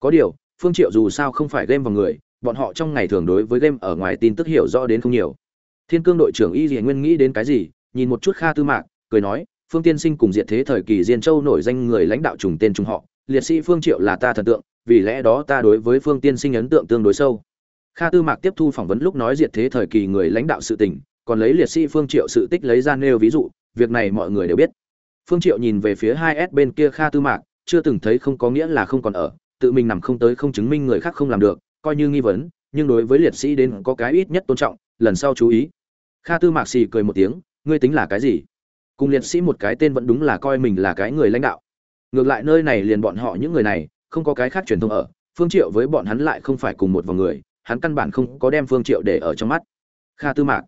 có điều, phương triệu dù sao không phải game vào người, bọn họ trong ngày thường đối với game ở ngoài tin tức hiểu rõ đến không nhiều. Thiên cương đội trưởng y dị nguyên nghĩ đến cái gì, nhìn một chút kha tư mạc, cười nói, phương tiên sinh cùng diệt thế thời kỳ diên châu nổi danh người lãnh đạo trùng tên trùng họ, liệt sĩ phương triệu là ta thần tượng, vì lẽ đó ta đối với phương tiên sinh ấn tượng tương đối sâu. Kha tư mạc tiếp thu phỏng vấn lúc nói diệt thế thời kỳ người lãnh đạo sự tình, còn lấy liệt sĩ phương triệu sự tích lấy ra nêu ví dụ, việc này mọi người đều biết. Phương triệu nhìn về phía hai s bên kia kha tư mạc, chưa từng thấy không có nghĩa là không còn ở tự mình nằm không tới không chứng minh người khác không làm được, coi như nghi vấn, nhưng đối với liệt sĩ đến có cái ít nhất tôn trọng, lần sau chú ý. Kha tư mạc xì cười một tiếng, ngươi tính là cái gì? Cùng liệt sĩ một cái tên vẫn đúng là coi mình là cái người lãnh đạo. Ngược lại nơi này liền bọn họ những người này, không có cái khác truyền thông ở, phương triệu với bọn hắn lại không phải cùng một vòng người, hắn căn bản không có đem phương triệu để ở trong mắt. Kha tư mạc,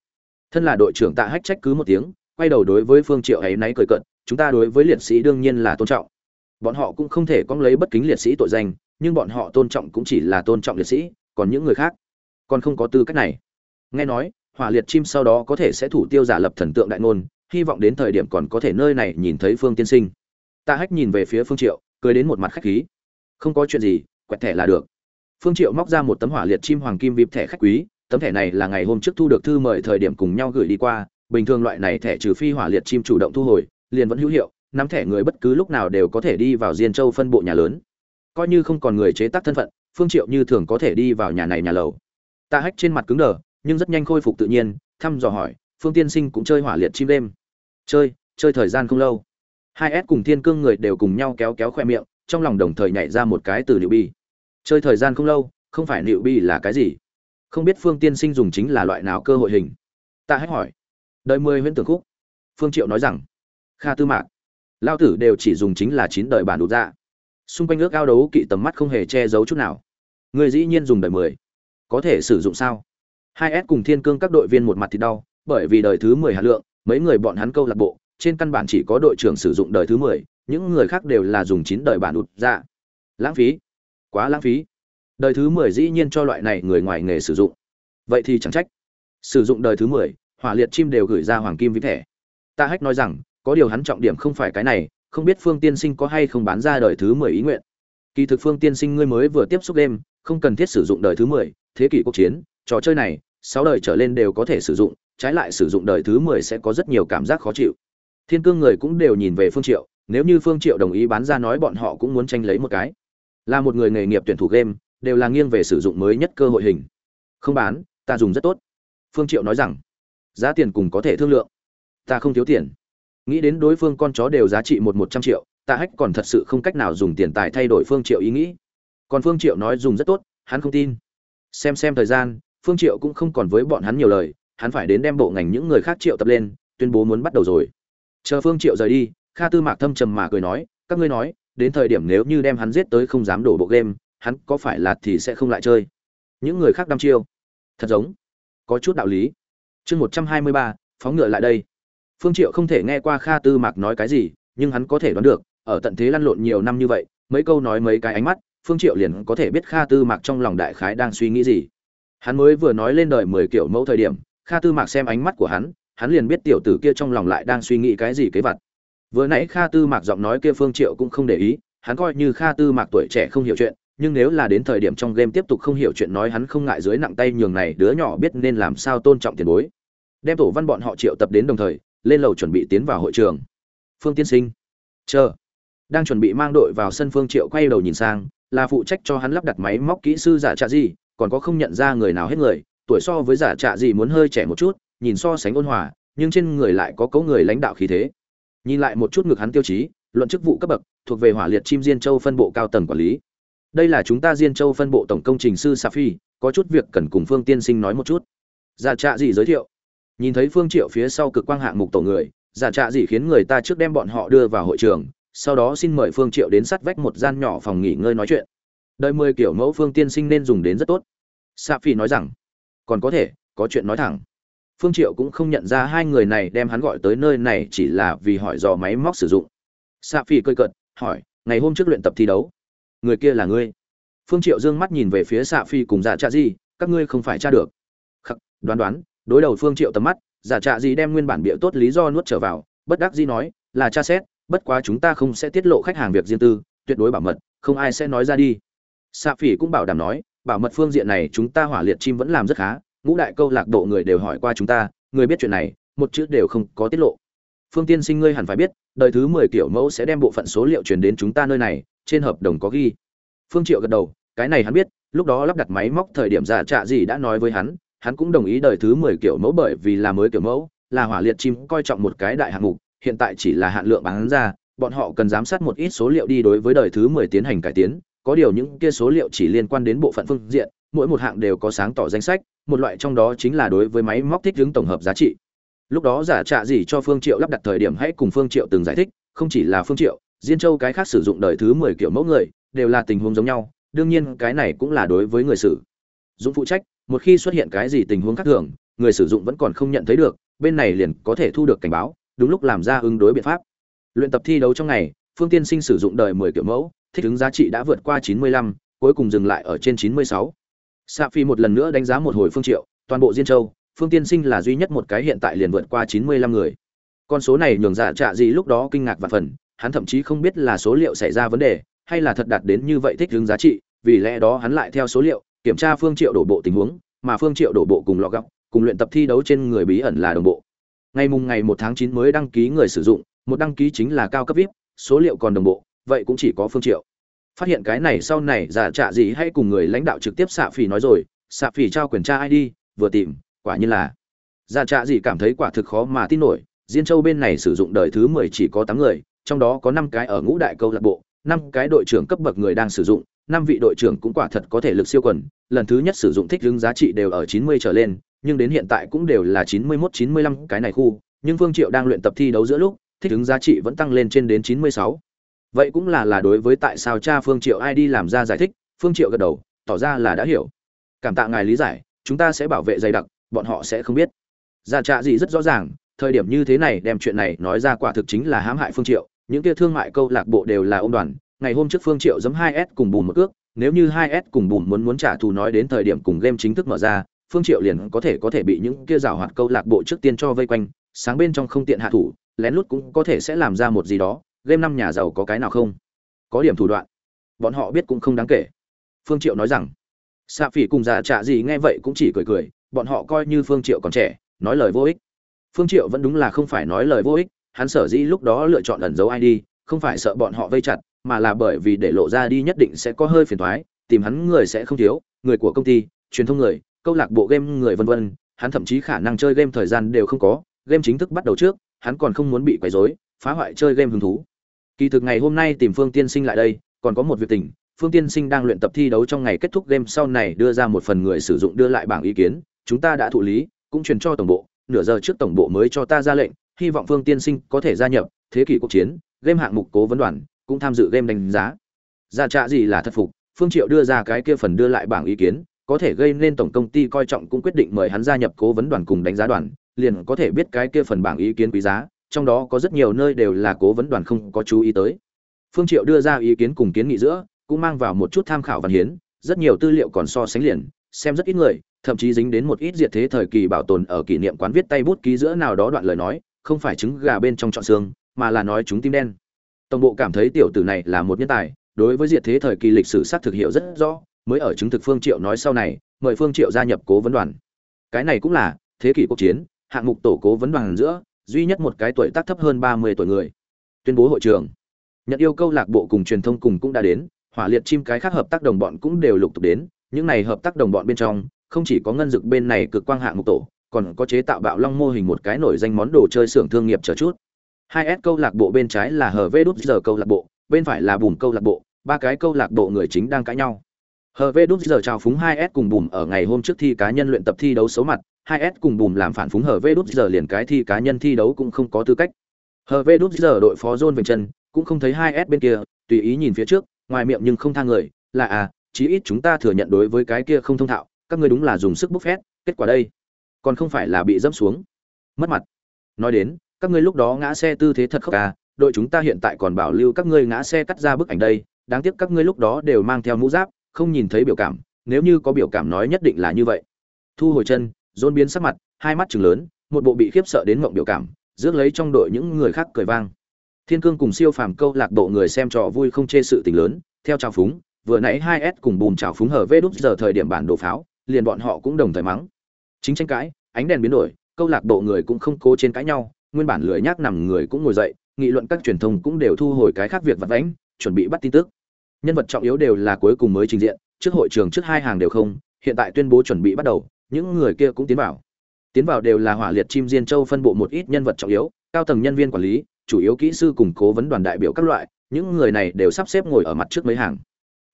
thân là đội trưởng tạ hách trách cứ một tiếng, quay đầu đối với phương triệu ấy náy cười cận chúng ta đối với liệt sĩ đương nhiên là tôn trọng. Bọn họ cũng không thể cong lấy bất kính liệt sĩ tội danh nhưng bọn họ tôn trọng cũng chỉ là tôn trọng liệt sĩ, còn những người khác còn không có tư cách này. Nghe nói, hỏa liệt chim sau đó có thể sẽ thủ tiêu giả lập thần tượng đại ngôn, hy vọng đến thời điểm còn có thể nơi này nhìn thấy phương tiên sinh. Tạ hách nhìn về phía phương triệu, cười đến một mặt khách khí. Không có chuyện gì, quẹt thẻ là được. Phương triệu móc ra một tấm hỏa liệt chim hoàng kim vip thẻ khách quý, tấm thẻ này là ngày hôm trước thu được thư mời thời điểm cùng nhau gửi đi qua, bình thường loại này thẻ trừ phi hỏa liệt chim chủ động thu hồi, liền vẫn hữu hiệu, nắm thẻ người bất cứ lúc nào đều có thể đi vào diên châu phân bộ nhà lớn coi như không còn người chế tác thân phận, phương triệu như thường có thể đi vào nhà này nhà lầu. Tạ hách trên mặt cứng đờ, nhưng rất nhanh khôi phục tự nhiên, thăm dò hỏi, phương tiên sinh cũng chơi hỏa liệt chim đêm? Chơi chơi thời gian không lâu. Hai s cùng thiên cương người đều cùng nhau kéo kéo khoe miệng, trong lòng đồng thời nhảy ra một cái từ liệu bi. Chơi thời gian không lâu, không phải liệu bi là cái gì? Không biết phương tiên sinh dùng chính là loại nào cơ hội hình? Ta hách hỏi. Đời mười huyễn tưởng khúc. Phương triệu nói rằng. Kha tư mạc. Lao tử đều chỉ dùng chính là chín đời bản đột ra dạ xung quanh ước ao đấu kỵ tầm mắt không hề che giấu chút nào. Người dĩ nhiên dùng đời mười. Có thể sử dụng sao? Hai s cùng thiên cương các đội viên một mặt thì đau, bởi vì đời thứ mười hạt lượng, mấy người bọn hắn câu lạc bộ, trên căn bản chỉ có đội trưởng sử dụng đời thứ mười, những người khác đều là dùng chín đời bản đụt ra. Lãng phí. Quá lãng phí. Đời thứ mười dĩ nhiên cho loại này người ngoài nghề sử dụng. Vậy thì chẳng trách. Sử dụng đời thứ mười, hỏa liệt chim đều gửi ra hoàng kim với thẻ. Ta hách nói rằng, có điều hắn trọng điểm không phải cái này không biết phương tiên sinh có hay không bán ra đời thứ mười ý nguyện. Kỳ thực phương tiên sinh ngươi mới vừa tiếp xúc đêm, không cần thiết sử dụng đời thứ mười, thế kỷ quốc chiến, trò chơi này, sáu đời trở lên đều có thể sử dụng, trái lại sử dụng đời thứ mười sẽ có rất nhiều cảm giác khó chịu. Thiên cương người cũng đều nhìn về phương triệu, nếu như phương triệu đồng ý bán ra nói bọn họ cũng muốn tranh lấy một cái. Là một người nghề nghiệp tuyển thủ game, đều là nghiêng về sử dụng mới nhất cơ hội hình. Không bán, ta dùng rất tốt. Phương triệu nói rằng, giá tiền cùng có thể thương lượng. Ta không thiếu tiền nghĩ đến đối phương con chó đều giá trị một một trăm triệu, Tạ hách còn thật sự không cách nào dùng tiền tài thay đổi phương triệu ý nghĩ. Còn phương triệu nói dùng rất tốt, hắn không tin. Xem xem thời gian, phương triệu cũng không còn với bọn hắn nhiều lời, hắn phải đến đem bộ ngành những người khác triệu tập lên, tuyên bố muốn bắt đầu rồi. Chờ phương triệu rời đi, kha tư mạc thâm trầm mà cười nói, các ngươi nói, đến thời điểm nếu như đem hắn giết tới không dám đổ bộ game, hắn có phải là thì sẽ không lại chơi? Những người khác đăm chiêu. Thật giống. Có chút đạo lý. Chương một trăm hai mươi ba, phóng ngựa lại đây phương triệu không thể nghe qua kha tư mạc nói cái gì, nhưng hắn có thể đoán được, ở tận thế lăn lộn nhiều năm như vậy, mấy câu nói mấy cái ánh mắt, phương triệu liền có thể biết kha tư mạc trong lòng đại khái đang suy nghĩ gì. Hắn mới vừa nói lên đời mười kiểu mẫu thời điểm, kha tư mạc xem ánh mắt của hắn hắn liền biết tiểu tử kia trong lòng lại đang suy nghĩ cái gì kế vật vừa nãy kha tư mạc giọng nói kia phương triệu cũng không để ý, hắn coi như kha tư mạc tuổi trẻ không hiểu chuyện, nhưng nếu là đến thời điểm trong game tiếp tục không hiểu chuyện nói hắn không ngại dưới nặng tay nhường này đứa nhỏ biết nên làm sao tôn trọng tiền bối. Đem tổ văn bọn họ triệu tập đến đồng thời lên lầu chuẩn bị tiến vào hội trường. Phương tiên sinh. Chờ. Đang chuẩn bị mang đội vào sân phương triệu quay đầu nhìn sang, là phụ trách cho hắn lắp đặt máy móc kỹ sư giả trạ gì còn có không nhận ra người nào hết người, tuổi so với giả trạ gì muốn hơi trẻ một chút, nhìn so sánh ôn hòa, nhưng trên người lại có cấu người lãnh đạo khí thế. Nhìn lại một chút ngực hắn tiêu chí, luận chức vụ cấp bậc, thuộc về hỏa liệt chim diên châu phân bộ cao tầng quản lý. Đây là chúng ta diên châu phân bộ tổng công trình sư safi có chút việc cần cùng phương tiên sinh nói một chút. Giả trạ gì giới thiệu nhìn thấy phương triệu phía sau cực quang hạng mục tổ người, giả trạ gì khiến người ta trước đem bọn họ đưa vào hội trường, sau đó xin mời phương triệu đến sát vách một gian nhỏ phòng nghỉ ngơi nói chuyện. Đời mười kiểu mẫu phương tiên sinh nên dùng đến rất tốt. Safi nói rằng, còn có thể, có chuyện nói thẳng. Phương triệu cũng không nhận ra hai người này đem hắn gọi tới nơi này chỉ là vì hỏi dò máy móc sử dụng. Sa phi cơi cợt, hỏi, ngày hôm trước luyện tập thi đấu, người kia là ngươi? Phương triệu dương mắt nhìn về phía sa phi cùng giả trạ gì, các ngươi không phải tra được. Khắc, đoán đoán đối đầu phương triệu tầm mắt giả trạ gì đem nguyên bản bịa tốt lý do nuốt trở vào bất đắc dĩ nói là tra xét bất quá chúng ta không sẽ tiết lộ khách hàng việc riêng tư tuyệt đối bảo mật không ai sẽ nói ra đi xạ Phỉ cũng bảo đảm nói, bảo mật phương diện này chúng ta hỏa liệt chim vẫn làm rất khá, ngũ đại câu lạc bộ người đều hỏi qua chúng ta, người biết chuyện này, một chữ đều không có tiết lộ. Phương Tiên Sinh ngươi hẳn phải biết, đời thứ 10 kiểu mẫu sẽ đem bộ phận số liệu truyền đến chúng ta nơi này, trên hợp đồng có ghi. Phương Triệu gật đầu, cái này hắn biết, lúc đó lắp đặt máy móc thời điểm giả trạ gì đã nói với hắn, hắn cũng đồng ý đời thứ 10 kiểu mẫu bởi vì là mới kiểu mẫu, là hỏa liệt chim coi trọng một cái đại hạng mục, hiện tại chỉ là hạn lượng bán ra, bọn họ cần giám sát một ít số liệu đi đối với đời thứ 10 tiến hành cải tiến, có điều những kia số liệu chỉ liên quan đến bộ phận phương diện, mỗi một hạng đều có sáng tỏ danh sách, một loại trong đó chính là đối với máy móc thích ứng tổng hợp giá trị. Lúc đó giả trả gì cho Phương Triệu lắp đặt thời điểm hãy cùng Phương Triệu từng giải thích, không chỉ là Phương Triệu, Diên Châu cái khác sử dụng đời thứ 10 kiểu mẫu người, đều là tình huống giống nhau, đương nhiên cái này cũng là đối với người sử dụng phụ trách, một khi xuất hiện cái gì tình huống khác thường, người sử dụng vẫn còn không nhận thấy được, bên này liền có thể thu được cảnh báo, đúng lúc làm ra ứng đối biện pháp. Luyện tập thi đấu trong ngày, Phương Tiên Sinh sử dụng đời 10 kiểu mẫu, thích ứng giá trị đã vượt qua 95, cuối cùng dừng lại ở trên 96. Sạ Phi một lần nữa đánh giá một hồi Phương Triệu, toàn bộ Diên Châu, Phương Tiên Sinh là duy nhất một cái hiện tại liền vượt qua 95 người. Con số này nhường dạ trạ gì lúc đó kinh ngạc và phần, hắn thậm chí không biết là số liệu xảy ra vấn đề, hay là thật đạt đến như vậy thích ứng giá trị, vì lẽ đó hắn lại theo số liệu, kiểm tra Phương Triệu đổ bộ tình huống, mà Phương Triệu đổ bộ cùng lọ gọc, cùng luyện tập thi đấu trên người bí ẩn là đồng bộ. Ngày mùng ngày 1 tháng 9 mới đăng ký người sử dụng, một đăng ký chính là cao cấp VIP, số liệu còn đồng bộ, vậy cũng chỉ có Phương Triệu. Phát hiện cái này sau này giả trạ gì hay cùng người lãnh đạo trực tiếp xạ phỉ nói rồi, xạ phỉ trao quyền tra ID, vừa tìm, quả nhiên là. Giả trạ gì cảm thấy quả thực khó mà tin nổi, Diên Châu bên này sử dụng đời thứ 10 chỉ có 8 người, trong đó có 5 cái ở ngũ đại câu lạc bộ, 5 cái đội trưởng cấp bậc người đang sử dụng, Năm vị đội trưởng cũng quả thật có thể lực siêu quần, lần thứ nhất sử dụng thích ứng giá trị đều ở 90 trở lên, nhưng đến hiện tại cũng đều là 91 95 cái này khu, nhưng Phương Triệu đang luyện tập thi đấu giữa lúc, thích ứng giá trị vẫn tăng lên trên đến 96. Vậy cũng là là đối với tại sao cha Phương Triệu ID làm ra giải thích, Phương Triệu gật đầu, tỏ ra là đã hiểu. Cảm tạ ngài lý giải, chúng ta sẽ bảo vệ dày đặc, bọn họ sẽ không biết. Gia trạ gì rất rõ ràng, thời điểm như thế này đem chuyện này nói ra quả thực chính là hãm hại Phương Triệu, những kia thương mại câu lạc bộ đều là ôm đoàn, ngày hôm trước Phương Triệu giấm 2S cùng bùn một cước, nếu như 2S cùng bùn muốn muốn trả thù nói đến thời điểm cùng game chính thức mở ra, Phương Triệu liền có thể có thể bị những kia rào hoạt câu lạc bộ trước tiên cho vây quanh, sáng bên trong không tiện hạ thủ, lén lút cũng có thể sẽ làm ra một gì đó, game năm nhà giàu có cái nào không? Có điểm thủ đoạn. Bọn họ biết cũng không đáng kể. Phương Triệu nói rằng, Sa Phỉ cùng dạ già trả gì nghe vậy cũng chỉ cười cười, bọn họ coi như Phương Triệu còn trẻ, nói lời vô ích. Phương Triệu vẫn đúng là không phải nói lời vô ích, hắn sở dĩ lúc đó lựa chọn ẩn dấu ID, không phải sợ bọn họ vây chặt, mà là bởi vì để lộ ra đi nhất định sẽ có hơi phiền toái, tìm hắn người sẽ không thiếu, người của công ty, truyền thông người, câu lạc bộ game người vân vân, hắn thậm chí khả năng chơi game thời gian đều không có, game chính thức bắt đầu trước, hắn còn không muốn bị quấy rối, phá hoại chơi game hứng thú. Kỳ thực ngày hôm nay tìm Phương Tiên Sinh lại đây, còn có một việc tình, Phương Tiên Sinh đang luyện tập thi đấu trong ngày kết thúc game sau này đưa ra một phần người sử dụng đưa lại bảng ý kiến, chúng ta đã thụ lý, cũng truyền cho tổng bộ, nửa giờ trước tổng bộ mới cho ta ra lệnh, hy vọng Phương Tiên Sinh có thể gia nhập thế kỷ cuộc chiến, game hạng mục cố vấn đoàn, cũng tham dự game đánh giá. Ra trạ gì là thất phục, Phương Triệu đưa ra cái kia phần đưa lại bảng ý kiến, có thể gây nên tổng công ty coi trọng cũng quyết định mời hắn gia nhập cố vấn đoàn cùng đánh giá đoàn, liền có thể biết cái kia phần bảng ý kiến quý giá, trong đó có rất nhiều nơi đều là cố vấn đoàn không có chú ý tới. Phương Triệu đưa ra ý kiến cùng kiến nghị giữa, cũng mang vào một chút tham khảo văn hiến, rất nhiều tư liệu còn so sánh liền, xem rất ít người, thậm chí dính đến một ít diệt thế thời kỳ bảo tồn ở kỷ niệm quán viết tay bút ký giữa nào đó đoạn lời nói, không phải trứng gà bên trong trọn xương, mà là nói chúng tim đen. Tổng bộ cảm thấy tiểu tử này là một nhân tài, đối với diệt thế thời kỳ lịch sử xác thực hiểu rất rõ, mới ở chứng thực Phương Triệu nói sau này, mời Phương Triệu gia nhập cố vấn đoàn. Cái này cũng là thế kỷ quốc chiến, hạng mục tổ cố vấn đoàn giữa, duy nhất một cái tuổi tác thấp hơn 30 tuổi người. Tuyên bố hội trường. Nhận yêu câu lạc bộ cùng truyền thông cùng cũng đã đến, hỏa liệt chim cái khác hợp tác đồng bọn cũng đều lục tục đến, những này hợp tác đồng bọn bên trong, không chỉ có ngân dực bên này cực quang hạng mục tổ, còn có chế tạo bạo long mô hình một cái nổi danh món đồ chơi xưởng thương nghiệp chờ chút. 2S câu lạc bộ bên trái là HV đút giờ câu lạc bộ, bên phải là bùm câu lạc bộ, ba cái câu lạc bộ người chính đang cãi nhau. HV đút giờ chào phúng 2S cùng bùm ở ngày hôm trước thi cá nhân luyện tập thi đấu xấu mặt, 2S cùng bùm làm phản phúng HV đút giờ liền cái thi cá nhân thi đấu cũng không có tư cách. HV đút giờ đội phó John Vành chân, cũng không thấy 2S bên kia, tùy ý nhìn phía trước, ngoài miệng nhưng không tha người, là à, chí ít chúng ta thừa nhận đối với cái kia không thông thạo, các ngươi đúng là dùng sức bốc phét, kết quả đây, còn không phải là bị dẫm xuống. Mất mặt. Nói đến, các ngươi lúc đó ngã xe tư thế thật khốc à, đội chúng ta hiện tại còn bảo lưu các ngươi ngã xe cắt ra bức ảnh đây, đáng tiếc các ngươi lúc đó đều mang theo mũ giáp, không nhìn thấy biểu cảm, nếu như có biểu cảm nói nhất định là như vậy. Thu hồi chân, Dôn biến sắc mặt, hai mắt trừng lớn, một bộ bị khiếp sợ đến mộng biểu cảm, rước lấy trong đội những người khác cười vang. Thiên Cương cùng siêu phàm câu lạc bộ người xem trò vui không chê sự tình lớn, theo trào phúng, vừa nãy hai s cùng bùm trào phúng hở vê đúc giờ thời điểm bản đồ pháo, liền bọn họ cũng đồng thời mắng. Chính tranh cãi, ánh đèn biến đổi, câu lạc bộ người cũng không cố trên cãi nhau, nguyên bản lười nhác nằm người cũng ngồi dậy, nghị luận các truyền thông cũng đều thu hồi cái khác việc vặt vãnh, chuẩn bị bắt tin tức. Nhân vật trọng yếu đều là cuối cùng mới trình diện, trước hội trường trước hai hàng đều không, hiện tại tuyên bố chuẩn bị bắt đầu, những người kia cũng tiến vào. Tiến vào đều là hỏa liệt chim Diên Châu phân bộ một ít nhân vật trọng yếu, cao tầng nhân viên quản lý, chủ yếu kỹ sư cùng cố vấn đoàn đại biểu các loại, những người này đều sắp xếp ngồi ở mặt trước mấy hàng.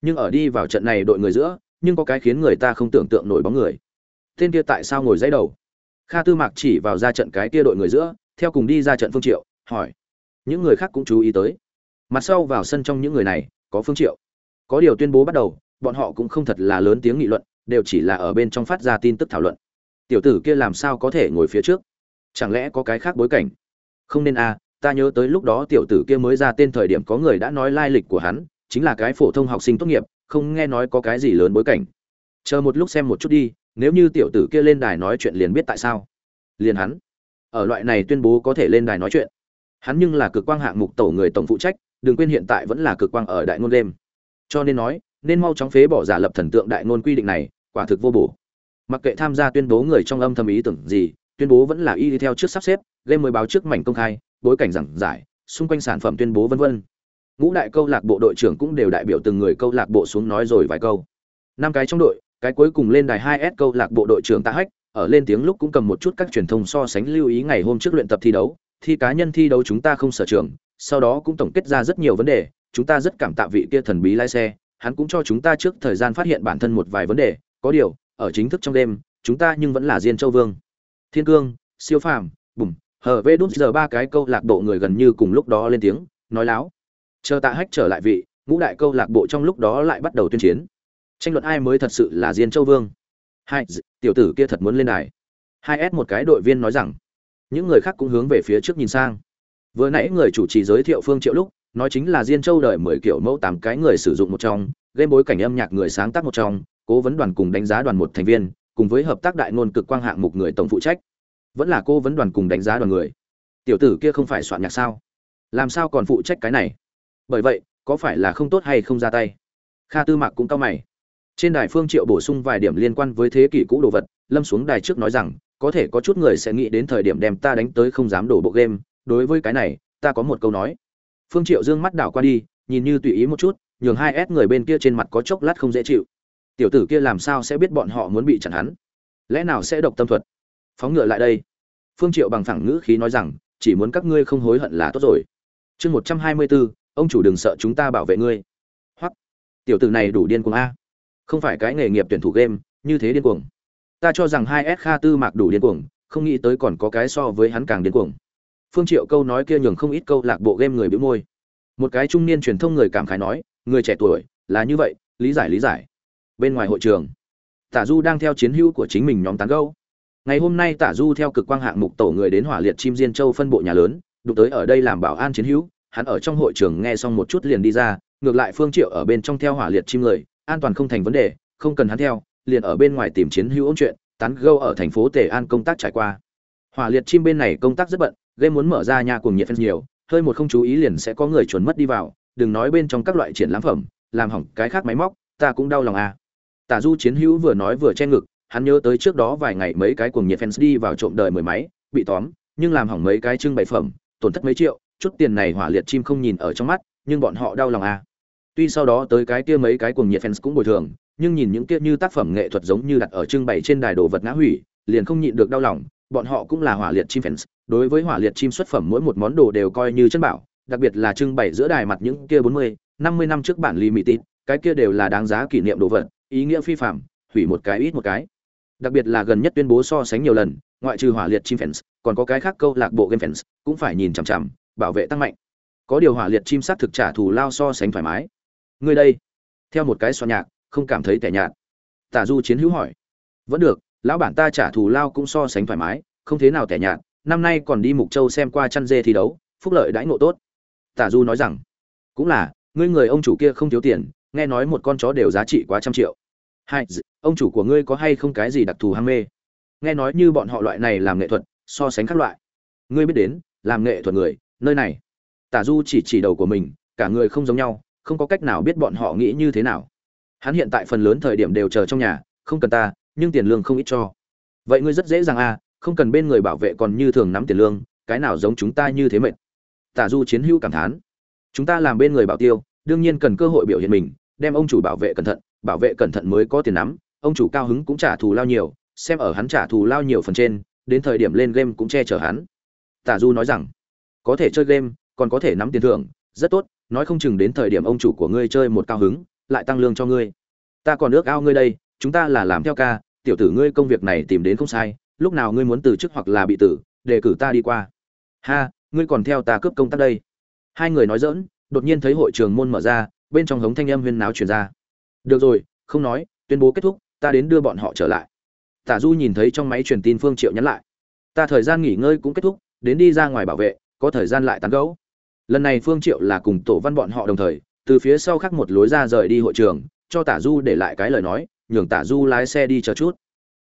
Nhưng ở đi vào trận này đội người giữa, nhưng có cái khiến người ta không tưởng tượng nổi bóng người. Tên kia tại sao ngồi dãy đầu? Kha Tư Mạc chỉ vào ra trận cái kia đội người giữa, theo cùng đi ra trận Phương Triệu, hỏi. Những người khác cũng chú ý tới. Mặt sau vào sân trong những người này, có Phương Triệu. Có điều tuyên bố bắt đầu, bọn họ cũng không thật là lớn tiếng nghị luận, đều chỉ là ở bên trong phát ra tin tức thảo luận. Tiểu tử kia làm sao có thể ngồi phía trước? Chẳng lẽ có cái khác bối cảnh? Không nên a, à, ta nhớ tới lúc đó tiểu tử kia mới ra tên thời điểm có người đã nói lai lịch của hắn, chính là cái phổ thông học sinh tốt nghiệp, không nghe nói có cái gì lớn bối cảnh. Chờ một lúc xem một chút đi, nếu như tiểu tử kia lên đài nói chuyện liền biết tại sao. Liền hắn. Ở loại này tuyên bố có thể lên đài nói chuyện. Hắn nhưng là cực quang hạng mục tổ người tổng phụ trách, đừng quên hiện tại vẫn là cực quang ở đại ngôn đêm. Cho nên nói, nên mau chóng phế bỏ giả lập thần tượng đại ngôn quy định này, quả thực vô bổ. Mặc kệ tham gia tuyên bố người trong âm thầm ý tưởng gì, tuyên bố vẫn là y đi theo trước sắp xếp, game mới báo trước mảnh công khai, bối cảnh giảng giải, xung quanh sản phẩm tuyên bố vân vân. Ngũ đại câu lạc bộ đội trưởng cũng đều đại biểu từng người câu lạc bộ xuống nói rồi vài câu. Năm cái trong đội, cái cuối cùng lên đài 2S câu lạc bộ đội trưởng Tạ Hách, ở lên tiếng lúc cũng cầm một chút các truyền thông so sánh lưu ý ngày hôm trước luyện tập thi đấu, thi cá nhân thi đấu chúng ta không sở trường, sau đó cũng tổng kết ra rất nhiều vấn đề, chúng ta rất cảm tạ vị kia thần bí lái xe, hắn cũng cho chúng ta trước thời gian phát hiện bản thân một vài vấn đề, có điều, ở chính thức trong đêm, chúng ta nhưng vẫn là Diên Châu Vương. Thiên Cương, Siêu Phàm, Bùm, hở vê đút giờ ba cái câu lạc bộ người gần như cùng lúc đó lên tiếng nói láo. Chờ tạ hách trở lại vị ngũ đại câu lạc bộ trong lúc đó lại bắt đầu tuyên chiến. Tranh luận ai mới thật sự là diên châu vương? Hai tiểu tử kia thật muốn lên đài. Hai s một cái đội viên nói rằng. Những người khác cũng hướng về phía trước nhìn sang. Vừa nãy người chủ trì giới thiệu phương triệu lúc, nói chính là diên châu đợi mười kiểu mẫu tám cái người sử dụng một trong, game bối cảnh âm nhạc người sáng tác một trong, cố vấn đoàn cùng đánh giá đoàn một thành viên, cùng với hợp tác đại ngôn cực quang hạng mục người tổng phụ trách. Vẫn là cô vấn đoàn cùng đánh giá đoàn người. Tiểu tử kia không phải soạn nhạc sao? Làm sao còn phụ trách cái này? Bởi vậy, có phải là không tốt hay không ra tay? Kha tư mạc cũng cao mày trên đài phương triệu bổ sung vài điểm liên quan với thế kỷ cũ đồ vật, lâm xuống đài trước nói rằng, có thể có chút người sẽ nghĩ đến thời điểm đem ta đánh tới không dám đổ bộ game, đối với cái này, ta có một câu nói. Phương triệu dương mắt đảo qua đi, nhìn như tùy ý một chút, nhường hai s người bên kia trên mặt có chốc lát không dễ chịu. Tiểu tử kia làm sao sẽ biết bọn họ muốn bị chặn hắn? Lẽ nào sẽ độc tâm thuật? Phóng ngựa lại đây. Phương triệu bằng phẳng ngữ khí nói rằng, chỉ muốn các ngươi không hối hận là tốt rồi. Chương một trăm hai mươi bốn, ông chủ đừng sợ chúng ta bảo vệ ngươi. Hoặc tiểu tử này đủ điên cuồng a không phải cái nghề nghiệp tuyển thủ game, như thế điên cuồng. Ta cho rằng hai s kha tư mạc đủ điên cuồng, không nghĩ tới còn có cái so với hắn càng điên cuồng. Phương triệu câu nói kia nhường không ít câu lạc bộ game người bĩu môi. Một cái trung niên truyền thông người cảm khái nói, người trẻ tuổi, là như vậy, lý giải lý giải. Bên ngoài hội trường, tả du đang theo chiến hữu của chính mình nhóm tán gâu. ngày hôm nay tả du theo cực quang hạng mục tổ người đến hỏa liệt chim diên châu phân bộ nhà lớn, đụng tới ở đây làm bảo an chiến hữu, hắn ở trong hội trường nghe xong một chút liền đi ra, ngược lại phương triệu ở bên trong theo hỏa liệt chim người an toàn không thành vấn đề không cần hắn theo liền ở bên ngoài tìm chiến hữu ôn chuyện tán gâu ở thành phố tề an công tác trải qua hỏa liệt chim bên này công tác rất bận game muốn mở ra nhà cùng nhiệt fans nhiều hơi một không chú ý liền sẽ có người chuẩn mất đi vào đừng nói bên trong các loại triển lãm phẩm làm hỏng cái khác máy móc ta cũng đau lòng à tả du chiến hữu vừa nói vừa che ngực hắn nhớ tới trước đó vài ngày mấy cái cuồng nhiệt fans đi vào trộm đời mười máy, bị tóm, nhưng làm hỏng mấy cái trưng bày phẩm, tổn thất mấy triệu, chút tiền này hỏa liệt chim không nhìn ở trong mắt, nhưng bọn họ đau lòng à. Tuy sau đó tới cái kia mấy cái cuồng nhiệt fans cũng bồi thường, nhưng nhìn những kia như tác phẩm nghệ thuật giống như đặt ở trưng bày trên đài đồ vật ngã hủy, liền không nhịn được đau lòng, bọn họ cũng là hỏa liệt chim fans, đối với hỏa liệt chim xuất phẩm mỗi một món đồ đều coi như chân bảo, đặc biệt là trưng bày giữa đài mặt những kia 40, 50 năm trước bản limited, cái kia đều là đáng giá kỷ niệm đồ vật, ý nghĩa phi phàm, hủy một cái ít một cái. Đặc biệt là gần nhất tuyên bố so sánh nhiều lần ngoại trừ hỏa liệt chim fans còn có cái khác câu lạc bộ game fans cũng phải nhìn chằm chằm bảo vệ tăng mạnh. Có điều hỏa liệt chim sát thực trả thù lao so sánh thoải mái người đây. Theo một cái xoa nhạc, không cảm thấy tẻ nhạt. Tả du chiến hữu hỏi. Vẫn được, lão bản ta trả thù lao cũng so sánh thoải mái, không thế nào tẻ nhạt, năm nay còn đi mục châu xem qua chăn dê thi đấu, phúc lợi đãi ngộ tốt. Tả du nói rằng, cũng là, ngươi người ông chủ kia không thiếu tiền, nghe nói một con chó đều giá trị quá trăm triệu. Hai ông chủ của ngươi có hay không cái gì đặc thù ham mê? Nghe nói như bọn họ loại này làm nghệ thuật, so sánh các loại. Ngươi biết đến, làm nghệ thuật người, nơi này. Tả du chỉ chỉ đầu của mình, cả người không giống nhau không có cách nào biết bọn họ nghĩ như thế nào. Hắn hiện tại phần lớn thời điểm đều chờ trong nhà, không cần ta, nhưng tiền lương không ít cho. Vậy ngươi rất dễ dàng à không cần bên người bảo vệ còn như thường nắm tiền lương, cái nào giống chúng ta như thế mệt. Tả du chiến hữu cảm thán. Chúng ta làm bên người bảo tiêu, đương nhiên cần cơ hội biểu hiện mình, đem ông chủ bảo vệ cẩn thận, bảo vệ cẩn thận mới có tiền nắm, ông chủ cao hứng cũng trả thù lao nhiều, xem ở hắn trả thù lao nhiều phần trên, đến thời điểm lên game cũng che chở hắn. Tả du nói rằng, có thể chơi game, còn có thể nắm tiền thưởng, rất tốt nói không chừng đến thời điểm ông chủ của ngươi chơi một cao hứng lại tăng lương cho ngươi. Ta còn ước ao ngươi đây chúng ta là làm theo ca tiểu tử ngươi công việc này tìm đến không sai lúc nào ngươi muốn từ chức hoặc là bị tử đề cử ta đi qua. Ha ngươi còn theo ta cướp công tác đây. Hai người nói giỡn, đột nhiên thấy hội trường môn mở ra bên trong hống thanh âm huyên náo truyền ra. Được rồi không nói tuyên bố kết thúc ta đến đưa bọn họ trở lại. Tả du nhìn thấy trong máy truyền tin phương triệu nhắn lại. Ta thời gian nghỉ ngơi cũng kết thúc đến đi ra ngoài bảo vệ có thời gian lại tán gẫu lần này phương triệu là cùng tổ văn bọn họ đồng thời, từ phía sau khắc một lối ra rời đi hội trường, cho tả du để lại cái lời nói, nhường tả du lái xe đi chờ chút.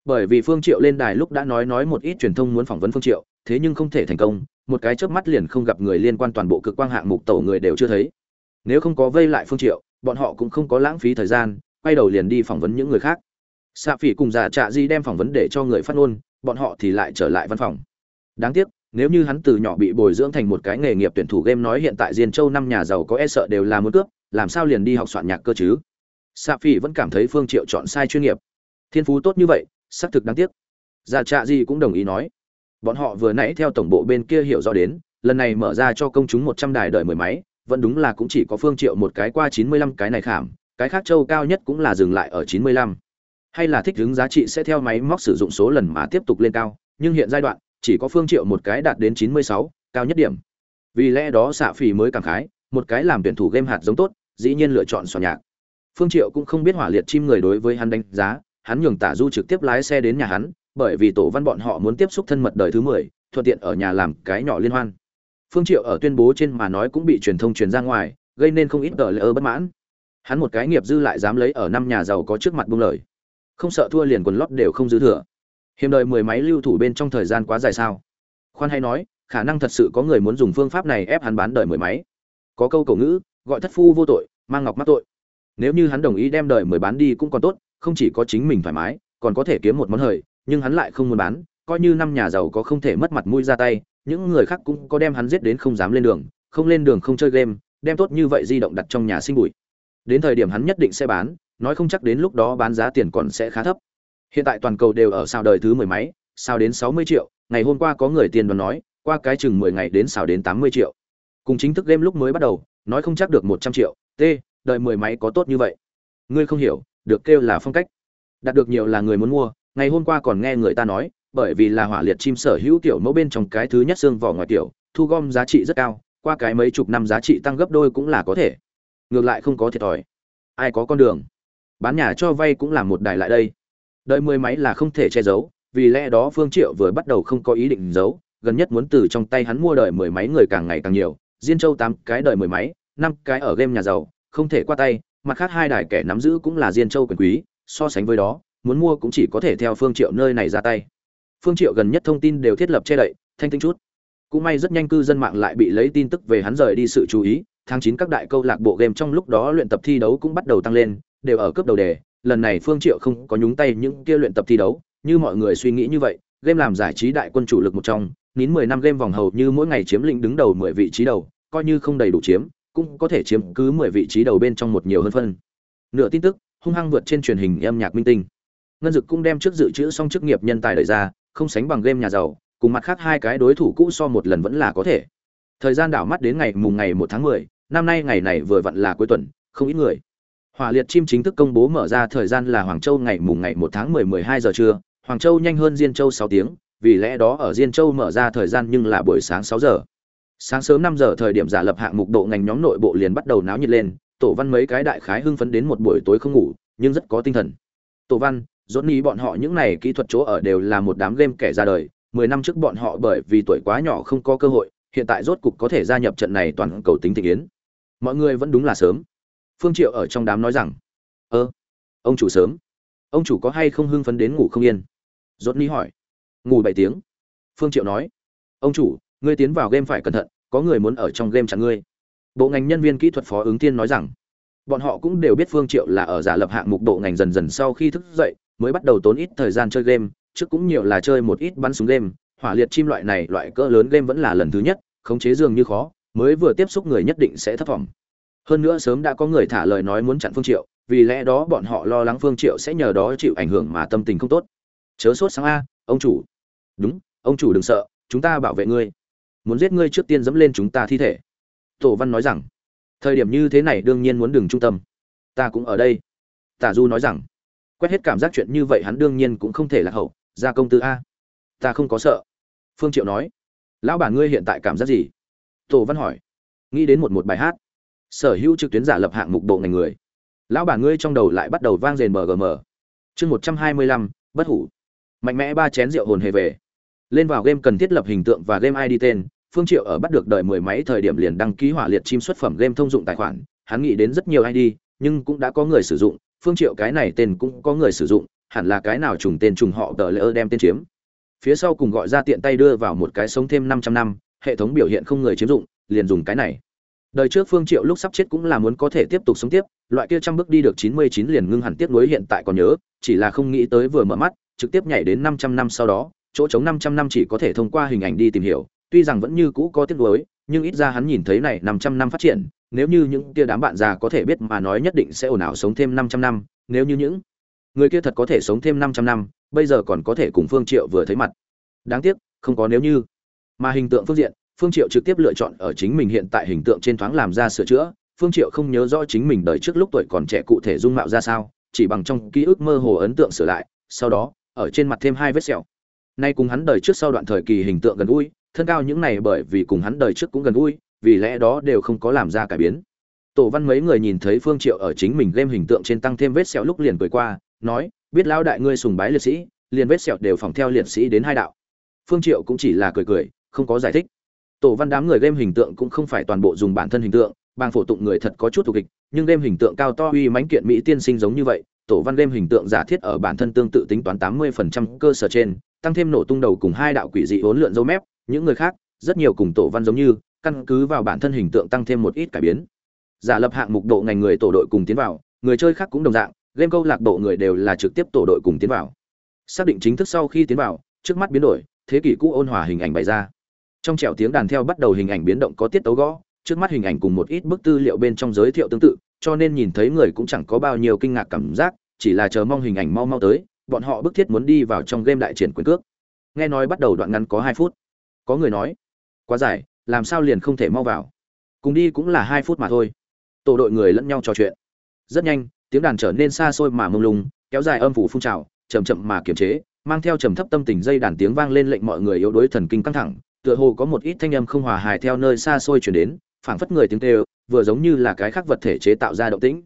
Bởi vì phương triệu lên đài lúc đã nói nói một ít truyền thông muốn phỏng vấn phương triệu, thế nhưng không thể thành công, một cái chớp mắt liền không gặp người liên quan toàn bộ cực quang hạng mục tổ người đều chưa thấy. Nếu không có vây lại phương triệu, bọn họ cũng không có lãng phí thời gian, quay đầu liền đi phỏng vấn những người khác. Xạ phỉ cùng giả trạ di đem phỏng vấn để cho người phát ngôn, bọn họ thì lại trở lại văn phòng. Đáng tiếc nếu như hắn từ nhỏ bị bồi dưỡng thành một cái nghề nghiệp tuyển thủ game nói hiện tại diên châu năm nhà giàu có e sợ đều là muốn cướp, làm sao liền đi học soạn nhạc cơ chứ? Sa phi vẫn cảm thấy phương triệu chọn sai chuyên nghiệp. Thiên phú tốt như vậy, xác thực đáng tiếc. Giả trạ di cũng đồng ý nói. Bọn họ vừa nãy theo tổng bộ bên kia hiểu rõ đến, lần này mở ra cho công chúng một trăm đài đợi mười máy, vẫn đúng là cũng chỉ có phương triệu một cái qua chín mươi lăm cái này khảm, cái khác châu cao nhất cũng là dừng lại ở chín mươi lăm. Hay là thích ứng giá trị sẽ theo máy móc sử dụng số lần mà tiếp tục lên cao, nhưng hiện giai đoạn chỉ có phương triệu một cái đạt đến 96, cao nhất điểm. Vì lẽ đó xạ phỉ mới cảm khái một cái làm tuyển thủ game hạt giống tốt dĩ nhiên lựa chọn soạn nhạc. Phương triệu cũng không biết hỏa liệt chim người đối với hắn đánh giá hắn nhường tả du trực tiếp lái xe đến nhà hắn bởi vì tổ văn bọn họ muốn tiếp xúc thân mật đời thứ 10, thuận tiện ở nhà làm cái nhỏ liên hoan. Phương triệu ở tuyên bố trên mà nói cũng bị truyền thông truyền ra ngoài gây nên không ít tờ lỡ bất mãn. Hắn một cái nghiệp dư lại dám lấy ở năm nhà giàu có trước mặt buông lời. Không sợ thua liền quần lót đều không dư thừa hiểm đời mười máy lưu thủ bên trong thời gian quá dài sao? Khoan hay nói, khả năng thật sự có người muốn dùng phương pháp này ép hắn bán đời mười máy. Có câu cổ ngữ, gọi thất phu vô tội, mang ngọc mắc tội. Nếu như hắn đồng ý đem đời mười bán đi cũng còn tốt, không chỉ có chính mình thoải mái, còn có thể kiếm một món hời, nhưng hắn lại không muốn bán, coi như năm nhà giàu có không thể mất mặt mũi ra tay, những người khác cũng có đem hắn giết đến không dám lên đường, không lên đường không chơi game, đem tốt như vậy di động đặt trong nhà sinh bụi. Đến thời điểm hắn nhất định sẽ bán, nói không chắc đến lúc đó bán giá tiền còn sẽ khá thấp hiện tại toàn cầu đều ở sao đời thứ mười máy sao đến sáu mươi triệu, ngày hôm qua có người tiền đoán nói, qua cái chừng mười ngày đến sao đến tám mươi triệu. Cùng chính thức game lúc mới bắt đầu, nói không chắc được một trăm triệu, t, đợi mười máy có tốt như vậy. Ngươi không hiểu, được kêu là phong cách. Đạt được nhiều là người muốn mua, ngày hôm qua còn nghe người ta nói, bởi vì là hỏa liệt chim sở hữu tiểu mẫu bên trong cái thứ nhất xương vỏ ngoài tiểu thu gom giá trị rất cao, qua cái mấy chục năm giá trị tăng gấp đôi cũng là có thể. Ngược lại không có thiệt thòi. Ai có con đường? Bán nhà cho vay cũng là một đài lại đây đợi mười máy là không thể che giấu, vì lẽ đó phương triệu vừa bắt đầu không có ý định giấu, gần nhất muốn từ trong tay hắn mua đợi mười máy người càng ngày càng nhiều, diên châu tám cái đợi mười máy, năm cái ở game nhà giàu, không thể qua tay, mặt khác hai đài kẻ nắm giữ cũng là diên châu quyền quý, so sánh với đó, muốn mua cũng chỉ có thể theo phương triệu nơi này ra tay. Phương triệu gần nhất thông tin đều thiết lập che đậy, thanh tinh chút. Cũng may rất nhanh cư dân mạng lại bị lấy tin tức về hắn rời đi sự chú ý, tháng 9 các đại câu lạc bộ game trong lúc đó luyện tập thi đấu cũng bắt đầu tăng lên, đều ở cấp đầu đề lần này phương triệu không có nhúng tay những kia luyện tập thi đấu như mọi người suy nghĩ như vậy game làm giải trí đại quân chủ lực một trong nín 10 năm game vòng hầu như mỗi ngày chiếm lĩnh đứng đầu 10 vị trí đầu coi như không đầy đủ chiếm cũng có thể chiếm cứ 10 vị trí đầu bên trong một nhiều hơn phân. Nửa tin tức hung hăng vượt trên truyền hình âm nhạc minh tinh. Ngân dực cũng đem trước dự trữ xong chức nghiệp nhân tài đẩy ra không sánh bằng game nhà giàu cùng mặt khác hai cái đối thủ cũ so một lần vẫn là có thể. Thời gian đảo mắt đến ngày mùng ngày 1 tháng 10, năm nay ngày này vừa vặn là cuối tuần không ít người hỏa liệt chim chính thức công bố mở ra thời gian là hoàng châu ngày mùng ngày 1 tháng 10 12 giờ trưa, hoàng châu nhanh hơn diên châu 6 tiếng, vì lẽ đó ở diên châu mở ra thời gian nhưng là buổi sáng 6 giờ. Sáng sớm 5 giờ thời điểm giả lập hạng mục độ ngành nhóm nội bộ liền bắt đầu náo nhiệt lên, tổ văn mấy cái đại khái hưng phấn đến một buổi tối không ngủ, nhưng rất có tinh thần. Tổ văn Rốt ní bọn họ những này kỹ thuật chỗ ở đều là một đám game kẻ ra đời 10 năm trước bọn họ bởi vì tuổi quá nhỏ không có cơ hội, hiện tại rốt cục có thể gia nhập trận này toàn cầu tính tình yến. Mọi người vẫn đúng là sớm phương triệu ở trong đám nói rằng, ơ, ông chủ sớm. Ông chủ có hay không hưng phấn đến ngủ không yên? Rốt ni hỏi. Ngủ bảy tiếng. Phương triệu nói. Ông chủ, ngươi tiến vào game phải cẩn thận, có người muốn ở trong game chặn ngươi. Bộ ngành nhân viên kỹ thuật phó ứng tiên nói rằng, bọn họ cũng đều biết phương triệu là ở giả lập hạng mục độ ngành dần dần sau khi thức dậy, mới bắt đầu tốn ít thời gian chơi game, trước cũng nhiều là chơi một ít bắn súng game. Hỏa liệt chim loại này, loại cỡ lớn game vẫn là lần thứ nhất, khống chế dường như khó, mới vừa tiếp xúc người nhất định sẽ thất vọng hơn nữa sớm đã có người thả lời nói muốn chặn phương triệu, vì lẽ đó bọn họ lo lắng phương triệu sẽ nhờ đó chịu ảnh hưởng mà tâm tình không tốt. Chớ sốt sáng a, ông chủ. Đúng, ông chủ đừng sợ, chúng ta bảo vệ ngươi. Muốn giết ngươi trước tiên dẫm lên chúng ta thi thể. Tổ văn nói rằng. Thời điểm như thế này đương nhiên muốn đừng trung tâm. Ta cũng ở đây. Tả du nói rằng. Quét hết cảm giác chuyện như vậy hắn đương nhiên cũng không thể là hậu. Ra công tư a. Ta không có sợ. Phương triệu nói. Lão bản ngươi hiện tại cảm giác gì? Tổ văn hỏi. Nghĩ đến một một bài hát sở hữu trực tuyến giả lập hạng mục độ ngành người. Lão bản ngươi trong đầu lại bắt đầu vang rền mgm chương một trăm hai mươi lăm, bất hủ. Mạnh mẽ ba chén rượu hồn hề về. Lên vào game cần thiết lập hình tượng và game id tên, phương triệu ở bắt được đợi mười mấy thời điểm liền đăng ký hỏa liệt chim xuất phẩm game thông dụng tài khoản, hắn nghĩ đến rất nhiều id nhưng cũng đã có người sử dụng, phương triệu cái này tên cũng có người sử dụng, hẳn là cái nào trùng tên trùng họ tờ lỡ đem tên chiếm. Phía sau cùng gọi ra tiện tay đưa vào một cái sống thêm 500 năm, hệ thống biểu hiện không người chiếm dụng, liền dùng cái này đời trước phương triệu lúc sắp chết cũng là muốn có thể tiếp tục sống tiếp, loại kia trăm bước đi được 99 liền ngưng hẳn tiếp nối hiện tại còn nhớ, chỉ là không nghĩ tới vừa mở mắt, trực tiếp nhảy đến 500 năm sau đó, chỗ trống 500 năm chỉ có thể thông qua hình ảnh đi tìm hiểu, tuy rằng vẫn như cũ có tiếp nối nhưng ít ra hắn nhìn thấy này 500 năm phát triển, nếu như những kia đám bạn già có thể biết mà nói nhất định sẽ ổn ảo sống thêm 500 năm, nếu như những người kia thật có thể sống thêm 500 năm, bây giờ còn có thể cùng phương triệu vừa thấy mặt. Đáng tiếc, không có nếu như. Mà hình tượng phương diện phương triệu trực tiếp lựa chọn ở chính mình hiện tại hình tượng trên thoáng làm ra sửa chữa. Phương triệu không nhớ rõ chính mình đời trước lúc tuổi còn trẻ cụ thể dung mạo ra sao, chỉ bằng trong ký ức mơ hồ ấn tượng sửa lại, sau đó, ở trên mặt thêm hai vết sẹo. Nay cùng hắn đời trước sau đoạn thời kỳ hình tượng gần gũi, thân cao những này bởi vì cùng hắn đời trước cũng gần gũi, vì lẽ đó đều không có làm ra cải biến. Tổ văn mấy người nhìn thấy phương triệu ở chính mình game hình tượng trên tăng thêm vết sẹo lúc liền cười qua, nói, biết lão đại ngươi sùng bái liệt sĩ, liền vết sẹo đều phòng theo liệt sĩ đến hai đạo. Phương triệu cũng chỉ là cười cười, không có giải thích tổ văn đám người game hình tượng cũng không phải toàn bộ dùng bản thân hình tượng, bang phổ tụng người thật có chút thuộc kịch, nhưng game hình tượng cao to uy mãnh kiện mỹ tiên sinh giống như vậy, tổ văn game hình tượng giả thiết ở bản thân tương tự tính toán 80% cơ sở trên, tăng thêm nổ tung đầu cùng hai đạo quỷ dị hỗn lượn dấu mép, những người khác, rất nhiều cùng tổ văn giống như, căn cứ vào bản thân hình tượng tăng thêm một ít cải biến. Giả lập hạng mục độ ngành người tổ đội cùng tiến vào, người chơi khác cũng đồng dạng, game câu lạc bộ người đều là trực tiếp tổ đội cùng tiến vào. Xác định chính thức sau khi tiến vào, trước mắt biến đổi, thế kỷ cũ ôn hòa hình ảnh bày ra trong trẻo tiếng đàn theo bắt đầu hình ảnh biến động có tiết tấu gõ, trước mắt hình ảnh cùng một ít bức tư liệu bên trong giới thiệu tương tự, cho nên nhìn thấy người cũng chẳng có bao nhiêu kinh ngạc cảm giác, chỉ là chờ mong hình ảnh mau mau tới, bọn họ bức thiết muốn đi vào trong game đại triển quyền cước. Nghe nói bắt đầu đoạn ngắn có hai phút. Có người nói, quá dài, làm sao liền không thể mau vào? Cùng đi cũng là hai phút mà thôi. Tổ đội người lẫn nhau trò chuyện. Rất nhanh, tiếng đàn trở nên xa xôi mà mông lung, kéo dài âm phủ phun trào, chậm chậm mà kiềm chế, mang theo trầm thấp tâm tình dây đàn tiếng vang lên lệnh mọi người yếu đuối thần kinh căng thẳng tựa hồ có một ít thanh âm không hòa hài theo nơi xa xôi chuyển đến, phảng phất người tiếng kêu, vừa giống như là cái khác vật thể chế tạo ra động tĩnh.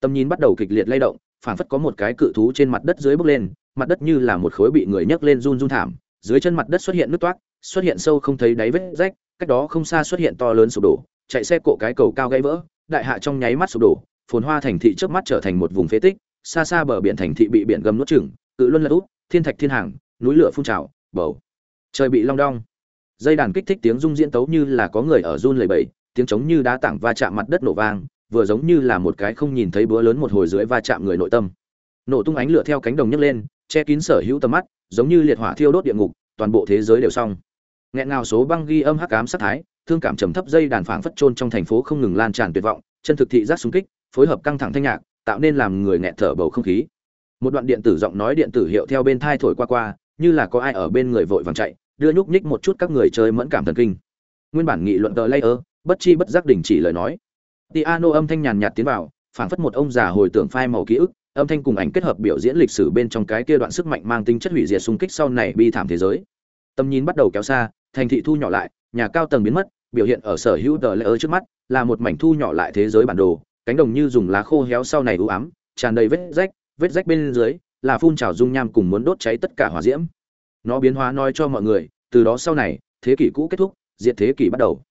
Tầm nhìn bắt đầu kịch liệt lay động, phảng phất có một cái cự thú trên mặt đất dưới bước lên, mặt đất như là một khối bị người nhấc lên run run thảm, dưới chân mặt đất xuất hiện nước toát xuất hiện sâu không thấy đáy vết rách, cách đó không xa xuất hiện to lớn sụp đổ, chạy xe cộ cái cầu cao gãy vỡ, đại hạ trong nháy mắt sụp đổ, phồn hoa thành thị trước mắt trở thành một vùng phế tích, xa xa bờ biển thành thị bị biển gầm nuốt chửng, cự luân lật út thiên thạch thiên hàng, núi lửa phun trào, bầu. Trời bị long đong dây đàn kích thích tiếng rung diễn tấu như là có người ở run lầy bẫy tiếng trống như đá tảng va chạm mặt đất nổ vang, vừa giống như là một cái không nhìn thấy búa lớn một hồi dưới va chạm người nội tâm. Nổ tung ánh lửa theo cánh đồng nhấc lên, che kín sở hữu tầm mắt, giống như liệt hỏa thiêu đốt địa ngục, toàn bộ thế giới đều xong. Nghẹn ngào số băng ghi âm hắc ám sát thái, thương cảm trầm thấp dây đàn phảng phất trôn trong thành phố không ngừng lan tràn tuyệt vọng, chân thực thị giác xung kích, phối hợp căng thẳng thanh nhạc, tạo nên làm người nghẹt thở bầu không khí. Một đoạn điện tử giọng nói điện tử hiệu theo bên thai thổi qua qua, như là có ai ở bên người vội vàng chạy đưa nhúc nhích một chút các người chơi mẫn cảm thần kinh. Nguyên bản nghị luận tờ layer, bất chi bất giác đình chỉ lời nói. Tiano âm thanh nhàn nhạt tiến vào, phảng phất một ông già hồi tưởng phai màu ký ức, âm thanh cùng ảnh kết hợp biểu diễn lịch sử bên trong cái kia đoạn sức mạnh mang tính chất hủy diệt xung kích sau này bi thảm thế giới. Tầm nhìn bắt đầu kéo xa, thành thị thu nhỏ lại, nhà cao tầng biến mất, biểu hiện ở sở hữu tờ layer trước mắt, là một mảnh thu nhỏ lại thế giới bản đồ, cánh đồng như dùng lá khô héo sau này u ám, tràn đầy vết rách vết rách bên dưới, là phun trào dung nham cùng muốn đốt cháy tất cả hỏa diễm nó biến hóa nói cho mọi người, từ đó sau này, thế kỷ cũ kết thúc diện thế kỷ bắt đầu.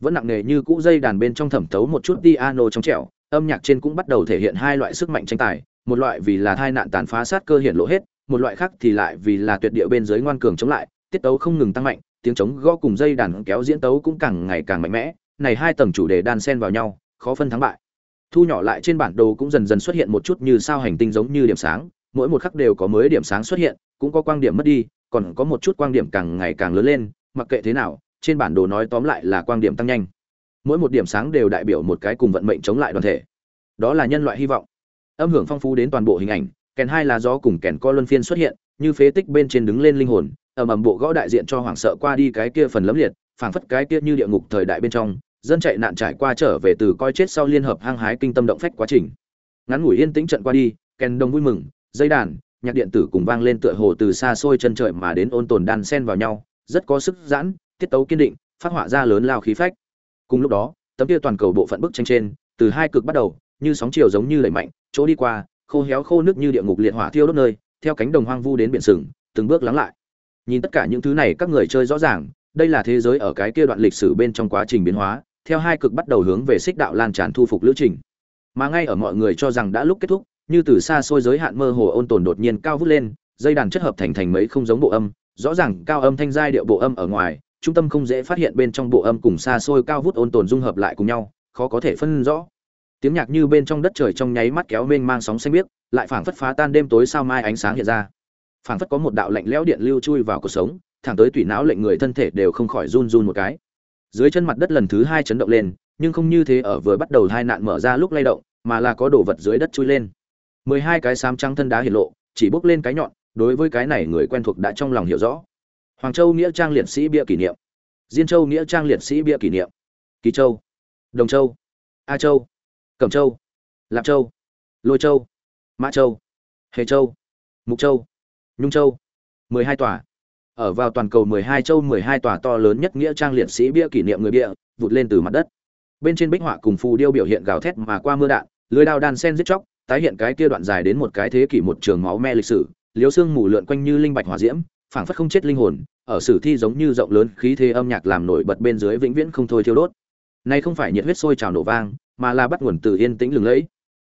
Vẫn nặng nề như cũ dây đàn bên trong thẩm thấu một chút piano trong trẻo, âm nhạc trên cũng bắt đầu thể hiện hai loại sức mạnh tranh tài, một loại vì là tai nạn tàn phá sát cơ hiện lộ hết, một loại khác thì lại vì là tuyệt địa bên dưới ngoan cường chống lại, tiết tấu không ngừng tăng mạnh, tiếng trống gõ cùng dây đàn kéo diễn tấu cũng càng ngày càng mạnh mẽ, này hai tầng chủ đề đan xen vào nhau, khó phân thắng bại. Thu nhỏ lại trên bản đồ cũng dần dần xuất hiện một chút như sao hành tinh giống như điểm sáng, mỗi một khắc đều có mới điểm sáng xuất hiện, cũng có quang điểm mất đi còn có một chút quang điểm càng ngày càng lớn lên, mặc kệ thế nào, trên bản đồ nói tóm lại là quang điểm tăng nhanh. Mỗi một điểm sáng đều đại biểu một cái cùng vận mệnh chống lại đoàn thể. Đó là nhân loại hy vọng. Âm hưởng phong phú đến toàn bộ hình ảnh, kèn hai là gió cùng kèn co luân phiên xuất hiện, như phế tích bên trên đứng lên linh hồn, ầm ầm bộ gõ đại diện cho hoảng sợ qua đi cái kia phần lấm liệt, phảng phất cái kia như địa ngục thời đại bên trong, dân chạy nạn trải qua trở về từ coi chết sau liên hợp hăng hái kinh tâm động phách quá trình. Ngắn ngủi yên tĩnh trận qua đi, kèn đông vui mừng, dây đàn nhạc điện tử cùng vang lên tựa hồ từ xa xôi chân trời mà đến ôn tồn đan sen vào nhau, rất có sức giãn, tiết tấu kiên định, phát họa ra lớn lao khí phách. Cùng lúc đó, tấm kia toàn cầu bộ phận bức tranh trên, từ hai cực bắt đầu, như sóng chiều giống như lẩy mạnh, chỗ đi qua, khô héo khô nước như địa ngục liệt hỏa thiêu đốt nơi, theo cánh đồng hoang vu đến biển sừng, từng bước lắng lại. Nhìn tất cả những thứ này các người chơi rõ ràng, đây là thế giới ở cái kia đoạn lịch sử bên trong quá trình biến hóa, theo hai cực bắt đầu hướng về xích đạo lan tràn thu phục lữ trình. Mà ngay ở mọi người cho rằng đã lúc kết thúc như từ xa xôi giới hạn mơ hồ ôn tồn đột nhiên cao vút lên, dây đàn chất hợp thành thành mấy không giống bộ âm, rõ ràng cao âm thanh giai điệu bộ âm ở ngoài, trung tâm không dễ phát hiện bên trong bộ âm cùng xa xôi cao vút ôn tồn dung hợp lại cùng nhau, khó có thể phân rõ. Tiếng nhạc như bên trong đất trời trong nháy mắt kéo mênh mang sóng xanh biếc, lại phảng phất phá tan đêm tối sao mai ánh sáng hiện ra. Phảng phất có một đạo lạnh lẽo điện lưu chui vào cuộc sống, thẳng tới tủy não lệnh người thân thể đều không khỏi run run một cái. Dưới chân mặt đất lần thứ hai chấn động lên, nhưng không như thế ở vừa bắt đầu hai nạn mở ra lúc lay động, mà là có đồ vật dưới đất chui lên mười hai cái xám trắng thân đá hiện lộ, chỉ bốc lên cái nhọn, đối với cái này người quen thuộc đã trong lòng hiểu rõ. Hoàng châu nghĩa trang liệt sĩ bia kỷ niệm. Diên châu nghĩa trang liệt sĩ bia kỷ niệm. Kỳ châu. Đồng châu. A châu. Cẩm châu. Lạp châu. Lôi châu. Mã châu. Hề châu. Mục châu. Nhung châu. mười hai tòa. Ở vào toàn cầu mười hai châu mười hai tòa to lớn nhất nghĩa trang liệt sĩ bia kỷ niệm người bia, vụt lên từ mặt đất. Bên trên bích họa cùng phù điêu biểu hiện gào thét mà qua mưa đạn, lưới đao đan sen giết chóc tái hiện cái kia đoạn dài đến một cái thế kỷ một trường máu me lịch sử liếu xương mù lượn quanh như linh bạch hỏa diễm, phảng phất không chết linh hồn, ở sử thi giống như rộng lớn khí thế âm nhạc làm nổi bật bên dưới vĩnh viễn không thôi thiêu đốt. Nay không phải nhiệt huyết sôi trào nổ vang, mà là bắt nguồn từ yên tĩnh lừng lẫy.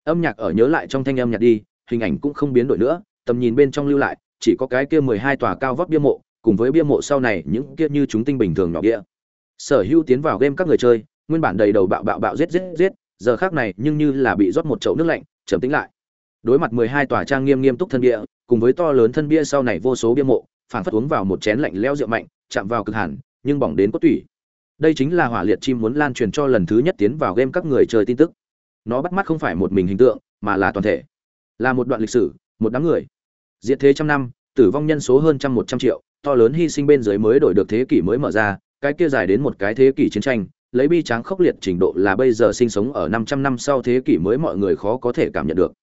Âm nhạc ở nhớ lại trong thanh âm nhạc đi, hình ảnh cũng không biến đổi nữa, tầm nhìn bên trong lưu lại, chỉ có cái kia mười hai tòa cao vóc bia mộ, cùng với bia mộ sau này những kia như chúng tinh bình thường nhỏ bia. Sở hữu tiến vào game các người chơi, nguyên bản đầy đầu bạo bạo bạo giết giết giết, giờ khác này nhưng như là bị rót một chậu nước lạnh trầm tĩnh lại. Đối mặt mười hai tòa trang nghiêm nghiêm túc thân bia, cùng với to lớn thân bia sau này vô số bia mộ phản phất uống vào một chén lạnh leo rượu mạnh, chạm vào cực hẳn, nhưng bỏng đến cốt tủy. Đây chính là hỏa liệt chim muốn lan truyền cho lần thứ nhất tiến vào game các người chơi tin tức. Nó bắt mắt không phải một mình hình tượng, mà là toàn thể. Là một đoạn lịch sử, một đám người. Diệt thế trăm năm, tử vong nhân số hơn trăm một trăm triệu, to lớn hy sinh bên dưới mới đổi được thế kỷ mới mở ra, cái kia dài đến một cái thế kỷ chiến tranh lấy bi tráng khốc liệt trình độ là bây giờ sinh sống ở 500 năm sau thế kỷ mới mọi người khó có thể cảm nhận được.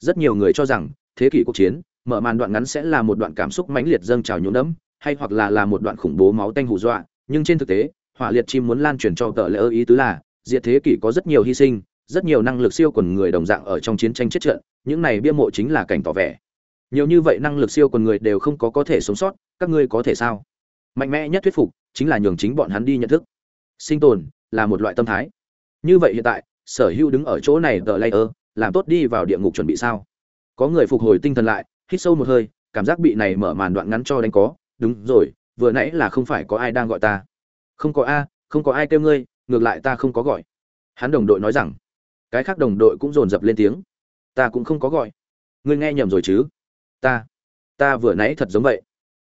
Rất nhiều người cho rằng, thế kỷ cuộc chiến, mở màn đoạn ngắn sẽ là một đoạn cảm xúc mãnh liệt dâng trào nhũn đẫm, hay hoặc là là một đoạn khủng bố máu tanh hù dọa, nhưng trên thực tế, hỏa liệt chim muốn lan truyền cho tờ lễ ý tứ là, diệt thế kỷ có rất nhiều hy sinh, rất nhiều năng lực siêu quần người đồng dạng ở trong chiến tranh chết trận, những này bia mộ chính là cảnh tỏ vẻ. Nhiều như vậy năng lực siêu quần người đều không có có thể sống sót, các ngươi có thể sao? Mạnh mẽ nhất thuyết phục, chính là nhường chính bọn hắn đi nhận thức. Sinh tồn, là một loại tâm thái. Như vậy hiện tại, sở hữu đứng ở chỗ này tờ layer, làm tốt đi vào địa ngục chuẩn bị sao? Có người phục hồi tinh thần lại, hít sâu một hơi, cảm giác bị này mở màn đoạn ngắn cho đánh có. Đúng rồi, vừa nãy là không phải có ai đang gọi ta. Không có a, không có ai kêu ngươi, ngược lại ta không có gọi. Hắn đồng đội nói rằng. Cái khác đồng đội cũng dồn dập lên tiếng. Ta cũng không có gọi. Ngươi nghe nhầm rồi chứ? Ta ta vừa nãy thật giống vậy.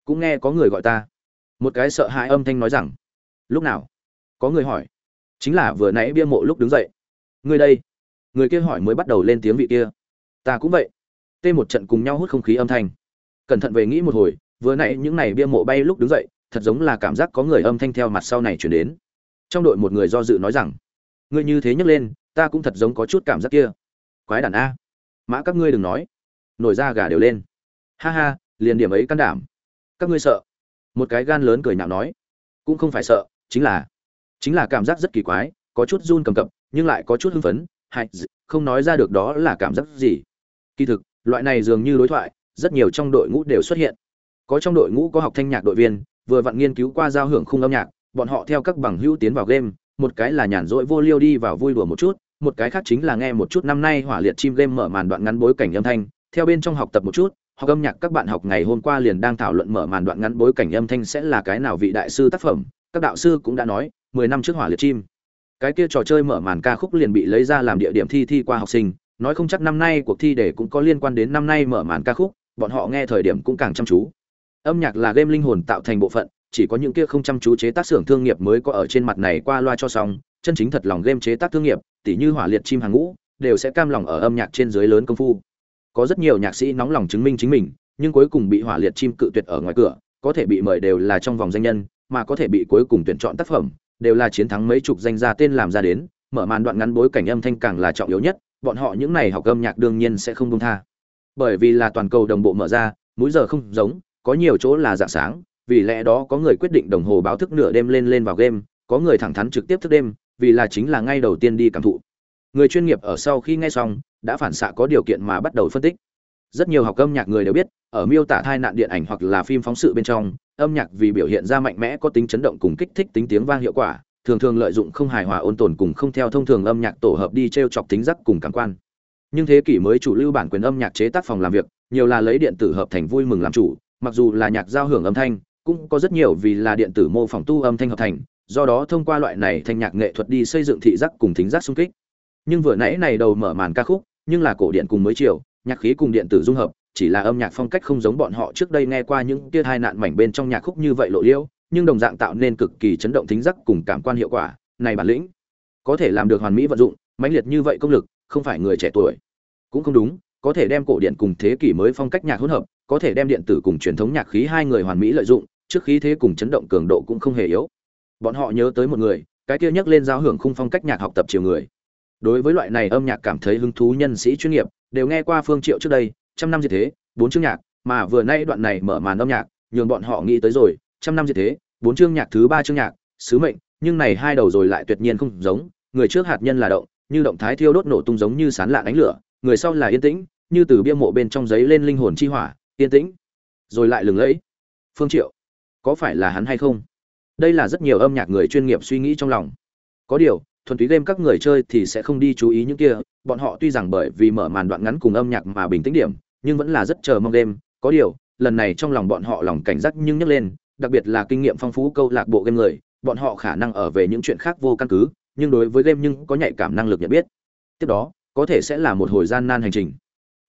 Cũng nghe có người gọi ta. Một cái sợ hãi âm thanh nói rằng. Lúc nào? Có người hỏi chính là vừa nãy bia mộ lúc đứng dậy. Người đây. Người kia hỏi mới bắt đầu lên tiếng vị kia. Ta cũng vậy. Tê một trận cùng nhau hút không khí âm thanh. Cẩn thận về nghĩ một hồi, vừa nãy những này bia mộ bay lúc đứng dậy, thật giống là cảm giác có người âm thanh theo mặt sau này chuyển đến. Trong đội một người do dự nói rằng, ngươi như thế nhấc lên, ta cũng thật giống có chút cảm giác kia. Quái đàn a. Mã, các ngươi đừng nói. Nổi da gà đều lên. Ha ha, liền điểm ấy can đảm. Các ngươi sợ. Một cái gan lớn cười nhạo nói. Cũng không phải sợ, chính là chính là cảm giác rất kỳ quái, có chút run cầm cập, nhưng lại có chút hưng phấn hay không nói ra được đó là cảm giác gì. Kỳ thực, loại này dường như đối thoại, rất nhiều trong đội ngũ đều xuất hiện. Có trong đội ngũ có học thanh nhạc đội viên, vừa vặn nghiên cứu qua giao hưởng khung âm nhạc, bọn họ theo các bằng hữu tiến vào game, một cái là nhàn rỗi vô liêu đi vào vui đùa một chút, một cái khác chính là nghe một chút năm nay hỏa liệt chim game mở màn đoạn ngắn bối cảnh âm thanh. Theo bên trong học tập một chút, học âm nhạc các bạn học ngày hôm qua liền đang thảo luận mở màn đoạn ngắn bối cảnh âm thanh sẽ là cái nào vị đại sư tác phẩm. Các đạo sư cũng đã nói mười năm trước hỏa liệt chim. Cái kia trò chơi mở màn ca khúc liền bị lấy ra làm địa điểm thi thi qua học sinh, nói không chắc năm nay cuộc thi để cũng có liên quan đến năm nay mở màn ca khúc, bọn họ nghe thời điểm cũng càng chăm chú. Âm nhạc là game linh hồn tạo thành bộ phận, chỉ có những kia không chăm chú chế tác xưởng thương nghiệp mới có ở trên mặt này qua loa cho xong, chân chính thật lòng game chế tác thương nghiệp, tỉ như hỏa liệt chim hàng ngũ, đều sẽ cam lòng ở âm nhạc trên dưới lớn công phu. Có rất nhiều nhạc sĩ nóng lòng chứng minh chính mình, nhưng cuối cùng bị hỏa liệt chim cự tuyệt ở ngoài cửa, có thể bị mời đều là trong vòng danh nhân, mà có thể bị cuối cùng tuyển chọn tác phẩm đều là chiến thắng mấy chục danh gia tên làm ra đến, mở màn đoạn ngắn bối cảnh âm thanh càng là trọng yếu nhất, bọn họ những này học âm nhạc đương nhiên sẽ không buông tha. Bởi vì là toàn cầu đồng bộ mở ra, múi giờ không giống, có nhiều chỗ là dạng sáng, vì lẽ đó có người quyết định đồng hồ báo thức nửa đêm lên lên vào game, có người thẳng thắn trực tiếp thức đêm, vì là chính là ngay đầu tiên đi cảm thụ. Người chuyên nghiệp ở sau khi nghe xong, đã phản xạ có điều kiện mà bắt đầu phân tích rất nhiều học âm nhạc người đều biết, ở miêu tả thai nạn điện ảnh hoặc là phim phóng sự bên trong, âm nhạc vì biểu hiện ra mạnh mẽ có tính chấn động cùng kích thích tính tiếng vang hiệu quả, thường thường lợi dụng không hài hòa ôn tồn cùng không theo thông thường âm nhạc tổ hợp đi t r e o chọc tính giác cùng cảm quan. Nhưng thế kỷ mới chủ lưu bản quyền âm nhạc chế tác phòng làm việc, nhiều là lấy điện tử hợp thành vui mừng làm chủ, mặc dù là nhạc giao hưởng âm thanh, cũng có rất nhiều vì là điện tử mô phỏng tu âm thanh hợp thành, do đó thông qua loại này thanh nhạc nghệ thuật đi xây dựng thị giác cùng thính giác xung kích. Nhưng vừa nãy này đầu mở màn ca khúc, nhưng là cổ điện cùng mới chiều nhạc khí cùng điện tử dung hợp, chỉ là âm nhạc phong cách không giống bọn họ trước đây nghe qua những kia hai nạn mảnh bên trong nhạc khúc như vậy lộ liễu, nhưng đồng dạng tạo nên cực kỳ chấn động thính giác cùng cảm quan hiệu quả, này bản lĩnh có thể làm được hoàn mỹ vận dụng, mãnh liệt như vậy công lực, không phải người trẻ tuổi. Cũng không đúng, có thể đem cổ điện cùng thế kỷ mới phong cách nhạc hỗn hợp, có thể đem điện tử cùng truyền thống nhạc khí hai người hoàn mỹ lợi dụng, trước khí thế cùng chấn động cường độ cũng không hề yếu. Bọn họ nhớ tới một người, cái kia nhắc lên giao hưởng khung phong cách nhạc học tập chiều người. Đối với loại này âm nhạc cảm thấy hứng thú nhân sĩ chuyên nghiệp đều nghe qua phương triệu trước đây, trăm năm như thế, bốn chương nhạc, mà vừa nay đoạn này mở màn âm nhạc, nhường bọn họ nghĩ tới rồi, trăm năm như thế, bốn chương nhạc thứ ba chương nhạc, sứ mệnh, nhưng này hai đầu rồi lại tuyệt nhiên không giống, người trước hạt nhân là động, như động thái thiêu đốt nổ tung giống như sán lạ ánh lửa, người sau là yên tĩnh, như từ bia mộ bên trong giấy lên linh hồn chi hỏa, yên tĩnh, rồi lại lừng lẫy. Phương triệu, có phải là hắn hay không? Đây là rất nhiều âm nhạc người chuyên nghiệp suy nghĩ trong lòng. Có điều thuần túy game các người chơi thì sẽ không đi chú ý những kia, bọn họ tuy rằng bởi vì mở màn đoạn ngắn cùng âm nhạc mà bình tĩnh điểm, nhưng vẫn là rất chờ mong game. Có điều, lần này trong lòng bọn họ lòng cảnh giác nhưng nhấc lên, đặc biệt là kinh nghiệm phong phú câu lạc bộ game người, bọn họ khả năng ở về những chuyện khác vô căn cứ, nhưng đối với game nhưng có nhạy cảm năng lực nhận biết. Tiếp đó, có thể sẽ là một hồi gian nan hành trình.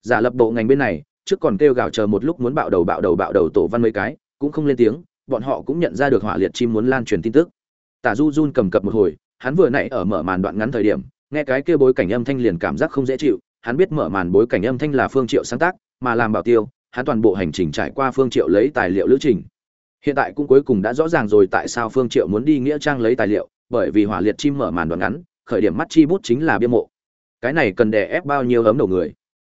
Giả lập bộ ngành bên này, trước còn kêu gào chờ một lúc muốn bạo đầu bạo đầu bạo đầu tổ văn mấy cái, cũng không lên tiếng, bọn họ cũng nhận ra được hỏa liệt chim muốn lan truyền tin tức. Tả du run cầm cập một hồi hắn vừa nãy ở mở màn đoạn ngắn thời điểm, nghe cái kia bối cảnh âm thanh liền cảm giác không dễ chịu, hắn biết mở màn bối cảnh âm thanh là phương triệu sáng tác, mà làm bảo tiêu, hắn toàn bộ hành trình trải qua phương triệu lấy tài liệu lữ trình. Hiện tại cũng cuối cùng đã rõ ràng rồi tại sao phương triệu muốn đi nghĩa trang lấy tài liệu, bởi vì hỏa liệt chim mở màn đoạn ngắn, khởi điểm mắt chi bút chính là bia mộ. Cái này cần đè ép bao nhiêu ấm đầu người?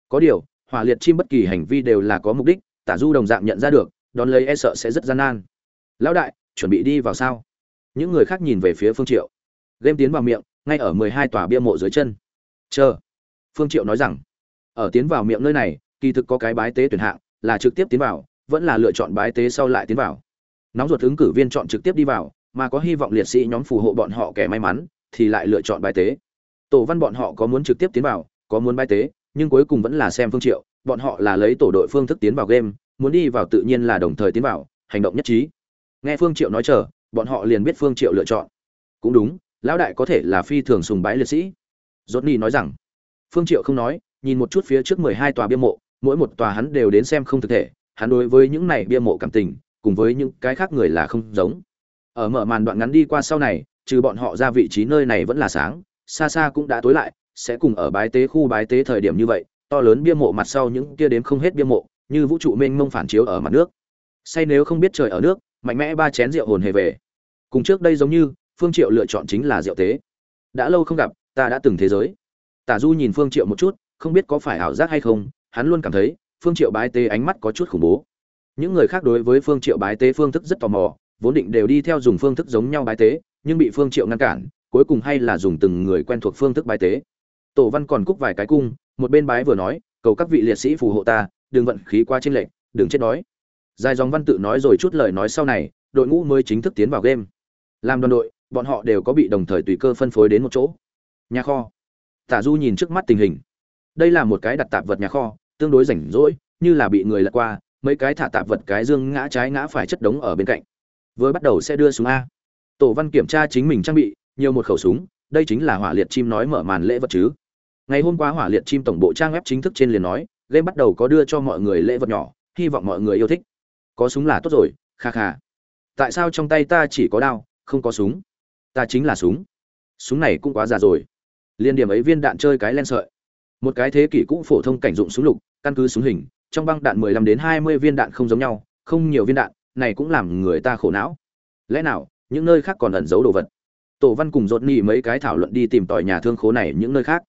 Có điều, hỏa liệt chim bất kỳ hành vi đều là có mục đích, tả du đồng dạng nhận ra được, đón lấy e sợ sẽ rất gian nan. Lão đại, chuẩn bị đi vào sao? Những người khác nhìn về phía phương triệu game tiến vào miệng, ngay ở mười hai tòa bia mộ dưới chân. Chờ. Phương triệu nói rằng, ở tiến vào miệng nơi này, kỳ thực có cái bái tế tuyển hạng, là trực tiếp tiến vào, vẫn là lựa chọn bái tế sau lại tiến vào. Nóng ruột ứng cử viên chọn trực tiếp đi vào, mà có hy vọng liệt sĩ nhóm phù hộ bọn họ kẻ may mắn, thì lại lựa chọn bái tế. Tổ văn bọn họ có muốn trực tiếp tiến vào, có muốn bái tế, nhưng cuối cùng vẫn là xem phương triệu, bọn họ là lấy tổ đội phương thức tiến vào game, muốn đi vào tự nhiên là đồng thời tiến vào, hành động nhất trí. Nghe phương triệu nói chờ, bọn họ liền biết phương triệu lựa chọn. Cũng đúng lão đại có thể là phi thường sùng bái liệt sĩ. Dốt ni nói rằng, phương triệu không nói, nhìn một chút phía trước mười hai tòa bia mộ, mỗi một tòa hắn đều đến xem không thực thể, hắn đối với những này bia mộ cảm tình, cùng với những cái khác người là không giống. Ở mở màn đoạn ngắn đi qua sau này, trừ bọn họ ra vị trí nơi này vẫn là sáng, xa xa cũng đã tối lại, sẽ cùng ở bái tế khu bái tế thời điểm như vậy, to lớn bia mộ mặt sau những kia đếm không hết bia mộ, như vũ trụ mênh mông phản chiếu ở mặt nước. Say nếu không biết trời ở nước, mạnh mẽ ba chén rượu hồn hề về. Cùng trước đây giống như phương triệu lựa chọn chính là Diệu tế. Đã lâu không gặp, ta đã từng thế giới. Tả du nhìn phương triệu một chút, không biết có phải ảo giác hay không, hắn luôn cảm thấy, phương triệu bái tế ánh mắt có chút khủng bố. Những người khác đối với phương triệu bái tế phương thức rất tò mò, vốn định đều đi theo dùng phương thức giống nhau bái tế, nhưng bị phương triệu ngăn cản, cuối cùng hay là dùng từng người quen thuộc phương thức bái tế. Tổ văn còn cúc vài cái cung, một bên bái vừa nói, cầu các vị liệt sĩ phù hộ ta, đừng vận khí qua trên lệnh đừng chết đói. Dài dòng văn tự nói rồi chút lời nói sau này, đội ngũ mới chính thức tiến vào game. Làm đoàn đội bọn họ đều có bị đồng thời tùy cơ phân phối đến một chỗ. Nhà kho. Tả du nhìn trước mắt tình hình. Đây là một cái đặt tạp vật nhà kho, tương đối rảnh rỗi, như là bị người lật qua, mấy cái thả tạp vật cái dương ngã trái ngã phải chất đống ở bên cạnh. Với bắt đầu sẽ đưa súng a. Tổ văn kiểm tra chính mình trang bị, nhiều một khẩu súng, đây chính là hỏa liệt chim nói mở màn lễ vật chứ. Ngày hôm qua hỏa liệt chim tổng bộ trang web chính thức trên liền nói, game bắt đầu có đưa cho mọi người lễ vật nhỏ, hy vọng mọi người yêu thích. Có súng là tốt rồi, kha kha. Tại sao trong tay ta chỉ có đao, không có súng? Ta chính là súng. Súng này cũng quá già rồi. Liên điểm ấy viên đạn chơi cái len sợi. Một cái thế kỷ cũ phổ thông cảnh dụng súng lục, căn cứ súng hình, trong băng đạn 15 đến 20 viên đạn không giống nhau, không nhiều viên đạn, này cũng làm người ta khổ não. Lẽ nào, những nơi khác còn ẩn giấu đồ vật? Tổ văn cùng dột nhị mấy cái thảo luận đi tìm tòi nhà thương khố này những nơi khác.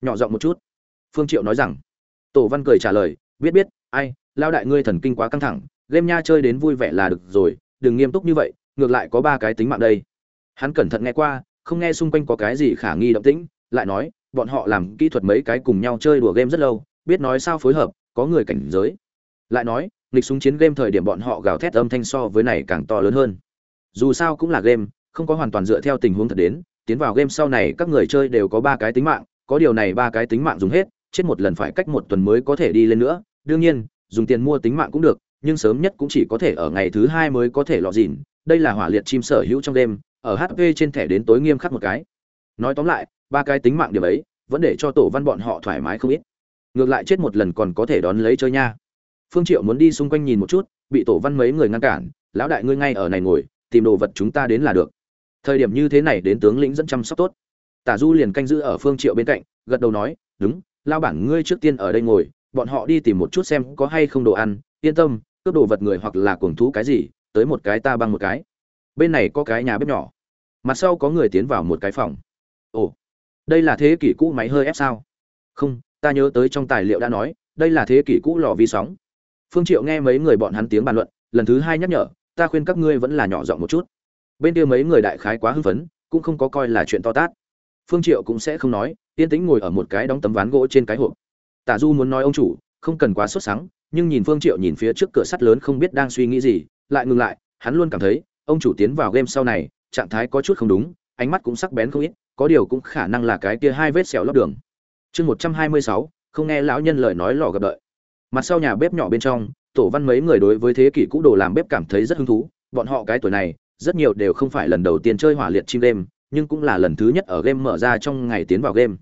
Nhỏ giọng một chút. Phương triệu nói rằng. Tổ văn cười trả lời, biết biết, ai lao đại ngươi thần kinh quá căng thẳng, game nha chơi đến vui vẻ là được rồi, đừng nghiêm túc như vậy, ngược lại có ba cái tính mạng đây hắn cẩn thận nghe qua, không nghe xung quanh có cái gì khả nghi động tĩnh, lại nói, bọn họ làm kỹ thuật mấy cái cùng nhau chơi đùa game rất lâu, biết nói sao phối hợp, có người cảnh giới. Lại nói, nghịch súng chiến game thời điểm bọn họ gào thét âm thanh so với này càng to lớn hơn. Dù sao cũng là game, không có hoàn toàn dựa theo tình huống thật đến, tiến vào game sau này các người chơi đều có ba cái tính mạng, có điều này ba cái tính mạng dùng hết, chết một lần phải cách một tuần mới có thể đi lên nữa. Đương nhiên, dùng tiền mua tính mạng cũng được, nhưng sớm nhất cũng chỉ có thể ở ngày thứ hai mới có thể lọt dìn đây là hỏa liệt chim sở hữu trong đêm ở hp trên thẻ đến tối nghiêm khắc một cái. Nói tóm lại, ba cái tính mạng điểm ấy, vẫn để cho tổ văn bọn họ thoải mái không ít. Ngược lại chết một lần còn có thể đón lấy chơi nha. Phương triệu muốn đi xung quanh nhìn một chút, bị tổ văn mấy người ngăn cản, lão đại ngươi ngay ở này ngồi, tìm đồ vật chúng ta đến là được. Thời điểm như thế này đến tướng lĩnh dẫn chăm sóc tốt. Tả du liền canh giữ ở phương triệu bên cạnh, gật đầu nói, đúng lao bản ngươi trước tiên ở đây ngồi, bọn họ đi tìm một chút xem có hay không đồ ăn, yên tâm, cướp đồ vật người hoặc là cuồng thú cái gì, tới một cái ta băng một cái. Bên này có cái nhà bếp nhỏ mặt sau có người tiến vào một cái phòng. Ồ, đây là thế kỷ cũ máy hơi ép sao? Không, ta nhớ tới trong tài liệu đã nói, đây là thế kỷ cũ lò vi sóng. Phương triệu nghe mấy người bọn hắn tiếng bàn luận, lần thứ hai nhắc nhở, ta khuyên các ngươi vẫn là nhỏ giọng một chút. Bên kia mấy người đại khái quá hưng phấn, cũng không có coi là chuyện to tát. Phương triệu cũng sẽ không nói, yên tĩnh ngồi ở một cái đóng tấm ván gỗ trên cái hộp. Tả du muốn nói ông chủ, không cần quá sốt sắng, nhưng nhìn phương triệu nhìn phía trước cửa sắt lớn không biết đang suy nghĩ gì, lại ngừng lại, hắn luôn cảm thấy, ông chủ tiến vào game sau này trạng thái có chút không đúng, ánh mắt cũng sắc bén không ít, có điều cũng khả năng là cái kia hai vết sẹo lót đường. Chương một trăm hai mươi sáu, không nghe lão nhân lời nói lò gặp đợi. Mặt sau nhà bếp nhỏ bên trong, tổ văn mấy người đối với thế kỷ cũ đồ làm bếp cảm thấy rất hứng thú, bọn họ cái tuổi này, rất nhiều đều không phải lần đầu tiên chơi hỏa liệt chim game, nhưng cũng là lần thứ nhất ở game mở ra trong ngày tiến vào game.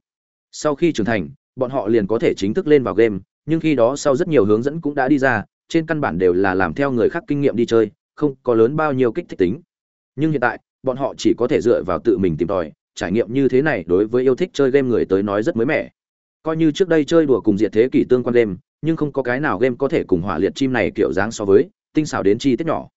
Sau khi trưởng thành, bọn họ liền có thể chính thức lên vào game, nhưng khi đó sau rất nhiều hướng dẫn cũng đã đi ra, trên căn bản đều là làm theo người khác kinh nghiệm đi chơi, không có lớn bao nhiêu kích thích tính. Nhưng hiện tại bọn họ chỉ có thể dựa vào tự mình tìm tòi, trải nghiệm như thế này đối với yêu thích chơi game người tới nói rất mới mẻ. Coi như trước đây chơi đùa cùng diệt thế kỷ tương quan game, nhưng không có cái nào game có thể cùng hỏa liệt chim này kiểu dáng so với, tinh xảo đến chi tiết nhỏ.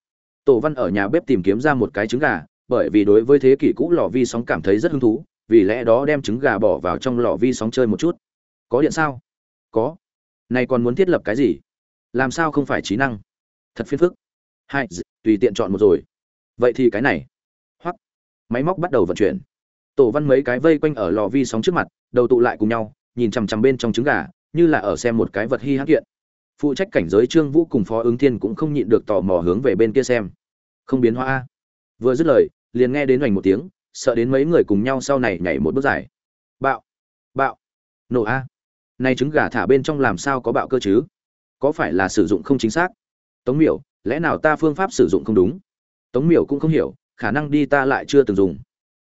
Tổ văn ở nhà bếp tìm kiếm ra một cái trứng gà, bởi vì đối với thế kỷ cũ lò vi sóng cảm thấy rất hứng thú, vì lẽ đó đem trứng gà bỏ vào trong lò vi sóng chơi một chút. Có điện sao? Có. Này còn muốn thiết lập cái gì? Làm sao không phải trí năng? Thật phiền phức. Hai tùy tiện chọn một rồi. Vậy thì cái này máy móc bắt đầu vận chuyển. Tổ văn mấy cái vây quanh ở lò vi sóng trước mặt, đầu tụ lại cùng nhau, nhìn chằm chằm bên trong trứng gà, như là ở xem một cái vật hy hãn kiện. Phụ trách cảnh giới trương vũ cùng phó ứng thiên cũng không nhịn được tò mò hướng về bên kia xem. Không biến hóa a. Vừa dứt lời, liền nghe đến hoành một tiếng, sợ đến mấy người cùng nhau sau này nhảy một bước dài. Bạo bạo, nổ a. Nay trứng gà thả bên trong làm sao có bạo cơ chứ? Có phải là sử dụng không chính xác? Tống miểu, lẽ nào ta phương pháp sử dụng không đúng? Tống miểu cũng không hiểu khả năng đi ta lại chưa từng dùng.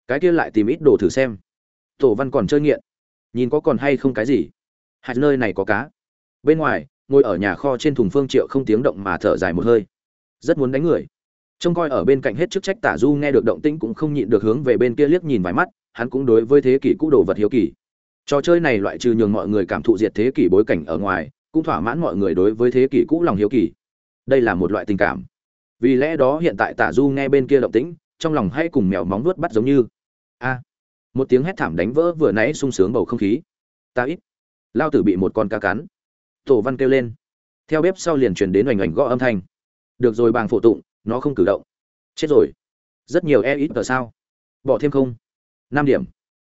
Cái kia lại tìm ít đồ thử xem. Tổ văn còn chơi nghiện. Nhìn có còn hay không cái gì. Hạt nơi này có cá. Bên ngoài, ngồi ở nhà kho trên thùng phương triệu không tiếng động mà thở dài một hơi. Rất muốn đánh người. Trông coi ở bên cạnh hết chức trách tả du nghe được động tĩnh cũng không nhịn được hướng về bên kia liếc nhìn vài mắt, hắn cũng đối với thế kỷ cũ đồ vật hiếu kỳ. Trò chơi này loại trừ nhường mọi người cảm thụ diệt thế kỷ bối cảnh ở ngoài, cũng thỏa mãn mọi người đối với thế kỷ cũ lòng hiếu kỳ. Đây là một loại tình cảm. Vì lẽ đó hiện tại tả du nghe bên kia động tĩnh trong lòng hay cùng mèo móng nuốt bắt giống như. A, một tiếng hét thảm đánh vỡ vừa nãy sung sướng bầu không khí. Ta ít. Lao tử bị một con cá cắn. Tổ văn kêu lên. Theo bếp sau liền truyền đến oành oành gõ âm thanh. Được rồi bàng phổ tụng, nó không cử động. Chết rồi. Rất nhiều e ít tờ sao. Bỏ thêm không. Năm điểm.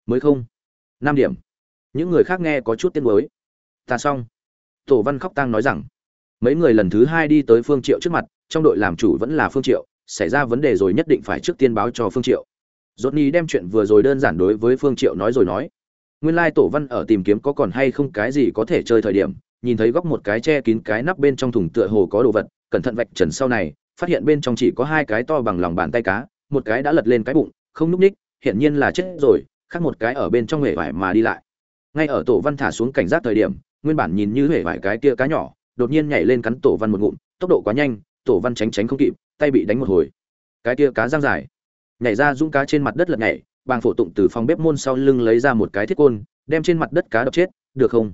Mới không. Năm điểm. Những người khác nghe có chút tiếng mới ta xong. Tổ văn khóc tang nói rằng, mấy người lần thứ hai đi tới phương triệu trước mặt, trong đội làm chủ vẫn là phương triệu xảy ra vấn đề rồi nhất định phải trước tiên báo cho phương triệu. Rốt ni đem chuyện vừa rồi đơn giản đối với phương triệu nói rồi nói. Nguyên lai tổ văn ở tìm kiếm có còn hay không cái gì có thể chơi thời điểm, nhìn thấy góc một cái che kín cái nắp bên trong thùng tựa hồ có đồ vật, cẩn thận vạch trần sau này, phát hiện bên trong chỉ có hai cái to bằng lòng bàn tay cá, một cái đã lật lên cái bụng, không núp ních hiện nhiên là chết rồi, khác một cái ở bên trong huệ vải mà đi lại. Ngay ở tổ văn thả xuống cảnh giác thời điểm, nguyên bản nhìn như huệ vải cái kia cá nhỏ, đột nhiên nhảy lên cắn tổ văn một ngụm, tốc độ quá nhanh tổ văn tránh tránh không kịp, tay bị đánh một hồi. Cái kia cá giang dài. Nhảy ra dũng cá trên mặt đất lật nhảy, bàng phổ tụng từ phòng bếp môn sau lưng lấy ra một cái thiết côn, đem trên mặt đất cá đập chết, được không?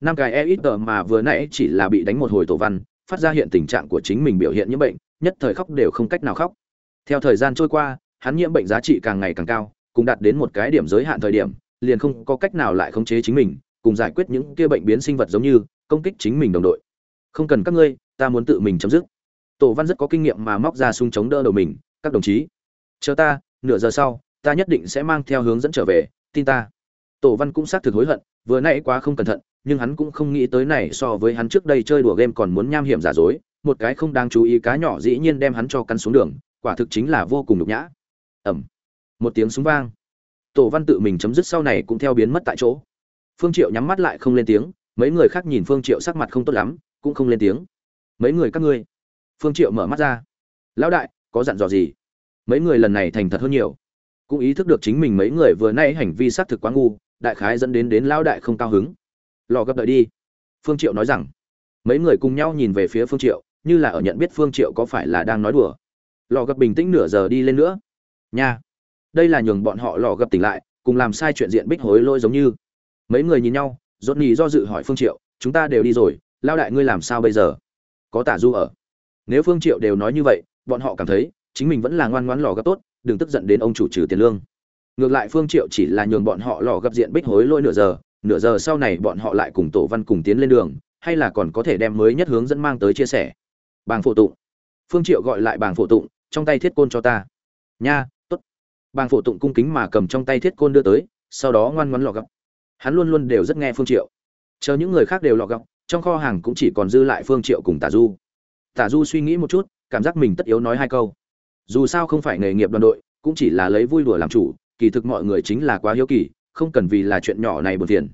Năm cái e ít tờ mà vừa nãy chỉ là bị đánh một hồi tổ văn, phát ra hiện tình trạng của chính mình biểu hiện nhiễm bệnh, nhất thời khóc đều không cách nào khóc. Theo thời gian trôi qua, hắn nhiễm bệnh giá trị càng ngày càng cao cũng đạt đến một cái điểm giới hạn thời điểm, liền không có cách nào lại khống chế chính mình, cùng giải quyết những kia bệnh biến sinh vật giống như, công kích chính mình đồng đội. Không cần các ngươi, ta muốn tự mình chấm dứt tổ văn rất có kinh nghiệm mà móc ra sung chống đỡ đầu mình, các đồng chí, chờ ta, nửa giờ sau, ta nhất định sẽ mang theo hướng dẫn trở về, tin ta. Tổ văn cũng xác thực hối hận, vừa nãy quá không cẩn thận, nhưng hắn cũng không nghĩ tới này so với hắn trước đây chơi đùa game còn muốn nham hiểm giả dối, một cái không đáng chú ý cá nhỏ dĩ nhiên đem hắn cho căn xuống đường, quả thực chính là vô cùng nhục nhã. Ẩm một tiếng súng vang. Tổ văn tự mình chấm dứt sau này cũng theo biến mất tại chỗ. Phương triệu nhắm mắt lại không lên tiếng, mấy người khác nhìn phương triệu sắc mặt không tốt lắm, cũng không lên tiếng. Mấy người các ngươi phương triệu mở mắt ra. Lão đại, có dặn dò gì? Mấy người lần này thành thật hơn nhiều. Cũng ý thức được chính mình mấy người vừa nay hành vi xác thực quá ngu, đại khái dẫn đến đến lão đại không cao hứng. Lò gấp đợi đi. Phương triệu nói rằng. Mấy người cùng nhau nhìn về phía phương triệu, như là ở nhận biết phương triệu có phải là đang nói đùa. Lò gấp bình tĩnh nửa giờ đi lên nữa. Nha, đây là nhường bọn họ lò gấp tỉnh lại, cùng làm sai chuyện diện bích hối lỗi giống như. Mấy người nhìn nhau, rốt nhì do dự hỏi phương triệu, chúng ta đều đi rồi lao đại ngươi làm sao bây giờ? Có tả du ở? Nếu phương triệu đều nói như vậy, bọn họ cảm thấy chính mình vẫn là ngoan ngoãn lò gấp tốt, đừng tức giận đến ông chủ trừ tiền lương. Ngược lại phương triệu chỉ là nhường bọn họ lò gấp diện bích hối lỗi nửa giờ nửa giờ sau này bọn họ lại cùng tổ văn cùng tiến lên đường, hay là còn có thể đem mới nhất hướng dẫn mang tới chia sẻ. Bàng phổ tụng. Phương triệu gọi lại bàng phổ tụng, trong tay thiết côn cho ta. Nha, tốt. Bàng phổ tụng cung kính mà cầm trong tay thiết côn đưa tới, sau đó ngoan ngoãn lò gấp. Hắn luôn luôn đều rất nghe phương triệu. Chờ những người khác đều lò gấp, trong kho hàng cũng chỉ còn dư lại phương triệu cùng tả du tả du suy nghĩ một chút, cảm giác mình tất yếu nói hai câu. Dù sao không phải nghề nghiệp đoàn đội, cũng chỉ là lấy vui đùa làm chủ, kỳ thực mọi người chính là quá hiếu kỳ, không cần vì là chuyện nhỏ này buồn phiền.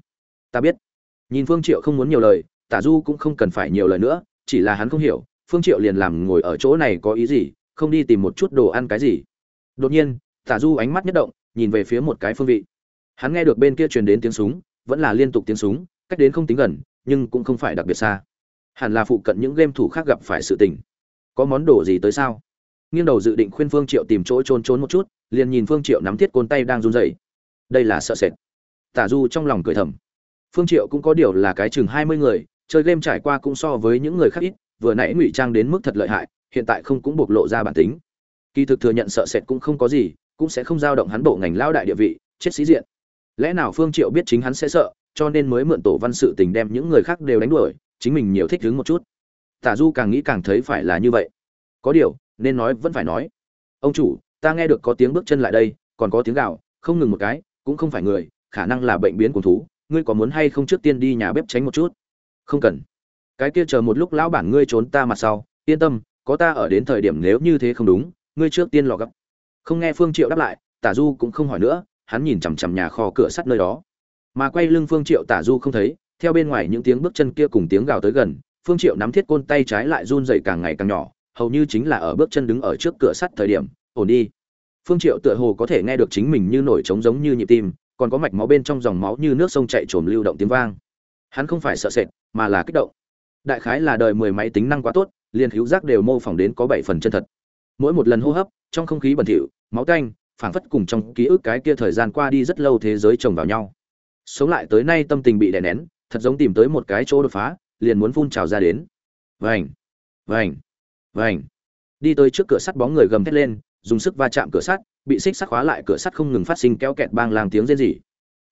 Ta biết. Nhìn phương triệu không muốn nhiều lời, tả du cũng không cần phải nhiều lời nữa, chỉ là hắn không hiểu, phương triệu liền làm ngồi ở chỗ này có ý gì, không đi tìm một chút đồ ăn cái gì. Đột nhiên, tả du ánh mắt nhất động, nhìn về phía một cái phương vị. Hắn nghe được bên kia truyền đến tiếng súng, vẫn là liên tục tiếng súng, cách đến không tính gần, nhưng cũng không phải đặc biệt xa hẳn là phụ cận những game thủ khác gặp phải sự tình. Có món đồ gì tới sao? Nghiêng đầu dự định khuyên phương triệu tìm chỗ trốn trốn một chút, liền nhìn phương triệu nắm thiết côn tay đang run rẩy. Đây là sợ sệt. Tả du trong lòng cười thầm. Phương triệu cũng có điều là cái chừng hai mươi người, chơi game trải qua cũng so với những người khác ít, vừa nãy ngụy trang đến mức thật lợi hại, hiện tại không cũng bộc lộ ra bản tính. Kỳ thực thừa nhận sợ sệt cũng không có gì, cũng sẽ không dao động hắn bộ ngành lao đại địa vị, chết sĩ diện. Lẽ nào phương triệu biết chính hắn sẽ sợ, cho nên mới mượn tổ văn sự tình đem những người khác đều đánh đuổi chính mình nhiều thích đứng một chút. Tả du càng nghĩ càng thấy phải là như vậy. Có điều, nên nói vẫn phải nói. Ông chủ, ta nghe được có tiếng bước chân lại đây, còn có tiếng gạo không ngừng một cái, cũng không phải người, khả năng là bệnh biến của thú, ngươi có muốn hay không trước tiên đi nhà bếp tránh một chút? Không cần. Cái kia chờ một lúc lão bản ngươi trốn ta mặt sau, yên tâm, có ta ở đến thời điểm nếu như thế không đúng, ngươi trước tiên lò gấp. Không nghe phương triệu đáp lại, tả du cũng không hỏi nữa, hắn nhìn chằm chằm nhà kho cửa sắt nơi đó. Mà quay lưng phương triệu, tả du không thấy theo bên ngoài những tiếng bước chân kia cùng tiếng gào tới gần, phương triệu nắm thiết côn tay trái lại run rẩy càng ngày càng nhỏ, hầu như chính là ở bước chân đứng ở trước cửa sắt thời điểm, ổn đi. Phương triệu tựa hồ có thể nghe được chính mình như nổi trống giống như nhịp tim, còn có mạch máu bên trong dòng máu như nước sông chảy trồm lưu động tiếng vang. Hắn không phải sợ sệt, mà là kích động. Đại khái là đời mười máy tính năng quá tốt, liền hữu giác đều mô phỏng đến có bảy phần chân thật. Mỗi một lần hô hấp, trong không khí bẩn thỉu, máu tanh, phảng phất cùng trong ký ức cái kia thời gian qua đi rất lâu thế giới chồng vào nhau. Sống lại tới nay tâm tình bị đè nén thật giống tìm tới một cái chỗ đột phá, liền muốn phun trào ra đến. Vành vành vành. Đi tới trước cửa sắt bóng người gầm thét lên, dùng sức va chạm cửa sắt, bị xích sắt khóa lại cửa sắt không ngừng phát sinh kéo kẹt bang làng tiếng rên rỉ.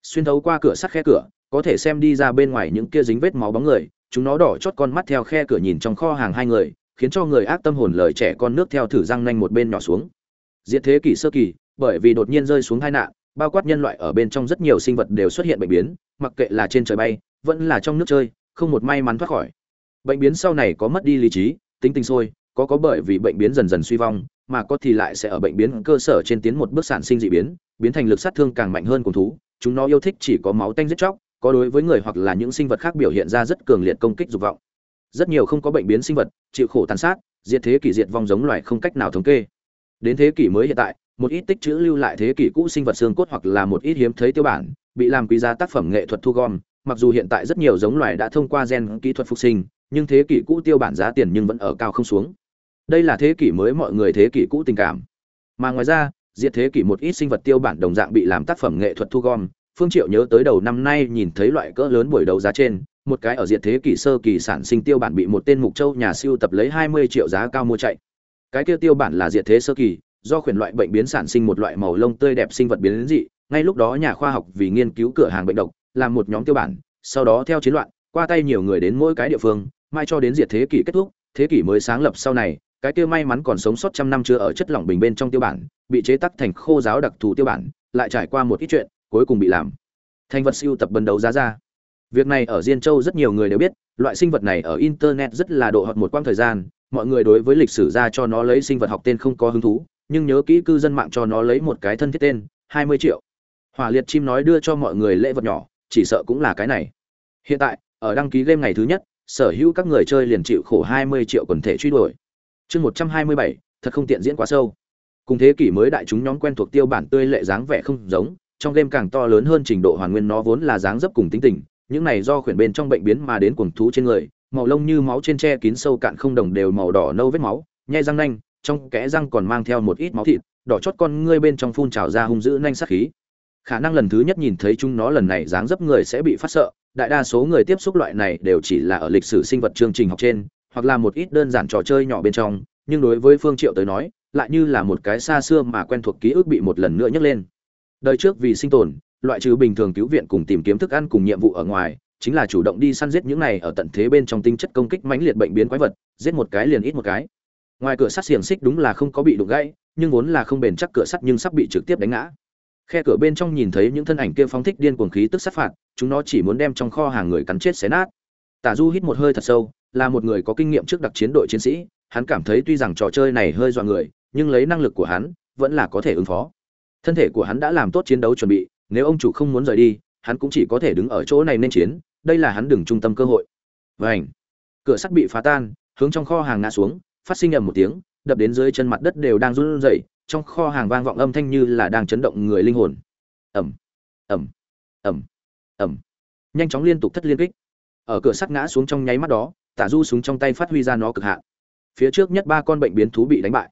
Xuyên thấu qua cửa sắt khe cửa, có thể xem đi ra bên ngoài những kia dính vết máu bóng người, chúng nó đỏ chót con mắt theo khe cửa nhìn trong kho hàng hai người, khiến cho người ác tâm hồn lời trẻ con nước theo thử răng nanh một bên nhỏ xuống. Diệt thế kỷ sơ kỳ bởi vì đột nhiên rơi xuống tai nạn, bao quát nhân loại ở bên trong rất nhiều sinh vật đều xuất hiện bệnh biến, mặc kệ là trên trời bay vẫn là trong nước chơi, không một may mắn thoát khỏi. Bệnh biến sau này có mất đi lý trí, tính tình sôi, có có bởi vì bệnh biến dần dần suy vong, mà có thì lại sẽ ở bệnh biến cơ sở trên tiến một bước sản sinh dị biến biến thành lực sát thương càng mạnh hơn cùng thú, chúng nó yêu thích chỉ có máu tanh giết chóc, có đối với người hoặc là những sinh vật khác biểu hiện ra rất cường liệt công kích dục vọng. Rất nhiều không có bệnh biến sinh vật, chịu khổ tàn sát, diệt thế kỷ diệt vong giống loài không cách nào thống kê. Đến thế kỷ mới hiện tại, một ít tích trữ lưu lại thế kỷ cũ sinh vật xương cốt hoặc là một ít hiếm thấy tiêu bản, bị làm quý giá tác phẩm nghệ thuật thu gom mặc dù hiện tại rất nhiều giống loài đã thông qua gen kỹ thuật phục sinh, nhưng thế kỷ cũ tiêu bản giá tiền nhưng vẫn ở cao không xuống. Đây là thế kỷ mới mọi người thế kỷ cũ tình cảm. Mà ngoài ra, diệt thế kỷ một ít sinh vật tiêu bản đồng dạng bị làm tác phẩm nghệ thuật thu gom. Phương triệu nhớ tới đầu năm nay nhìn thấy loại cỡ lớn buổi đấu giá trên, một cái ở diệt thế kỷ sơ kỳ sản sinh tiêu bản bị một tên mục châu nhà siêu tập lấy 20 triệu giá cao mua chạy. Cái kia tiêu bản là diệt thế sơ kỳ, do khuyển loại bệnh biến sản sinh một loại màu lông tươi đẹp sinh vật biến dị, ngay lúc đó nhà khoa học vì nghiên cứu cửa hàng bệnh độc làm một nhóm tiêu bản, sau đó theo chiến loạn, qua tay nhiều người đến mỗi cái địa phương, mai cho đến diệt thế kỷ kết thúc, thế kỷ mới sáng lập sau này, cái kia may mắn còn sống sót trăm năm chưa ở chất lỏng bình bên trong tiêu bản, bị chế tắc thành khô giáo đặc thù tiêu bản, lại trải qua một ít chuyện, cuối cùng bị làm thành vật siêu tập bần đấu giá ra. Việc này ở diên châu rất nhiều người đều biết, loại sinh vật này ở internet rất là độ hot một quãng thời gian, mọi người đối với lịch sử ra cho nó lấy sinh vật học tên không có hứng thú, nhưng nhớ kỹ cư dân mạng cho nó lấy một cái thân thiết tên 20 triệu. Hỏa liệt chim nói đưa cho mọi người lễ vật nhỏ chỉ sợ cũng là cái này. Hiện tại ở đăng ký game ngày thứ nhất sở hữu các người chơi liền chịu khổ 20 triệu quần thể truy đuổi. Chương 127, thật không tiện diễn quá sâu. Cùng thế kỷ mới đại chúng nhóm quen thuộc tiêu bản tươi lệ dáng vẻ không giống trong game càng to lớn hơn trình độ hoàn nguyên nó vốn là dáng dấp cùng tính tình những này do khuyển bên trong bệnh biến mà đến cuồng thú trên người màu lông như máu trên tre kín sâu cạn không đồng đều màu đỏ nâu vết máu nhai răng nanh trong kẽ răng còn mang theo một ít máu thịt đỏ chót con ngươi bên trong phun trào ra hung dữ nanh sát khí khả năng lần thứ nhất nhìn thấy chúng nó lần này dáng dấp người sẽ bị phát sợ. Đại đa số người tiếp xúc loại này đều chỉ là ở lịch sử sinh vật chương trình học trên, hoặc là một ít đơn giản trò chơi nhỏ bên trong, nhưng đối với phương triệu tới nói, lại như là một cái xa xưa mà quen thuộc ký ức bị một lần nữa nhấc lên. Đời trước vì sinh tồn, loại trừ bình thường cứu viện cùng tìm kiếm thức ăn cùng nhiệm vụ ở ngoài, chính là chủ động đi săn giết những này ở tận thế bên trong tinh chất công kích mãnh liệt bệnh biến quái vật, giết một cái liền ít một cái. Ngoài cửa sắt xiềng xích đúng là không có bị đụng gãy, nhưng vốn là không bền chắc cửa sắt nhưng sắp bị trực tiếp đánh ngã khe cửa bên trong nhìn thấy những thân ảnh kia phóng thích điên cuồng khí tức sát phạt, chúng nó chỉ muốn đem trong kho hàng người cắn chết xé nát. Tả du hít một hơi thật sâu, là một người có kinh nghiệm trước đặc chiến đội chiến sĩ, hắn cảm thấy tuy rằng trò chơi này hơi dọa người, nhưng lấy năng lực của hắn, vẫn là có thể ứng phó. Thân thể của hắn đã làm tốt chiến đấu chuẩn bị, nếu ông chủ không muốn rời đi, hắn cũng chỉ có thể đứng ở chỗ này nên chiến, đây là hắn đừng trung tâm cơ hội. Vảnh cửa sắt bị phá tan, hướng trong kho hàng ngã xuống, phát sinh ầm một tiếng, đập đến dưới chân mặt đất đều đang run rẩy trong kho hàng vang vọng âm thanh như là đang chấn động người linh hồn. Ầm ầm ầm ầm. Nhanh chóng liên tục thất liên kích. Ở cửa sắt ngã xuống trong nháy mắt đó, tả du súng trong tay phát huy ra nó cực hạn. Phía trước nhất ba con bệnh biến thú bị đánh bại.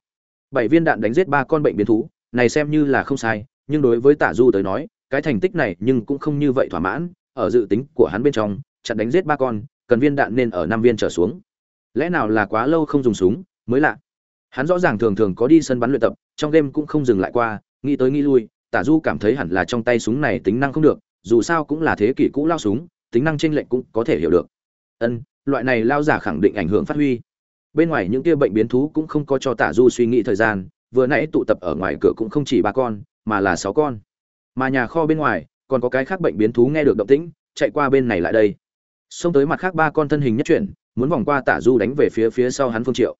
Bảy viên đạn đánh giết ba con bệnh biến thú, này xem như là không sai, nhưng đối với tả du tới nói, cái thành tích này nhưng cũng không như vậy thỏa mãn, ở dự tính của hắn bên trong, chặn đánh giết ba con, cần viên đạn nên ở năm viên trở xuống. Lẽ nào là quá lâu không dùng súng, mới lạ? Hắn rõ ràng thường thường có đi sân bắn luyện tập, trong game cũng không dừng lại qua, nghĩ tới nghĩ lui, tả du cảm thấy hẳn là trong tay súng này tính năng không được, dù sao cũng là thế kỷ cũ lao súng, tính năng chênh lệch cũng có thể hiểu được. Ân, loại này lao giả khẳng định ảnh hưởng phát huy. Bên ngoài những kia bệnh biến thú cũng không có cho tả du suy nghĩ thời gian, vừa nãy tụ tập ở ngoài cửa cũng không chỉ ba con, mà là sáu con. Mà nhà kho bên ngoài, còn có cái khác bệnh biến thú nghe được động tĩnh, chạy qua bên này lại đây. Xông tới mặt khác ba con thân hình nhất chuyển, muốn vòng qua tả du đánh về phía phía sau hắn phương triệu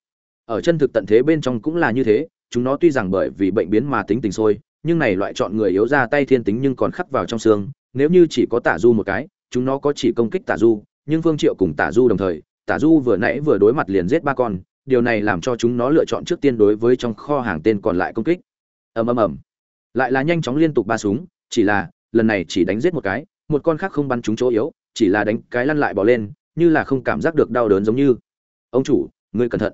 ở chân thực tận thế bên trong cũng là như thế, chúng nó tuy rằng bởi vì bệnh biến mà tính tình sôi, nhưng này loại chọn người yếu ra tay thiên tính nhưng còn khắc vào trong xương, nếu như chỉ có tả du một cái, chúng nó có chỉ công kích tả du, nhưng phương triệu cùng tả du đồng thời, tả du vừa nãy vừa đối mặt liền giết ba con, điều này làm cho chúng nó lựa chọn trước tiên đối với trong kho hàng tên còn lại công kích. Ầm ầm ầm. Lại là nhanh chóng liên tục ba súng, chỉ là, lần này chỉ đánh giết một cái, một con khác không bắn trúng chỗ yếu, chỉ là đánh cái lăn lại bỏ lên, như là không cảm giác được đau đớn giống như. Ông chủ, ngươi cẩn thận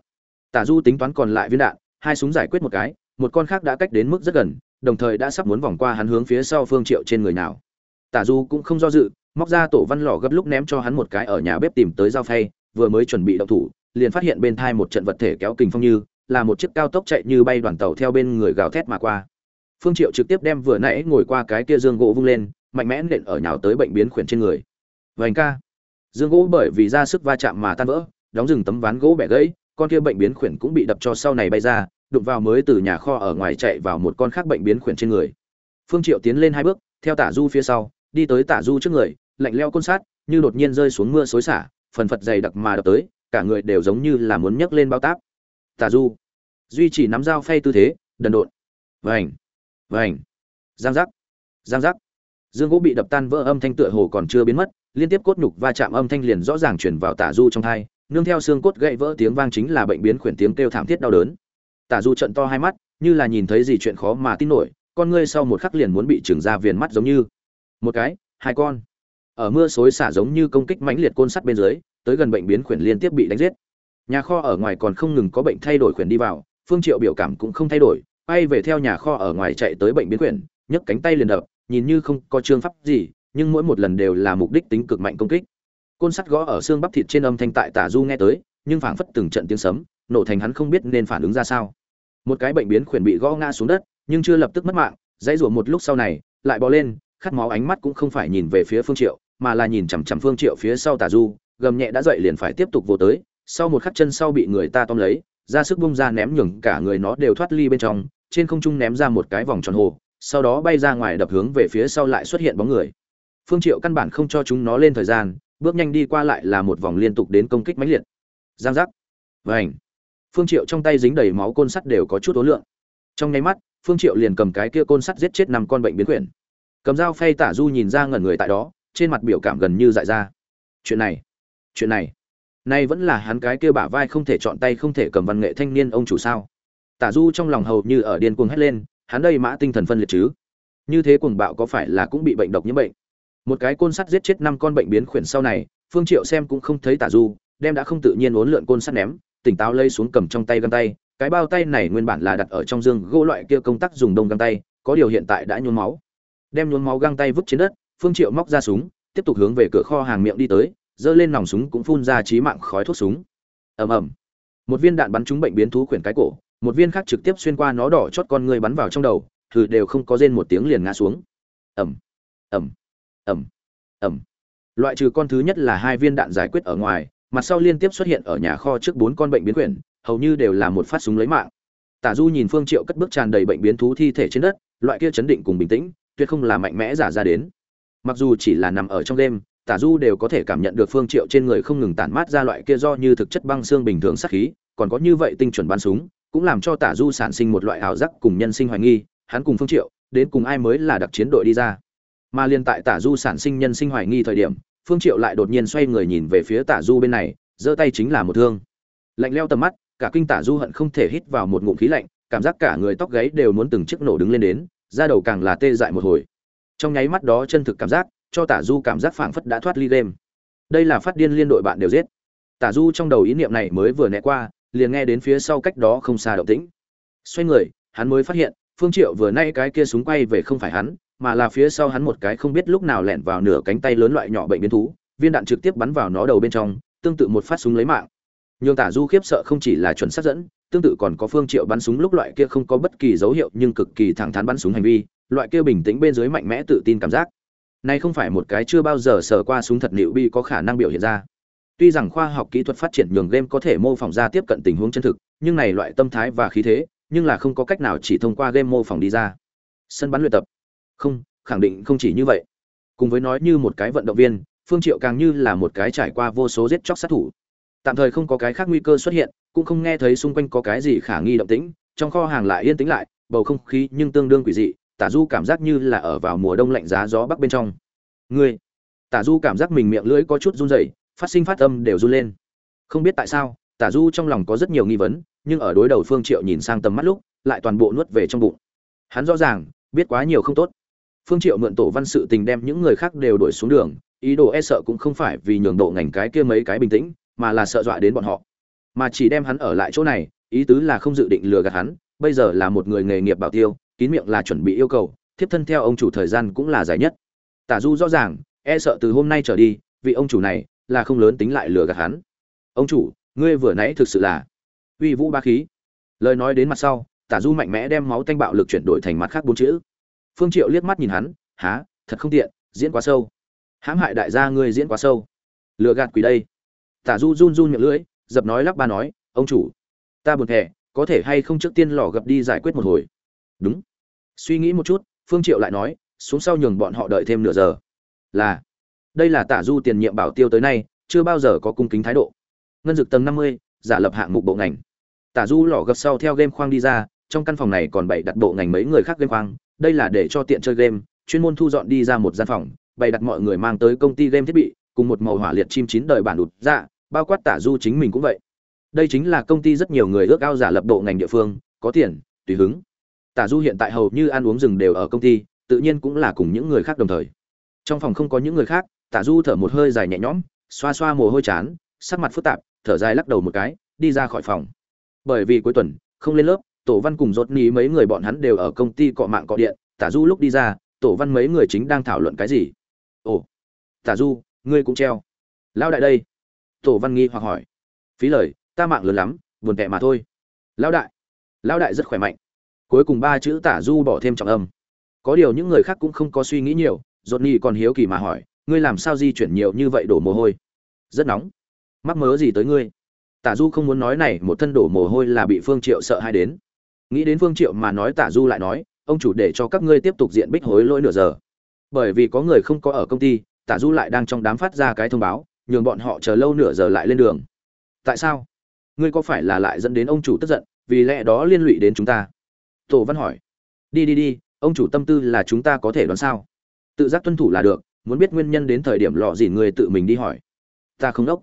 tả du tính toán còn lại viên đạn, hai súng giải quyết một cái, một con khác đã cách đến mức rất gần, đồng thời đã sắp muốn vòng qua hắn hướng phía sau phương triệu trên người nào. Tả du cũng không do dự, móc ra tổ văn lò gấp lúc ném cho hắn một cái ở nhà bếp tìm tới dao phay, vừa mới chuẩn bị động thủ, liền phát hiện bên thai một trận vật thể kéo kình phong như, là một chiếc cao tốc chạy như bay đoàn tàu theo bên người gào thét mà qua. Phương triệu trực tiếp đem vừa nãy ngồi qua cái kia dương gỗ vung lên, mạnh mẽ nện ở nhào tới bệnh biến khuyển trên người. Vành ca. Dương gỗ bởi vì ra sức va chạm mà tan vỡ, đóng rừng tấm ván gỗ bẻ gãy con kia bệnh biến khuyển cũng bị đập cho sau này bay ra, đụng vào mới từ nhà kho ở ngoài chạy vào một con khác bệnh biến khuyển trên người. Phương triệu tiến lên hai bước, theo tả du phía sau, đi tới tả du trước người, lạnh leo côn sát, như đột nhiên rơi xuống mưa xối xả, phần phật dày đặc mà đập tới, cả người đều giống như là muốn nhấc lên bao táp. Tả du, duy chỉ nắm dao phay tư thế, đần độn. Vành vành. Giang giác giang giác. Dương gỗ bị đập tan vỡ âm thanh tựa hồ còn chưa biến mất, liên tiếp cốt nhục va chạm âm thanh liền rõ ràng chuyển vào tả du trong thai nương theo xương cốt gãy vỡ tiếng vang chính là bệnh biến khuyển tiếng kêu thảm thiết đau đớn. Tả du trận to hai mắt, như là nhìn thấy gì chuyện khó mà tin nổi, con ngươi sau một khắc liền muốn bị trừng ra viền mắt giống như. Một cái, hai con. Ở mưa xối xả giống như công kích mãnh liệt côn sắt bên dưới, tới gần bệnh biến khuyển liên tiếp bị đánh giết. Nhà kho ở ngoài còn không ngừng có bệnh thay đổi khuyển đi vào, phương triệu biểu cảm cũng không thay đổi bay về theo nhà kho ở ngoài chạy tới bệnh biến khuyển, nhấc cánh tay liền đập, nhìn như không có trương pháp gì, nhưng mỗi một lần đều là mục đích tính cực mạnh công kích côn sắt gõ ở xương bắp thịt trên âm thanh tại tả du nghe tới, nhưng phảng phất từng trận tiếng sấm, nổ thành hắn không biết nên phản ứng ra sao. Một cái bệnh biến khuyển bị gõ ngã xuống đất, nhưng chưa lập tức mất mạng, dãy rủa một lúc sau này, lại bò lên, khát máu ánh mắt cũng không phải nhìn về phía phương triệu, mà là nhìn chằm chằm phương triệu phía sau tả du, gầm nhẹ đã dậy liền phải tiếp tục vô tới, sau một khắc chân sau bị người ta tóm lấy, ra sức bung ra ném nhường cả người nó đều thoát ly bên trong, trên không trung ném ra một cái vòng tròn hồ, sau đó bay ra ngoài đập hướng về phía sau lại xuất hiện bóng người. Phương triệu căn bản không cho chúng nó lên thời gian bước nhanh đi qua lại là một vòng liên tục đến công kích mãnh liệt. Giang giác. Vảnh phương triệu trong tay dính đầy máu côn sắt đều có chút ố lượng. Trong nháy mắt, phương triệu liền cầm cái kia côn sắt giết chết năm con bệnh biến quyển. Cầm dao phay tả du nhìn ra ngẩn người tại đó, trên mặt biểu cảm gần như dại ra. Chuyện này. Chuyện này. Nay vẫn là hắn cái kia bả vai không thể chọn tay không thể cầm văn nghệ thanh niên ông chủ sao? Tả du trong lòng hầu như ở điên cuồng hét lên, hắn đây mã tinh thần phân liệt chứ? Như thế cuồng bạo có phải là cũng bị bệnh độc nhiễm bệnh? Một cái côn sắt giết chết năm con bệnh biến khuyển sau này, phương triệu xem cũng không thấy tả du, đem đã không tự nhiên uốn lượn côn sắt ném, tỉnh táo lây xuống cầm trong tay găng tay. Cái bao tay này nguyên bản là đặt ở trong dương gỗ loại kia công tác dùng đông găng tay, có điều hiện tại đã nhuốm máu. Đem nhuốm máu găng tay vứt trên đất, phương triệu móc ra súng, tiếp tục hướng về cửa kho hàng miệng đi tới dơ lên nòng súng cũng phun ra chí mạng khói thuốc súng. Ầm ầm. Một viên đạn bắn trúng bệnh biến thú khuyển cái cổ, một viên khác trực tiếp xuyên qua nó đỏ chót con người bắn vào trong đầu, thử đều không có rên một tiếng liền ngã xuống. Ầm. Ầm. Ẩm, ẩm. loại trừ con thứ nhất là hai viên đạn giải quyết ở ngoài mặt sau liên tiếp xuất hiện ở nhà kho trước bốn con bệnh biến quyển hầu như đều là một phát súng lấy mạng. Tả du nhìn phương triệu cất bước tràn đầy bệnh biến thú thi thể trên đất loại kia chấn định cùng bình tĩnh tuyệt không là mạnh mẽ giả ra đến. Mặc dù chỉ là nằm ở trong đêm tả du đều có thể cảm nhận được phương triệu trên người không ngừng tản mát ra loại kia do như thực chất băng xương bình thường sát khí còn có như vậy tinh chuẩn bắn súng cũng làm cho tả du sản sinh một loại ảo giác cùng nhân sinh hoài nghi hắn cùng phương triệu đến cùng ai mới là đặc chiến đội đi ra mà liên tại tả du sản sinh nhân sinh hoài nghi thời điểm, phương triệu lại đột nhiên xoay người nhìn về phía tả du bên này, giơ tay chính là một thương. Lạnh leo tầm mắt, cả kinh tả du hận không thể hít vào một ngụm khí lạnh, cảm giác cả người tóc gáy đều muốn từng chiếc nổ đứng lên đến, da đầu càng là tê dại một hồi. Trong nháy mắt đó chân thực cảm giác, cho tả du cảm giác phảng phất đã thoát ly game đây là phát điên liên đội bạn đều giết. Tả du trong đầu ý niệm này mới vừa né qua, liền nghe đến phía sau cách đó không xa động tĩnh. Xoay người, hắn mới phát hiện, phương triệu vừa nay cái kia súng quay về không phải hắn mà là phía sau hắn một cái không biết lúc nào lẻn vào nửa cánh tay lớn loại nhỏ bệnh biến thú, viên đạn trực tiếp bắn vào nó đầu bên trong, tương tự một phát súng lấy mạng. Nhường tả du khiếp sợ không chỉ là chuẩn xác dẫn, tương tự còn có phương triệu bắn súng lúc loại kia không có bất kỳ dấu hiệu nhưng cực kỳ thẳng thắn bắn súng hành vi, loại kia bình tĩnh bên dưới mạnh mẽ tự tin cảm giác. Này không phải một cái chưa bao giờ sở qua súng thật liệu bi có khả năng biểu hiện ra. Tuy rằng khoa học kỹ thuật phát triển nhường game có thể mô phỏng ra tiếp cận tình huống chân thực, nhưng này loại tâm thái và khí thế, nhưng là không có cách nào chỉ thông qua game mô phỏng đi ra. Sân bắn luyện tập không, khẳng định không chỉ như vậy. Cùng với nói như một cái vận động viên, phương triệu càng như là một cái trải qua vô số giết chóc sát thủ. Tạm thời không có cái khác nguy cơ xuất hiện, cũng không nghe thấy xung quanh có cái gì khả nghi động tĩnh, trong kho hàng lại yên tĩnh lại, bầu không khí nhưng tương đương quỷ dị, tả du cảm giác như là ở vào mùa đông lạnh giá gió bắc bên trong. Ngươi, tả du cảm giác mình miệng lưỡi có chút run rẩy, phát sinh phát âm đều run lên. Không biết tại sao, tả du trong lòng có rất nhiều nghi vấn, nhưng ở đối đầu phương triệu nhìn sang tầm mắt lúc, lại toàn bộ nuốt về trong bụng. Hắn rõ ràng, biết quá nhiều không tốt phương triệu mượn tổ văn sự tình đem những người khác đều đuổi xuống đường, ý đồ e sợ cũng không phải vì nhường độ ngành cái kia mấy cái bình tĩnh, mà là sợ dọa đến bọn họ. Mà chỉ đem hắn ở lại chỗ này, ý tứ là không dự định lừa gạt hắn, bây giờ là một người nghề nghiệp bảo tiêu, kín miệng là chuẩn bị yêu cầu, thiếp thân theo ông chủ thời gian cũng là dài nhất. Tả du rõ ràng e sợ từ hôm nay trở đi, vị ông chủ này là không lớn tính lại lừa gạt hắn. Ông chủ, ngươi vừa nãy thực sự là uy vũ ba khí. Lời nói đến mặt sau, tả du mạnh mẽ đem máu tanh bạo lực chuyển đổi thành mặt khác bốn chữ phương triệu liếc mắt nhìn hắn, há, thật không tiện, diễn quá sâu. Hãm hại đại gia ngươi diễn quá sâu. Lừa gạt quỷ đây. Tả du run run miệng lưỡi, dập nói lắp ba nói, ông chủ, ta buồn thẻ có thể hay không trước tiên lò gập đi giải quyết một hồi? Đúng. Suy nghĩ một chút, phương triệu lại nói, xuống sau nhường bọn họ đợi thêm nửa giờ. Là. Đây là tả du tiền nhiệm bảo tiêu tới nay, chưa bao giờ có cung kính thái độ. Ngân dực tầng năm mươi, giả lập hạng mục bộ ngành. Tả du lò gập sau theo game khoang đi ra, trong căn phòng này còn bày đặt bộ ngành mấy người khác game khoang đây là để cho tiện chơi game, chuyên môn thu dọn đi ra một gian phòng, bày đặt mọi người mang tới công ty game thiết bị, cùng một màu hỏa liệt chim chín đời bản đụt dạ bao quát tả du chính mình cũng vậy. Đây chính là công ty rất nhiều người ước ao giả lập độ ngành địa phương, có tiền, tùy hứng. Tả du hiện tại hầu như ăn uống rừng đều ở công ty, tự nhiên cũng là cùng những người khác đồng thời. Trong phòng không có những người khác, tả du thở một hơi dài nhẹ nhõm, xoa xoa mồ hôi chán, sắc mặt phức tạp, thở dài lắc đầu một cái, đi ra khỏi phòng. Bởi vì cuối tuần, không lên lớp tổ văn cùng rốt ní mấy người bọn hắn đều ở công ty cọ mạng cọ điện, tả du lúc đi ra, tổ văn mấy người chính đang thảo luận cái gì? Ồ, tả du, ngươi cũng treo. Lão đại đây. Tổ văn nghi hoặc hỏi. Phí lời, ta mạng lớn lắm, buồn tệ mà thôi. Lão đại. Lão đại rất khỏe mạnh. Cuối cùng ba chữ tả du bỏ thêm trọng âm. Có điều những người khác cũng không có suy nghĩ nhiều dốt ní còn hiếu kỳ mà hỏi, ngươi làm sao di chuyển nhiều như vậy đổ mồ hôi? Rất nóng. Mắc mớ gì tới ngươi? Tả du không muốn nói này, một thân đổ mồ hôi là bị phương triệu sợ hay đến nghĩ đến phương triệu mà nói tả du lại nói, ông chủ để cho các ngươi tiếp tục diện bích hối lỗi nửa giờ. Bởi vì có người không có ở công ty, tả du lại đang trong đám phát ra cái thông báo, nhường bọn họ chờ lâu nửa giờ lại lên đường. Tại sao? Ngươi có phải là lại dẫn đến ông chủ tức giận, vì lẽ đó liên lụy đến chúng ta? Tổ văn hỏi. Đi đi đi, ông chủ tâm tư là chúng ta có thể đoán sao? Tự giác tuân thủ là được, muốn biết nguyên nhân đến thời điểm lọ dìn người tự mình đi hỏi. Ta không đốc.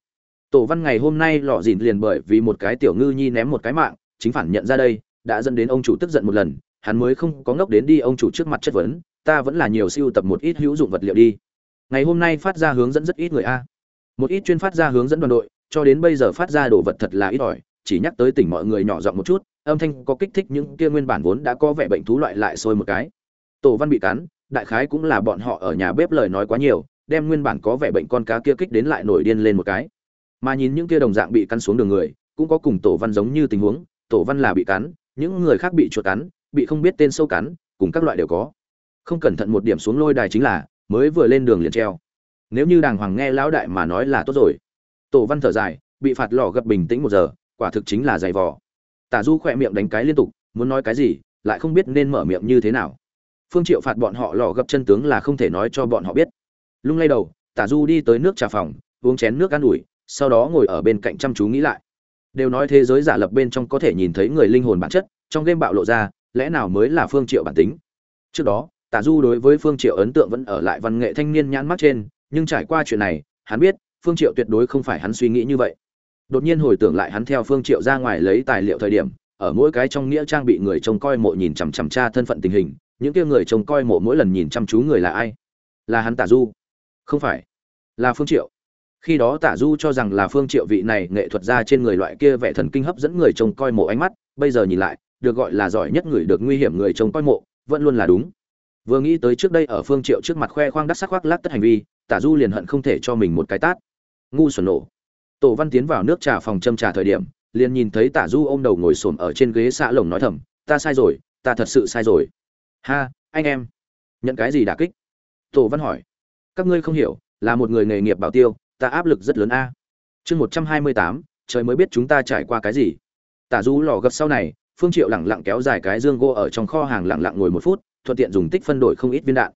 Tổ văn ngày hôm nay lọ dìn liền bởi vì một cái tiểu ngư nhi ném một cái mạng, chính phản nhận ra đây đã dẫn đến ông chủ tức giận một lần, hắn mới không có ngốc đến đi ông chủ trước mặt chất vấn, ta vẫn là nhiều siêu tập một ít hữu dụng vật liệu đi. Ngày hôm nay phát ra hướng dẫn rất ít người a. Một ít chuyên phát ra hướng dẫn đoàn đội, cho đến bây giờ phát ra đồ vật thật là ít ỏi, chỉ nhắc tới tỉnh mọi người nhỏ giọng một chút, âm thanh có kích thích những kia nguyên bản vốn đã có vẻ bệnh thú loại lại sôi một cái. Tổ văn bị cắn, đại khái cũng là bọn họ ở nhà bếp lời nói quá nhiều, đem nguyên bản có vẻ bệnh con cá kia kích đến lại nổi điên lên một cái. Mà nhìn những kia đồng dạng bị cắn xuống đường người, cũng có cùng tổ văn giống như tình huống, tổ văn là bị cắn những người khác bị chuột cắn, bị không biết tên sâu cắn, cùng các loại đều có. Không cẩn thận một điểm xuống lôi đài chính là, mới vừa lên đường liền treo. Nếu như đàng hoàng nghe lão đại mà nói là tốt rồi. Tổ văn thở dài, bị phạt lò gập bình tĩnh một giờ, quả thực chính là giày vò. Tả du khỏe miệng đánh cái liên tục, muốn nói cái gì, lại không biết nên mở miệng như thế nào. Phương triệu phạt bọn họ lò gập chân tướng là không thể nói cho bọn họ biết. Lung lay đầu, tả du đi tới nước trà phòng, uống chén nước ăn ủi, sau đó ngồi ở bên cạnh chăm chú nghĩ lại đều nói thế giới giả lập bên trong có thể nhìn thấy người linh hồn bản chất, trong game bạo lộ ra, lẽ nào mới là phương triệu bản tính? Trước đó tả du đối với phương triệu ấn tượng vẫn ở lại văn nghệ thanh niên nhãn mắt trên, nhưng trải qua chuyện này, hắn biết, phương triệu tuyệt đối không phải hắn suy nghĩ như vậy. Đột nhiên hồi tưởng lại hắn theo phương triệu ra ngoài lấy tài liệu thời điểm, ở mỗi cái trong nghĩa trang bị người trông coi mộ nhìn chằm chằm tra thân phận tình hình, những kia người trông coi mộ mỗi lần nhìn chăm chú người là ai? Là hắn tả du. Không phải, là phương triệu khi đó tả du cho rằng là phương triệu vị này nghệ thuật ra trên người loại kia vẻ thần kinh hấp dẫn người trông coi mộ ánh mắt, bây giờ nhìn lại, được gọi là giỏi nhất người được nguy hiểm người trông coi mộ, vẫn luôn là đúng. Vừa nghĩ tới trước đây ở phương triệu trước mặt khoe khoang đắc sắc khoác lác tất hành vi, tả du liền hận không thể cho mình một cái tát. Ngu xuẩn nổ. Tổ văn tiến vào nước trà phòng châm trà thời điểm, liền nhìn thấy tả du ôm đầu ngồi xổm ở trên ghế xạ lồng nói thầm, ta sai rồi, ta thật sự sai rồi. Ha, anh em, nhận cái gì đả kích? Tổ văn hỏi. Các ngươi không hiểu, là một người nghề nghiệp bảo tiêu ta áp lực rất lớn a. Chương một trăm hai mươi tám, trời mới biết chúng ta trải qua cái gì. Tả du lò gập sau này, phương triệu lẳng lặng kéo dài cái dương gỗ ở trong kho hàng lẳng lặng ngồi một phút, thuận tiện dùng tích phân đổi không ít viên đạn.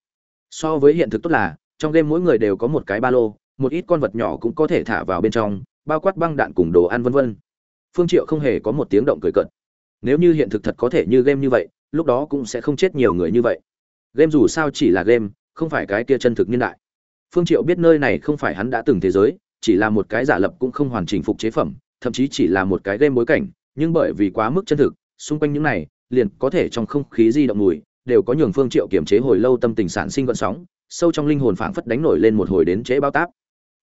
So với hiện thực tốt là, trong game mỗi người đều có một cái ba lô, một ít con vật nhỏ cũng có thể thả vào bên trong, bao quát băng đạn cùng đồ ăn vân vân. Phương triệu không hề có một tiếng động cười cợt. Nếu như hiện thực thật có thể như game như vậy, lúc đó cũng sẽ không chết nhiều người như vậy. Game dù sao chỉ là game, không phải cái kia chân thực niên đại phương triệu biết nơi này không phải hắn đã từng thế giới, chỉ là một cái giả lập cũng không hoàn chỉnh phục chế phẩm, thậm chí chỉ là một cái game bối cảnh, nhưng bởi vì quá mức chân thực, xung quanh những này, liền có thể trong không khí di động mùi, đều có nhường phương triệu kiềm chế hồi lâu tâm tình sản sinh gợn sóng, sâu trong linh hồn phảng phất đánh nổi lên một hồi đến chế bao táp.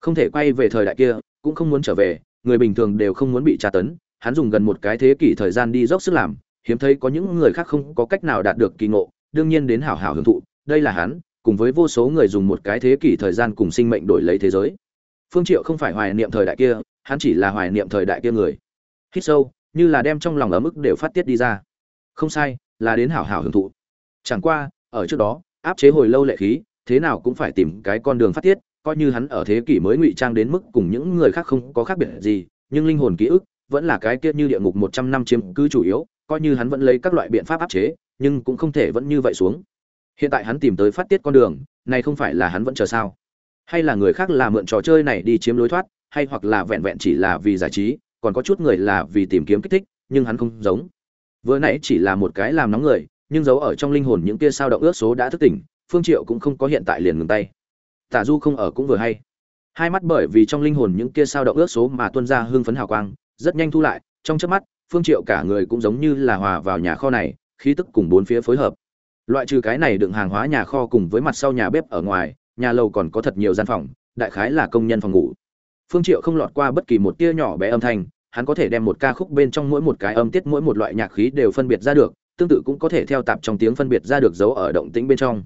Không thể quay về thời đại kia, cũng không muốn trở về, người bình thường đều không muốn bị tra tấn, hắn dùng gần một cái thế kỷ thời gian đi dốc sức làm, hiếm thấy có những người khác không có cách nào đạt được kỳ ngộ, đương nhiên đến hảo hảo hưởng thụ, đây là hắn cùng với vô số người dùng một cái thế kỷ thời gian cùng sinh mệnh đổi lấy thế giới. Phương triệu không phải hoài niệm thời đại kia, hắn chỉ là hoài niệm thời đại kia người. Hít sâu, như là đem trong lòng ở mức đều phát tiết đi ra. Không sai, là đến hảo hảo hưởng thụ. Chẳng qua, ở trước đó, áp chế hồi lâu lệ khí, thế nào cũng phải tìm cái con đường phát tiết, coi như hắn ở thế kỷ mới ngụy trang đến mức cùng những người khác không có khác biệt gì, nhưng linh hồn ký ức vẫn là cái kia như địa ngục một trăm năm chiếm cứ chủ yếu, coi như hắn vẫn lấy các loại biện pháp áp chế, nhưng cũng không thể vẫn như vậy xuống hiện tại hắn tìm tới phát tiết con đường, này không phải là hắn vẫn chờ sao? Hay là người khác là mượn trò chơi này đi chiếm lối thoát, hay hoặc là vẹn vẹn chỉ là vì giải trí, còn có chút người là vì tìm kiếm kích thích, nhưng hắn không giống. Vừa nãy chỉ là một cái làm nóng người, nhưng giấu ở trong linh hồn những kia sao động ước số đã thức tỉnh, phương triệu cũng không có hiện tại liền ngừng tay. Tả du không ở cũng vừa hay. Hai mắt bởi vì trong linh hồn những kia sao động ước số mà tuôn ra hương phấn hào quang, rất nhanh thu lại, trong chớp mắt, phương triệu cả người cũng giống như là hòa vào nhà kho này, khí tức cùng bốn phía phối hợp loại trừ cái này đựng hàng hóa nhà kho cùng với mặt sau nhà bếp ở ngoài, nhà lầu còn có thật nhiều gian phòng, đại khái là công nhân phòng ngủ. Phương triệu không lọt qua bất kỳ một tia nhỏ bé âm thanh, hắn có thể đem một ca khúc bên trong mỗi một cái âm tiết, mỗi một loại nhạc khí đều phân biệt ra được, tương tự cũng có thể theo tạp trong tiếng phân biệt ra được dấu ở động tĩnh bên trong.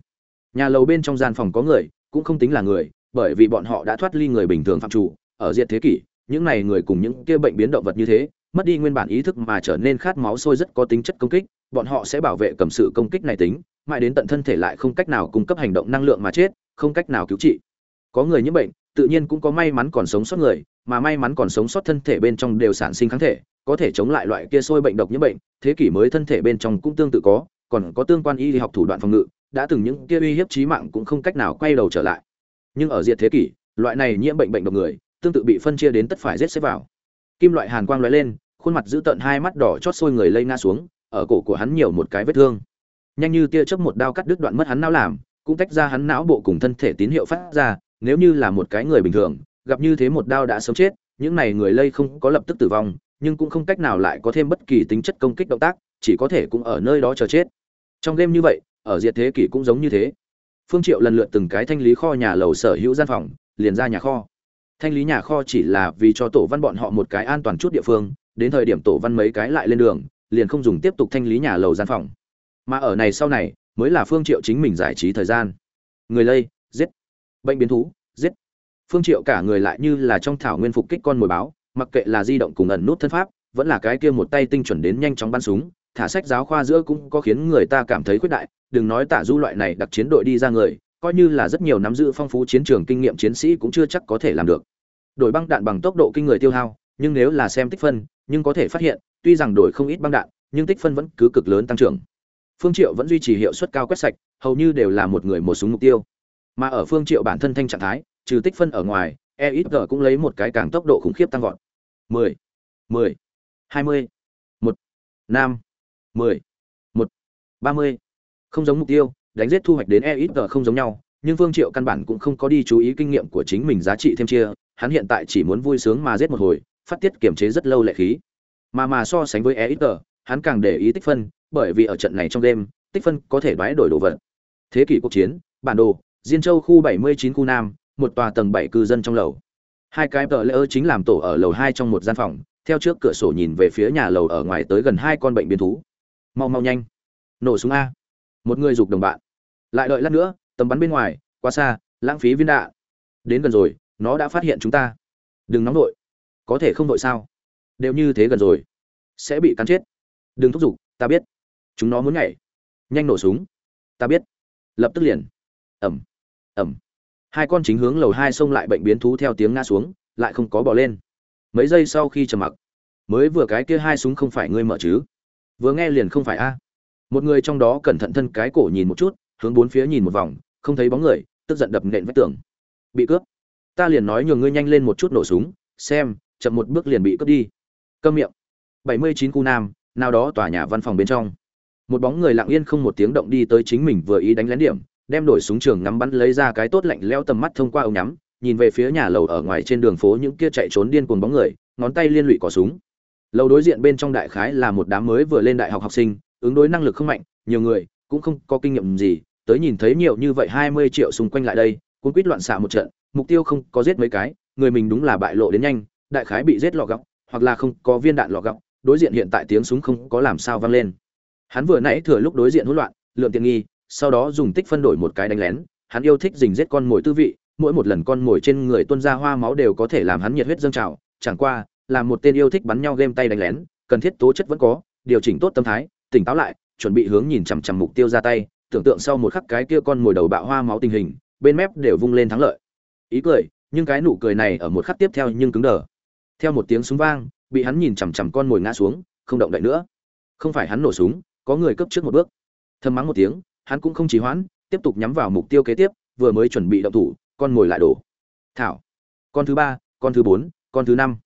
Nhà lầu bên trong gian phòng có người, cũng không tính là người, bởi vì bọn họ đã thoát ly người bình thường phạm chủ, ở diệt thế kỷ, những này người cùng những kia bệnh biến động vật như thế, mất đi nguyên bản ý thức mà trở nên khát máu sôi rất có tính chất công kích, bọn họ sẽ bảo vệ cầm sự công kích này tính mãi đến tận thân thể lại không cách nào cung cấp hành động năng lượng mà chết, không cách nào cứu trị. Có người nhiễm bệnh, tự nhiên cũng có may mắn còn sống sót người, mà may mắn còn sống sót thân thể bên trong đều sản sinh kháng thể, có thể chống lại loại kia sôi bệnh độc nhiễm bệnh, thế kỷ mới thân thể bên trong cũng tương tự có, còn có tương quan y học thủ đoạn phòng ngự, đã từng những kia uy hiếp chí mạng cũng không cách nào quay đầu trở lại. Nhưng ở diệt thế kỷ, loại này nhiễm bệnh bệnh độc người, tương tự bị phân chia đến tất phải giết xếp vào. Kim loại hàn quang lóe lên, khuôn mặt giữ tận hai mắt đỏ chót sôi người lây ngã xuống, ở cổ của hắn nhiều một cái vết thương nhanh như tia chớp một đao cắt đứt đoạn mất hắn não làm, cũng tách ra hắn não bộ cùng thân thể tín hiệu phát ra, nếu như là một cái người bình thường, gặp như thế một đao đã sớm chết, những này người lây không có lập tức tử vong, nhưng cũng không cách nào lại có thêm bất kỳ tính chất công kích động tác, chỉ có thể cũng ở nơi đó chờ chết. Trong game như vậy, ở diệt thế kỷ cũng giống như thế. Phương triệu lần lượt từng cái thanh lý kho nhà lầu sở hữu gian phòng, liền ra nhà kho. Thanh lý nhà kho chỉ là vì cho tổ văn bọn họ một cái an toàn chút địa phương, đến thời điểm tổ văn mấy cái lại lên đường, liền không dùng tiếp tục thanh lý nhà lầu gian phòng mà ở này sau này, mới là phương triệu chính mình giải trí thời gian. Người lây, giết. Bệnh biến thú, giết. Phương triệu cả người lại như là trong thảo nguyên phục kích con mồi báo, mặc kệ là di động cùng ẩn nút thân pháp, vẫn là cái kia một tay tinh chuẩn đến nhanh chóng bắn súng, thả sách giáo khoa giữa cũng có khiến người ta cảm thấy khuyết đại, đừng nói tả du loại này đặc chiến đội đi ra người, coi như là rất nhiều nắm giữ phong phú chiến trường kinh nghiệm chiến sĩ cũng chưa chắc có thể làm được. Đổi băng đạn bằng tốc độ kinh người tiêu hao, nhưng nếu là xem tích phân, nhưng có thể phát hiện, tuy rằng đổi không ít băng đạn, nhưng tích phân vẫn cứ cực lớn tăng trưởng phương triệu vẫn duy trì hiệu suất cao quét sạch hầu như đều là một người một súng mục tiêu mà ở phương triệu bản thân thanh trạng thái trừ tích phân ở ngoài EXG cũng lấy một cái càng tốc độ khủng khiếp tăng vọt 10, 10, 20, 1, 5, 10, 1, 30. Không giống mục tiêu, đánh giết thu hoạch đến EXG không giống nhau, nhưng Phương Triệu căn bản cũng không có đi chú ý kinh nghiệm của chính mình giá trị thêm chia, hắn hiện tại chỉ muốn vui sướng mà giết một hồi, phát tiết kiểm chế rất lâu lệ khí. Mà mà so sánh với EXG, hắn càng để ý tích phân, bởi vì ở trận này trong đêm, tích phân có thể đoái đổi đồ vật. Thế kỷ cuộc chiến, bản đồ, Diên Châu khu 79 khu Nam, một tòa tầng 7 cư dân trong lầu. Hai cái tờ lễ chính làm tổ ở lầu 2 trong một gian phòng, theo trước cửa sổ nhìn về phía nhà lầu ở ngoài tới gần hai con bệnh biến thú. Mau mau nhanh, nổ súng a. Một người dục đồng bạn. Lại đợi lát nữa, tầm bắn bên ngoài, quá xa, lãng phí viên đạn. Đến gần rồi, nó đã phát hiện chúng ta. Đừng nóng đội. Có thể không đội sao? Đều như thế gần rồi, sẽ bị cắn chết. Đừng thúc giục, ta biết. Chúng nó muốn nhảy. Nhanh nổ súng. Ta biết. Lập tức liền. Ầm. Ầm hai con chính hướng lầu hai xông lại bệnh biến thú theo tiếng ngã xuống lại không có bỏ lên mấy giây sau khi trầm mặc mới vừa cái kia hai súng không phải ngươi mở chứ vừa nghe liền không phải a một người trong đó cẩn thận thân cái cổ nhìn một chút hướng bốn phía nhìn một vòng không thấy bóng người tức giận đập nện vách tường bị cướp ta liền nói nhường ngươi nhanh lên một chút nổ súng xem chậm một bước liền bị cướp đi câm miệng bảy mươi chín cu nam nào đó tòa nhà văn phòng bên trong một bóng người lặng yên không một tiếng động đi tới chính mình vừa ý đánh lén điểm đem đổi súng trường ngắm bắn lấy ra cái tốt lạnh leo tầm mắt thông qua ống nhắm nhìn về phía nhà lầu ở ngoài trên đường phố những kia chạy trốn điên cuồng bóng người ngón tay liên lụy cỏ súng lầu đối diện bên trong đại khái là một đám mới vừa lên đại học học sinh ứng đối năng lực không mạnh nhiều người cũng không có kinh nghiệm gì tới nhìn thấy nhiều như vậy hai mươi triệu xung quanh lại đây cuốn quýt loạn xạ một trận mục tiêu không có giết mấy cái người mình đúng là bại lộ đến nhanh đại khái bị giết lọ gọng, hoặc là không có viên đạn lọ gọng đối diện hiện tại tiếng súng không có làm sao vang lên. Hắn vừa nãy thừa lúc đối diện hỗn loạn lượng tiện nghi, sau đó dùng tích phân đổi một cái đánh lén. Hắn yêu thích dình giết con mồi tư vị, mỗi một lần con mồi trên người tuôn ra hoa máu đều có thể làm hắn nhiệt huyết dâng trào. Chẳng qua, là một tên yêu thích bắn nhau game tay đánh lén, cần thiết tố chất vẫn có, điều chỉnh tốt tâm thái, tỉnh táo lại, chuẩn bị hướng nhìn chằm chằm mục tiêu ra tay. Tưởng tượng sau một khắc cái kia con mồi đầu bạo hoa máu tình hình, bên mép đều vung lên thắng lợi. Ý cười, nhưng cái nụ cười này ở một khắc tiếp theo nhưng cứng đờ. Theo một tiếng súng vang bị hắn nhìn chằm chằm con mồi ngã xuống không động đậy nữa không phải hắn nổ súng có người cấp trước một bước thầm mắng một tiếng hắn cũng không trì hoãn, tiếp tục nhắm vào mục tiêu kế tiếp, vừa mới chuẩn bị động thủ, con ngồi lại đổ. Thảo. Con thứ ba, con thứ bốn, con thứ năm.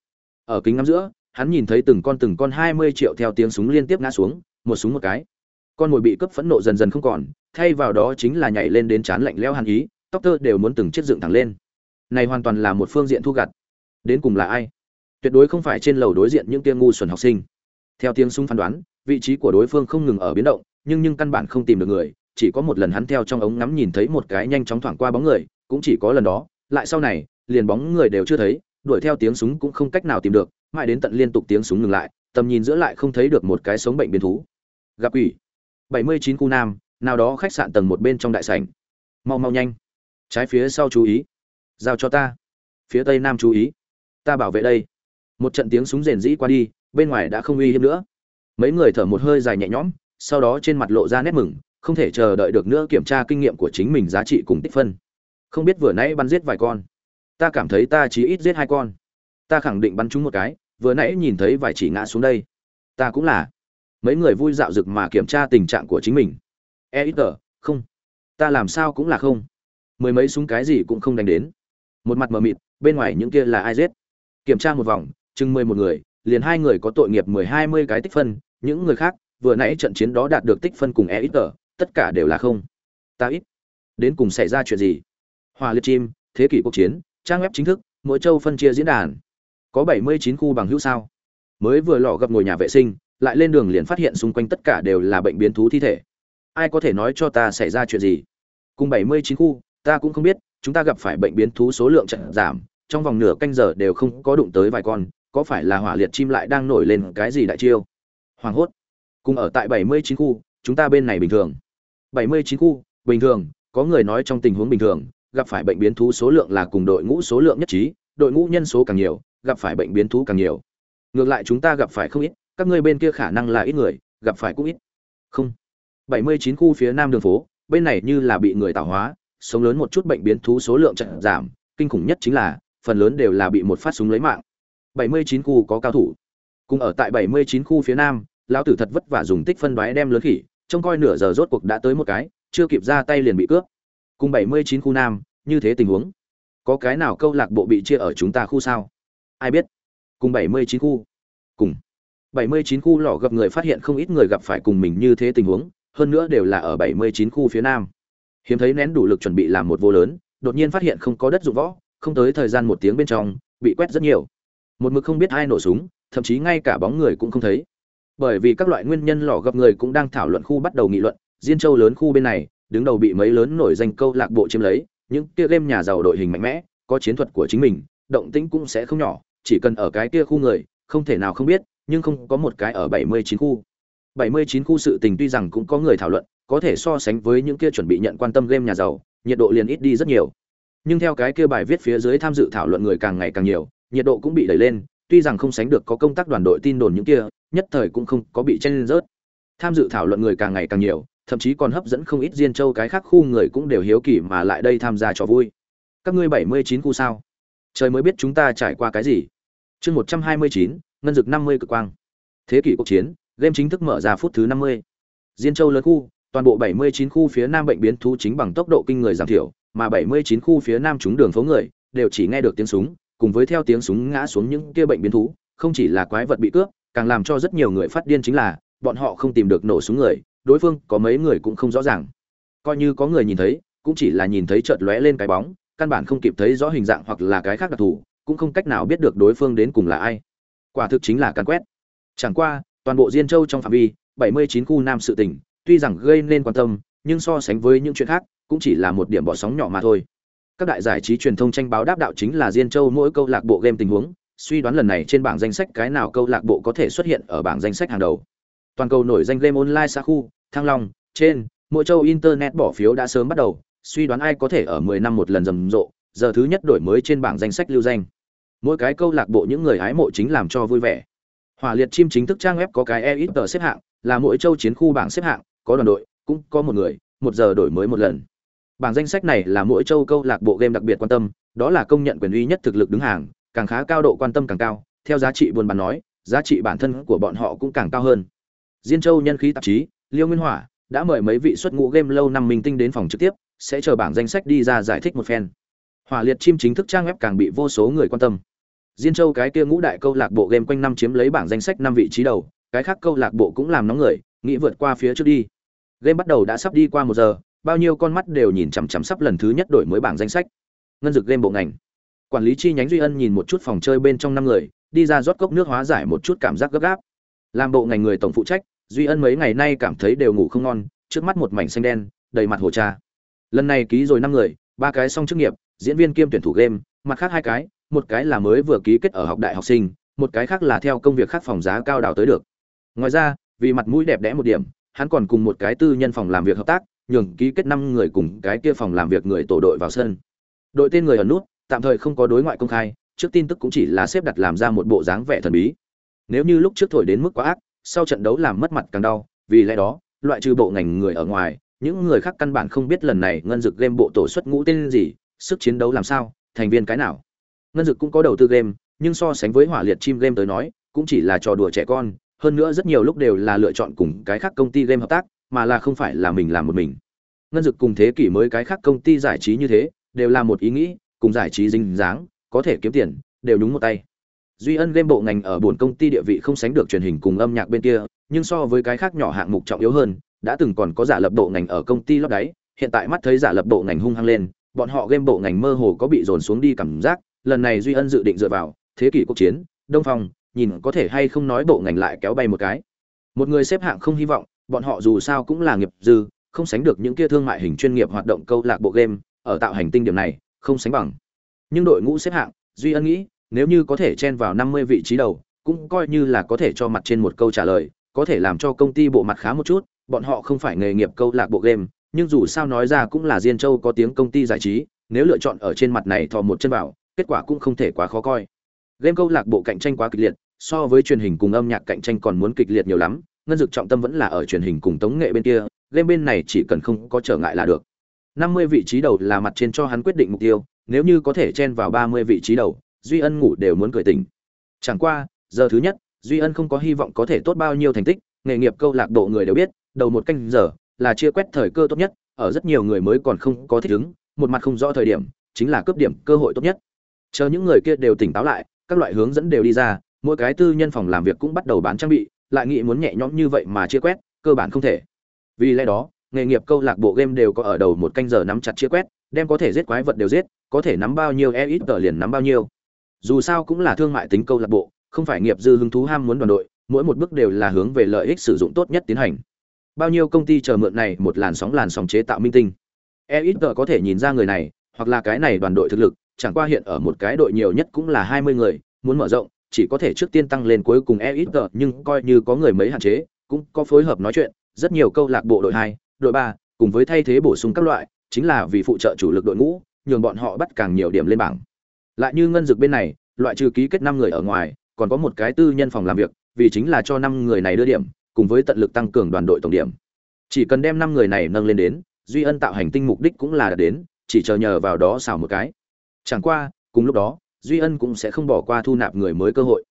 Ở kính ngắm giữa, hắn nhìn thấy từng con từng con hai mươi triệu theo tiếng súng liên tiếp ngã xuống, một súng một cái. Con mồi bị cướp phẫn nộ dần dần không còn, thay vào đó chính là nhảy lên đến chán lạnh lẽo hàn ý, tóc tơ đều muốn từng chiếc dựng thẳng lên. Này hoàn toàn là một phương diện thu gặt. Đến cùng là ai? Tuyệt đối không phải trên lầu đối diện những tia ngu xuẩn học sinh. Theo tiếng súng phán đoán, vị trí của đối phương không ngừng ở biến động, nhưng nhưng căn bản không tìm được người chỉ có một lần hắn theo trong ống ngắm nhìn thấy một cái nhanh chóng thoảng qua bóng người cũng chỉ có lần đó lại sau này liền bóng người đều chưa thấy đuổi theo tiếng súng cũng không cách nào tìm được mãi đến tận liên tục tiếng súng ngừng lại tầm nhìn giữa lại không thấy được một cái sống bệnh biến thú. Gặp ủy 79 khu nam nào đó khách sạn tầng một bên trong đại sảnh. Mau mau nhanh. Trái phía sau chú ý. Giao cho ta. Phía tây nam chú ý. Ta bảo vệ đây một trận tiếng súng rền rĩ qua đi, bên ngoài đã không uy hiếp nữa. Mấy người thở một hơi dài nhẹ nhõm, sau đó trên mặt lộ ra nét mừng, không thể chờ đợi được nữa kiểm tra kinh nghiệm của chính mình giá trị cùng tích phân. Không biết vừa nãy bắn giết vài con. Ta cảm thấy ta chỉ ít giết hai con. Ta khẳng định bắn trúng một cái, vừa nãy nhìn thấy vài chỉ ngã xuống đây. Ta cũng là. Mấy người vui dạo rực mà kiểm tra tình trạng của chính mình. E ít tờ, không. Ta làm sao cũng là không. Mười mấy súng cái gì cũng không đánh đến. Một mặt mờ mịt, bên ngoài những kia là ai giết? Kiểm tra một vòng chừng mười một người, liền hai người có tội nghiệp mười hai mươi cái tích phân, những người khác, vừa nãy trận chiến đó đạt được tích phân cùng e ít tờ, tất cả đều là không. Ta ít. Đến cùng xảy ra chuyện gì? Hòa liệt chim, thế kỷ cuộc chiến, trang web chính thức, mỗi châu phân chia diễn đàn. Có bảy mươi chín khu bằng hữu sao? Mới vừa lọ gặp ngồi nhà vệ sinh, lại lên đường liền phát hiện xung quanh tất cả đều là bệnh biến thú thi thể. Ai có thể nói cho ta xảy ra chuyện gì? Cùng bảy mươi chín khu, ta cũng không biết, chúng ta gặp phải bệnh biến thú số lượng trận giảm, trong vòng nửa canh giờ đều không có đụng tới vài con có phải là hỏa liệt chim lại đang nổi lên cái gì đại chiêu? Hoàng hốt. Cùng ở tại bảy mươi chín khu, chúng ta bên này bình thường. bảy mươi chín khu, bình thường, có người nói trong tình huống bình thường, gặp phải bệnh biến thú số lượng là cùng đội ngũ số lượng nhất trí, đội ngũ nhân số càng nhiều, gặp phải bệnh biến thú càng nhiều. Ngược lại chúng ta gặp phải không ít, các ngươi bên kia khả năng là ít người, gặp phải cũng ít. Không. bảy mươi chín khu phía nam đường phố, bên này như là bị người tạo hóa, sống lớn một chút bệnh biến thú số lượng chậm giảm, kinh khủng nhất chính là, phần lớn đều là bị một phát súng lấy mạng bảy mươi chín khu có cao thủ. Cùng ở tại bảy mươi chín khu phía nam, lão tử thật vất vả dùng tích phân đoái đem lớn khỉ, trông coi nửa giờ rốt cuộc đã tới một cái, chưa kịp ra tay liền bị cướp. Cùng bảy mươi chín khu nam, như thế tình huống. Có cái nào câu lạc bộ bị chia ở chúng ta khu sao? Ai biết? Cùng bảy mươi chín khu. Cùng. bảy mươi chín khu lọ gặp người phát hiện không ít người gặp phải cùng mình như thế tình huống, hơn nữa đều là ở bảy mươi chín khu phía nam. Hiếm thấy nén đủ lực chuẩn bị làm một vô lớn, đột nhiên phát hiện không có đất dụng võ, không tới thời gian một tiếng bên trong, bị quét rất nhiều một mực không biết ai nổ súng, thậm chí ngay cả bóng người cũng không thấy. Bởi vì các loại nguyên nhân lò gặp người cũng đang thảo luận khu bắt đầu nghị luận, diên châu lớn khu bên này, đứng đầu bị mấy lớn nổi danh câu lạc bộ chiếm lấy, những kia game nhà giàu đội hình mạnh mẽ, có chiến thuật của chính mình, động tĩnh cũng sẽ không nhỏ, chỉ cần ở cái kia khu người, không thể nào không biết, nhưng không có một cái ở 79 khu. 79 khu sự tình tuy rằng cũng có người thảo luận, có thể so sánh với những kia chuẩn bị nhận quan tâm game nhà giàu, nhiệt độ liền ít đi rất nhiều. Nhưng theo cái kia bài viết phía dưới tham dự thảo luận người càng ngày càng nhiều nhiệt độ cũng bị đẩy lên, tuy rằng không sánh được có công tác đoàn đội tin đồn những kia, nhất thời cũng không có bị chen lên rớt. Tham dự thảo luận người càng ngày càng nhiều, thậm chí còn hấp dẫn không ít diên châu cái khác khu người cũng đều hiếu kỳ mà lại đây tham gia trò vui. Các ngươi bảy mươi chín khu sao? Trời mới biết chúng ta trải qua cái gì. Chương một trăm hai mươi chín, ngân dực năm mươi cực quang. Thế kỷ cuộc chiến, game chính thức mở ra phút thứ năm mươi. Diên châu lớn khu, toàn bộ bảy mươi chín khu phía nam bệnh biến thú chính bằng tốc độ kinh người giảm thiểu, mà bảy mươi chín khu phía nam chúng đường phố người, đều chỉ nghe được tiếng súng cùng với theo tiếng súng ngã xuống những kia bệnh biến thú, không chỉ là quái vật bị cướp, càng làm cho rất nhiều người phát điên chính là, bọn họ không tìm được nổ súng người, đối phương có mấy người cũng không rõ ràng. Coi như có người nhìn thấy, cũng chỉ là nhìn thấy chợt lóe lên cái bóng, căn bản không kịp thấy rõ hình dạng hoặc là cái khác đặc thù, cũng không cách nào biết được đối phương đến cùng là ai. Quả thực chính là càn quét. Chẳng qua, toàn bộ diên châu trong phạm vi 79 khu nam sự tỉnh, tuy rằng gây nên quan tâm, nhưng so sánh với những chuyện khác, cũng chỉ là một điểm bỏ sóng nhỏ mà thôi các đại giải trí truyền thông tranh báo đáp đạo chính là diên châu mỗi câu lạc bộ game tình huống, suy đoán lần này trên bảng danh sách cái nào câu lạc bộ có thể xuất hiện ở bảng danh sách hàng đầu. Toàn cầu nổi danh game online xa khu, thăng long, trên, mỗi châu internet bỏ phiếu đã sớm bắt đầu, suy đoán ai có thể ở 10 năm một lần rầm rộ, giờ thứ nhất đổi mới trên bảng danh sách lưu danh. Mỗi cái câu lạc bộ những người hái mộ chính làm cho vui vẻ. Hỏa liệt chim chính thức trang web có cái e xếp hạng, là mỗi châu chiến khu bảng xếp hạng, có đoàn đội, cũng có một người, một giờ đổi mới một lần bảng danh sách này là mỗi châu câu lạc bộ game đặc biệt quan tâm, đó là công nhận quyền uy nhất thực lực đứng hàng, càng khá cao độ quan tâm càng cao, theo giá trị buôn bán nói, giá trị bản thân của bọn họ cũng càng cao hơn. Diên châu nhân khí tạp chí, liêu nguyên hỏa, đã mời mấy vị xuất ngũ game lâu năm minh tinh đến phòng trực tiếp, sẽ chờ bảng danh sách đi ra giải thích một phen. Hỏa liệt chim chính thức trang web càng bị vô số người quan tâm. Diên châu cái kia ngũ đại câu lạc bộ game quanh năm chiếm lấy bảng danh sách năm vị trí đầu, cái khác câu lạc bộ cũng làm nóng người, nghĩ vượt qua phía trước đi. Game bắt đầu đã sắp đi qua một giờ bao nhiêu con mắt đều nhìn chằm chằm sắp lần thứ nhất đổi mới bảng danh sách. Ngân dực game bộ ngành. Quản lý chi nhánh duy ân nhìn một chút phòng chơi bên trong năm người, đi ra rót cốc nước hóa giải một chút cảm giác gấp gáp. Làm bộ ngành người tổng phụ trách, duy ân mấy ngày nay cảm thấy đều ngủ không ngon, trước mắt một mảnh xanh đen, đầy mặt hồ cha. Lần này ký rồi năm người, ba cái xong chức nghiệp, diễn viên kiêm tuyển thủ game, mặt khác hai cái, một cái là mới vừa ký kết ở học đại học sinh, một cái khác là theo công việc khác phòng giá cao đào tới được. Ngoài ra, vì mặt mũi đẹp đẽ một điểm, hắn còn cùng một cái tư nhân phòng làm việc hợp tác nhường ký kết năm người cùng cái kia phòng làm việc người tổ đội vào sân. Đội tên người ở nút, tạm thời không có đối ngoại công khai, trước tin tức cũng chỉ là xếp đặt làm ra một bộ dáng vẻ thần bí. Nếu như lúc trước thổi đến mức quá ác, sau trận đấu làm mất mặt càng đau, vì lẽ đó, loại trừ bộ ngành người ở ngoài, những người khác căn bản không biết lần này ngân dực game bộ tổ xuất ngũ tên gì, sức chiến đấu làm sao, thành viên cái nào. Ngân dực cũng có đầu tư game, nhưng so sánh với hỏa liệt chim game tới nói, cũng chỉ là trò đùa trẻ con, hơn nữa rất nhiều lúc đều là lựa chọn cùng cái khác công ty game hợp tác mà là không phải là mình làm một mình. Ngân dực cùng thế kỷ mới cái khác công ty giải trí như thế, đều là một ý nghĩ, cùng giải trí dính dáng, có thể kiếm tiền, đều đúng một tay. Duy ân game bộ ngành ở buồn công ty địa vị không sánh được truyền hình cùng âm nhạc bên kia, nhưng so với cái khác nhỏ hạng mục trọng yếu hơn, đã từng còn có giả lập bộ ngành ở công ty lót đáy, hiện tại mắt thấy giả lập bộ ngành hung hăng lên, bọn họ game bộ ngành mơ hồ có bị dồn xuống đi cảm giác, lần này duy ân dự định dựa vào, thế kỷ quốc chiến, đông phong, nhìn có thể hay không nói bộ ngành lại kéo bay một cái. Một người xếp hạng không hy vọng bọn họ dù sao cũng là nghiệp dư, không sánh được những kia thương mại hình chuyên nghiệp hoạt động câu lạc bộ game, ở tạo hành tinh điểm này, không sánh bằng. Nhưng đội ngũ xếp hạng, duy ân nghĩ, nếu như có thể chen vào năm mươi vị trí đầu, cũng coi như là có thể cho mặt trên một câu trả lời, có thể làm cho công ty bộ mặt khá một chút, bọn họ không phải nghề nghiệp câu lạc bộ game, nhưng dù sao nói ra cũng là diên châu có tiếng công ty giải trí, nếu lựa chọn ở trên mặt này thò một chân vào, kết quả cũng không thể quá khó coi. Game câu lạc bộ cạnh tranh quá kịch liệt, so với truyền hình cùng âm nhạc cạnh tranh còn muốn kịch liệt nhiều lắm ngân dực trọng tâm vẫn là ở truyền hình cùng tống nghệ bên kia, game bên này chỉ cần không có trở ngại là được. Năm mươi vị trí đầu là mặt trên cho hắn quyết định mục tiêu, nếu như có thể chen vào ba mươi vị trí đầu, duy ân ngủ đều muốn cười tỉnh. Chẳng qua, giờ thứ nhất, duy ân không có hy vọng có thể tốt bao nhiêu thành tích, nghề nghiệp câu lạc bộ người đều biết, đầu một canh giờ là chia quét thời cơ tốt nhất, ở rất nhiều người mới còn không có thích ứng, một mặt không rõ thời điểm, chính là cướp điểm cơ hội tốt nhất. Chờ những người kia đều tỉnh táo lại, các loại hướng dẫn đều đi ra, mỗi cái tư nhân phòng làm việc cũng bắt đầu bán trang bị lại nghĩ muốn nhẹ nhõm như vậy mà chia quét, cơ bản không thể. Vì lẽ đó, nghề nghiệp câu lạc bộ game đều có ở đầu một canh giờ nắm chặt chia quét, đem có thể giết quái vật đều giết, có thể nắm bao nhiêu e ít tờ liền nắm bao nhiêu. Dù sao cũng là thương mại tính câu lạc bộ, không phải nghiệp dư hứng thú ham muốn đoàn đội, mỗi một bước đều là hướng về lợi ích sử dụng tốt nhất tiến hành. Bao nhiêu công ty chờ mượn này, một làn sóng làn sóng chế tạo minh tinh. E ít tờ có thể nhìn ra người này, hoặc là cái này đoàn đội thực lực, chẳng qua hiện ở một cái đội nhiều nhất cũng là hai mươi người, muốn mở rộng chỉ có thể trước tiên tăng lên cuối cùng e ít tờ, nhưng coi như có người mấy hạn chế, cũng có phối hợp nói chuyện, rất nhiều câu lạc bộ đội hai, đội ba, cùng với thay thế bổ sung các loại, chính là vì phụ trợ chủ lực đội ngũ, nhường bọn họ bắt càng nhiều điểm lên bảng. Lại như ngân dược bên này, loại trừ ký kết năm người ở ngoài, còn có một cái tư nhân phòng làm việc, vì chính là cho năm người này đưa điểm, cùng với tận lực tăng cường đoàn đội tổng điểm. Chỉ cần đem năm người này nâng lên đến, duy ân tạo hành tinh mục đích cũng là đến, chỉ chờ nhờ vào đó xào một cái. Chẳng qua, cùng lúc đó duy ân cũng sẽ không bỏ qua thu nạp người mới cơ hội.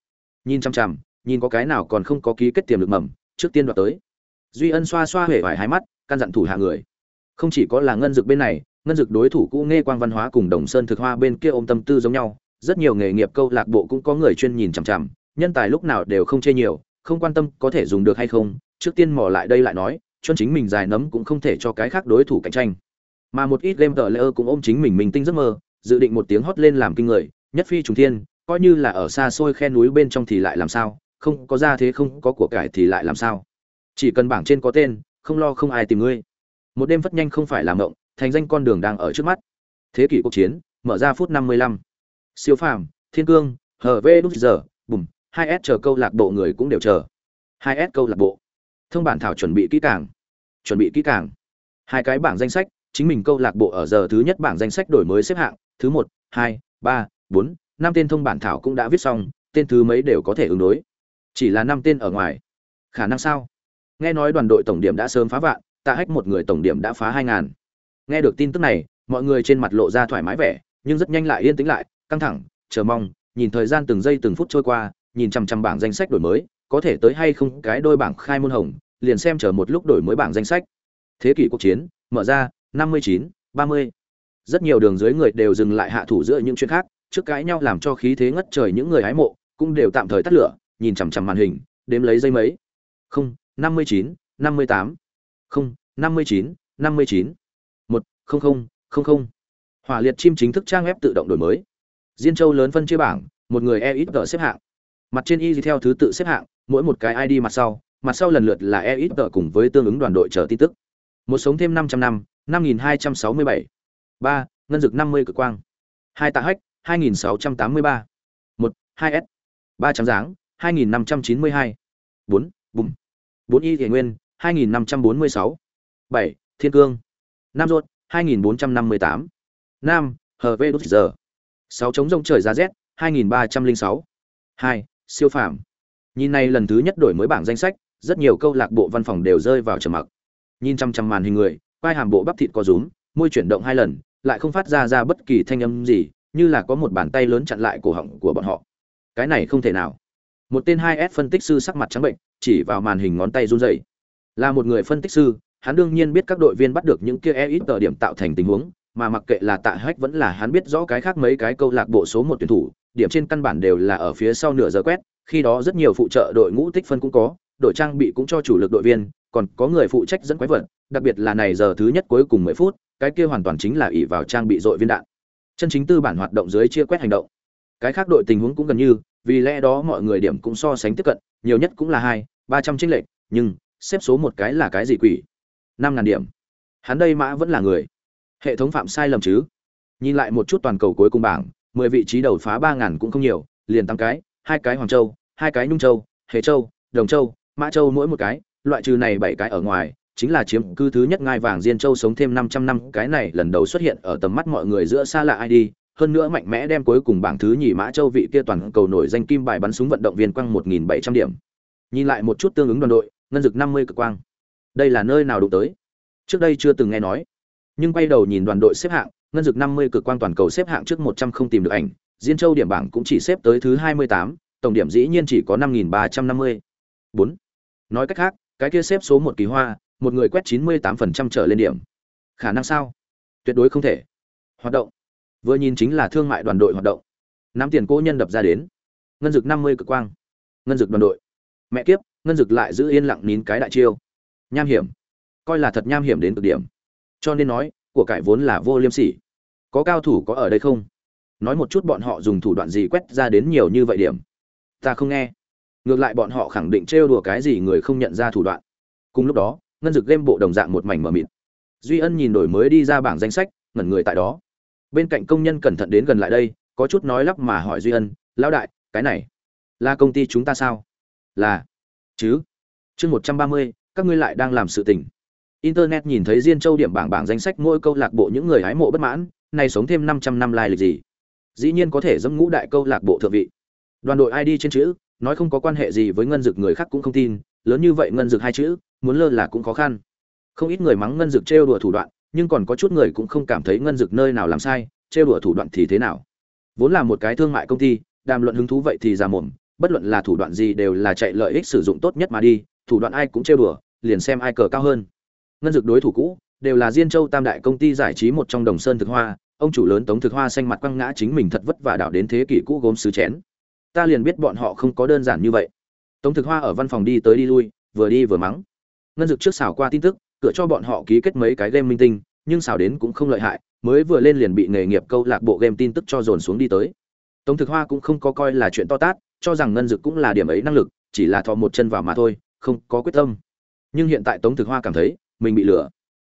Nhìn chăm chằm nhìn có cái nào còn không có ký kết tiềm lực mầm, trước tiên đoạt tới. Duy ân xoa xoa hể vải hai mắt, căn dặn thủ hạ người. Không chỉ có là ngân dực bên này, ngân dực đối thủ cũ nghe quang văn hóa cùng đồng sơn thực hoa bên kia ôm tâm tư giống nhau, rất nhiều nghề nghiệp câu lạc bộ cũng có người chuyên nhìn chằm chằm, nhân tài lúc nào đều không chê nhiều, không quan tâm có thể dùng được hay không, trước tiên mò lại đây lại nói chân chính mình dài nấm cũng không thể cho cái khác đối thủ cạnh tranh. Mà một ít game tờ lỡ cũng ôm chính mình mình tinh giấc mơ, dự định một tiếng hót lên làm kinh người nhất phi trùng thiên, coi như là ở xa xôi khe núi bên trong thì lại làm sao, không có ra thế không có của cải thì lại làm sao. Chỉ cần bảng trên có tên, không lo không ai tìm ngươi. Một đêm phất nhanh không phải làm ngộng thành danh con đường đang ở trước mắt. Thế kỷ cuộc chiến, mở ra phút năm mươi lăm. Siêu phàm, thiên cương hv đúc giờ, bùm, hai s chờ câu lạc bộ người cũng đều chờ. Hai s câu lạc bộ. Thông bản thảo chuẩn bị kỹ càng. Chuẩn bị kỹ càng. Hai cái bảng danh sách, chính mình câu lạc bộ ở giờ thứ nhất bảng danh sách đổi mới xếp hạng, thứ một, hai, ba bốn, năm tên thông bản thảo cũng đã viết xong, tên thứ mấy đều có thể ứng đối. Chỉ là năm tên ở ngoài. Khả năng sao? Nghe nói đoàn đội tổng điểm đã sớm phá vạn, tạ hách một người tổng điểm đã phá hai ngàn. Nghe được tin tức này, mọi người trên mặt lộ ra thoải mái vẻ, nhưng rất nhanh lại yên tĩnh lại, căng thẳng, chờ mong, nhìn thời gian từng giây từng phút trôi qua, nhìn chằm chằm bảng danh sách đổi mới, có thể tới hay không cái đôi bảng khai môn hồng, liền xem chờ một lúc đổi mới bảng danh sách. Thế kỷ quốc chiến, mở ra, năm mươi chín, ba mươi. Rất nhiều đường dưới người đều dừng lại hạ thủ giữa những chuyện khác trước cãi nhau làm cho khí thế ngất trời những người hái mộ cũng đều tạm thời tắt lửa nhìn chằm chằm màn hình đếm lấy dây mấy không năm mươi chín năm mươi tám không năm mươi chín năm mươi chín một không không không không hỏa liệt chim chính thức trang web tự động đổi mới diên châu lớn phân chia bảng một người e ít xếp hạng mặt trên y theo thứ tự xếp hạng mỗi một cái id mặt sau mặt sau lần lượt là EXP cùng với tương ứng đoàn đội chờ tin tức. Một sống thêm 500 năm, 5267. 3. Ngân dực 50 cực quang. hai tạ hách, 2683. 1. 2S. 3 trắng dáng, 2592. 4. Bùm. 4 y thể nguyên, 2546. 7. Thiên cương. 5 ruột, 2458. hờ HV đút giờ. 6 chống rông trời giá rét, 2306. 2. Siêu phạm. Nhìn này lần thứ nhất đổi mới bảng danh sách, rất nhiều câu lạc bộ văn phòng đều rơi vào trầm mặc. Nhìn chăm chăm màn hình người, quai hàm bộ bắp thịt có rúm, môi chuyển động hai lần, lại không phát ra ra bất kỳ thanh âm gì, như là có một bàn tay lớn chặn lại cổ họng của bọn họ. Cái này không thể nào. Một tên 2S phân tích sư sắc mặt trắng bệnh, chỉ vào màn hình ngón tay run rẩy. Là một người phân tích sư, hắn đương nhiên biết các đội viên bắt được những kia e ít tờ điểm tạo thành tình huống, mà mặc kệ là Tạ Hách vẫn là hắn biết rõ cái khác mấy cái câu lạc bộ số một tuyển thủ, điểm trên căn bản đều là ở phía sau nửa giờ quét, khi đó rất nhiều phụ trợ đội ngũ tích phân cũng có, đội trang bị cũng cho chủ lực đội viên, còn có người phụ trách dẫn quái vật, đặc biệt là này giờ thứ nhất cuối cùng 10 phút, cái kia hoàn toàn chính là ỷ vào trang bị dội viên đạn. Chân chính tư bản hoạt động dưới chia quét hành động. Cái khác đội tình huống cũng gần như, vì lẽ đó mọi người điểm cũng so sánh tiếp cận, nhiều nhất cũng là hai, ba trăm trinh lệch, nhưng xếp số một cái là cái gì quỷ? Năm ngàn điểm. Hắn đây mã vẫn là người. Hệ thống phạm sai lầm chứ? Nhìn lại một chút toàn cầu cuối cùng bảng, 10 vị trí đầu phá ba ngàn cũng không nhiều, liền tăng cái, hai cái Hoàng Châu, hai cái Nhung Châu, Hề Châu, Đồng Châu, Mã Châu mỗi một cái, loại trừ này bảy cái ở ngoài, chính là chiếm cư thứ nhất ngai vàng Diên Châu sống thêm 500 năm, cái này lần đầu xuất hiện ở tầm mắt mọi người giữa xa lạ ID, hơn nữa mạnh mẽ đem cuối cùng bảng thứ nhì Mã Châu vị kia toàn cầu nổi danh kim bài bắn súng vận động viên quăng 1700 điểm. Nhìn lại một chút tương ứng đoàn đội, ngân dực 50 cực quang. Đây là nơi nào đụng tới? Trước đây chưa từng nghe nói. Nhưng quay đầu nhìn đoàn đội xếp hạng, ngân dực 50 cực quang toàn cầu xếp hạng trước 100 không tìm được ảnh, Diên Châu điểm bảng cũng chỉ xếp tới thứ 28, tổng điểm dĩ nhiên chỉ có 5350. 4. Nói cách khác, cái kia xếp số một kỳ hoa, một người quét 98% trở lên điểm. Khả năng sao? Tuyệt đối không thể. Hoạt động. Vừa nhìn chính là thương mại đoàn đội hoạt động. Nắm tiền cố nhân đập ra đến. Ngân dực 50 cực quang. Ngân dực đoàn đội. Mẹ kiếp, ngân dực lại giữ yên lặng nín cái đại chiêu. Nham hiểm. Coi là thật nham hiểm đến cực điểm. Cho nên nói, của cải vốn là vô liêm sỉ. Có cao thủ có ở đây không? Nói một chút bọn họ dùng thủ đoạn gì quét ra đến nhiều như vậy điểm. Ta không nghe ngược lại bọn họ khẳng định trêu đùa cái gì người không nhận ra thủ đoạn cùng lúc đó ngân dực game bộ đồng dạng một mảnh mờ mịt. Duy ân nhìn đổi mới đi ra bảng danh sách, ngẩn người tại đó. Bên cạnh công nhân cẩn thận đến gần lại đây, có chút nói lắp mà hỏi duy ân, lão đại, cái này là công ty chúng ta sao? Là. Chứ? Chương một trăm ba mươi, các ngươi lại đang làm sự tình. Internet nhìn thấy diên châu điểm bảng bảng danh sách mỗi câu lạc bộ những người hái mộ bất mãn này sống thêm năm trăm năm lai lịch gì? Dĩ nhiên có thể dẫm ngũ đại câu lạc bộ thượng vị. Đoàn đội id trên chữ, nói không có quan hệ gì với ngân dực người khác cũng không tin lớn như vậy ngân dược hai chữ, muốn lơ là cũng khó khăn. Không ít người mắng ngân dược trêu đùa thủ đoạn, nhưng còn có chút người cũng không cảm thấy ngân dược nơi nào làm sai, trêu đùa thủ đoạn thì thế nào. Vốn là một cái thương mại công ty, đàm luận hứng thú vậy thì ra mồm, bất luận là thủ đoạn gì đều là chạy lợi ích sử dụng tốt nhất mà đi, thủ đoạn ai cũng trêu đùa, liền xem ai cờ cao hơn. Ngân dược đối thủ cũ, đều là diên châu tam đại công ty giải trí một trong đồng sơn thực hoa, ông chủ lớn tống thực hoa xanh mặt quăng ngã chính mình thật vất vả đảo đến thế kỷ cũ gốm sứ chén. Ta liền biết bọn họ không có đơn giản như vậy tống thực hoa ở văn phòng đi tới đi lui, vừa đi vừa mắng. Ngân dực trước xảo qua tin tức, cửa cho bọn họ ký kết mấy cái game minh tinh, nhưng xảo đến cũng không lợi hại, mới vừa lên liền bị nghề nghiệp câu lạc bộ game tin tức cho dồn xuống đi tới. Tống thực hoa cũng không có coi là chuyện to tát, cho rằng ngân dực cũng là điểm ấy năng lực, chỉ là thò một chân vào mà thôi, không có quyết tâm. Nhưng hiện tại tống thực hoa cảm thấy, mình bị lừa.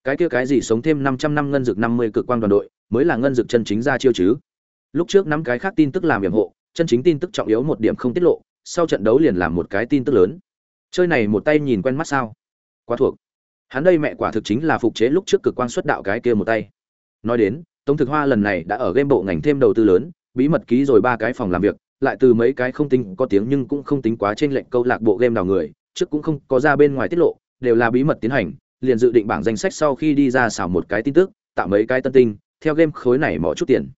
Cái kia cái gì sống thêm 500 năm ngân dực 50 cực quan đoàn đội, mới là ngân dực chân chính ra chiêu chứ. Lúc trước năm cái khác tin tức làm yểm hộ, chân chính tin tức trọng yếu một điểm không tiết lộ sau trận đấu liền làm một cái tin tức lớn. Chơi này một tay nhìn quen mắt sao? Quá thuộc. Hắn đây mẹ quả thực chính là phục chế lúc trước cực quan xuất đạo cái kia một tay. Nói đến, tống thực hoa lần này đã ở game bộ ngành thêm đầu tư lớn, bí mật ký rồi ba cái phòng làm việc, lại từ mấy cái không tính có tiếng nhưng cũng không tính quá trên lệnh câu lạc bộ game đào người, trước cũng không có ra bên ngoài tiết lộ, đều là bí mật tiến hành, liền dự định bảng danh sách sau khi đi ra xảo một cái tin tức, tạo mấy cái tân tinh, theo game khối này mỏ chút tiền.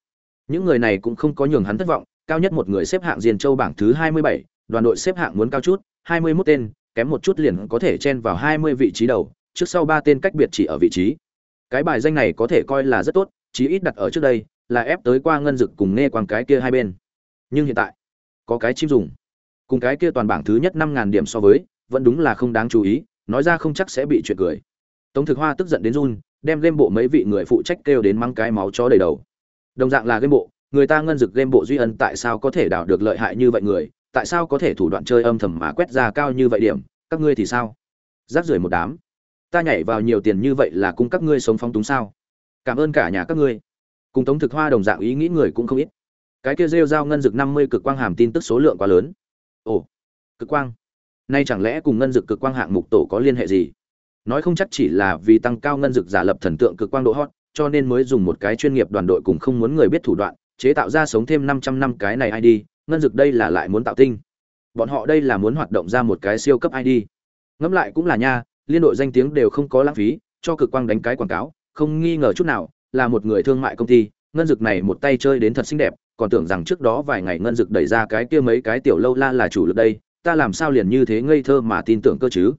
Những người này cũng không có nhường hắn thất vọng cao nhất một người xếp hạng Diên Châu bảng thứ 27, đoàn đội xếp hạng muốn cao chút, 21 tên, kém một chút liền có thể chen vào 20 vị trí đầu, trước sau ba tên cách biệt chỉ ở vị trí. Cái bài danh này có thể coi là rất tốt, chí ít đặt ở trước đây, là ép tới qua ngân dực cùng nghe quang cái kia hai bên. Nhưng hiện tại, có cái chim dùng. Cùng cái kia toàn bảng thứ nhất 5000 điểm so với, vẫn đúng là không đáng chú ý, nói ra không chắc sẽ bị chuyện cười. Tống Thực Hoa tức giận đến run, đem game bộ mấy vị người phụ trách kêu đến mang cái máu chó đầy đầu. Đồng dạng là game bộ, người ta ngân dực game bộ duy ân tại sao có thể đào được lợi hại như vậy người, tại sao có thể thủ đoạn chơi âm thầm mà quét ra cao như vậy điểm, các ngươi thì sao? Rác rưởi một đám. Ta nhảy vào nhiều tiền như vậy là cung các ngươi sống phong túng sao? Cảm ơn cả nhà các ngươi. Cùng tống thực hoa đồng dạng ý nghĩ người cũng không ít. Cái kia rêu giao ngân dực năm mươi cực quang hàm tin tức số lượng quá lớn. Ồ, cực quang. Nay chẳng lẽ cùng ngân dực cực quang hạng mục tổ có liên hệ gì? Nói không chắc chỉ là vì tăng cao ngân dực giả lập thần tượng cực quang độ hot, cho nên mới dùng một cái chuyên nghiệp đoàn đội cùng không muốn người biết thủ đoạn chế tạo ra sống thêm 500 năm cái này ID, ngân dực đây là lại muốn tạo tinh. Bọn họ đây là muốn hoạt động ra một cái siêu cấp ID. Ngẫm lại cũng là nha, liên đội danh tiếng đều không có lãng phí, cho cực quang đánh cái quảng cáo, không nghi ngờ chút nào, là một người thương mại công ty, ngân dực này một tay chơi đến thật xinh đẹp, còn tưởng rằng trước đó vài ngày ngân dực đẩy ra cái kia mấy cái tiểu lâu la là chủ lực đây, ta làm sao liền như thế ngây thơ mà tin tưởng cơ chứ?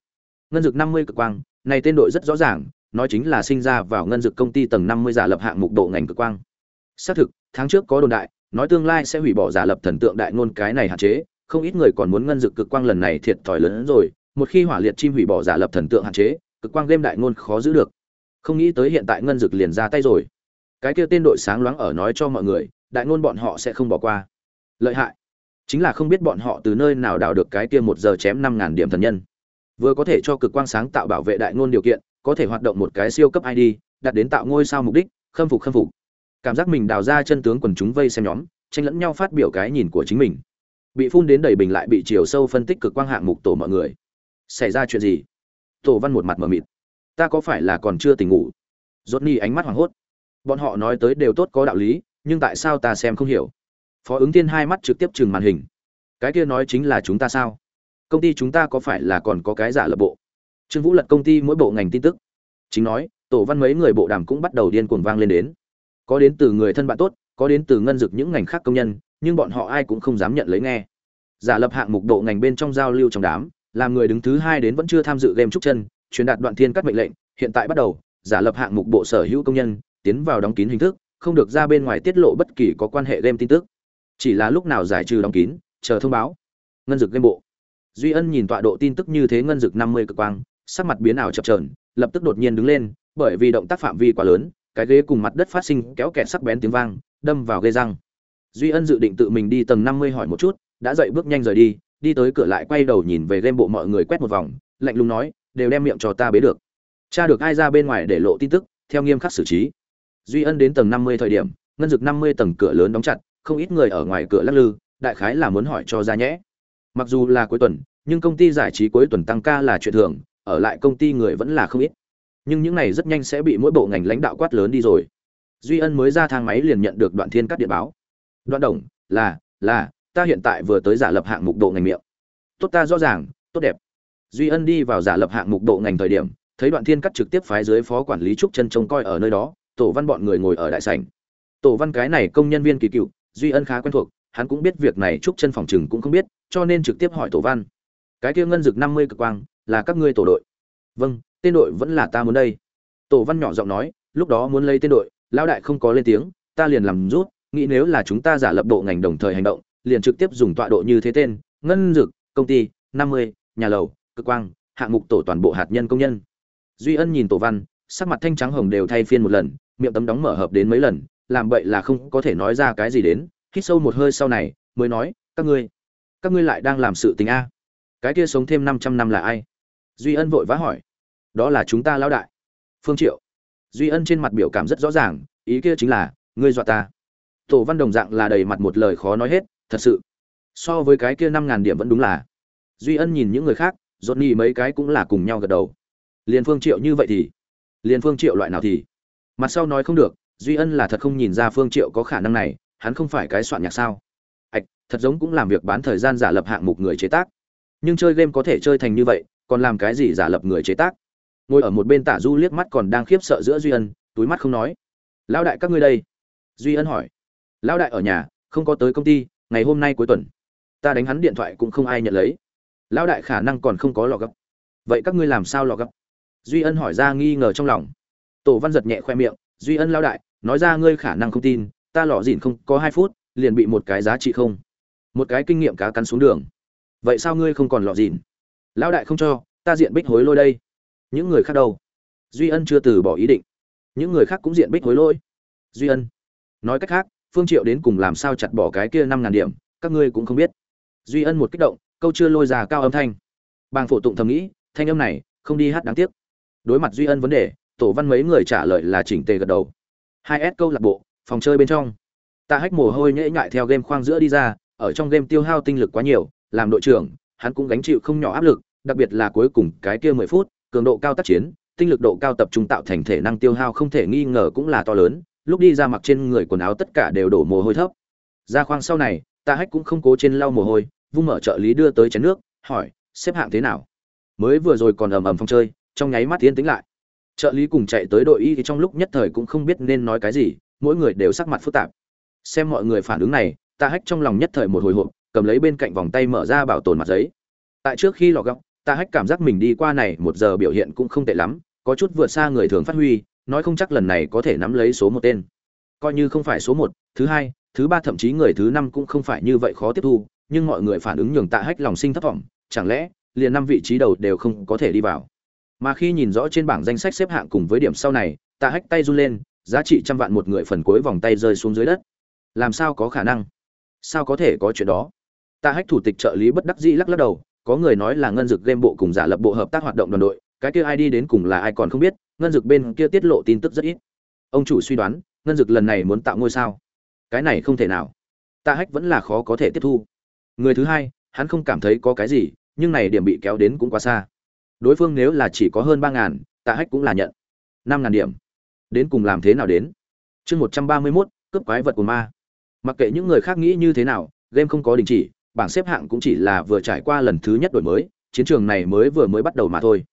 Ngân dực 50 cực quang, này tên đội rất rõ ràng, nói chính là sinh ra vào ngân dực công ty tầng 50 giả lập hạng mục độ ngành cực quang. Xác thực, tháng trước có đồn đại, nói tương lai sẽ hủy bỏ giả lập thần tượng đại ngôn cái này hạn chế, không ít người còn muốn ngân dực cực quang lần này thiệt thòi lớn hơn rồi, một khi hỏa liệt chim hủy bỏ giả lập thần tượng hạn chế, cực quang game đại ngôn khó giữ được. Không nghĩ tới hiện tại ngân dực liền ra tay rồi. Cái kia tên đội sáng loáng ở nói cho mọi người, đại ngôn bọn họ sẽ không bỏ qua. Lợi hại. Chính là không biết bọn họ từ nơi nào đào được cái kia một giờ chém năm ngàn điểm thần nhân. Vừa có thể cho cực quang sáng tạo bảo vệ đại ngôn điều kiện, có thể hoạt động một cái siêu cấp id đặt đến tạo ngôi sao mục đích, khâm phục khâm phục cảm giác mình đào ra chân tướng quần chúng vây xem nhóm, tranh lẫn nhau phát biểu cái nhìn của chính mình. Bị phun đến đầy bình lại bị chiều sâu phân tích cực quang hạng mục tổ mọi người. Xảy ra chuyện gì? Tổ văn một mặt mờ mịt. Ta có phải là còn chưa tỉnh ngủ? Rốt ni ánh mắt hoảng hốt. Bọn họ nói tới đều tốt có đạo lý, nhưng tại sao ta xem không hiểu? Phó ứng tiên hai mắt trực tiếp chừng màn hình. Cái kia nói chính là chúng ta sao? Công ty chúng ta có phải là còn có cái giả lập bộ? Trương vũ lật công ty mỗi bộ ngành tin tức. Chính nói, tổ văn mấy người bộ đàm cũng bắt đầu điên cuồng vang lên đến có đến từ người thân bạn tốt, có đến từ ngân dực những ngành khác công nhân, nhưng bọn họ ai cũng không dám nhận lấy nghe. Giả lập hạng mục độ ngành bên trong giao lưu trong đám, làm người đứng thứ hai đến vẫn chưa tham dự game trúc chân, truyền đạt đoạn thiên các mệnh lệnh, hiện tại bắt đầu, giả lập hạng mục bộ sở hữu công nhân, tiến vào đóng kín hình thức, không được ra bên ngoài tiết lộ bất kỳ có quan hệ game tin tức. Chỉ là lúc nào giải trừ đóng kín, chờ thông báo. Ngân dực game bộ. Duy ân nhìn tọa độ tin tức như thế ngân dực năm mươi cực quang, sắc mặt biến ảo chập trờn lập tức đột nhiên đứng lên, bởi vì động tác phạm vi quá lớn cái ghế cùng mặt đất phát sinh kéo kẹt sắc bén tiếng vang, đâm vào ghế răng. Duy Ân dự định tự mình đi tầng 50 hỏi một chút, đã dậy bước nhanh rời đi, đi tới cửa lại quay đầu nhìn về game bộ mọi người quét một vòng, lạnh lùng nói, đều đem miệng cho ta bế được. Cha được ai ra bên ngoài để lộ tin tức, theo nghiêm khắc xử trí. Duy Ân đến tầng 50 thời điểm, ngân dực 50 tầng cửa lớn đóng chặt, không ít người ở ngoài cửa lắc lư, đại khái là muốn hỏi cho ra nhẽ. Mặc dù là cuối tuần, nhưng công ty giải trí cuối tuần tăng ca là chuyện thường, ở lại công ty người vẫn là không ít nhưng những này rất nhanh sẽ bị mỗi bộ ngành lãnh đạo quát lớn đi rồi. Duy ân mới ra thang máy liền nhận được đoạn thiên cắt điện báo. Đoạn đồng, là là, ta hiện tại vừa tới giả lập hạng mục độ ngành miệng. Tốt ta rõ ràng, tốt đẹp. Duy ân đi vào giả lập hạng mục độ ngành thời điểm, thấy đoạn thiên cắt trực tiếp phái dưới phó quản lý trúc chân trông coi ở nơi đó, tổ văn bọn người ngồi ở đại sảnh. Tổ văn cái này công nhân viên kỳ cựu, duy ân khá quen thuộc, hắn cũng biết việc này trúc chân phòng chừng cũng không biết, cho nên trực tiếp hỏi tổ văn. Cái kia ngân dực năm mươi cực quang, là các ngươi tổ đội. Vâng tên đội vẫn là ta muốn đây. Tổ văn nhỏ giọng nói, lúc đó muốn lấy tên đội, lão đại không có lên tiếng, ta liền làm rút, nghĩ nếu là chúng ta giả lập bộ ngành đồng thời hành động, liền trực tiếp dùng tọa độ như thế tên, ngân dực, công ty, năm mươi, nhà lầu cơ quang, hạng mục tổ toàn bộ hạt nhân công nhân. Duy ân nhìn tổ văn, sắc mặt thanh trắng hồng đều thay phiên một lần, miệng tấm đóng mở hợp đến mấy lần, làm vậy là không có thể nói ra cái gì đến, hít sâu một hơi sau này, mới nói, các ngươi các ngươi lại đang làm sự tình a. Cái kia sống thêm 500 năm là ai? Duy ân vội vã hỏi đó là chúng ta lão đại. Phương triệu. Duy ân trên mặt biểu cảm rất rõ ràng, ý kia chính là, ngươi dọa ta. Tổ văn đồng dạng là đầy mặt một lời khó nói hết, thật sự. So với cái kia năm ngàn điểm vẫn đúng là. Duy ân nhìn những người khác dọn nhì mấy cái cũng là cùng nhau gật đầu. Liền phương triệu như vậy thì? Liền phương triệu loại nào thì? Mặt sau nói không được, duy ân là thật không nhìn ra phương triệu có khả năng này, hắn không phải cái soạn nhạc sao? Ạch, thật giống cũng làm việc bán thời gian giả lập hạng mục người chế tác. Nhưng chơi game có thể chơi thành như vậy, còn làm cái gì giả lập người chế tác? Ngồi ở một bên tả du liếc mắt còn đang khiếp sợ giữa duy ân, túi mắt không nói. Lão đại, các ngươi đây? Duy ân hỏi. Lão đại ở nhà, không có tới công ty, ngày hôm nay cuối tuần. Ta đánh hắn điện thoại cũng không ai nhận lấy. Lão đại khả năng còn không có lọ gấp. Vậy các ngươi làm sao lọ gấp? Duy ân hỏi ra nghi ngờ trong lòng. Tổ văn giật nhẹ khoe miệng. Duy ân lão đại, nói ra ngươi khả năng không tin, ta lọ dìn không có hai phút, liền bị một cái giá trị không. Một cái kinh nghiệm cá cắn xuống đường. Vậy sao ngươi không còn lọ dìn lão đại không cho, ta diện bích hối lôi đây những người khác đâu? Duy ân chưa từ bỏ ý định. Những người khác cũng diện bích hối lỗi. Duy ân, nói cách khác, phương triệu đến cùng làm sao chặt bỏ cái kia năm ngàn điểm, các ngươi cũng không biết. Duy ân một kích động, câu chưa lôi ra cao âm thanh. Bàng phổ tụng thầm nghĩ, thanh âm này, không đi hát đáng tiếc. Đối mặt duy ân vấn đề, tổ văn mấy người trả lời là chỉnh tề gật đầu. Hai s câu lạc bộ, phòng chơi bên trong. Ta hách mồ hôi nhễ nhại theo game khoang giữa đi ra, ở trong game tiêu hao tinh lực quá nhiều, làm đội trưởng, hắn cũng gánh chịu không nhỏ áp lực, đặc biệt là cuối cùng cái kia mười phút cường độ cao tác chiến, tinh lực độ cao tập trung tạo thành thể năng tiêu hao không thể nghi ngờ cũng là to lớn, lúc đi ra mặc trên người quần áo tất cả đều đổ mồ hôi thấp. Ra khoang sau này ta hách cũng không cố trên lau mồ hôi, vung mở trợ lý đưa tới chén nước, hỏi, xếp hạng thế nào? Mới vừa rồi còn ầm ầm phong chơi, trong nháy mắt tiến tính lại. Trợ lý cùng chạy tới đội y thì trong lúc nhất thời cũng không biết nên nói cái gì, mỗi người đều sắc mặt phức tạp. Xem mọi người phản ứng này ta hách trong lòng nhất thời một hồi hộp, cầm lấy bên cạnh vòng tay mở ra bảo tồn mặt giấy. Tại trước khi lò góc ta hách cảm giác mình đi qua này một giờ biểu hiện cũng không tệ lắm, có chút vượt xa người thường phát huy, nói không chắc lần này có thể nắm lấy số một tên. Coi như không phải số một, thứ hai, thứ ba thậm chí người thứ năm cũng không phải như vậy khó tiếp thu, nhưng mọi người phản ứng nhường tạ hách lòng sinh thất vọng, chẳng lẽ, liền năm vị trí đầu đều không có thể đi vào? Mà khi nhìn rõ trên bảng danh sách xếp hạng cùng với điểm sau này, tạ hách tay run lên, giá trị trăm vạn một người phần cuối vòng tay rơi xuống dưới đất. Làm sao có khả năng? Sao có thể có chuyện đó? Tạ hách thủ tịch trợ lý bất đắc dĩ lắc lắc đầu có người nói là ngân dực game bộ cùng giả lập bộ hợp tác hoạt động đoàn đội, cái kia ai đi đến cùng là ai còn không biết, ngân dực bên kia tiết lộ tin tức rất ít. Ông chủ suy đoán, ngân dực lần này muốn tạo ngôi sao? Cái này không thể nào. Tạ hách vẫn là khó có thể tiếp thu. Người thứ hai, hắn không cảm thấy có cái gì, nhưng này điểm bị kéo đến cũng quá xa. Đối phương nếu là chỉ có hơn ba ngàn, tạ hách cũng là nhận. Năm ngàn điểm. Đến cùng làm thế nào đến? Chương một trăm ba mươi mốt, cướp quái vật của ma. Mặc kệ những người khác nghĩ như thế nào, game không có đình chỉ bảng xếp hạng cũng chỉ là vừa trải qua lần thứ nhất đổi mới, chiến trường này mới vừa mới bắt đầu mà thôi.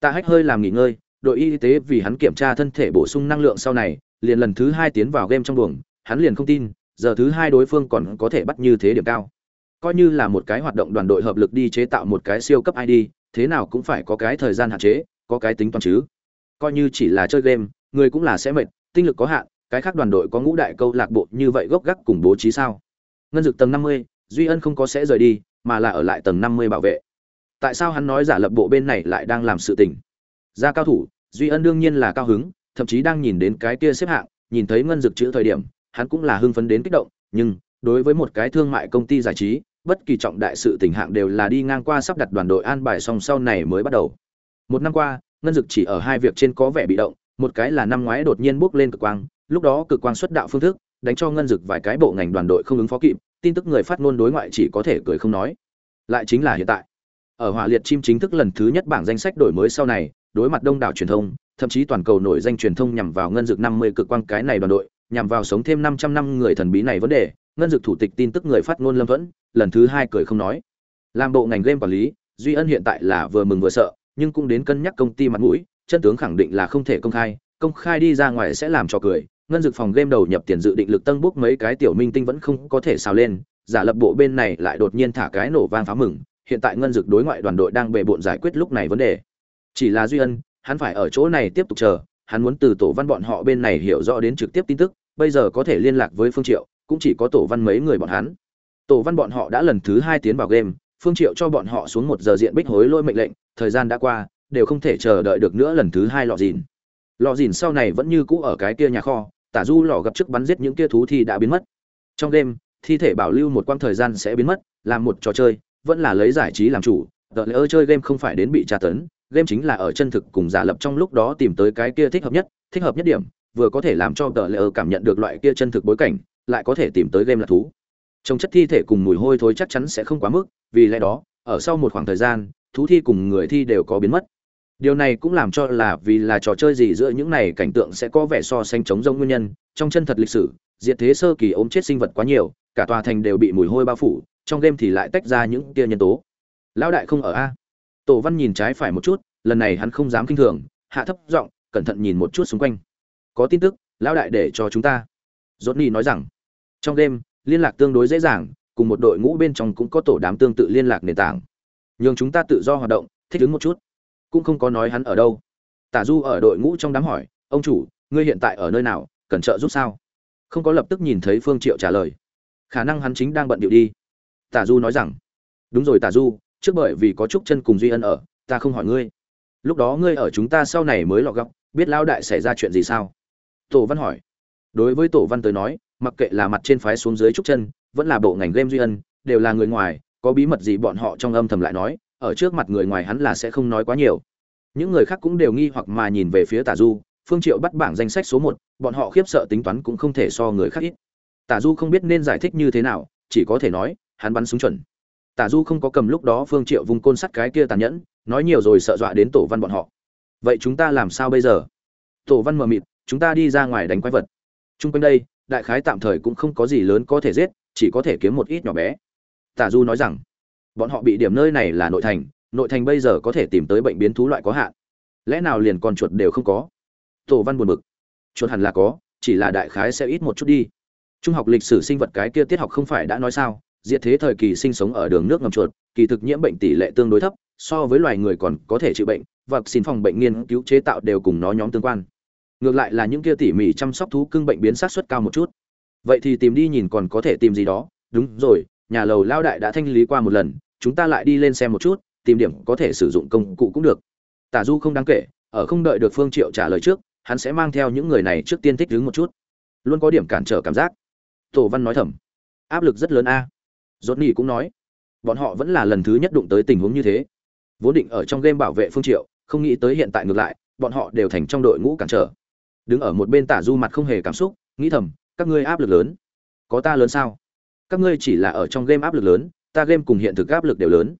Tạ hách hơi làm nghỉ ngơi, đội y tế vì hắn kiểm tra thân thể bổ sung năng lượng sau này, liền lần thứ hai tiến vào game trong buồng, hắn liền không tin, giờ thứ hai đối phương còn có thể bắt như thế điểm cao. Coi như là một cái hoạt động đoàn đội hợp lực đi chế tạo một cái siêu cấp id thế nào cũng phải có cái thời gian hạn chế, có cái tính toán chứ. Coi như chỉ là chơi game, người cũng là sẽ mệt, tinh lực có hạn, cái khác đoàn đội có ngũ đại câu lạc bộ như vậy gốc gác cùng bố trí sao? Ngân dực tầng năm mươi duy ân không có sẽ rời đi, mà là ở lại tầng năm mươi bảo vệ. Tại sao hắn nói giả lập bộ bên này lại đang làm sự tình? Ra cao thủ, duy ân đương nhiên là cao hứng, thậm chí đang nhìn đến cái kia xếp hạng, nhìn thấy ngân dực chữ thời điểm, hắn cũng là hưng phấn đến kích động, nhưng đối với một cái thương mại công ty giải trí, bất kỳ trọng đại sự tình hạng đều là đi ngang qua sắp đặt đoàn đội an bài song sau này mới bắt đầu. Một năm qua, ngân dực chỉ ở hai việc trên có vẻ bị động, một cái là năm ngoái đột nhiên bước lên cực quang, lúc đó cực quang xuất đạo phương thức, đánh cho ngân dực vài cái bộ ngành đoàn đội không ứng phó kịp tin tức người phát ngôn đối ngoại chỉ có thể cười không nói. Lại chính là hiện tại. Ở hỏa liệt chim chính thức lần thứ nhất bảng danh sách đổi mới sau này, đối mặt đông đảo truyền thông, thậm chí toàn cầu nổi danh truyền thông nhằm vào ngân dực 50 cực quang cái này đoàn đội, nhằm vào sống thêm 500 năm người thần bí này vấn đề, ngân dược thủ tịch tin tức người phát ngôn lâm vẫn lần thứ hai cười không nói. Làm bộ ngành game quản lý, duy ân hiện tại là vừa mừng vừa sợ, nhưng cũng đến cân nhắc công ty mặt mũi, chân tướng khẳng định là không thể công khai công khai đi ra ngoài sẽ làm cho cười ngân dực phòng game đầu nhập tiền dự định lực tăng bốc mấy cái tiểu minh tinh vẫn không có thể xào lên, giả lập bộ bên này lại đột nhiên thả cái nổ vang phá mừng, hiện tại ngân dực đối ngoại đoàn đội đang bề bộn giải quyết lúc này vấn đề. Chỉ là duy ân, hắn phải ở chỗ này tiếp tục chờ, hắn muốn từ tổ văn bọn họ bên này hiểu rõ đến trực tiếp tin tức, bây giờ có thể liên lạc với phương triệu, cũng chỉ có tổ văn mấy người bọn hắn. Tổ văn bọn họ đã lần thứ hai tiến vào game, phương triệu cho bọn họ xuống một giờ diện bích hối lôi mệnh lệnh, thời gian đã qua, đều không thể chờ đợi được nữa lần thứ hai lọ dìn. Lọ dìn sau này vẫn như cũ ở cái kia nhà kho tả du lò gặp trước bắn giết những kia thú thì đã biến mất. Trong đêm, thi thể bảo lưu một quãng thời gian sẽ biến mất làm một trò chơi vẫn là lấy giải trí làm chủ. Tờ lỡ chơi game không phải đến bị tra tấn game chính là ở chân thực cùng giả lập trong lúc đó tìm tới cái kia thích hợp nhất thích hợp nhất điểm vừa có thể làm cho tờ lỡ cảm nhận được loại kia chân thực bối cảnh lại có thể tìm tới game là thú. Trong chất thi thể cùng mùi hôi thối chắc chắn sẽ không quá mức vì lẽ đó ở sau một khoảng thời gian thú thi cùng người thi đều có biến mất điều này cũng làm cho là vì là trò chơi gì giữa những này cảnh tượng sẽ có vẻ so sánh chống rông nguyên nhân, trong chân thật lịch sử, diệt thế sơ kỳ ốm chết sinh vật quá nhiều, cả tòa thành đều bị mùi hôi bao phủ, trong game thì lại tách ra những tia nhân tố. Lão đại không ở a? Tổ văn nhìn trái phải một chút, lần này hắn không dám kinh thường, hạ thấp giọng, cẩn thận nhìn một chút xung quanh. Có tin tức, lão đại để cho chúng ta. Dốt ni nói rằng, trong đêm liên lạc tương đối dễ dàng, cùng một đội ngũ bên trong cũng có tổ đám tương tự liên lạc nền tảng. Nhường chúng ta tự do hoạt động, thích ứng một chút cũng không có nói hắn ở đâu. Tả du ở đội ngũ trong đám hỏi, ông chủ, ngươi hiện tại ở nơi nào, cần trợ giúp sao? Không có lập tức nhìn thấy phương triệu trả lời. Khả năng hắn chính đang bận điệu đi. Tả du nói rằng, đúng rồi tả du, trước bởi vì có trúc chân cùng duy ân ở, ta không hỏi ngươi. Lúc đó ngươi ở chúng ta sau này mới lọ góc biết lao đại xảy ra chuyện gì sao? Tổ văn hỏi. Đối với tổ văn tới nói, mặc kệ là mặt trên phái xuống dưới trúc chân, vẫn là bộ ngành game duy ân, đều là người ngoài, có bí mật gì bọn họ trong âm thầm lại nói ở trước mặt người ngoài hắn là sẽ không nói quá nhiều. Những người khác cũng đều nghi hoặc mà nhìn về phía tả du, phương triệu bắt bảng danh sách số một, bọn họ khiếp sợ tính toán cũng không thể so người khác ít. Tả du không biết nên giải thích như thế nào, chỉ có thể nói, hắn bắn súng chuẩn. Tả du không có cầm lúc đó phương triệu vùng côn sắt cái kia tàn nhẫn, nói nhiều rồi sợ dọa đến tổ văn bọn họ. Vậy chúng ta làm sao bây giờ? Tổ văn mờ mịt, chúng ta đi ra ngoài đánh quái vật. Chung quanh đây, đại khái tạm thời cũng không có gì lớn có thể giết, chỉ có thể kiếm một ít nhỏ bé. Tả du nói rằng bọn họ bị điểm nơi này là nội thành nội thành bây giờ có thể tìm tới bệnh biến thú loại có hạn. Lẽ nào liền con chuột đều không có? Tổ văn buồn bực. Chuột hẳn là có, chỉ là đại khái sẽ ít một chút đi. Trung học lịch sử sinh vật cái kia tiết học không phải đã nói sao? Diệt thế thời kỳ sinh sống ở đường nước ngầm chuột, kỳ thực nhiễm bệnh tỷ lệ tương đối thấp, so với loài người còn có thể chịu bệnh, và xin phòng bệnh nghiên cứu chế tạo đều cùng nó nhóm tương quan. Ngược lại là những kia tỉ mỉ chăm sóc thú cưng bệnh biến sát xuất cao một chút. Vậy thì tìm đi nhìn còn có thể tìm gì đó. Đúng rồi, nhà lầu lao đại đã thanh lý qua một lần chúng ta lại đi lên xem một chút, tìm điểm có thể sử dụng công cụ cũng được. Tả du không đáng kể, ở không đợi được phương triệu trả lời trước, hắn sẽ mang theo những người này trước tiên thích đứng một chút. Luôn có điểm cản trở cảm giác. Tổ văn nói thầm. Áp lực rất lớn a. Rốt nỉ cũng nói. Bọn họ vẫn là lần thứ nhất đụng tới tình huống như thế. Vốn định ở trong game bảo vệ phương triệu, không nghĩ tới hiện tại ngược lại, bọn họ đều thành trong đội ngũ cản trở. Đứng ở một bên tả du mặt không hề cảm xúc, nghĩ thầm, các ngươi áp lực lớn. Có ta lớn sao? Các ngươi chỉ là ở trong game áp lực lớn ta game cùng hiện thực áp lực đều lớn.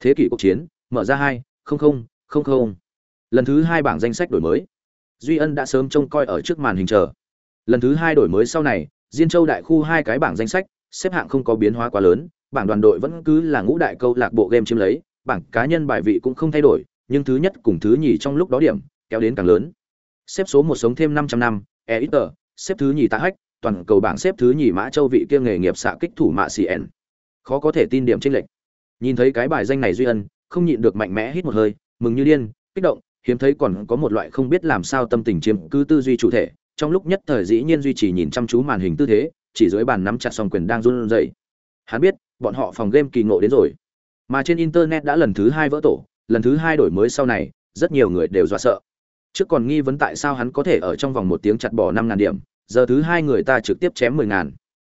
Thế kỷ cuộc chiến, mở ra hai, không không không không. Lần thứ hai bảng danh sách đổi mới. Duy ân đã sớm trông coi ở trước màn hình chờ. Lần thứ hai đổi mới sau này, diên châu đại khu hai cái bảng danh sách, xếp hạng không có biến hóa quá lớn, bảng đoàn đội vẫn cứ là ngũ đại câu lạc bộ game chiếm lấy, bảng cá nhân bài vị cũng không thay đổi, nhưng thứ nhất cùng thứ nhì trong lúc đó điểm, kéo đến càng lớn. Xếp số một sống thêm 500 năm e ít tờ xếp thứ nhì tạ hách, toàn cầu bảng xếp thứ nhì mã châu vị kia nghề nghiệp xạ kích thủ mạ cn khó có thể tin điểm trên lệch. Nhìn thấy cái bài danh này duy ân, không nhịn được mạnh mẽ hít một hơi, mừng như điên, kích động, hiếm thấy còn có một loại không biết làm sao tâm tình chiếm cứ tư duy chủ thể, trong lúc nhất thời dĩ nhiên duy trì nhìn chăm chú màn hình tư thế, chỉ dưới bàn nắm chặt song quyền đang run rẩy. Hắn biết, bọn họ phòng game kỳ ngộ đến rồi. Mà trên internet đã lần thứ hai vỡ tổ, lần thứ hai đổi mới sau này, rất nhiều người đều dọa sợ. Trước còn nghi vấn tại sao hắn có thể ở trong vòng một tiếng chặt bỏ năm ngàn điểm, giờ thứ hai người ta trực tiếp chém mười ngàn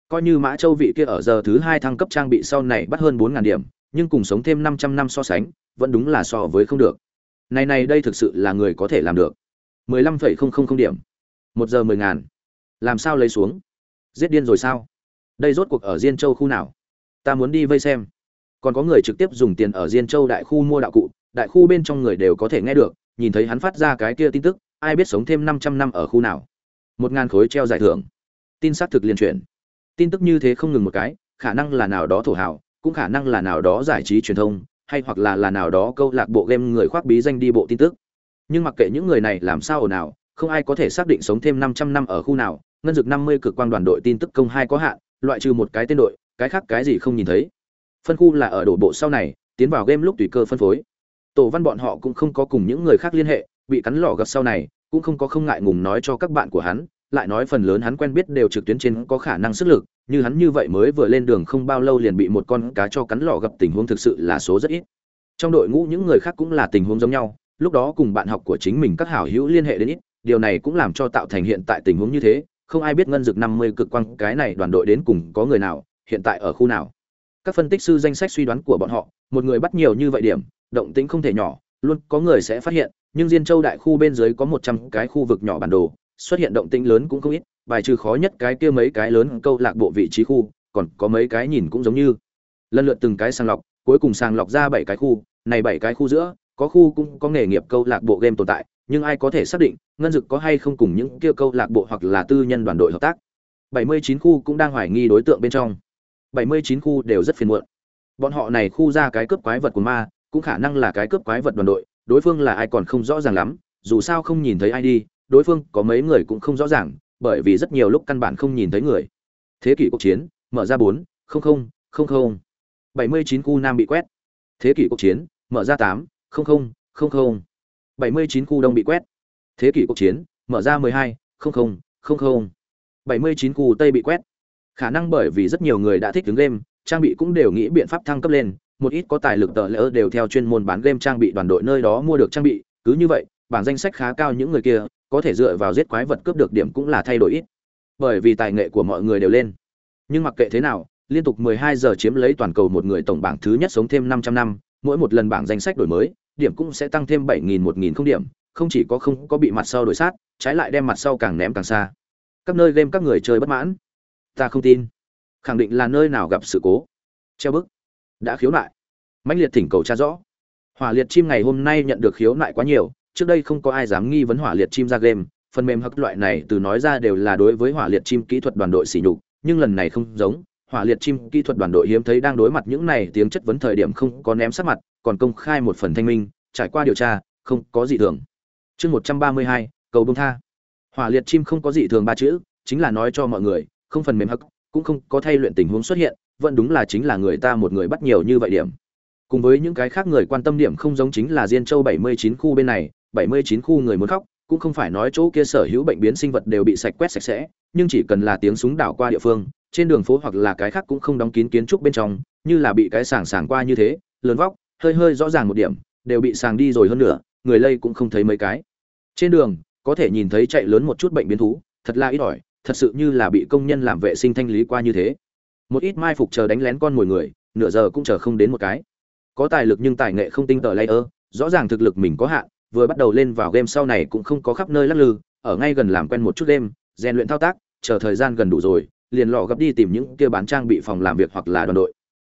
coi như mã châu vị kia ở giờ thứ hai thăng cấp trang bị sau này bắt hơn bốn ngàn điểm, nhưng cùng sống thêm năm trăm năm so sánh, vẫn đúng là so với không được. Này này đây thực sự là người có thể làm được. mười lăm phẩy không không không điểm. Một giờ mười ngàn. Làm sao lấy xuống? Giết điên rồi sao? Đây rốt cuộc ở diên châu khu nào? Ta muốn đi vây xem. Còn có người trực tiếp dùng tiền ở diên châu đại khu mua đạo cụ, đại khu bên trong người đều có thể nghe được, nhìn thấy hắn phát ra cái kia tin tức, ai biết sống thêm 500 năm ở khu nào? Một ngàn khối treo giải thưởng. Tin xác thực liên truyền tin tức như thế không ngừng một cái, khả năng là nào đó thổ hào, cũng khả năng là nào đó giải trí truyền thông, hay hoặc là là nào đó câu lạc bộ game người khoác bí danh đi bộ tin tức. Nhưng mặc kệ những người này làm sao ồn ào, không ai có thể xác định sống thêm 500 năm ở khu nào, ngân dực 50 cực quang đoàn đội tin tức công hai có hạn, loại trừ một cái tên đội, cái khác cái gì không nhìn thấy. Phân khu là ở đổ bộ sau này, tiến vào game lúc tùy cơ phân phối. Tổ văn bọn họ cũng không có cùng những người khác liên hệ, bị cắn lỏ gặp sau này, cũng không có không ngại ngùng nói cho các bạn của hắn lại nói phần lớn hắn quen biết đều trực tuyến trên có khả năng sức lực, như hắn như vậy mới vừa lên đường không bao lâu liền bị một con cá cho cắn lọ gặp tình huống thực sự là số rất ít. Trong đội ngũ những người khác cũng là tình huống giống nhau, lúc đó cùng bạn học của chính mình các hảo hữu liên hệ đến ít, điều này cũng làm cho tạo thành hiện tại tình huống như thế, không ai biết ngân dực năm mươi cực quang cái này đoàn đội đến cùng có người nào, hiện tại ở khu nào. Các phân tích sư danh sách suy đoán của bọn họ, một người bắt nhiều như vậy điểm, động tĩnh không thể nhỏ, luôn có người sẽ phát hiện, nhưng diên châu đại khu bên dưới có một trăm cái khu vực nhỏ bản đồ xuất hiện động tĩnh lớn cũng không ít, bài trừ khó nhất cái kia mấy cái lớn câu lạc bộ vị trí khu, còn có mấy cái nhìn cũng giống như. Lần lượt từng cái sàng lọc, cuối cùng sàng lọc ra bảy cái khu, này bảy cái khu giữa, có khu cũng có nghề nghiệp câu lạc bộ game tồn tại, nhưng ai có thể xác định, ngân dực có hay không cùng những kia câu lạc bộ hoặc là tư nhân đoàn đội hợp tác. 79 khu cũng đang hoài nghi đối tượng bên trong. 79 khu đều rất phiền muộn. Bọn họ này khu ra cái cướp quái vật của ma, cũng khả năng là cái cướp quái vật đoàn đội, đối phương là ai còn không rõ ràng lắm, dù sao không nhìn thấy ai đi đối phương có mấy người cũng không rõ ràng, bởi vì rất nhiều lúc căn bản không nhìn thấy người. Thế kỷ cuộc chiến, mở ra bốn, không không không không. Bảy mươi chín khu nam bị quét. Thế kỷ cuộc chiến, mở ra tám, không không không không. Bảy mươi chín khu đông bị quét. Thế kỷ cuộc chiến, mở ra mười hai, không không không không. Bảy mươi chín khu tây bị quét. Khả năng bởi vì rất nhiều người đã thích đứng game, trang bị cũng đều nghĩ biện pháp thăng cấp lên, một ít có tài lực tờ lỡ đều theo chuyên môn bán game trang bị đoàn đội nơi đó mua được trang bị, cứ như vậy, bảng danh sách khá cao những người kia có thể dựa vào giết quái vật cướp được điểm cũng là thay đổi ít, bởi vì tài nghệ của mọi người đều lên. Nhưng mặc kệ thế nào, liên tục 12 giờ chiếm lấy toàn cầu một người tổng bảng thứ nhất sống thêm 500 năm, mỗi một lần bảng danh sách đổi mới, điểm cũng sẽ tăng thêm bảy nghìn, một nghìn không điểm, không chỉ có không có bị mặt sau đổi sát, trái lại đem mặt sau càng ném càng xa. Các nơi game các người chơi bất mãn. Ta không tin. Khẳng định là nơi nào gặp sự cố. Treo bức. Đã khiếu nại. Mãnh liệt thỉnh cầu tra rõ. Hỏa liệt chim ngày hôm nay nhận được khiếu nại quá nhiều trước đây không có ai dám nghi vấn hỏa liệt chim ra game, phần mềm hắc loại này từ nói ra đều là đối với hỏa liệt chim kỹ thuật đoàn đội xỉ nhục, nhưng lần này không giống, hỏa liệt chim kỹ thuật đoàn đội hiếm thấy đang đối mặt những này tiếng chất vấn thời điểm không có ném sát mặt, còn công khai một phần thanh minh, trải qua điều tra, không có gì thường. Chương một trăm ba mươi hai, cầu bông tha. Hỏa liệt chim không có gì thường ba chữ, chính là nói cho mọi người, không phần mềm hắc, cũng không có thay luyện tình huống xuất hiện, vẫn đúng là chính là người ta một người bắt nhiều như vậy điểm. Cùng với những cái khác người quan tâm điểm không giống chính là diên châu 79 khu bên này 79 khu người muốn khóc, cũng không phải nói chỗ kia sở hữu bệnh biến sinh vật đều bị sạch quét sạch sẽ, nhưng chỉ cần là tiếng súng đảo qua địa phương, trên đường phố hoặc là cái khác cũng không đóng kín kiến trúc bên trong, như là bị cái sàng sàng qua như thế, lớn vóc, hơi hơi rõ ràng một điểm, đều bị sàng đi rồi hơn nữa người lây cũng không thấy mấy cái. Trên đường, có thể nhìn thấy chạy lớn một chút bệnh biến thú, thật là ít ỏi, thật sự như là bị công nhân làm vệ sinh thanh lý qua như thế. Một ít mai phục chờ đánh lén con mồi người, nửa giờ cũng chờ không đến một cái. Có tài lực nhưng tài nghệ không tinh tờ layer, rõ ràng thực lực mình có hạn vừa bắt đầu lên vào game sau này cũng không có khắp nơi lắc lư, ở ngay gần làm quen một chút game rèn luyện thao tác, chờ thời gian gần đủ rồi, liền lọ gấp đi tìm những kia bán trang bị phòng làm việc hoặc là đoàn đội.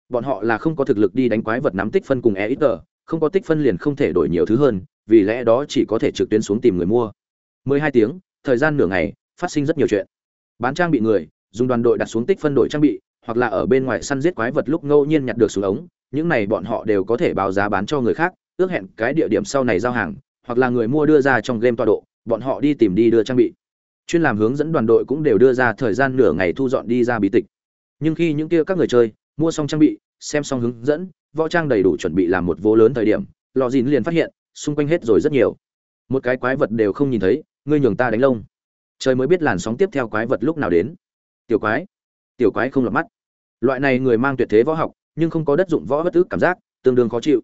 Bọn họ là không có thực lực đi đánh quái vật nắm tích phân cùng e ít tờ không có tích phân liền không thể đổi nhiều thứ hơn, vì lẽ đó chỉ có thể trực tuyến xuống tìm người mua. 12 tiếng, thời gian nửa ngày, phát sinh rất nhiều chuyện. Bán trang bị người, dùng đoàn đội đặt xuống tích phân đổi trang bị, hoặc là ở bên ngoài săn giết quái vật lúc ngẫu nhiên nhặt được xuống ống, những này bọn họ đều có thể báo giá bán cho người khác, ước hẹn cái địa điểm sau này giao hàng hoặc là người mua đưa ra trong game tọa độ, bọn họ đi tìm đi đưa trang bị. Chuyên làm hướng dẫn đoàn đội cũng đều đưa ra thời gian nửa ngày thu dọn đi ra bí tịch. Nhưng khi những kia các người chơi mua xong trang bị, xem xong hướng dẫn, võ trang đầy đủ chuẩn bị làm một vô lớn thời điểm lò dìn liền phát hiện, xung quanh hết rồi rất nhiều. Một cái quái vật đều không nhìn thấy, ngươi nhường ta đánh lông. Trời mới biết làn sóng tiếp theo quái vật lúc nào đến. Tiểu quái. Tiểu quái không lọt mắt. Loại này người mang tuyệt thế võ học, nhưng không có đất dụng võ bất ức cảm giác, tương đương khó chịu.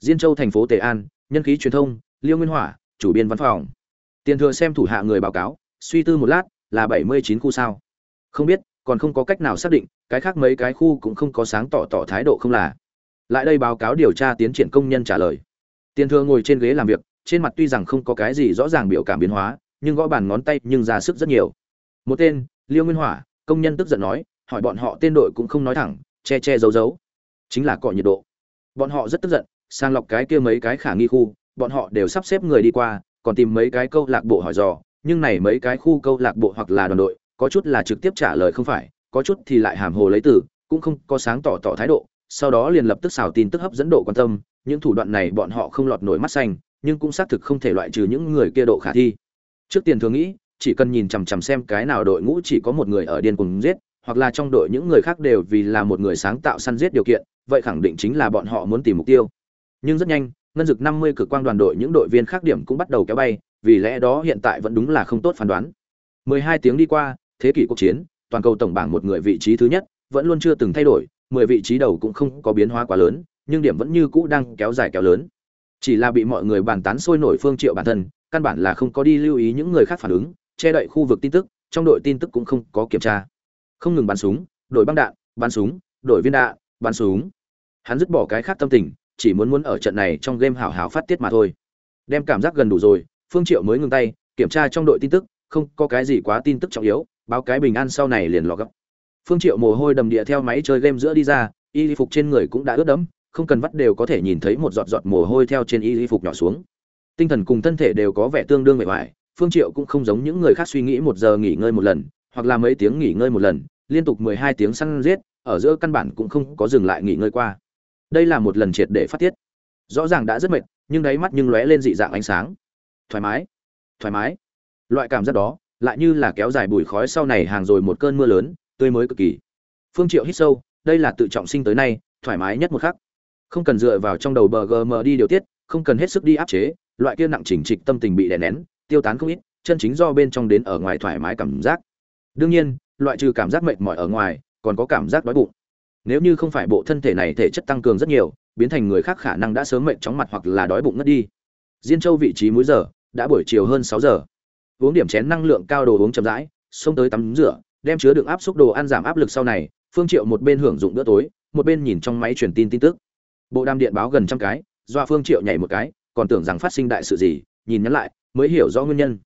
Diên châu thành phố tề an, nhân khí truyền thông liêu nguyên hỏa, chủ biên văn phòng. Tiền thừa xem thủ hạ người báo cáo, suy tư một lát, là bảy mươi chín khu sao. Không biết, còn không có cách nào xác định, cái khác mấy cái khu cũng không có sáng tỏ tỏ thái độ không là. Lại đây báo cáo điều tra tiến triển công nhân trả lời. Tiền thừa ngồi trên ghế làm việc, trên mặt tuy rằng không có cái gì rõ ràng biểu cảm biến hóa, nhưng gõ bàn ngón tay nhưng ra sức rất nhiều. Một tên, liêu nguyên hỏa, công nhân tức giận nói, hỏi bọn họ tên đội cũng không nói thẳng, che che giấu giấu. Chính là cọ nhiệt độ. Bọn họ rất tức giận, sang lọc cái kia mấy cái khả nghi khu bọn họ đều sắp xếp người đi qua, còn tìm mấy cái câu lạc bộ hỏi dò, nhưng này mấy cái khu câu lạc bộ hoặc là đoàn đội, có chút là trực tiếp trả lời không phải, có chút thì lại hàm hồ lấy từ, cũng không có sáng tỏ tỏ thái độ, sau đó liền lập tức xào tin tức hấp dẫn độ quan tâm, những thủ đoạn này bọn họ không lọt nổi mắt xanh, nhưng cũng xác thực không thể loại trừ những người kia độ khả thi. Trước tiền thường nghĩ, chỉ cần nhìn chằm chằm xem cái nào đội ngũ chỉ có một người ở điên cùng giết, hoặc là trong đội những người khác đều vì là một người sáng tạo săn giết điều kiện, vậy khẳng định chính là bọn họ muốn tìm mục tiêu. Nhưng rất nhanh ngân dực năm mươi cực quang đoàn đội những đội viên khác điểm cũng bắt đầu kéo bay, vì lẽ đó hiện tại vẫn đúng là không tốt phán đoán. 12 tiếng đi qua, thế kỷ quốc chiến, toàn cầu tổng bảng một người vị trí thứ nhất, vẫn luôn chưa từng thay đổi 10 vị trí đầu cũng không có biến hóa quá lớn, nhưng điểm vẫn như cũ đang kéo dài kéo lớn. Chỉ là bị mọi người bàn tán sôi nổi phương triệu bản thân, căn bản là không có đi lưu ý những người khác phản ứng, che đậy khu vực tin tức, trong đội tin tức cũng không có kiểm tra. Không ngừng bắn súng đổi băng đạn, bắn súng đổi viên đạn, bắn súng. Hắn dứt bỏ cái khác tâm tình chỉ muốn muốn ở trận này trong game hảo hảo phát tiết mà thôi. Đem cảm giác gần đủ rồi, phương triệu mới ngừng tay, kiểm tra trong đội tin tức, không có cái gì quá tin tức trọng yếu, báo cái bình an sau này liền lọ gấp phương triệu mồ hôi đầm địa theo máy chơi game giữa đi ra, y phục trên người cũng đã ướt đẫm, không cần vắt đều có thể nhìn thấy một giọt giọt mồ hôi theo trên y phục nhỏ xuống. Tinh thần cùng thân thể đều có vẻ tương đương mệt mỏi, phương triệu cũng không giống những người khác suy nghĩ một giờ nghỉ ngơi một lần, hoặc là mấy tiếng nghỉ ngơi một lần, liên tục 12 tiếng săn giết, ở giữa căn bản cũng không có dừng lại nghỉ ngơi qua đây là một lần triệt để phát tiết. Rõ ràng đã rất mệt, nhưng đáy mắt nhưng lóe lên dị dạng ánh sáng. Thoải mái thoải mái. Loại cảm giác đó lại như là kéo dài bùi khói sau này hàng rồi một cơn mưa lớn, tươi mới cực kỳ. Phương triệu hít sâu, đây là tự trọng sinh tới nay, thoải mái nhất một khắc. Không cần dựa vào trong đầu bờ gm đi điều tiết, không cần hết sức đi áp chế, loại kia nặng chỉnh trịch tâm tình bị đè nén, tiêu tán không ít, chân chính do bên trong đến ở ngoài thoải mái cảm giác. Đương nhiên, loại trừ cảm giác mệt mỏi ở ngoài, còn có cảm giác đói bụng nếu như không phải bộ thân thể này thể chất tăng cường rất nhiều, biến thành người khác khả năng đã sớm mệt chóng mặt hoặc là đói bụng ngất đi. Diên châu vị trí múi giờ, đã buổi chiều hơn sáu giờ. Uống điểm chén năng lượng cao đồ uống chậm rãi, xông tới tắm rửa, đem chứa đựng áp xúc đồ ăn giảm áp lực sau này, phương triệu một bên hưởng dụng bữa tối, một bên nhìn trong máy truyền tin tin tức. Bộ đàm điện báo gần trăm cái doa phương triệu nhảy một cái, còn tưởng rằng phát sinh đại sự gì, nhìn nhắn lại, mới hiểu rõ nguyên nhân.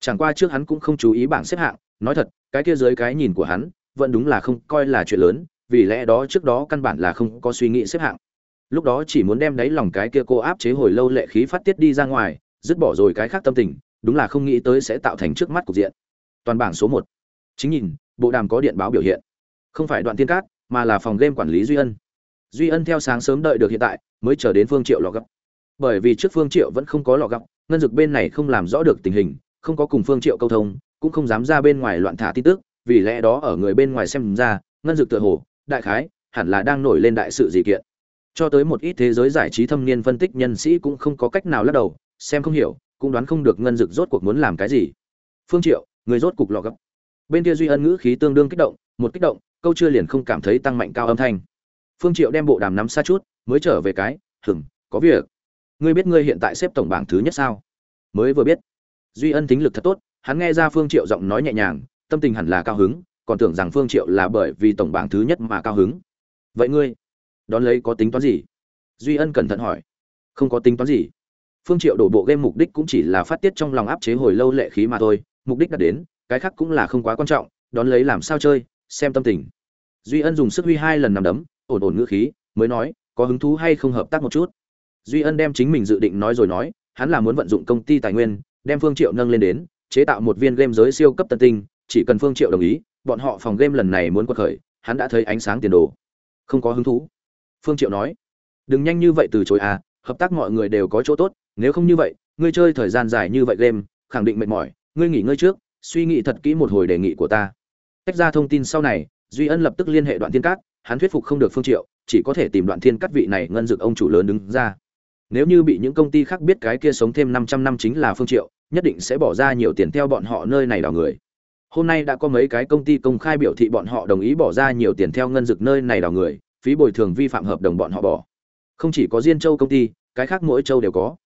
Chẳng qua trước hắn cũng không chú ý bảng xếp hạng, nói thật, cái kia dưới cái nhìn của hắn, vẫn đúng là không coi là chuyện lớn vì lẽ đó trước đó căn bản là không có suy nghĩ xếp hạng. Lúc đó chỉ muốn đem đáy lòng cái kia cô áp chế hồi lâu lệ khí phát tiết đi ra ngoài, dứt bỏ rồi cái khác tâm tình, đúng là không nghĩ tới sẽ tạo thành trước mắt cục diện. Toàn bảng số một. Chính nhìn, bộ đàm có điện báo biểu hiện. Không phải đoạn tiên cát, mà là phòng game quản lý duy ân. Duy ân theo sáng sớm đợi được hiện tại, mới chờ đến phương triệu lò gấp bởi vì trước phương triệu vẫn không có lò gấp ngân dực bên này không làm rõ được tình hình, không có cùng phương triệu câu thông, cũng không dám ra bên ngoài loạn thả tin tức, vì lẽ đó ở người bên ngoài xem ra, ngân dực tựa hồ đại khái, hẳn là đang nổi lên đại sự gì kiện. Cho tới một ít thế giới giải trí thâm niên phân tích nhân sĩ cũng không có cách nào lắc đầu, xem không hiểu, cũng đoán không được ngân dực rốt cuộc muốn làm cái gì. Phương triệu, người rốt cục lọ gấp. Bên kia duy ân ngữ khí tương đương kích động, một kích động, câu chưa liền không cảm thấy tăng mạnh cao âm thanh. Phương triệu đem bộ đàm nắm xa chút, mới trở về cái hừng có việc. Ngươi biết ngươi hiện tại xếp tổng bảng thứ nhất sao? Mới vừa biết. Duy ân tính lực thật tốt, hắn nghe ra phương triệu giọng nói nhẹ nhàng, tâm tình hẳn là cao hứng còn tưởng rằng phương triệu là bởi vì tổng bảng thứ nhất mà cao hứng. Vậy ngươi, đón lấy có tính toán gì? Duy ân cẩn thận hỏi. Không có tính toán gì. Phương triệu đổ bộ game mục đích cũng chỉ là phát tiết trong lòng áp chế hồi lâu lệ khí mà thôi. Mục đích đạt đến, cái khác cũng là không quá quan trọng. Đón lấy làm sao chơi, xem tâm tình. Duy ân dùng sức huy hai lần nằm đấm, ổn ổn ngữ khí, mới nói, có hứng thú hay không hợp tác một chút? Duy ân đem chính mình dự định nói rồi nói, hắn là muốn vận dụng công ty tài nguyên, đem phương triệu nâng lên đến, chế tạo một viên game giới siêu cấp tân tinh, chỉ cần phương triệu đồng ý bọn họ phòng game lần này muốn quật khởi, hắn đã thấy ánh sáng tiền đồ. Không có hứng thú. Phương triệu nói, đừng nhanh như vậy từ chối à hợp tác mọi người đều có chỗ tốt, nếu không như vậy, ngươi chơi thời gian dài như vậy game, khẳng định mệt mỏi, ngươi nghỉ ngơi trước, suy nghĩ thật kỹ một hồi đề nghị của ta. Tách ra thông tin sau này, duy ân lập tức liên hệ đoạn thiên cát, hắn thuyết phục không được phương triệu, chỉ có thể tìm đoạn thiên cát vị này ngân dược ông chủ lớn đứng ra. Nếu như bị những công ty khác biết cái kia sống thêm 500 năm chính là phương triệu, nhất định sẽ bỏ ra nhiều tiền theo bọn họ nơi này đào người hôm nay đã có mấy cái công ty công khai biểu thị bọn họ đồng ý bỏ ra nhiều tiền theo ngân dược nơi này đào người, phí bồi thường vi phạm hợp đồng bọn họ bỏ. Không chỉ có diên châu công ty, cái khác mỗi châu đều có.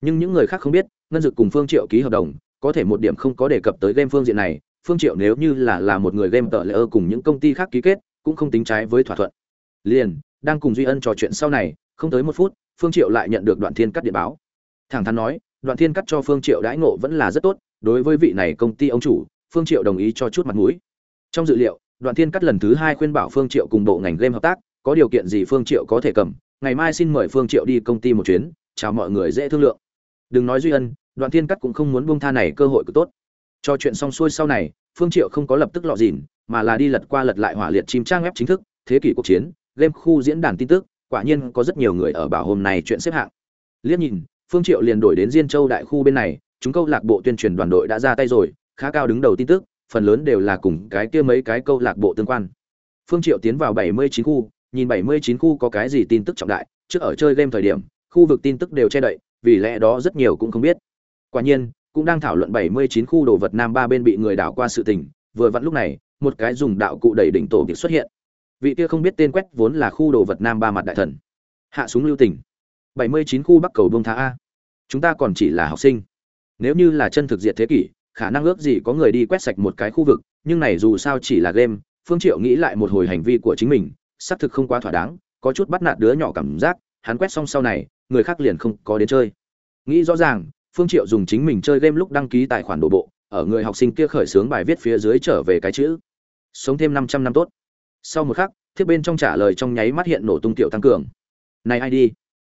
Nhưng những người khác không biết, ngân dược cùng phương triệu ký hợp đồng, có thể một điểm không có đề cập tới game phương diện này, phương triệu nếu như là là một người game tợ lệ ơ cùng những công ty khác ký kết, cũng không tính trái với thỏa thuận. Liền, đang cùng duy ân trò chuyện sau này, không tới một phút, phương triệu lại nhận được đoạn thiên cắt điện báo. Thẳng thắn nói, đoạn thiên cắt cho phương triệu đãi ngộ vẫn là rất tốt, đối với vị này công ty ông chủ phương triệu đồng ý cho chút mặt mũi. Trong dự liệu đoạn thiên cắt lần thứ hai khuyên bảo phương triệu cùng bộ ngành game hợp tác có điều kiện gì phương triệu có thể cầm ngày mai xin mời phương triệu đi công ty một chuyến chào mọi người dễ thương lượng. Đừng nói duy ân đoạn thiên cắt cũng không muốn buông tha này cơ hội cực tốt. Cho chuyện xong xuôi sau này phương triệu không có lập tức lọ dỉn, mà là đi lật qua lật lại hỏa liệt chim trang web chính thức thế kỷ cuộc chiến game khu diễn đàn tin tức quả nhiên có rất nhiều người ở bảo hôm này chuyện xếp hạng. Liếc nhìn phương triệu liền đổi đến diên châu đại khu bên này chúng câu lạc bộ tuyên truyền đoàn đội đã ra tay rồi khá cao đứng đầu tin tức, phần lớn đều là cùng cái kia mấy cái câu lạc bộ tương quan. Phương triệu tiến vào 79 khu, nhìn 79 khu có cái gì tin tức trọng đại, trước ở chơi game thời điểm, khu vực tin tức đều che đậy, vì lẽ đó rất nhiều cũng không biết. Quả nhiên, cũng đang thảo luận 79 khu đồ vật nam ba bên bị người đảo qua sự tình, vừa vặn lúc này, một cái dùng đạo cụ đẩy đỉnh tổ việc xuất hiện. Vị kia không biết tên quét vốn là khu đồ vật nam ba mặt đại thần. Hạ xuống lưu tỉnh 79 khu bắc cầu bông tha a. Chúng ta còn chỉ là học sinh. Nếu như là chân thực diệt thế kỷ khả năng ước gì có người đi quét sạch một cái khu vực, nhưng này dù sao chỉ là game, phương triệu nghĩ lại một hồi hành vi của chính mình, xác thực không quá thỏa đáng, có chút bắt nạt đứa nhỏ cảm giác, hắn quét xong sau này, người khác liền không có đến chơi. Nghĩ rõ ràng, phương triệu dùng chính mình chơi game lúc đăng ký tài khoản đổ bộ, ở người học sinh kia khởi xướng bài viết phía dưới trở về cái chữ, sống thêm 500 năm tốt. Sau một khắc, thiết bên trong trả lời trong nháy mắt hiện nổ tung tiểu tăng cường. Này ai đi?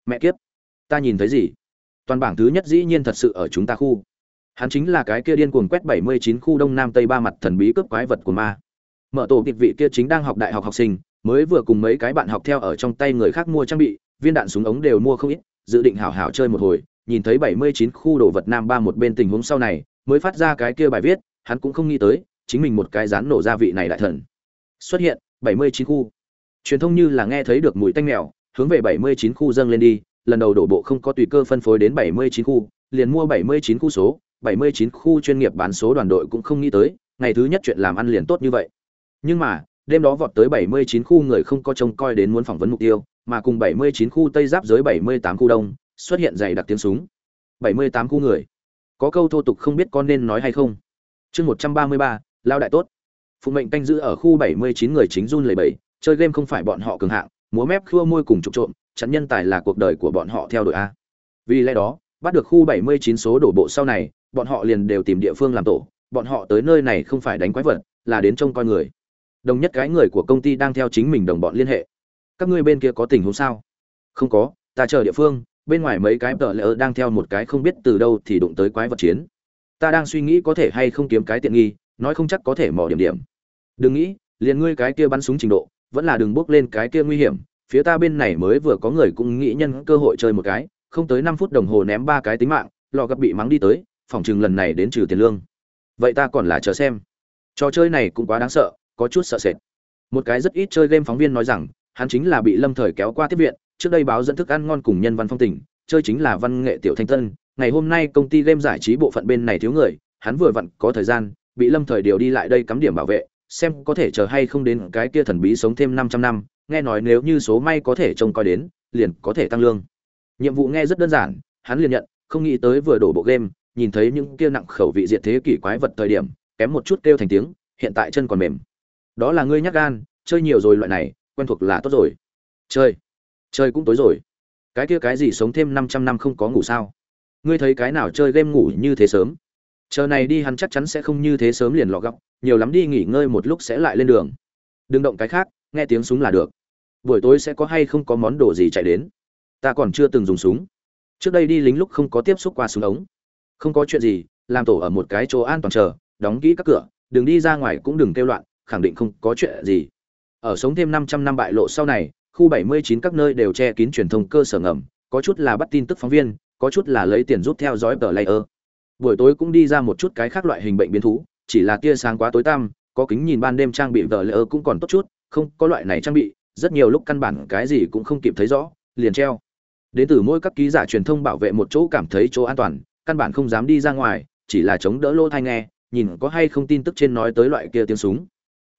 Mẹ kiếp, ta nhìn thấy gì? Toàn bảng thứ nhất dĩ nhiên thật sự ở chúng ta khu hắn chính là cái kia điên cuồng quét 79 khu đông nam tây ba mặt thần bí cướp quái vật của ma. Mở tổ kịch vị kia chính đang học đại học học sinh, mới vừa cùng mấy cái bạn học theo ở trong tay người khác mua trang bị, viên đạn súng ống đều mua không ít, dự định hảo hảo chơi một hồi, nhìn thấy 79 khu đồ vật nam ba một bên tình huống sau này, mới phát ra cái kia bài viết, hắn cũng không nghĩ tới, chính mình một cái dán nổ ra vị này đại thần. Xuất hiện 79 khu. Truyền thông như là nghe thấy được mùi tanh mèo, hướng về 79 khu dâng lên đi, lần đầu đổ bộ không có tùy cơ phân phối đến 79 khu, liền mua 79 khu số 79 khu chuyên nghiệp bán số đoàn đội cũng không nghĩ tới ngày thứ nhất chuyện làm ăn liền tốt như vậy. Nhưng mà đêm đó vọt tới 79 khu người không có trông coi đến muốn phỏng vấn mục tiêu mà cùng 79 khu tây giáp giới 78 khu đông xuất hiện dày đặc tiếng súng. 78 khu người. Có câu thô tục không biết con nên nói hay không. Chương 133, lao đại tốt. Phụ mệnh canh giữ ở khu 79 người chính run lẩy bẩy chơi game không phải bọn họ cường hạng múa mép khua môi cùng trục trộm chặn nhân tài là cuộc đời của bọn họ theo đuổi a. Vì lẽ đó, bắt được khu 79 số đổ bộ sau này, bọn họ liền đều tìm địa phương làm tổ, bọn họ tới nơi này không phải đánh quái vật, là đến trông coi người. Đồng nhất cái người của công ty đang theo chính mình đồng bọn liên hệ. Các ngươi bên kia có tình huống sao? Không có, ta chờ địa phương, bên ngoài mấy cái tợ lỡ đang theo một cái không biết từ đâu thì đụng tới quái vật chiến. Ta đang suy nghĩ có thể hay không kiếm cái tiện nghi, nói không chắc có thể mò điểm điểm. Đừng nghĩ, liền ngươi cái kia bắn súng trình độ, vẫn là đừng bước lên cái kia nguy hiểm, phía ta bên này mới vừa có người cũng nghĩ nhân cơ hội chơi một cái, không tới năm phút đồng hồ ném ba cái tính mạng, lò gặp bị mắng đi tới, phòng chừng lần này đến trừ tiền lương. Vậy ta còn là chờ xem. Trò chơi này cũng quá đáng sợ, có chút sợ sệt. Một cái rất ít chơi game phóng viên nói rằng, hắn chính là bị Lâm Thời kéo qua tiếp viện, trước đây báo dẫn thức ăn ngon cùng nhân văn phong tình, chơi chính là văn nghệ tiểu thanh tân, ngày hôm nay công ty game giải trí bộ phận bên này thiếu người, hắn vừa vặn có thời gian, bị Lâm Thời điều đi lại đây cắm điểm bảo vệ, xem có thể chờ hay không đến cái kia thần bí sống thêm 500 năm, nghe nói nếu như số may có thể trông coi đến, liền có thể tăng lương. Nhiệm vụ nghe rất đơn giản, hắn liền nhận, không nghĩ tới vừa đổ bộ game, nhìn thấy những kia nặng khẩu vị diệt thế kỷ quái vật thời điểm, kém một chút kêu thành tiếng, hiện tại chân còn mềm. Đó là ngươi nhắc gan, chơi nhiều rồi loại này, quen thuộc là tốt rồi. Chơi. Chơi cũng tối rồi. Cái kia cái gì sống thêm 500 năm không có ngủ sao? Ngươi thấy cái nào chơi game ngủ như thế sớm? Chờ này đi hắn chắc chắn sẽ không như thế sớm liền lọ góc, nhiều lắm đi nghỉ ngơi một lúc sẽ lại lên đường. Đừng động cái khác, nghe tiếng súng là được. Buổi tối sẽ có hay không có món đồ gì chạy đến? Ta còn chưa từng dùng súng. Trước đây đi lính lúc không có tiếp xúc qua súng ống. Không có chuyện gì, làm tổ ở một cái chỗ an toàn chờ, đóng kỹ các cửa, đừng đi ra ngoài cũng đừng kêu loạn, khẳng định không có chuyện gì. Ở sống thêm 500 năm bại lộ sau này, khu 79 các nơi đều che kín truyền thông cơ sở ngầm, có chút là bắt tin tức phóng viên, có chút là lấy tiền rút theo dõi tờ layer. Buổi tối cũng đi ra một chút cái khác loại hình bệnh biến thú, chỉ là tia sáng quá tối tăm, có kính nhìn ban đêm trang bị tờ layer cũng còn tốt chút, không, có loại này trang bị, rất nhiều lúc căn bản cái gì cũng không kịp thấy rõ, liền treo. Đến từ mỗi các ký giả truyền thông bảo vệ một chỗ cảm thấy chỗ an toàn, căn bản không dám đi ra ngoài, chỉ là chống đỡ lỗ thai nghe, nhìn có hay không tin tức trên nói tới loại kia tiếng súng.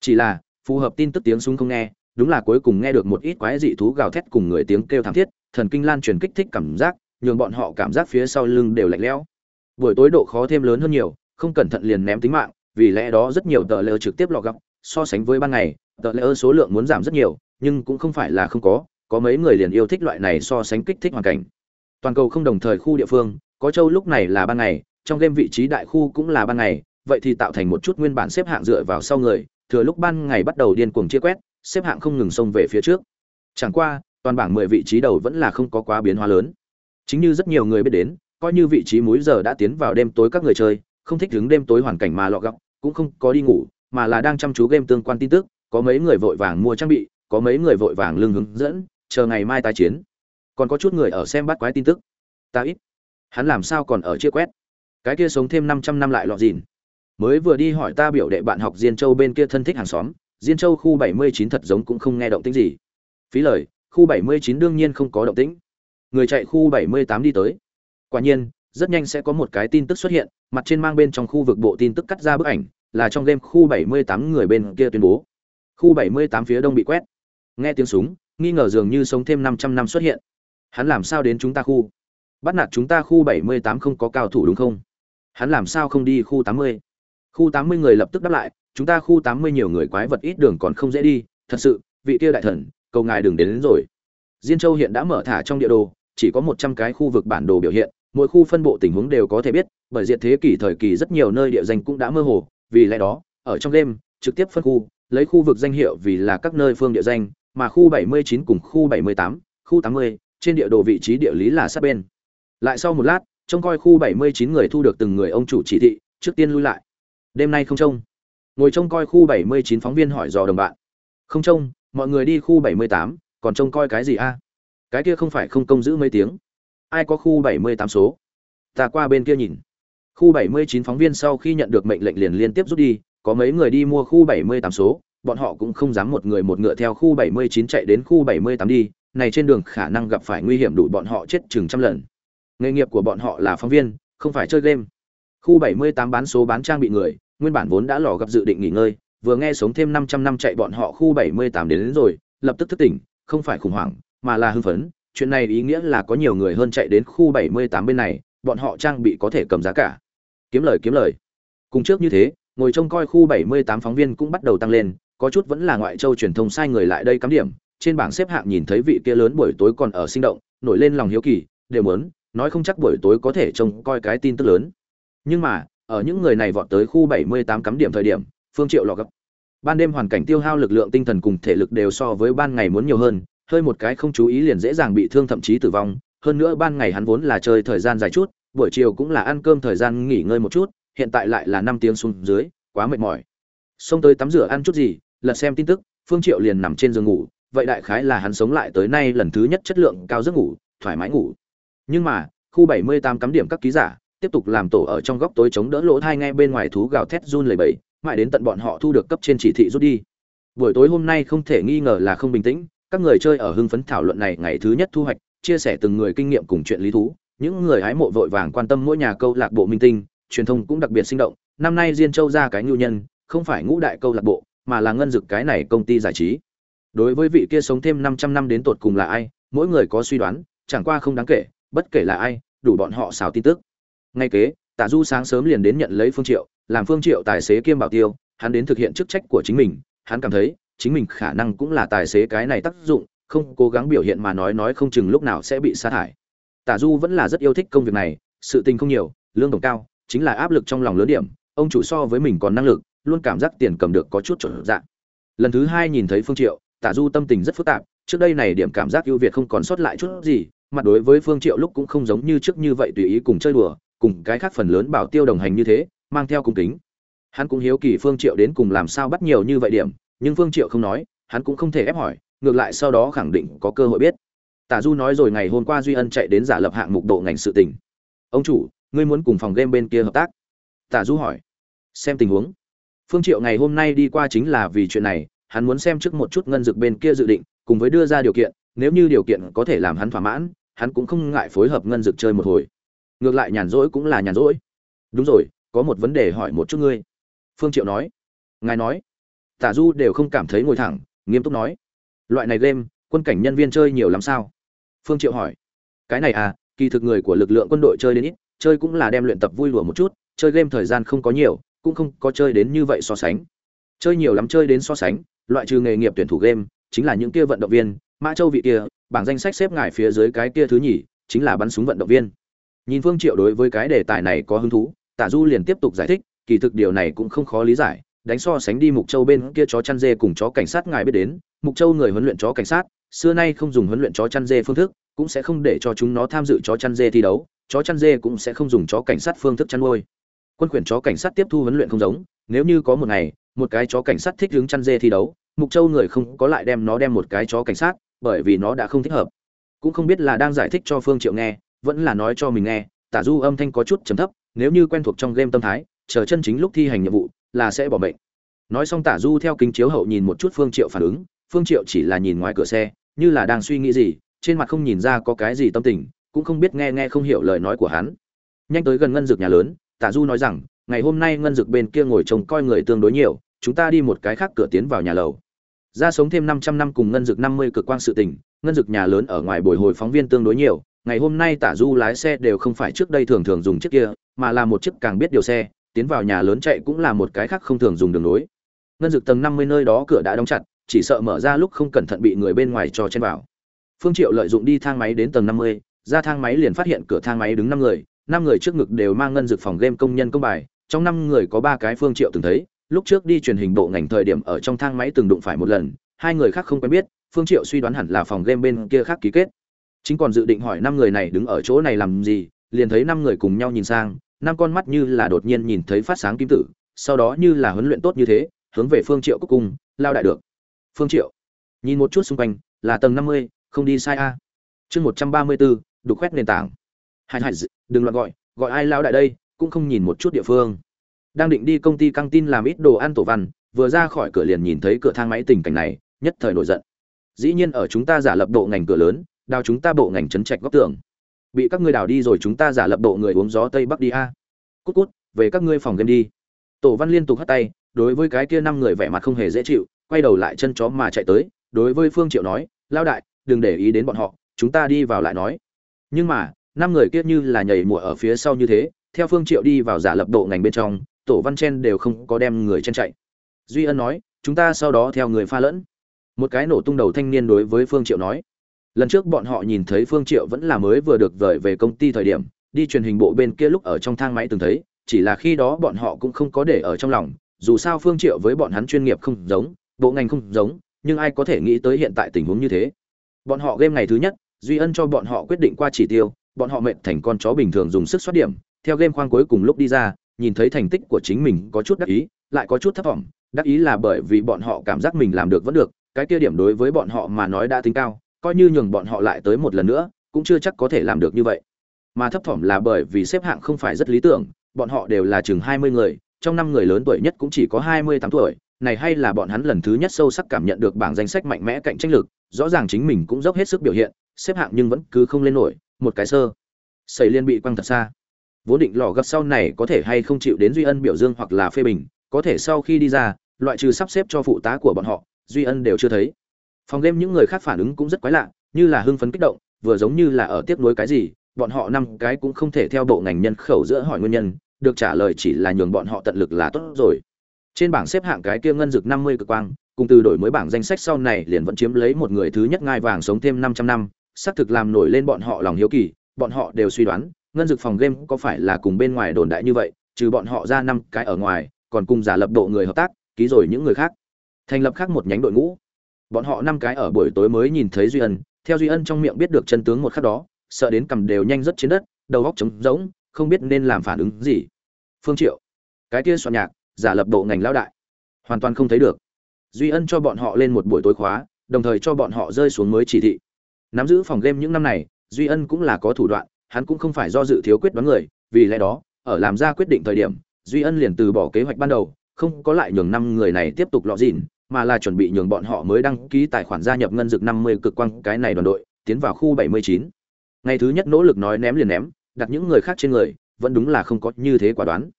Chỉ là, phù hợp tin tức tiếng súng không nghe, đúng là cuối cùng nghe được một ít quái dị thú gào thét cùng người tiếng kêu thảm thiết, thần kinh lan truyền kích thích cảm giác, nhường bọn họ cảm giác phía sau lưng đều lạnh lẽo. Buổi tối độ khó thêm lớn hơn nhiều, không cẩn thận liền ném tính mạng, vì lẽ đó rất nhiều tờ lơ trực tiếp lọ gặp, so sánh với ban ngày, tờ lơ số lượng muốn giảm rất nhiều, nhưng cũng không phải là không có, có mấy người liền yêu thích loại này so sánh kích thích hoàn cảnh. Toàn cầu không đồng thời khu địa phương, có châu lúc này là ban ngày, trong game vị trí đại khu cũng là ban ngày, vậy thì tạo thành một chút nguyên bản xếp hạng dựa vào sau người, thừa lúc ban ngày bắt đầu điên cuồng chia quét, xếp hạng không ngừng xông về phía trước. Chẳng qua, toàn bảng 10 vị trí đầu vẫn là không có quá biến hóa lớn. Chính như rất nhiều người biết đến, coi như vị trí múi giờ đã tiến vào đêm tối các người chơi, không thích đứng đêm tối hoàn cảnh mà lọ gọng, cũng không có đi ngủ, mà là đang chăm chú game tương quan tin tức, có mấy người vội vàng mua trang bị, có mấy người vội vàng lưng hướng dẫn, chờ ngày mai tái chiến. Còn có chút người ở xem bắt quái tin tức. Ta ít. Hắn làm sao còn ở chia quét? Cái kia sống thêm 500 năm lại lọt gìn. Mới vừa đi hỏi ta biểu đệ bạn học Diên Châu bên kia thân thích hàng xóm, Diên Châu khu 79 thật giống cũng không nghe động tĩnh gì. Phí lời, khu 79 đương nhiên không có động tĩnh. Người chạy khu 78 đi tới. Quả nhiên, rất nhanh sẽ có một cái tin tức xuất hiện, mặt trên mang bên trong khu vực bộ tin tức cắt ra bức ảnh, là trong game khu 78 người bên kia tuyên bố. Khu 78 phía đông bị quét. Nghe tiếng súng, nghi ngờ dường như sống thêm 500 năm xuất hiện. Hắn làm sao đến chúng ta khu? Bắt nạt chúng ta khu 78 không có cao thủ đúng không? Hắn làm sao không đi khu 80? Khu 80 người lập tức đáp lại, chúng ta khu 80 nhiều người quái vật ít đường còn không dễ đi, thật sự, vị kia đại thần, cầu ngài đừng đến, đến rồi. Diên Châu hiện đã mở thả trong địa đồ, chỉ có 100 cái khu vực bản đồ biểu hiện, mỗi khu phân bộ tình huống đều có thể biết, bởi diệt thế kỷ thời kỳ rất nhiều nơi địa danh cũng đã mơ hồ, vì lẽ đó, ở trong game, trực tiếp phân khu, lấy khu vực danh hiệu vì là các nơi phương địa danh, mà khu 79 cùng khu 78, khu 80, trên địa đồ vị trí địa lý là sát bên. Lại sau một lát, trông coi khu 79 người thu được từng người ông chủ chỉ thị, trước tiên lui lại. Đêm nay không trông. Ngồi trông coi khu 79 phóng viên hỏi dò đồng bạn. Không trông, mọi người đi khu 78, còn trông coi cái gì a? Cái kia không phải không công giữ mấy tiếng. Ai có khu 78 số? Ta qua bên kia nhìn. Khu 79 phóng viên sau khi nhận được mệnh lệnh liền liên tiếp rút đi, có mấy người đi mua khu 78 số, bọn họ cũng không dám một người một ngựa theo khu 79 chạy đến khu 78 đi, này trên đường khả năng gặp phải nguy hiểm đủ bọn họ chết chừng trăm lần. Nghề nghiệp của bọn họ là phóng viên, không phải chơi game. Khu 78 bán số bán trang bị người, nguyên bản vốn đã lò gặp dự định nghỉ ngơi, vừa nghe sống thêm 500 năm chạy bọn họ khu 78 đến, đến rồi, lập tức thức tỉnh, không phải khủng hoảng, mà là hưng phấn, chuyện này ý nghĩa là có nhiều người hơn chạy đến khu 78 bên này, bọn họ trang bị có thể cầm giá cả. Kiếm lời kiếm lời. Cùng trước như thế, ngồi trông coi khu 78 phóng viên cũng bắt đầu tăng lên, có chút vẫn là ngoại châu truyền thông sai người lại đây cắm điểm, trên bảng xếp hạng nhìn thấy vị kia lớn buổi tối còn ở sinh động nổi lên lòng hiếu kỳ đều muốn nói không chắc buổi tối có thể trông coi cái tin tức lớn. Nhưng mà, ở những người này vọt tới khu 78 cắm điểm thời điểm, phương triệu lọ gấp ban đêm hoàn cảnh tiêu hao lực lượng tinh thần cùng thể lực đều so với ban ngày muốn nhiều hơn, hơi một cái không chú ý liền dễ dàng bị thương thậm chí tử vong. Hơn nữa ban ngày hắn vốn là chơi thời gian dài chút, buổi chiều cũng là ăn cơm thời gian nghỉ ngơi một chút, hiện tại lại là năm tiếng xuống dưới, quá mệt mỏi. Xông tới tắm rửa ăn chút gì, lật xem tin tức, phương triệu liền nằm trên giường ngủ, vậy đại khái là hắn sống lại tới nay lần thứ nhất chất lượng cao giấc ngủ, thoải mái ngủ nhưng mà, khu 78 cắm điểm các ký giả, tiếp tục làm tổ ở trong góc tối chống đỡ lỗ thai ngay bên ngoài thú gào thét run lẩy bẩy, mãi đến tận bọn họ thu được cấp trên chỉ thị rút đi. Buổi tối hôm nay không thể nghi ngờ là không bình tĩnh, các người chơi ở hưng phấn thảo luận này ngày thứ nhất thu hoạch, chia sẻ từng người kinh nghiệm cùng chuyện lý thú. Những người hái mộ vội vàng quan tâm mỗi nhà câu lạc bộ minh tinh, truyền thông cũng đặc biệt sinh động. Năm nay diên châu ra cái nhu nhân, không phải ngũ đại câu lạc bộ, mà là ngân dực cái này công ty giải trí. Đối với vị kia sống thêm 500 năm đến tột cùng là ai, mỗi người có suy đoán, chẳng qua không đáng kể bất kể là ai, đủ bọn họ xào tin tức. Ngay kế, tạ du sáng sớm liền đến nhận lấy phương triệu, làm phương triệu tài xế kiêm bảo tiêu, hắn đến thực hiện chức trách của chính mình, hắn cảm thấy, chính mình khả năng cũng là tài xế cái này tác dụng, không cố gắng biểu hiện mà nói nói không chừng lúc nào sẽ bị sa thải. Tạ du vẫn là rất yêu thích công việc này, sự tình không nhiều, lương đồng cao, chính là áp lực trong lòng lớn điểm, ông chủ so với mình còn năng lực, luôn cảm giác tiền cầm được có chút trở dạng lần thứ hai nhìn thấy phương triệu, tạ du tâm tình rất phức tạp, trước đây này điểm cảm giác ưu việt không còn sót lại chút gì mặt đối với phương triệu lúc cũng không giống như trước như vậy tùy ý cùng chơi đùa, cùng cái khác phần lớn bảo tiêu đồng hành như thế, mang theo cung kính. Hắn cũng hiếu kỳ phương triệu đến cùng làm sao bắt nhiều như vậy điểm, nhưng phương triệu không nói, hắn cũng không thể ép hỏi, ngược lại sau đó khẳng định có cơ hội biết. Tả du nói rồi ngày hôm qua duy ân chạy đến giả lập hạng mục độ ngành sự tình. Ông chủ, ngươi muốn cùng phòng game bên kia hợp tác? Tả du hỏi. Xem tình huống. Phương triệu ngày hôm nay đi qua chính là vì chuyện này, hắn muốn xem trước một chút ngân dược bên kia dự định, cùng với đưa ra điều kiện, nếu như điều kiện có thể làm hắn thỏa mãn hắn cũng không ngại phối hợp ngân dược chơi một hồi. Ngược lại nhàn rỗi cũng là nhàn rỗi. Đúng rồi, có một vấn đề hỏi một chút ngươi. Phương triệu nói. Ngài nói. Tả du đều không cảm thấy ngồi thẳng, nghiêm túc nói. Loại này game, quân cảnh nhân viên chơi nhiều lắm sao? Phương triệu hỏi. Cái này à kỳ thực người của lực lượng quân đội chơi đến ít, chơi cũng là đem luyện tập vui lùa một chút, chơi game thời gian không có nhiều, cũng không có chơi đến như vậy so sánh. Chơi nhiều lắm chơi đến so sánh, loại trừ nghề nghiệp tuyển thủ game, chính là những kia vận động viên, mã châu vị kia bảng danh sách xếp ngài phía dưới cái kia thứ nhì, chính là bắn súng vận động viên. Nhìn phương triệu đối với cái đề tài này có hứng thú tả du liền tiếp tục giải thích, kỳ thực điều này cũng không khó lý giải, đánh so sánh đi mục châu bên kia chó chăn dê cùng chó cảnh sát ngài biết đến, mục châu người huấn luyện chó cảnh sát, xưa nay không dùng huấn luyện chó chăn dê phương thức, cũng sẽ không để cho chúng nó tham dự chó chăn dê thi đấu, chó chăn dê cũng sẽ không dùng chó cảnh sát phương thức chăn nuôi. Quân quyền chó cảnh sát tiếp thu huấn luyện không giống, nếu như có một ngày, một cái chó cảnh sát thích hướng chăn dê thi đấu, mục châu người không có lại đem nó đem một cái chó cảnh sát bởi vì nó đã không thích hợp. Cũng không biết là đang giải thích cho phương triệu nghe, vẫn là nói cho mình nghe, tả du âm thanh có chút trầm thấp, nếu như quen thuộc trong game tâm thái, chờ chân chính lúc thi hành nhiệm vụ, là sẽ bỏ bệnh. Nói xong tả du theo kính chiếu hậu nhìn một chút phương triệu phản ứng, phương triệu chỉ là nhìn ngoài cửa xe, như là đang suy nghĩ gì, trên mặt không nhìn ra có cái gì tâm tình, cũng không biết nghe nghe không hiểu lời nói của hắn. Nhanh tới gần ngân dược nhà lớn, tả du nói rằng, ngày hôm nay ngân dược bên kia ngồi trông coi người tương đối nhiều, chúng ta đi một cái khác cửa tiến vào nhà lầu ra sống thêm 500 năm cùng ngân dược 50 cực quang sự tình ngân dược nhà lớn ở ngoài bồi hồi phóng viên tương đối nhiều ngày hôm nay tả du lái xe đều không phải trước đây thường thường dùng chiếc kia mà là một chiếc càng biết điều xe tiến vào nhà lớn chạy cũng là một cái khác không thường dùng đường nối ngân dược tầng 50 nơi đó cửa đã đóng chặt chỉ sợ mở ra lúc không cẩn thận bị người bên ngoài cho chen vào. Phương triệu lợi dụng đi thang máy đến tầng 50, ra thang máy liền phát hiện cửa thang máy đứng năm người năm người trước ngực đều mang ngân dược phòng game công nhân công bài trong năm người có ba cái phương triệu từng thấy lúc trước đi truyền hình bộ ngành thời điểm ở trong thang máy từng đụng phải một lần hai người khác không quen biết phương triệu suy đoán hẳn là phòng game bên kia khác ký kết. Chính còn dự định hỏi năm người này đứng ở chỗ này làm gì liền thấy năm người cùng nhau nhìn sang năm con mắt như là đột nhiên nhìn thấy phát sáng kim tử sau đó như là huấn luyện tốt như thế hướng về phương triệu cúc cung lao đại được. Phương triệu nhìn một chút xung quanh là tầng 50, không đi sai a. Chương 134, đục khoét nền tảng. Hai hai đừng loạn gọi gọi ai lao đại đây cũng không nhìn một chút địa phương đang định đi công ty căng tin làm ít đồ ăn tổ văn, vừa ra khỏi cửa liền nhìn thấy cửa thang máy tình cảnh này, nhất thời nổi giận. Dĩ nhiên ở chúng ta giả lập bộ ngành cửa lớn, đào chúng ta bộ ngành chấn trạch góc tường. Bị các ngươi đào đi rồi chúng ta giả lập bộ người uống gió tây bắc đi a. Cút cút, về các ngươi phòng game đi. Tổ văn liên tục hất tay, đối với cái kia năm người vẻ mặt không hề dễ chịu, quay đầu lại chân chó mà chạy tới, đối với phương triệu nói, lao đại, đừng để ý đến bọn họ, chúng ta đi vào lại nói. Nhưng mà, năm người kia như là nhảy mùa ở phía sau như thế, theo phương triệu đi vào giả lập bộ ngành bên trong tổ văn chen đều không có đem người chen chạy. Duy ân nói, chúng ta sau đó theo người pha lẫn. Một cái nổ tung đầu thanh niên đối với phương triệu nói, lần trước bọn họ nhìn thấy phương triệu vẫn là mới vừa được vời về công ty thời điểm, đi truyền hình bộ bên kia lúc ở trong thang máy từng thấy, chỉ là khi đó bọn họ cũng không có để ở trong lòng, dù sao phương triệu với bọn hắn chuyên nghiệp không giống, bộ ngành không giống, nhưng ai có thể nghĩ tới hiện tại tình huống như thế? Bọn họ game ngày thứ nhất, duy ân cho bọn họ quyết định qua chỉ tiêu, bọn họ mệt thành con chó bình thường dùng sức xoát điểm, theo game khoang cuối cùng lúc đi ra nhìn thấy thành tích của chính mình có chút đắc ý, lại có chút thất vọng đắc ý là bởi vì bọn họ cảm giác mình làm được vẫn được, cái kia điểm đối với bọn họ mà nói đã tính cao, coi như nhường bọn họ lại tới một lần nữa, cũng chưa chắc có thể làm được như vậy. Mà thấp thỏm là bởi vì xếp hạng không phải rất lý tưởng, bọn họ đều là chừng hai mươi người, trong năm người lớn tuổi nhất cũng chỉ có hai mươi tám tuổi, này hay là bọn hắn lần thứ nhất sâu sắc cảm nhận được bảng danh sách mạnh mẽ cạnh tranh lực, rõ ràng chính mình cũng dốc hết sức biểu hiện, xếp hạng nhưng vẫn cứ không lên nổi, một cái sơ. Xảy liên bị quăng thật xa vốn định lò gấp sau này có thể hay không chịu đến duy ân biểu dương hoặc là phê bình có thể sau khi đi ra loại trừ sắp xếp cho phụ tá của bọn họ duy ân đều chưa thấy. Phòng game những người khác phản ứng cũng rất quái lạ như là hưng phấn kích động vừa giống như là ở tiếp nối cái gì bọn họ năm cái cũng không thể theo bộ ngành nhân khẩu giữa hỏi nguyên nhân được trả lời chỉ là nhường bọn họ tận lực là tốt rồi. Trên bảng xếp hạng cái kia ngân dực năm mươi cực quang cùng từ đổi mới bảng danh sách sau này liền vẫn chiếm lấy một người thứ nhất ngai vàng sống thêm 500 năm, xác thực làm nổi lên bọn họ lòng hiếu kỳ, bọn họ đều suy đoán, ngân dược phòng game có phải là cùng bên ngoài đồn đại như vậy, trừ bọn họ ra năm cái ở ngoài, còn cùng giả lập độ người hợp tác, ký rồi những người khác. Thành lập khác một nhánh đội ngũ. Bọn họ năm cái ở buổi tối mới nhìn thấy Duy Ân, theo Duy Ân trong miệng biết được chân tướng một khắc đó, sợ đến cầm đều nhanh rất trên đất, đầu góc trống rỗng, không biết nên làm phản ứng gì. Phương Triệu, cái kia soạn nhạc, giả lập độ ngành lão đại, hoàn toàn không thấy được duy ân cho bọn họ lên một buổi tối khóa đồng thời cho bọn họ rơi xuống mới chỉ thị nắm giữ phòng game những năm này duy ân cũng là có thủ đoạn hắn cũng không phải do dự thiếu quyết đoán người, vì lẽ đó, ở làm ra quyết định thời điểm, duy ân liền từ bỏ kế hoạch ban đầu, không có lại nhường năm người này tiếp tục lọ dìn mà là chuẩn bị nhường bọn họ mới đăng ký tài khoản gia nhập ngân dực năm mươi cực quang, cái này đoàn đội, tiến vào khu bảy mươi chín. Ngày thứ nhất nỗ lực nói ném liền ném, đặt những người khác trên người, vẫn đúng là không có như thế quả đoán.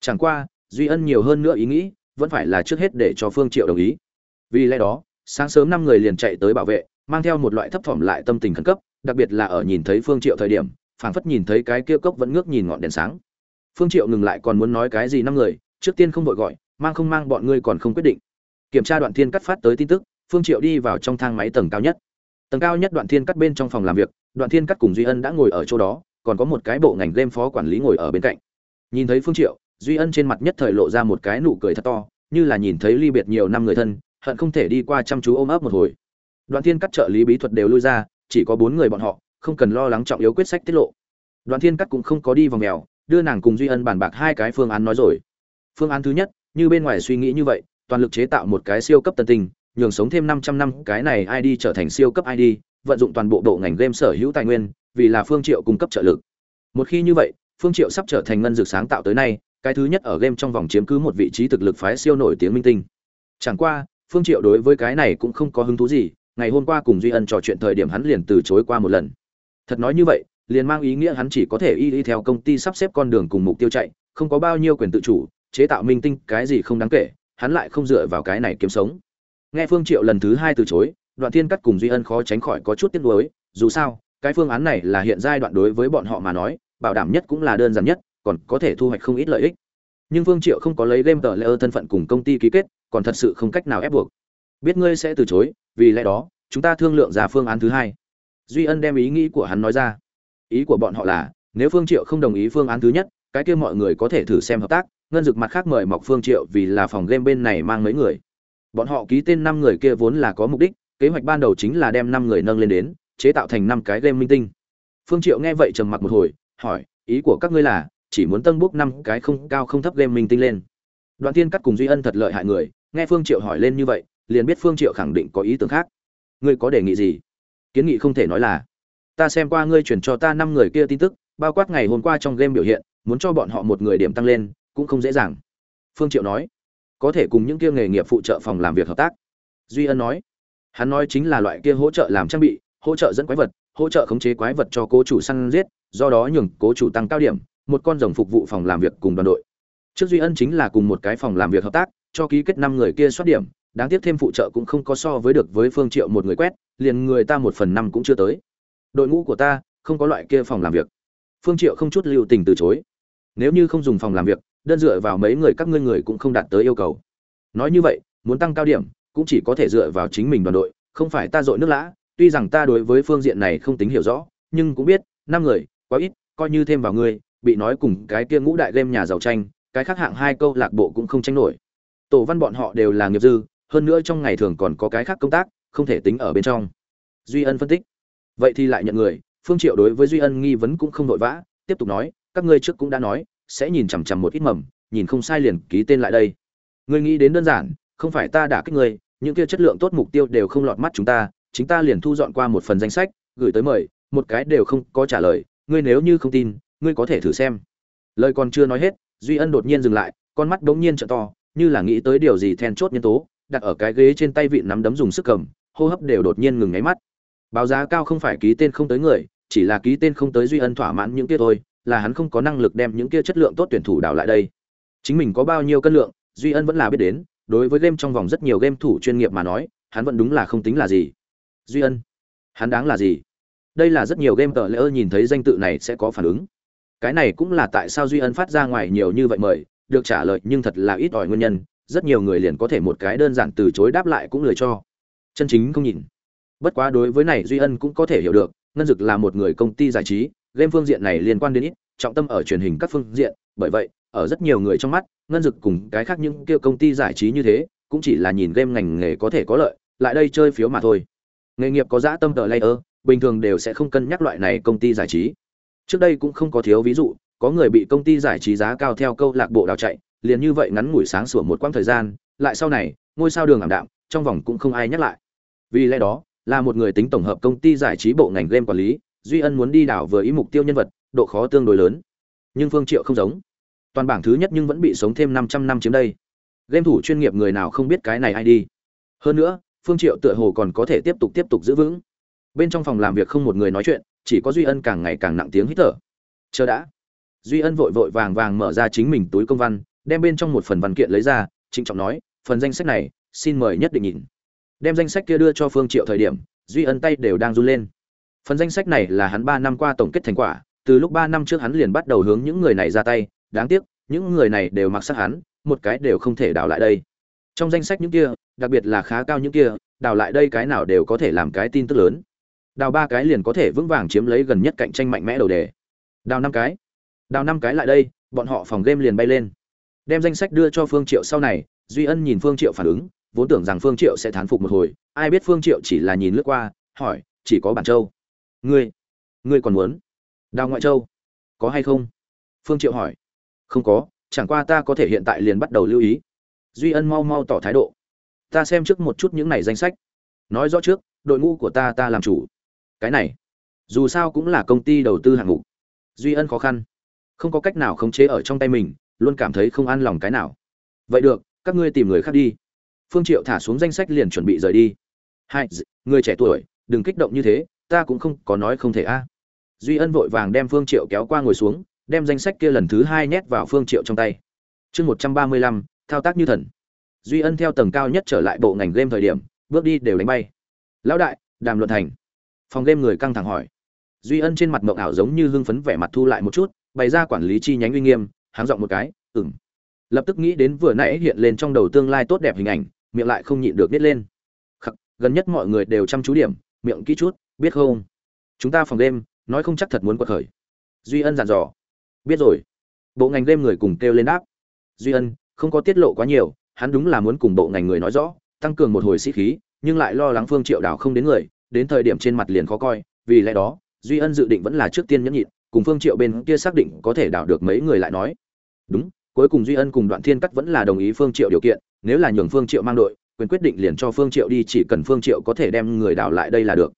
Chẳng qua, duy ân nhiều hơn nữa ý nghĩ, vẫn phải là trước hết để cho phương triệu đồng ý. Vì lẽ đó, sáng sớm năm người liền chạy tới bảo vệ, mang theo một loại thấp thỏm lại tâm tình khẩn cấp, đặc biệt là ở nhìn thấy phương triệu thời điểm phảng phất nhìn thấy cái kia cốc vẫn ngước nhìn ngọn đèn sáng. Phương triệu ngừng lại còn muốn nói cái gì năm người, trước tiên không vội gọi, mang không mang bọn ngươi còn không quyết định. Kiểm tra đoạn thiên cắt phát tới tin tức, phương triệu đi vào trong thang máy tầng cao nhất. Tầng cao nhất đoạn thiên cắt bên trong phòng làm việc, đoạn thiên cắt cùng duy ân đã ngồi ở chỗ đó, còn có một cái bộ ngành game phó quản lý ngồi ở bên cạnh. Nhìn thấy phương triệu, duy ân trên mặt nhất thời lộ ra một cái nụ cười thật to, như là nhìn thấy ly biệt nhiều năm người thân, hận không thể đi qua chăm chú ôm ấp một hồi. Đoạn thiên cắt trợ lý bí thuật đều lui ra, chỉ có bốn người bọn họ không cần lo lắng trọng yếu quyết sách tiết lộ đoàn thiên cắt cũng không có đi vào mèo đưa nàng cùng duy ân bàn bạc hai cái phương án nói rồi phương án thứ nhất như bên ngoài suy nghĩ như vậy toàn lực chế tạo một cái siêu cấp tân tinh nhường sống thêm 500 năm cái này ID trở thành siêu cấp ID, vận dụng toàn bộ bộ ngành game sở hữu tài nguyên, vì là Phương Triệu cung cấp trợ lực. Một khi như vậy, Phương Triệu sắp trở thành ngân dược sáng tạo tới nay, cái thứ nhất ở game trong vòng chiếm cứ một vị trí thực lực phái siêu nổi tiếng minh tinh. Chẳng qua, Phương Triệu đối với cái này cũng không có hứng thú gì, ngày hôm qua cùng Duy Ân trò chuyện thời điểm hắn liền từ chối qua một lần. Thật nói như vậy, liền mang ý nghĩa hắn chỉ có thể y y theo công ty sắp xếp con đường cùng mục tiêu chạy, không có bao nhiêu quyền tự chủ, chế tạo minh tinh, cái gì không đáng kể, hắn lại không dựa vào cái này kiếm sống. Nghe Phương Triệu lần thứ hai từ chối, Đoạn Thiên Cắt cùng Duy Ân khó tránh khỏi có chút tiếc nuối, dù sao, cái phương án này là hiện giai đoạn đối với bọn họ mà nói, bảo đảm nhất cũng là đơn giản nhất, còn có thể thu hoạch không ít lợi ích nhưng Phương Triệu không có lấy game tờ layer thân phận cùng công ty ký kết, còn thật sự không cách nào ép buộc. Biết ngươi sẽ từ chối, vì lẽ đó, chúng ta thương lượng ra phương án thứ hai. Duy Ân đem ý nghĩ của hắn nói ra. Ý của bọn họ là, nếu Phương Triệu không đồng ý phương án thứ nhất, cái kia mọi người có thể thử xem hợp tác, ngân dực mặt khác mời mọc Phương Triệu vì là phòng game bên này mang mấy người. Bọn họ ký tên năm người kia vốn là có mục đích, kế hoạch ban đầu chính là đem năm người nâng lên đến, chế tạo thành năm cái game minh tinh. Phương Triệu nghe vậy trầm mặc một hồi, hỏi, ý của các ngươi là, chỉ muốn tân bốc năm cái không cao không thấp game minh tinh lên đoạn tiên cắt cùng duy ân thật lợi hại người nghe phương triệu hỏi lên như vậy liền biết phương triệu khẳng định có ý tưởng khác ngươi có đề nghị gì kiến nghị không thể nói là, ta xem qua ngươi chuyển cho ta năm người kia tin tức, bao quát ngày hôm qua trong game biểu hiện, muốn cho bọn họ một người điểm tăng lên, cũng không dễ dàng. Phương triệu nói, có thể cùng những kia nghề nghiệp phụ trợ phòng làm việc hợp tác. Duy ân nói, hắn nói chính là loại kia hỗ trợ làm trang bị, hỗ trợ dẫn quái vật, hỗ trợ khống chế quái vật cho cố chủ săn giết, do đó nhường cố chủ tăng cao điểm, một con rồng phục vụ phòng làm việc cùng đoàn đội. Trước duy ân chính là cùng một cái phòng làm việc hợp tác, cho ký kết năm người kia soát điểm, đáng tiếc thêm phụ trợ cũng không có so với được với phương triệu một người quét liền người ta một phần năm cũng chưa tới. Đội ngũ của ta không có loại kia phòng làm việc. Phương triệu không chút lưu tình từ chối. Nếu như không dùng phòng làm việc, đơn dựa vào mấy người các ngươi người cũng không đạt tới yêu cầu. Nói như vậy, muốn tăng cao điểm, cũng chỉ có thể dựa vào chính mình đoàn đội, không phải ta dội nước lã. Tuy rằng ta đối với phương diện này không tính hiểu rõ, nhưng cũng biết, năm người, quá ít, coi như thêm vào ngươi, bị nói cùng cái kia ngũ đại game nhà giàu tranh, cái khác hạng hai câu lạc bộ cũng không tranh nổi. Tổ văn bọn họ đều là nghiệp dư, hơn nữa trong ngày thường còn có cái khác công tác không thể tính ở bên trong. Duy ân phân tích. Vậy thì lại nhận người, phương triệu đối với duy ân nghi vấn cũng không nội vã, tiếp tục nói, các ngươi trước cũng đã nói, sẽ nhìn chằm chằm một ít mầm, nhìn không sai liền ký tên lại đây. Ngươi nghĩ đến đơn giản, không phải ta đã kích ngươi, những kia chất lượng tốt mục tiêu đều không lọt mắt chúng ta, chính ta liền thu dọn qua một phần danh sách, gửi tới mời, một cái đều không có trả lời, ngươi nếu như không tin, ngươi có thể thử xem. Lời còn chưa nói hết, duy ân đột nhiên dừng lại, con mắt đống nhiên trợ to, như là nghĩ tới điều gì then chốt nhân tố, đặt ở cái ghế trên tay vị nắm đấm dùng sức cầm hô hấp đều đột nhiên ngừng ngáy mắt. Báo giá cao không phải ký tên không tới người, chỉ là ký tên không tới duy ân thỏa mãn những kia thôi, là hắn không có năng lực đem những kia chất lượng tốt tuyển thủ đào lại đây. Chính mình có bao nhiêu cân lượng, duy ân vẫn là biết đến, đối với game trong vòng rất nhiều game thủ chuyên nghiệp mà nói, hắn vẫn đúng là không tính là gì. Duy ân, hắn đáng là gì? Đây là rất nhiều game tờ lỡ nhìn thấy danh tự này sẽ có phản ứng. Cái này cũng là tại sao duy ân phát ra ngoài nhiều như vậy mời, được trả lời nhưng thật là ít ỏi nguyên nhân, rất nhiều người liền có thể một cái đơn giản từ chối đáp lại cũng lười cho chân chính không nhìn. Bất quá đối với này duy ân cũng có thể hiểu được, ngân dực là một người công ty giải trí, game phương diện này liên quan đến ít, trọng tâm ở truyền hình các phương diện. Bởi vậy, ở rất nhiều người trong mắt, ngân dực cùng cái khác những kêu công ty giải trí như thế, cũng chỉ là nhìn game ngành nghề có thể có lợi, lại đây chơi phiếu mà thôi. Nghề nghiệp có dã tâm tờ layer, bình thường đều sẽ không cân nhắc loại này công ty giải trí. Trước đây cũng không có thiếu ví dụ, có người bị công ty giải trí giá cao theo câu lạc bộ đào chạy, liền như vậy ngắn ngủi sáng sủa một quãng thời gian, lại sau này, ngôi sao đường ảm đạm, trong vòng cũng không ai nhắc lại vì lẽ đó, là một người tính tổng hợp công ty giải trí bộ ngành game quản lý, duy ân muốn đi đảo vừa ý mục tiêu nhân vật, độ khó tương đối lớn. Nhưng phương triệu không giống. Toàn bảng thứ nhất nhưng vẫn bị sống thêm 500 năm chiếm đây. Game thủ chuyên nghiệp người nào không biết cái này ai đi. Hơn nữa, phương triệu tựa hồ còn có thể tiếp tục tiếp tục giữ vững. Bên trong phòng làm việc không một người nói chuyện, chỉ có duy ân càng ngày càng nặng tiếng hít thở. Chờ đã. Duy ân vội vội vàng vàng mở ra chính mình túi công văn, đem bên trong một phần văn kiện lấy ra, trịnh trọng nói, phần danh sách này, xin mời nhất định nhìn đem danh sách kia đưa cho phương triệu thời điểm, duy ân tay đều đang run lên. Phần danh sách này là hắn ba năm qua tổng kết thành quả, từ lúc ba năm trước hắn liền bắt đầu hướng những người này ra tay, đáng tiếc, những người này đều mặc sắc hắn, một cái đều không thể đào lại đây. Trong danh sách những kia, đặc biệt là khá cao những kia đào lại đây cái nào đều có thể làm cái tin tức lớn. Đào ba cái liền có thể vững vàng chiếm lấy gần nhất cạnh tranh mạnh mẽ đầu đề. Đào năm cái. Đào năm cái lại đây, bọn họ phòng game liền bay lên. Đem danh sách đưa cho phương triệu sau này, duy ân nhìn phương triệu phản ứng vốn tưởng rằng phương triệu sẽ thán phục một hồi, ai biết phương triệu chỉ là nhìn lướt qua, hỏi, chỉ có bản châu. Ngươi ngươi còn muốn? Đào ngoại châu, có hay không? Phương triệu hỏi. Không có, chẳng qua ta có thể hiện tại liền bắt đầu lưu ý. Duy ân mau mau tỏ thái độ. Ta xem trước một chút những này danh sách. Nói rõ trước, đội ngũ của ta ta làm chủ. Cái này, dù sao cũng là công ty đầu tư hạng mục. Duy ân khó khăn. Không có cách nào khống chế ở trong tay mình, luôn cảm thấy không an lòng cái nào. Vậy được, các ngươi tìm người khác đi phương triệu thả xuống danh sách liền chuẩn bị rời đi. Hai người trẻ tuổi, đừng kích động như thế, ta cũng không có nói không thể a. Duy ân vội vàng đem phương triệu kéo qua ngồi xuống, đem danh sách kia lần thứ hai nhét vào phương triệu trong tay. Chương một trăm ba mươi lăm, thao tác như thần. Duy ân theo tầng cao nhất trở lại bộ ngành game thời điểm, bước đi đều đánh bay. Lão đại, đàm luận thành. Phòng game người căng thẳng hỏi. Duy ân trên mặt mộng ảo giống như hưng phấn vẻ mặt thu lại một chút, bày ra quản lý chi nhánh uy nghiêm, háng giọng một cái ừng lập tức nghĩ đến vừa nãy hiện lên trong đầu tương lai tốt đẹp hình ảnh miệng lại không nhịn được biết lên. Khắc, gần nhất mọi người đều chăm chú điểm miệng kỹ chút biết không? Chúng ta phòng đêm nói không chắc thật muốn quật khởi. Duy ân dặn dò. Biết rồi. Bộ ngành đêm người cùng kêu lên đáp. Duy ân không có tiết lộ quá nhiều hắn đúng là muốn cùng bộ ngành người nói rõ tăng cường một hồi sĩ khí nhưng lại lo lắng phương triệu đảo không đến người đến thời điểm trên mặt liền khó coi vì lẽ đó duy ân dự định vẫn là trước tiên nhẫn nhịn cùng phương triệu bên kia xác định có thể đảo được mấy người lại nói. Đúng cuối cùng duy ân cùng đoạn thiên cắt vẫn là đồng ý phương triệu điều kiện nếu là nhường phương triệu mang đội quyền quyết định liền cho phương triệu đi chỉ cần phương triệu có thể đem người đảo lại đây là được.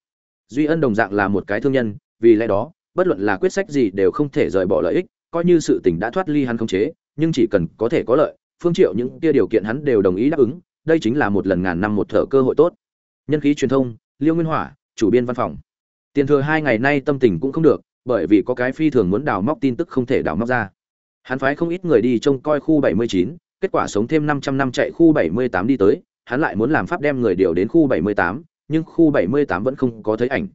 Duy ân đồng dạng là một cái thương nhân vì lẽ đó bất luận là quyết sách gì đều không thể rời bỏ lợi ích coi như sự tình đã thoát ly hắn không chế nhưng chỉ cần có thể có lợi phương triệu những kia điều kiện hắn đều đồng ý đáp ứng đây chính là một lần ngàn năm một thở cơ hội tốt. Nhân khí truyền thông liêu nguyên hỏa chủ biên văn phòng. Tiền thừa hai ngày nay tâm tình cũng không được bởi vì có cái phi thường muốn đào móc tin tức không thể đào móc ra. Hắn phái không ít người đi trông coi khu 79, kết quả sống thêm 500 năm chạy khu 78 đi tới hắn lại muốn làm pháp đem người điều đến khu 78, nhưng khu 78 vẫn không có thấy ảnh.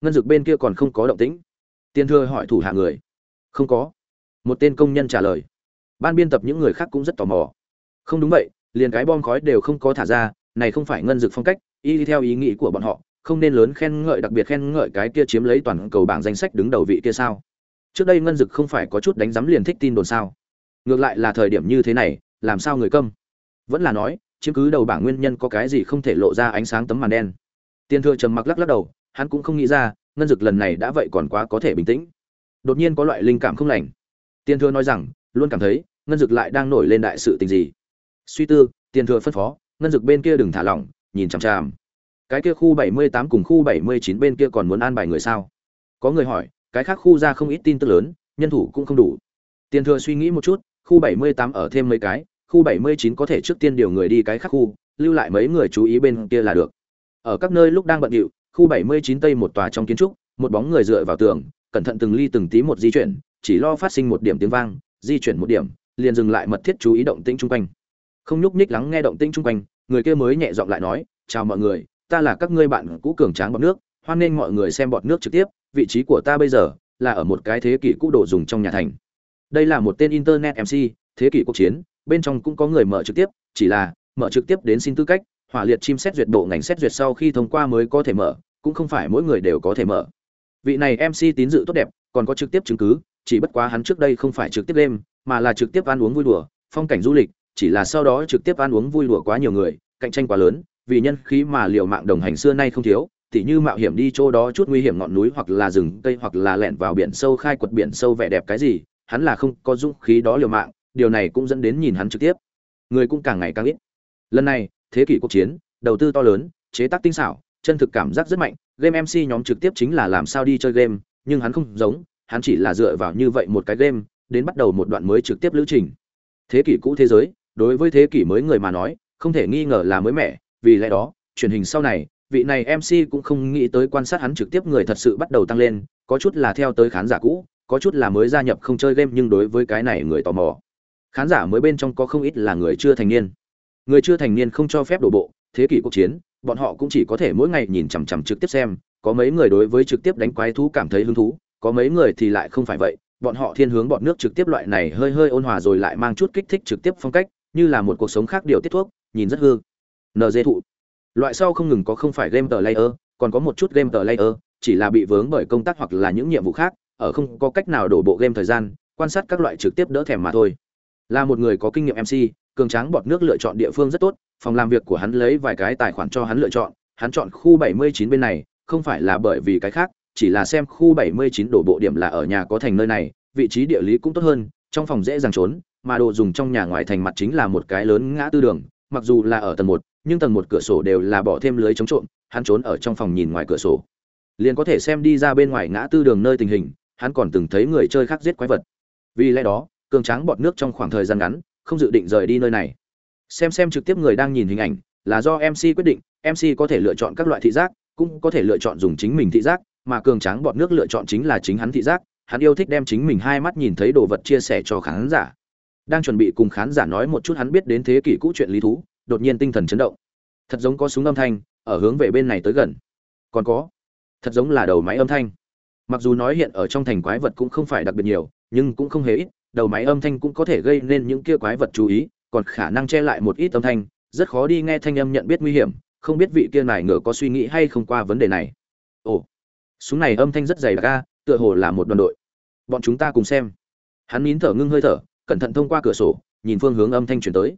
Ngân dược bên kia còn không có động tĩnh. Tiên thừa hỏi thủ hạ người. Không có. Một tên công nhân trả lời. Ban biên tập những người khác cũng rất tò mò. Không đúng vậy liền cái bom khói đều không có thả ra này không phải ngân dực phong cách y theo ý nghĩ của bọn họ không nên lớn khen ngợi đặc biệt khen ngợi cái kia chiếm lấy toàn cầu bảng danh sách đứng đầu vị kia sao? Trước đây ngân dực không phải có chút đánh giấm liền thích tin đồn sao? Ngược lại là thời điểm như thế này làm sao người câm? Vẫn là nói, chiếm cứ đầu bảng nguyên nhân có cái gì không thể lộ ra ánh sáng tấm màn đen. Tiên thừa trầm mặc lắc lắc đầu, hắn cũng không nghĩ ra, ngân dực lần này đã vậy còn quá có thể bình tĩnh. Đột nhiên có loại linh cảm không lành. Tiên thừa nói rằng, luôn cảm thấy, ngân dực lại đang nổi lên đại sự tình gì. Suy tư, tiên thừa phân phó, ngân dực bên kia đừng thả lỏng, nhìn chằm chằm. Cái kia khu 78 cùng khu 79 bên kia còn muốn an bài người sao? Có người hỏi, cái khác khu ra không ít tin tức lớn, nhân thủ cũng không đủ. Tiền thừa suy nghĩ một chút khu 78 ở thêm mấy cái, khu 79 có thể trước tiên điều người đi cái khác khu, lưu lại mấy người chú ý bên kia là được. Ở các nơi lúc đang bận rộn khu 79 tây một tòa trong kiến trúc, một bóng người dựa vào tường, cẩn thận từng ly từng tí một di chuyển, chỉ lo phát sinh một điểm tiếng vang, di chuyển một điểm, liền dừng lại mật thiết chú ý động tĩnh chung quanh. Không nhúc nhích lắng nghe động tĩnh chung quanh, người kia mới nhẹ giọng lại nói, chào mọi người, ta là các ngươi bạn cũ cường tráng bọt nước, hoan nghênh mọi người xem bọt nước trực tiếp, vị trí của ta bây giờ là ở một cái thế kỷ cũ đồ dùng trong nhà thành đây là một tên internet mc thế kỷ cuộc chiến, bên trong cũng có người mở trực tiếp, chỉ là, mở trực tiếp đến xin tư cách, hỏa liệt chim xét duyệt bộ ngành xét duyệt sau khi thông qua mới có thể mở, cũng không phải mỗi người đều có thể mở. Vị này mc tín dự tốt đẹp, còn có trực tiếp chứng cứ, chỉ bất quá hắn trước đây không phải trực tiếp đêm, mà là trực tiếp ăn uống vui đùa, phong cảnh du lịch, chỉ là sau đó trực tiếp ăn uống vui đùa quá nhiều người, cạnh tranh quá lớn, vì nhân khí mà liều mạng đồng hành xưa nay không thiếu, tỉ như mạo hiểm đi chỗ đó chút nguy hiểm ngọn núi hoặc là rừng cây hoặc là lẻn vào biển sâu khai quật biển sâu vẻ đẹp cái gì hắn là không có dũng khí đó liều mạng, điều này cũng dẫn đến nhìn hắn trực tiếp. Người cũng càng ngày càng ít. Lần này, thế kỷ quốc chiến, đầu tư to lớn, chế tác tinh xảo, chân thực cảm giác rất mạnh, game mc nhóm trực tiếp chính là làm sao đi chơi game, nhưng hắn không giống, hắn chỉ là dựa vào như vậy một cái game, đến bắt đầu một đoạn mới trực tiếp lữ trình. Thế kỷ cũ thế giới, đối với thế kỷ mới người mà nói, không thể nghi ngờ là mới mẻ, vì lẽ đó, truyền hình sau này, vị này mc cũng không nghĩ tới quan sát hắn trực tiếp người thật sự bắt đầu tăng lên, có chút là theo tới khán giả cũ có chút là mới gia nhập không chơi game nhưng đối với cái này người tò mò. Khán giả mới bên trong có không ít là người chưa thành niên. Người chưa thành niên không cho phép đổ bộ, thế kỷ cuộc chiến, bọn họ cũng chỉ có thể mỗi ngày nhìn chằm chằm trực tiếp xem, có mấy người đối với trực tiếp đánh quái thú cảm thấy hứng thú, có mấy người thì lại không phải vậy, bọn họ thiên hướng bọn nước trực tiếp loại này hơi hơi ôn hòa rồi lại mang chút kích thích trực tiếp phong cách, như là một cuộc sống khác điều tiết thuốc, nhìn rất hư. Nd thụ. Loại sau không ngừng có không phải game tờ layer còn có một chút game tờ layer chỉ là bị vướng bởi công tác hoặc là những nhiệm vụ khác ở không có cách nào đổ bộ game thời gian, quan sát các loại trực tiếp đỡ thèm mà thôi. Là một người có kinh nghiệm mc cường tráng bọt nước lựa chọn địa phương rất tốt, phòng làm việc của hắn lấy vài cái tài khoản cho hắn lựa chọn, hắn chọn khu 79 bên này, không phải là bởi vì cái khác, chỉ là xem khu 79 đổ bộ điểm là ở nhà có thành nơi này, vị trí địa lý cũng tốt hơn, trong phòng dễ dàng trốn, mà đồ dùng trong nhà ngoài thành mặt chính là một cái lớn ngã tư đường, mặc dù là ở tầng một, nhưng tầng một cửa sổ đều là bỏ thêm lưới chống trộm, hắn trốn ở trong phòng nhìn ngoài cửa sổ. Liền có thể xem đi ra bên ngoài ngã tư đường nơi tình hình hắn còn từng thấy người chơi khác giết quái vật. Vì lẽ đó, cường tráng bọt nước trong khoảng thời gian ngắn, không dự định rời đi nơi này. Xem xem trực tiếp người đang nhìn hình ảnh, là do mc quyết định mc có thể lựa chọn các loại thị giác, cũng có thể lựa chọn dùng chính mình thị giác, mà cường tráng bọt nước lựa chọn chính là chính hắn thị giác, hắn yêu thích đem chính mình hai mắt nhìn thấy đồ vật chia sẻ cho khán giả. Đang chuẩn bị cùng khán giả nói một chút hắn biết đến thế kỷ cũ chuyện lý thú, đột nhiên tinh thần chấn động. Thật giống có súng âm thanh, ở hướng về bên này tới gần. Còn có, thật giống là đầu máy âm thanh mặc dù nói hiện ở trong thành quái vật cũng không phải đặc biệt nhiều, nhưng cũng không hề ít, đầu máy âm thanh cũng có thể gây nên những kia quái vật chú ý, còn khả năng che lại một ít âm thanh, rất khó đi nghe thanh âm nhận biết nguy hiểm, không biết vị kia này ngựa có suy nghĩ hay không qua vấn đề này. Ồ, súng này âm thanh rất dày đặc ca tựa hồ là một đoàn đội. Bọn chúng ta cùng xem. Hắn nín thở ngưng hơi thở, cẩn thận thông qua cửa sổ, nhìn phương hướng âm thanh chuyển tới.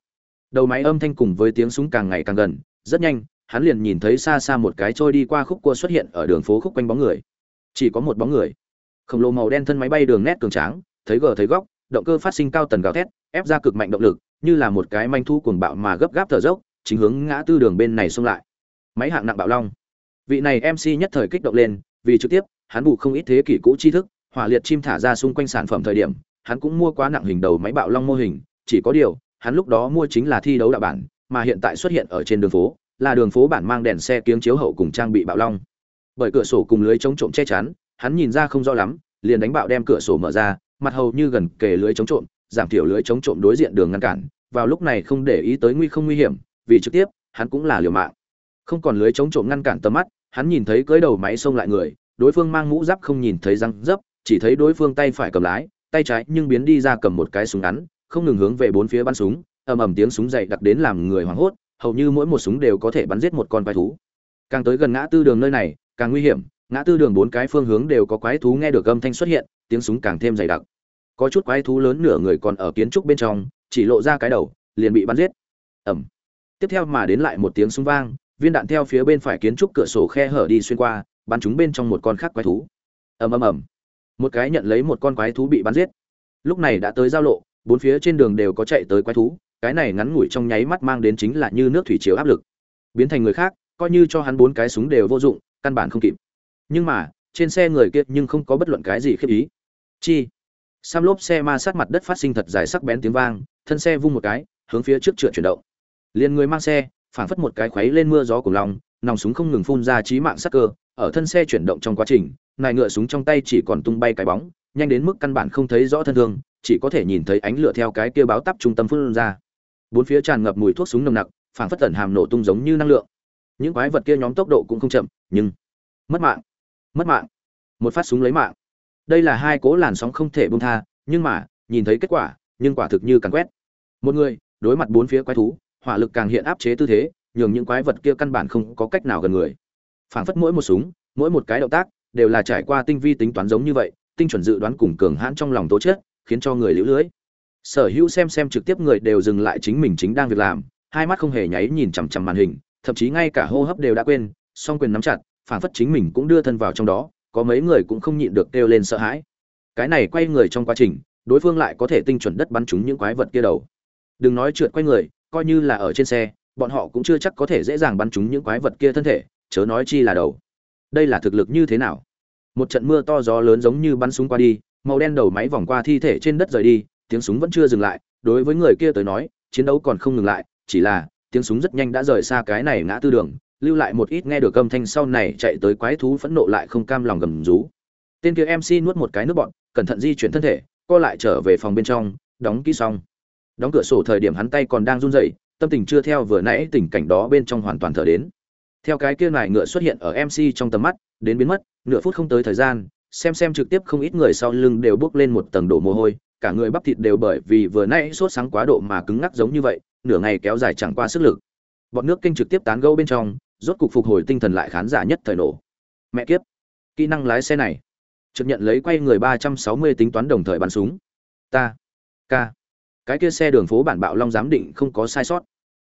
Đầu máy âm thanh cùng với tiếng súng càng ngày càng gần, rất nhanh, hắn liền nhìn thấy xa xa một cái trôi đi qua khúc cua xuất hiện ở đường phố khúc quanh bóng người chỉ có một bóng người. Khổng lồ màu đen thân máy bay đường nét cường tráng, thấy gờ thấy góc, động cơ phát sinh cao tần gào thét, ép ra cực mạnh động lực, như là một cái manh thu cuồng bạo mà gấp gáp thở dốc, chính hướng ngã tư đường bên này xông lại. Máy hạng nặng bạo long. Vị này mc nhất thời kích động lên, vì trực tiếp, hắn bù không ít thế kỷ cũ tri thức, hỏa liệt chim thả ra xung quanh sản phẩm thời điểm, hắn cũng mua quá nặng hình đầu máy bạo long mô hình, chỉ có điều, hắn lúc đó mua chính là thi đấu đạo bản, mà hiện tại xuất hiện ở trên đường phố, là đường phố bản mang đèn xe kiếng chiếu hậu cùng trang bị bạo long bởi cửa sổ cùng lưới chống trộm che chắn, hắn nhìn ra không rõ lắm, liền đánh bạo đem cửa sổ mở ra, mặt hầu như gần kề lưới chống trộm, giảm thiểu lưới chống trộm đối diện đường ngăn cản, vào lúc này không để ý tới nguy không nguy hiểm, vì trực tiếp, hắn cũng là liều mạng. Không còn lưới chống trộm ngăn cản tầm mắt, hắn nhìn thấy cưới đầu máy xông lại người, đối phương mang mũ giáp không nhìn thấy răng dấp, chỉ thấy đối phương tay phải cầm lái, tay trái nhưng biến đi ra cầm một cái súng ngắn, không ngừng hướng về bốn phía bắn súng, ầm ầm tiếng súng dậy đặc đến làm người hoảng hốt, hầu như mỗi một súng đều có thể bắn giết một con quái thú. Càng tới gần ngã tư đường nơi này càng nguy hiểm, ngã tư đường bốn cái phương hướng đều có quái thú nghe được âm thanh xuất hiện, tiếng súng càng thêm dày đặc. Có chút quái thú lớn nửa người còn ở kiến trúc bên trong, chỉ lộ ra cái đầu, liền bị bắn giết. Ẩm. Tiếp theo mà đến lại một tiếng súng vang, viên đạn theo phía bên phải kiến trúc cửa sổ khe hở đi xuyên qua, bắn chúng bên trong một con khác quái thú. Ầm ầm ầm. Một cái nhận lấy một con quái thú bị bắn giết. Lúc này đã tới giao lộ, bốn phía trên đường đều có chạy tới quái thú, cái này ngắn ngủi trong nháy mắt mang đến chính là như nước thủy chiều áp lực. Biến thành người khác, coi như cho hắn bốn cái súng đều vô dụng căn bản không kịp. Nhưng mà, trên xe người kia nhưng không có bất luận cái gì khiếp ý. Chi? Sam lốp xe ma sát mặt đất phát sinh thật dài sắc bén tiếng vang, thân xe vung một cái, hướng phía trước trượt chuyển động. Liền người mang xe, phảng phất một cái khuấy lên mưa gió cùng lòng, nòng súng không ngừng phun ra chí mạng sắc cơ, ở thân xe chuyển động trong quá trình, nài ngựa súng trong tay chỉ còn tung bay cái bóng, nhanh đến mức căn bản không thấy rõ thân thương, chỉ có thể nhìn thấy ánh lửa theo cái kia báo tắp trung tâm phun ra. Bốn phía tràn ngập mùi thuốc súng nồng nặc, phảng phất tẩn hàm nổ tung giống như năng lượng những quái vật kia nhóm tốc độ cũng không chậm, nhưng mất mạng mất mạng. Một phát súng lấy mạng. Đây là hai cố làn sóng không thể buông tha, nhưng mà, nhìn thấy kết quả, nhưng quả thực như càng quét. Một người, đối mặt bốn phía quái thú, hỏa lực càng hiện áp chế tư thế, nhường những quái vật kia căn bản không có cách nào gần người. Phảng phất mỗi một súng, mỗi một cái động tác, đều là trải qua tinh vi tính toán giống như vậy, tinh chuẩn dự đoán cùng cường hãn trong lòng tố chất, khiến cho người liễu lưới. Sở hữu xem xem trực tiếp người đều dừng lại chính mình chính đang việc làm, hai mắt không hề nháy nhìn chằm chằm màn hình thậm chí ngay cả hô hấp đều đã quên, song quyền nắm chặt, phản phất chính mình cũng đưa thân vào trong đó, có mấy người cũng không nhịn được kêu lên sợ hãi. Cái này quay người trong quá trình, đối phương lại có thể tinh chuẩn đất bắn trúng những quái vật kia đầu. Đừng nói trượt quay người, coi như là ở trên xe, bọn họ cũng chưa chắc có thể dễ dàng bắn trúng những quái vật kia thân thể, chớ nói chi là đầu. Đây là thực lực như thế nào? Một trận mưa to gió lớn giống như bắn súng qua đi, màu đen đầu máy vòng qua thi thể trên đất rời đi, tiếng súng vẫn chưa dừng lại, đối với người kia tới nói, chiến đấu còn không ngừng lại, chỉ là tiếng súng rất nhanh đã rời xa cái này ngã tư đường, lưu lại một ít nghe được âm thanh sau này chạy tới quái thú phẫn nộ lại không cam lòng gầm rú. Tên kia mc nuốt một cái nước bọn, cẩn thận di chuyển thân thể, co lại trở về phòng bên trong, đóng kỹ xong. Đóng cửa sổ thời điểm hắn tay còn đang run rẩy, tâm tình chưa theo vừa nãy tình cảnh đó bên trong hoàn toàn thở đến. Theo cái kia nải ngựa xuất hiện ở mc trong tầm mắt, đến biến mất, nửa phút không tới thời gian, xem xem trực tiếp không ít người sau lưng đều bước lên một tầng đổ mồ hôi, cả người bắp thịt đều bởi vì vừa nãy sốt sáng quá độ mà cứng ngắc giống như vậy nửa ngày kéo dài chẳng qua sức lực. Bọn nước kinh trực tiếp tán gẫu bên trong, rốt cục phục hồi tinh thần lại khán giả nhất thời nổ. Mẹ kiếp! Kỹ năng lái xe này. Trực nhận lấy quay người ba trăm sáu mươi tính toán đồng thời bắn súng. Ta. Ca. Cái kia xe đường phố bản bạo long giám định không có sai sót.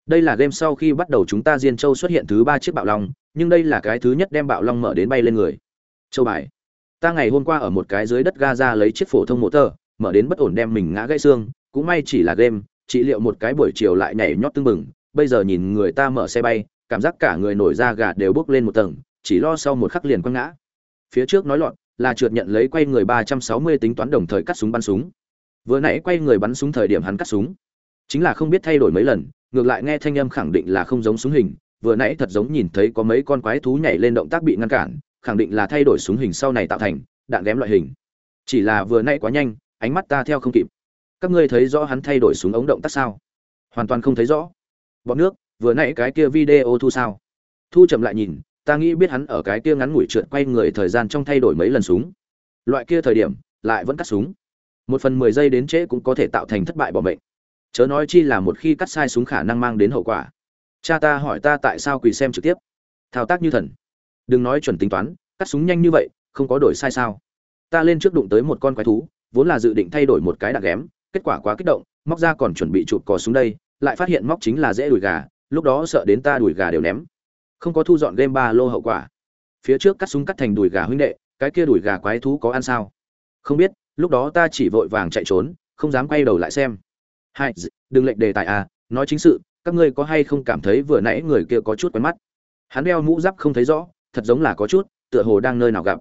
Đây là game sau khi bắt đầu chúng ta diên châu xuất hiện thứ ba chiếc bạo long, nhưng đây là cái thứ nhất đem bạo long mở đến bay lên người. Châu bài. Ta ngày hôm qua ở một cái dưới đất ga ra lấy chiếc phổ thông motor mở đến bất ổn đem mình ngã gãy xương, cũng may chỉ là game trị liệu một cái buổi chiều lại nhảy nhót tưng bừng, bây giờ nhìn người ta mở xe bay, cảm giác cả người nổi da gà đều bước lên một tầng, chỉ lo sau một khắc liền quăng ngã. Phía trước nói loạn là trượt nhận lấy quay người ba trăm sáu mươi tính toán đồng thời cắt súng bắn súng. Vừa nãy quay người bắn súng thời điểm hắn cắt súng. Chính là không biết thay đổi mấy lần, ngược lại nghe thanh âm khẳng định là không giống súng hình, vừa nãy thật giống nhìn thấy có mấy con quái thú nhảy lên động tác bị ngăn cản, khẳng định là thay đổi súng hình sau này tạo thành, đạn ghém loại hình. Chỉ là vừa nãy quá nhanh, ánh mắt ta theo không kịp các ngươi thấy rõ hắn thay đổi súng ống động tác sao? Hoàn toàn không thấy rõ. Bọn nước, vừa nãy cái kia video thu sao? Thu chậm lại nhìn, ta nghĩ biết hắn ở cái kia ngắn ngủi trượt quay người thời gian trong thay đổi mấy lần súng. Loại kia thời điểm, lại vẫn cắt súng. Một phần mười giây đến trễ cũng có thể tạo thành thất bại bỏ mệnh. Chớ nói chi là một khi cắt sai súng khả năng mang đến hậu quả. Cha ta hỏi ta tại sao quỳ xem trực tiếp. Thao tác như thần. Đừng nói chuẩn tính toán, cắt súng nhanh như vậy, không có đổi sai sao? Ta lên trước đụng tới một con quái thú, vốn là dự định thay đổi một cái đạn ghém kết quả quá kích động, móc ra còn chuẩn bị chụp cò xuống đây, lại phát hiện móc chính là dễ đùi gà, lúc đó sợ đến ta đùi gà đều ném. Không có thu dọn game ba lô hậu quả. Phía trước cắt súng cắt thành đùi gà huynh đệ, cái kia đùi gà quái thú có ăn sao? Không biết, lúc đó ta chỉ vội vàng chạy trốn, không dám quay đầu lại xem. Hai đừng lệnh đề tài à nói chính sự, các ngươi có hay không cảm thấy vừa nãy người kia có chút quen mắt? Hắn đeo mũ giáp không thấy rõ, thật giống là có chút, tựa hồ đang nơi nào gặp.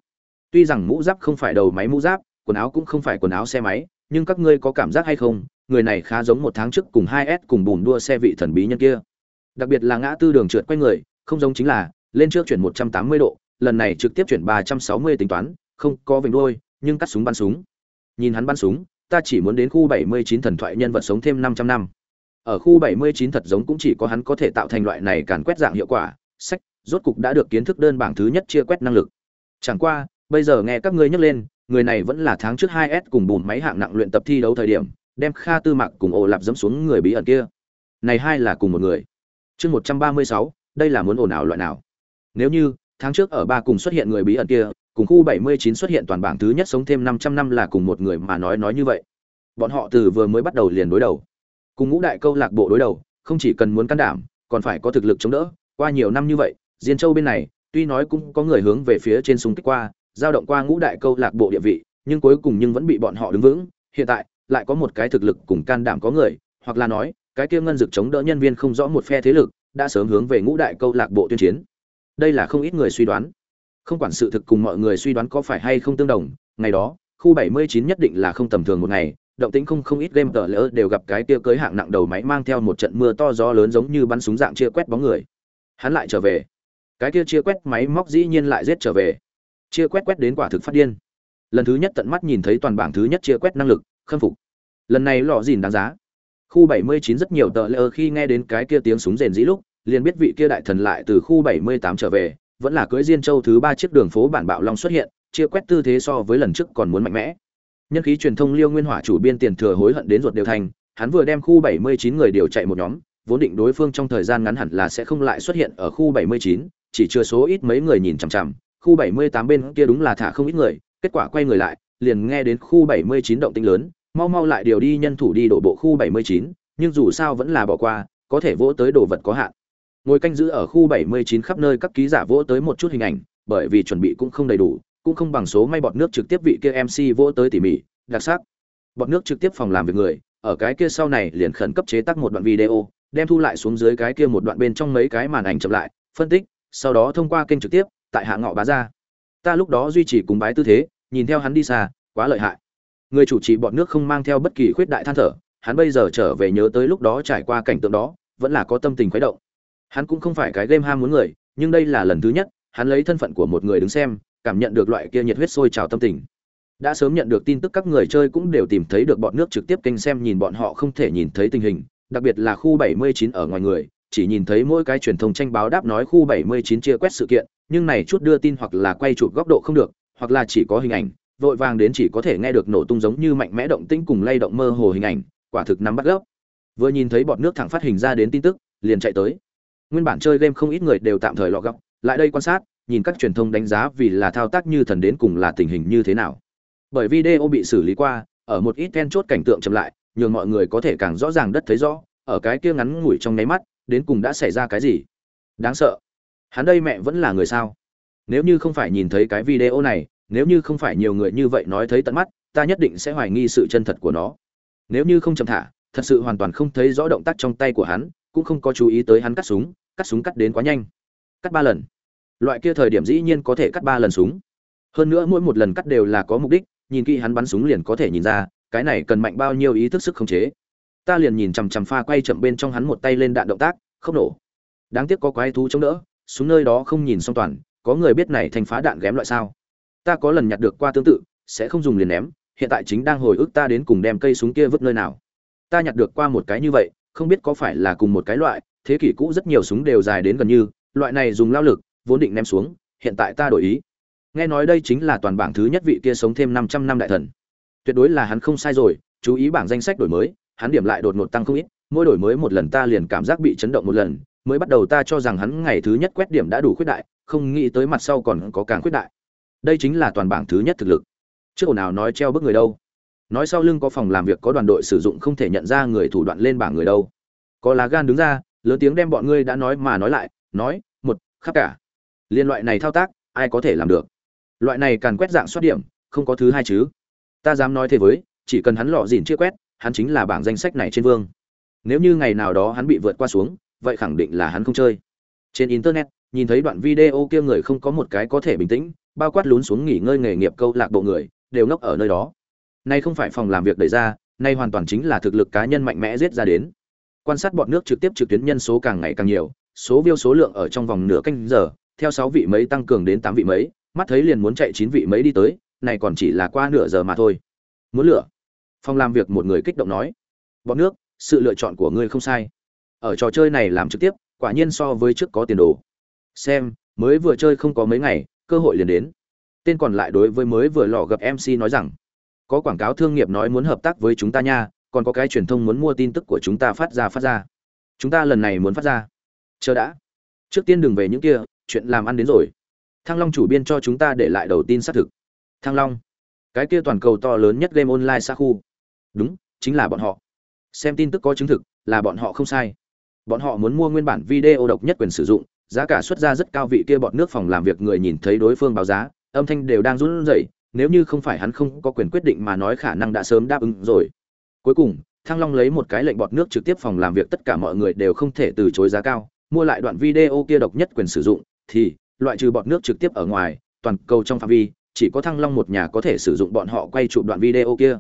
Tuy rằng mũ giáp không phải đầu máy mũ giáp, quần áo cũng không phải quần áo xe máy nhưng các ngươi có cảm giác hay không người này khá giống một tháng trước cùng hai s cùng bùn đua xe vị thần bí nhân kia đặc biệt là ngã tư đường trượt quay người không giống chính là lên trước chuyển một trăm tám mươi độ lần này trực tiếp chuyển ba trăm sáu mươi tính toán không có vành đôi nhưng cắt súng bắn súng nhìn hắn bắn súng ta chỉ muốn đến khu bảy mươi chín thần thoại nhân vật sống thêm 500 năm. Ở khu 79 thật giống cũng chỉ có hắn có thể tạo thành loại này càn quét dạng hiệu quả, sách, rốt cục đã được kiến thức đơn bảng thứ nhất chia quét năng lực. Chẳng qua, bây giờ nghe các ngươi nhắc lên, người này vẫn là tháng trước 2S cùng bùn máy hạng nặng luyện tập thi đấu thời điểm, đem Kha Tư Mạc cùng ổ lạp dẫm xuống người bí ẩn kia. Này hai là cùng một người. chương một trăm ba mươi sáu đây là muốn ồn ào loại nào nếu như tháng trước ở ba cùng xuất hiện người bí ẩn kia cùng khu bảy mươi chín xuất hiện toàn bảng thứ nhất sống thêm năm trăm năm là cùng một người mà nói nói như vậy bọn họ từ vừa mới bắt đầu liền đối đầu cùng ngũ đại câu lạc bộ đối đầu không chỉ cần muốn can đảm còn phải có thực lực chống đỡ qua nhiều năm như vậy diên châu bên này tuy nói cũng có người hướng về phía trên súng kích qua giao động qua ngũ đại câu lạc bộ địa vị, nhưng cuối cùng nhưng vẫn bị bọn họ đứng vững. Hiện tại, lại có một cái thực lực cùng can đảm có người, hoặc là nói, cái kia ngân dực chống đỡ nhân viên không rõ một phe thế lực, đã sớm hướng về ngũ đại câu lạc bộ tuyên chiến. Đây là không ít người suy đoán. Không quản sự thực cùng mọi người suy đoán có phải hay không tương đồng, ngày đó, khu 79 nhất định là không tầm thường một ngày, động tĩnh không không ít game tờ lỡ đều gặp cái kia cưới hạng nặng đầu máy mang theo một trận mưa to gió lớn giống như bắn súng dạng chia quét bóng người. Hắn lại trở về. Cái kia chia quét máy móc dĩ nhiên lại giết trở về chia quét quét đến quả thực phát điên. Lần thứ nhất tận mắt nhìn thấy toàn bảng thứ nhất chia quét năng lực khâm phục. Lần này lọ dìn đáng giá. Khu 79 rất nhiều tờ lơ khi nghe đến cái kia tiếng súng rền dĩ lúc liền biết vị kia đại thần lại từ khu 78 trở về vẫn là cưới diên châu thứ ba chiếc đường phố bản bạo long xuất hiện chia quét tư thế so với lần trước còn muốn mạnh mẽ. Nhân khí truyền thông liêu nguyên hỏa chủ biên tiền thừa hối hận đến ruột đều thành hắn vừa đem khu 79 người điều chạy một nhóm vốn định đối phương trong thời gian ngắn hẳn là sẽ không lại xuất hiện ở khu 79, chỉ chưa số ít mấy người nhìn chằm chằm khu 78 bên kia đúng là thả không ít người kết quả quay người lại liền nghe đến khu 79 động tĩnh lớn mau mau lại điều đi nhân thủ đi đổ bộ khu 79, nhưng dù sao vẫn là bỏ qua có thể vỗ tới đồ vật có hạn ngồi canh giữ ở khu 79 khắp nơi các ký giả vỗ tới một chút hình ảnh bởi vì chuẩn bị cũng không đầy đủ cũng không bằng số may bọt nước trực tiếp vị kia MC vỗ tới tỉ mỉ, đặc sắc. Bọt nước trực tiếp phòng làm việc người, ở cái kia sau này liền khẩn cấp chế tác một đoạn video, đem thu lại xuống dưới cái kia một đoạn bên trong mấy cái màn ảnh chậm lại, phân tích, sau đó thông qua kênh trực tiếp, tại hạ ngọ bá ra. Ta lúc đó duy trì cùng bái tư thế, nhìn theo hắn đi xa, quá lợi hại. Người chủ trì bọn nước không mang theo bất kỳ khuyết đại than thở, hắn bây giờ trở về nhớ tới lúc đó trải qua cảnh tượng đó, vẫn là có tâm tình khuấy động. Hắn cũng không phải cái game ham muốn người, nhưng đây là lần thứ nhất, hắn lấy thân phận của một người đứng xem, cảm nhận được loại kia nhiệt huyết sôi trào tâm tình đã sớm nhận được tin tức các người chơi cũng đều tìm thấy được bọn nước trực tiếp kênh xem nhìn bọn họ không thể nhìn thấy tình hình đặc biệt là khu 79 ở ngoài người chỉ nhìn thấy mỗi cái truyền thông tranh báo đáp nói khu 79 chia quét sự kiện nhưng này chút đưa tin hoặc là quay chụp góc độ không được hoặc là chỉ có hình ảnh vội vàng đến chỉ có thể nghe được nổ tung giống như mạnh mẽ động tĩnh cùng lay động mơ hồ hình ảnh quả thực nắm bắt gốc vừa nhìn thấy bọn nước thẳng phát hình ra đến tin tức liền chạy tới nguyên bản chơi game không ít người đều tạm thời lọ góc lại đây quan sát nhìn các truyền thông đánh giá vì là thao tác như thần đến cùng là tình hình như thế nào. Bởi video bị xử lý qua, ở một ít then chốt cảnh tượng chậm lại, nhường mọi người có thể càng rõ ràng đất thấy rõ, ở cái kia ngắn ngủi trong nháy mắt, đến cùng đã xảy ra cái gì. Đáng sợ. Hắn đây mẹ vẫn là người sao? Nếu như không phải nhìn thấy cái video này, nếu như không phải nhiều người như vậy nói thấy tận mắt, ta nhất định sẽ hoài nghi sự chân thật của nó. Nếu như không chậm thả, thật sự hoàn toàn không thấy rõ động tác trong tay của hắn, cũng không có chú ý tới hắn cắt súng, cắt súng cắt đến quá nhanh. Cắt ba lần loại kia thời điểm dĩ nhiên có thể cắt ba lần súng hơn nữa mỗi một lần cắt đều là có mục đích nhìn kỹ hắn bắn súng liền có thể nhìn ra cái này cần mạnh bao nhiêu ý thức sức khống chế ta liền nhìn chằm chằm pha quay chậm bên trong hắn một tay lên đạn động tác không nổ đáng tiếc có quái thú chống đỡ xuống nơi đó không nhìn xong toàn có người biết này thành phá đạn ghém loại sao ta có lần nhặt được qua tương tự sẽ không dùng liền ném hiện tại chính đang hồi ức ta đến cùng đem cây súng kia vứt nơi nào ta nhặt được qua một cái như vậy không biết có phải là cùng một cái loại thế kỷ cũ rất nhiều súng đều dài đến gần như loại này dùng lao lực vốn định ném xuống, hiện tại ta đổi ý. Nghe nói đây chính là toàn bảng thứ nhất vị kia sống thêm 500 năm đại thần. Tuyệt đối là hắn không sai rồi, chú ý bảng danh sách đổi mới, hắn điểm lại đột ngột tăng không ít, mỗi đổi mới một lần ta liền cảm giác bị chấn động một lần, mới bắt đầu ta cho rằng hắn ngày thứ nhất quét điểm đã đủ khuyết đại, không nghĩ tới mặt sau còn có càng khuyết đại. Đây chính là toàn bảng thứ nhất thực lực. Trước ồn nào nói treo bức người đâu? Nói sau lưng có phòng làm việc có đoàn đội sử dụng không thể nhận ra người thủ đoạn lên bảng người đâu. Có lá gan đứng ra, lớn tiếng đem bọn ngươi đã nói mà nói lại, nói, một, khắp cả liên loại này thao tác ai có thể làm được loại này càn quét dạng soát điểm không có thứ hai chứ ta dám nói thế với chỉ cần hắn lọ dìn chia quét hắn chính là bảng danh sách này trên vương nếu như ngày nào đó hắn bị vượt qua xuống vậy khẳng định là hắn không chơi trên internet nhìn thấy đoạn video kia người không có một cái có thể bình tĩnh bao quát lún xuống nghỉ ngơi nghề nghiệp câu lạc bộ người đều ngốc ở nơi đó nay không phải phòng làm việc đẩy ra nay hoàn toàn chính là thực lực cá nhân mạnh mẽ giết ra đến quan sát bọn nước trực tiếp trực tuyến nhân số càng ngày càng nhiều số view số lượng ở trong vòng nửa canh giờ theo sáu vị mấy tăng cường đến tám vị mấy, mắt thấy liền muốn chạy chín vị mấy đi tới, này còn chỉ là qua nửa giờ mà thôi. Muốn lửa. Phòng làm việc một người kích động nói. Bọn nước, sự lựa chọn của ngươi không sai. Ở trò chơi này làm trực tiếp, quả nhiên so với trước có tiền đồ. Xem, mới vừa chơi không có mấy ngày, cơ hội liền đến. Tên còn lại đối với mới vừa lò gặp MC nói rằng, có quảng cáo thương nghiệp nói muốn hợp tác với chúng ta nha, còn có cái truyền thông muốn mua tin tức của chúng ta phát ra phát ra. Chúng ta lần này muốn phát ra. chờ đã trước tiên đừng về những kia chuyện làm ăn đến rồi thăng long chủ biên cho chúng ta để lại đầu tin xác thực thăng long cái kia toàn cầu to lớn nhất game online xa khu đúng, chính là bọn họ. Xem tin tức có chứng thực là bọn họ không sai. Bọn họ muốn mua nguyên bản video độc nhất quyền sử dụng, giá cả xuất ra rất cao vị kia bọn nước phòng làm việc người nhìn thấy đối phương báo giá, âm thanh đều đang run rẩy, nếu như không phải hắn không có quyền quyết định mà nói khả năng đã sớm đáp ứng rồi. Cuối cùng, thăng long lấy một cái lệnh bọt nước trực tiếp phòng làm việc tất cả mọi người đều không thể từ chối giá cao, mua lại đoạn video kia độc nhất quyền sử dụng, thì, loại trừ bọt nước trực tiếp ở ngoài, toàn cầu trong phạm vi, chỉ có thăng long một nhà có thể sử dụng bọn họ quay chụp đoạn video kia.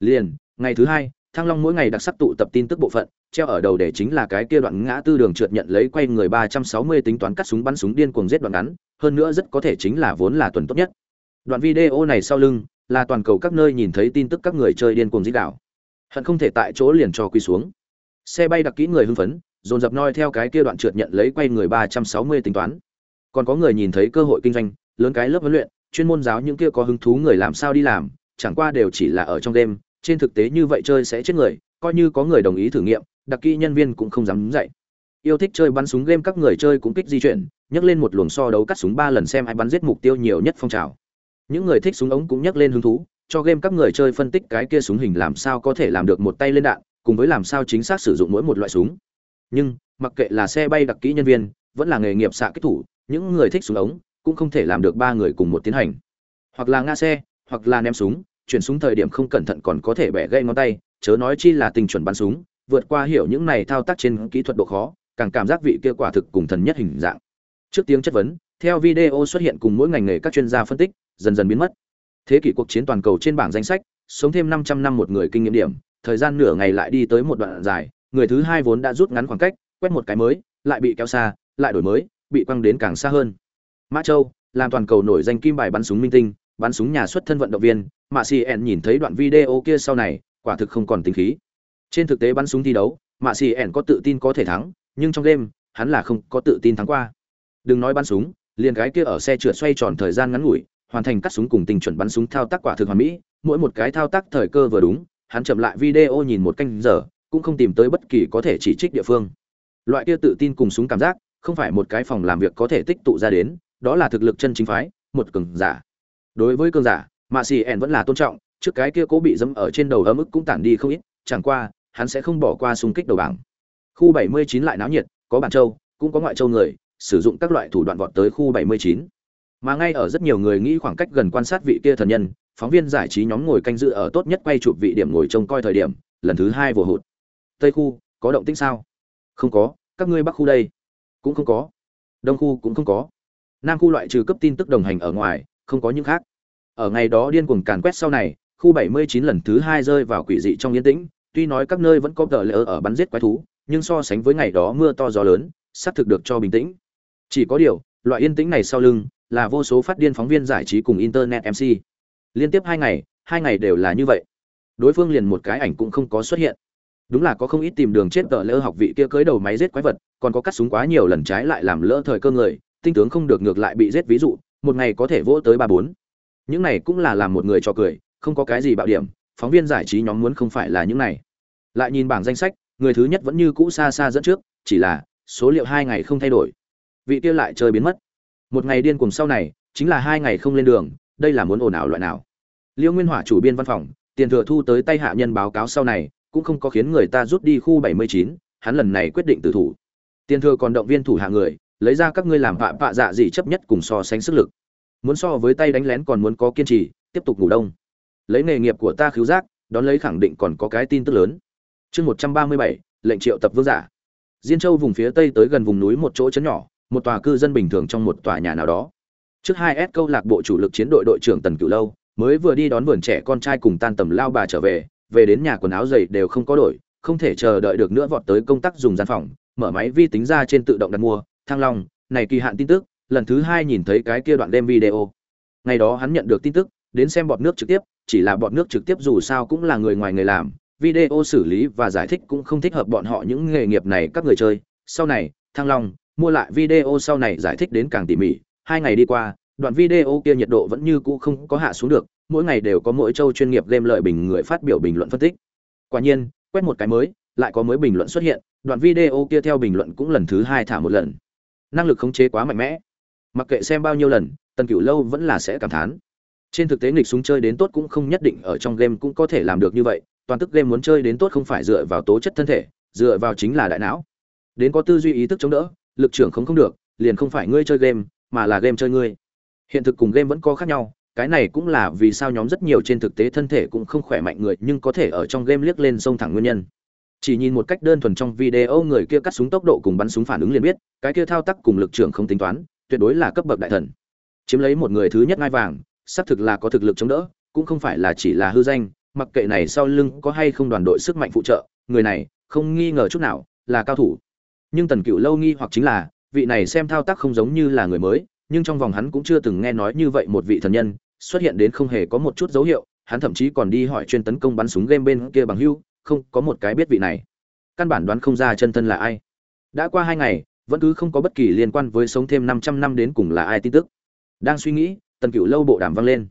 Liền ngày thứ hai, thăng long mỗi ngày đặc sắc tụ tập tin tức bộ phận, treo ở đầu để chính là cái kia đoạn ngã tư đường trượt nhận lấy quay người ba trăm sáu mươi tính toán cắt súng bắn súng điên cuồng giết đoạn ngắn, hơn nữa rất có thể chính là vốn là tuần tốt nhất. Đoạn video này sau lưng, là toàn cầu các nơi nhìn thấy tin tức các người chơi điên cuồng giết đảo. Hận không thể tại chỗ liền cho quy xuống. Xe bay đặc kỹ người hưng phấn, dồn dập noi theo cái kia đoạn trượt nhận lấy quay người ba trăm sáu mươi tính toán. Còn có người nhìn thấy cơ hội kinh doanh, lớn cái lớp huấn luyện, chuyên môn giáo những kia có hứng thú người làm sao đi làm, chẳng qua đều chỉ là ở trong đêm trên thực tế như vậy chơi sẽ chết người, coi như có người đồng ý thử nghiệm, đặc kỹ nhân viên cũng không dám dạy. Yêu thích chơi bắn súng game các người chơi cũng kích di chuyển, nhấc lên một luồng so đấu cắt súng ba lần xem ai bắn giết mục tiêu nhiều nhất phong trào. Những người thích súng ống cũng nhấc lên hứng thú, cho game các người chơi phân tích cái kia súng hình làm sao có thể làm được một tay lên đạn, cùng với làm sao chính xác sử dụng mỗi một loại súng. Nhưng, mặc kệ là xe bay đặc kỹ nhân viên, vẫn là nghề nghiệp xạ kích thủ, những người thích súng ống cũng không thể làm được ba người cùng một tiến hành. Hoặc là nga xe, hoặc là ném súng chuyển súng thời điểm không cẩn thận còn có thể bẻ gãy ngón tay, chớ nói chi là tình chuẩn bắn súng, vượt qua hiểu những này thao tác trên kỹ thuật độ khó, càng cảm giác vị kia quả thực cùng thần nhất hình dạng. Trước tiếng chất vấn, theo video xuất hiện cùng mỗi ngành nghề các chuyên gia phân tích, dần dần biến mất. Thế kỷ cuộc chiến toàn cầu trên bảng danh sách, sống thêm 500 năm một người kinh nghiệm điểm, thời gian nửa ngày lại đi tới một đoạn dài, người thứ hai vốn đã rút ngắn khoảng cách, quét một cái mới, lại bị kéo xa, lại đổi mới, bị quăng đến càng xa hơn. Mã châu, làm toàn cầu nổi danh kim bài bắn súng minh tinh, bắn súng nhà xuất thân vận động viên mạ cn nhìn thấy đoạn video kia sau này, quả thực không còn tính khí. Trên thực tế bắn súng thi đấu mạ cn có tự tin có thể thắng, nhưng trong đêm hắn là không có tự tin thắng qua. Đừng nói bắn súng, liền cái kia ở xe trượt xoay tròn thời gian ngắn ngủi, hoàn thành cắt súng cùng tình chuẩn bắn súng thao tác quả thực hoàn mỹ, mỗi một cái thao tác thời cơ vừa đúng, hắn chậm lại video nhìn một canh giờ, cũng không tìm tới bất kỳ có thể chỉ trích địa phương. Loại kia tự tin cùng súng cảm giác, không phải một cái phòng làm việc có thể tích tụ ra đến, đó là thực lực chân chính phái, một cường giả. Đối với cường giả mạ xì ẻn vẫn là tôn trọng, trước cái kia cố bị dẫm ở trên đầu ấm ức cũng tản đi không ít, chẳng qua, hắn sẽ không bỏ qua xung kích đầu bảng. Khu 79 lại náo nhiệt, có bản châu, cũng có ngoại châu người, sử dụng các loại thủ đoạn vọt tới khu 79. mà ngay ở rất nhiều người nghĩ khoảng cách gần quan sát vị kia thần nhân, phóng viên giải trí nhóm ngồi canh dự ở tốt nhất quay chụp vị điểm ngồi trông coi thời điểm, lần thứ hai vừa hụt. Tây khu, có động tĩnh sao? Không có, các ngươi bắc khu đây? Cũng không có. Đông khu cũng không có. Nam khu loại trừ cấp tin tức đồng hành ở ngoài, không có những khác ở ngày đó điên cuồng càn quét sau này, khu 79 lần thứ hai rơi vào quỷ dị trong yên tĩnh, tuy nói các nơi vẫn có tờ lỡ ở bắn giết quái thú, nhưng so sánh với ngày đó mưa to gió lớn, xác thực được cho bình tĩnh. Chỉ có điều, loại yên tĩnh này sau lưng là vô số phát điên phóng viên giải trí cùng internet mc liên tiếp hai ngày hai ngày đều là như vậy. Đối phương liền một cái ảnh cũng không có xuất hiện. Đúng là có không ít tìm đường chết tờ lỡ học vị kia cưới đầu máy giết quái vật, còn có cắt súng quá nhiều lần trái lại làm lỡ thời cơ người, tinh tướng không được ngược lại bị giết ví dụ, một ngày có thể vỗ tới ba bốn những này cũng là làm một người cho cười không có cái gì bạo điểm phóng viên giải trí nhóm muốn không phải là những này. Lại nhìn bảng danh sách người thứ nhất vẫn như cũ xa xa dẫn trước chỉ là số liệu hai ngày không thay đổi. Vị kia lại chơi biến mất. Một ngày điên cùng sau này chính là hai ngày không lên đường đây là muốn ồn ào loại nào? Liêu nguyên hỏa chủ biên văn phòng tiền thừa thu tới tay hạ nhân báo cáo sau này cũng không có khiến người ta rút đi khu 79, hắn lần này quyết định tự thủ. Tiền thừa còn động viên thủ hạ người lấy ra các ngươi làm vạ vạ dạ gì chấp nhất cùng so sánh sức lực muốn so với tay đánh lén còn muốn có kiên trì tiếp tục ngủ đông. Lấy nghề nghiệp của ta khiếu giác đón lấy khẳng định còn có cái tin tức lớn. Chương 137, lệnh triệu tập vương giả. Diên châu vùng phía tây tới gần vùng núi một chỗ trấn nhỏ một tòa cư dân bình thường trong một tòa nhà nào đó. Trước hai s câu lạc bộ chủ lực chiến đội đội trưởng tần cửu lâu mới vừa đi đón vườn trẻ con trai cùng tan tầm lao bà trở về về đến nhà quần áo giày đều không có đổi không thể chờ đợi được nữa vọt tới công tác dùng gian phòng mở máy vi tính ra trên tự động đặt mua thăng long này kỳ hạn tin tức lần thứ hai nhìn thấy cái kia đoạn đem video. Ngày đó hắn nhận được tin tức, đến xem bọt nước trực tiếp, chỉ là bọt nước trực tiếp dù sao cũng là người ngoài người làm, video xử lý và giải thích cũng không thích hợp bọn họ những nghề nghiệp này các người chơi. Sau này, thăng long, mua lại video sau này giải thích đến càng tỉ mỉ. Hai ngày đi qua, đoạn video kia nhiệt độ vẫn như cũ không có hạ xuống được, mỗi ngày đều có mỗi châu chuyên nghiệp game lợi bình người phát biểu bình luận phân tích. Quả nhiên, quét một cái mới, lại có mới bình luận xuất hiện, đoạn video kia theo bình luận cũng lần thứ hai thả một lần. Năng lực khống chế quá mạnh mẽ mặc kệ xem bao nhiêu lần, tần cửu lâu vẫn là sẽ cảm thán. Trên thực tế nghịch súng chơi đến tốt cũng không nhất định ở trong game cũng có thể làm được như vậy, toàn tức game muốn chơi đến tốt không phải dựa vào tố chất thân thể, dựa vào chính là đại não. Đến có tư duy ý thức chống đỡ, lực trưởng không không được, liền không phải ngươi chơi game, mà là game chơi ngươi. Hiện thực cùng game vẫn có khác nhau, cái này cũng là vì sao nhóm rất nhiều trên thực tế thân thể cũng không khỏe mạnh người, nhưng có thể ở trong game liếc lên sông thẳng nguyên nhân. Chỉ nhìn một cách đơn thuần trong video người kia cắt súng tốc độ cùng bắn súng phản ứng liền biết, cái kia thao tác cùng lực trưởng không tính toán tuyệt đối là cấp bậc đại thần. Chiếm lấy một người thứ nhất ngai vàng, xác thực là có thực lực chống đỡ, cũng không phải là chỉ là hư danh, mặc kệ này sau lưng có hay không đoàn đội sức mạnh phụ trợ, người này không nghi ngờ chút nào là cao thủ. Nhưng tần cựu lâu nghi hoặc chính là, vị này xem thao tác không giống như là người mới, nhưng trong vòng hắn cũng chưa từng nghe nói như vậy một vị thần nhân, xuất hiện đến không hề có một chút dấu hiệu, hắn thậm chí còn đi hỏi chuyên tấn công bắn súng game bên kia bằng hưu, không có một cái biết vị này. Căn bản đoán không ra chân thân là ai. Đã qua hai ngày vẫn cứ không có bất kỳ liên quan với sống thêm 500 năm đến cùng là ai tin tức. Đang suy nghĩ, tần cửu lâu bộ đàm vang lên.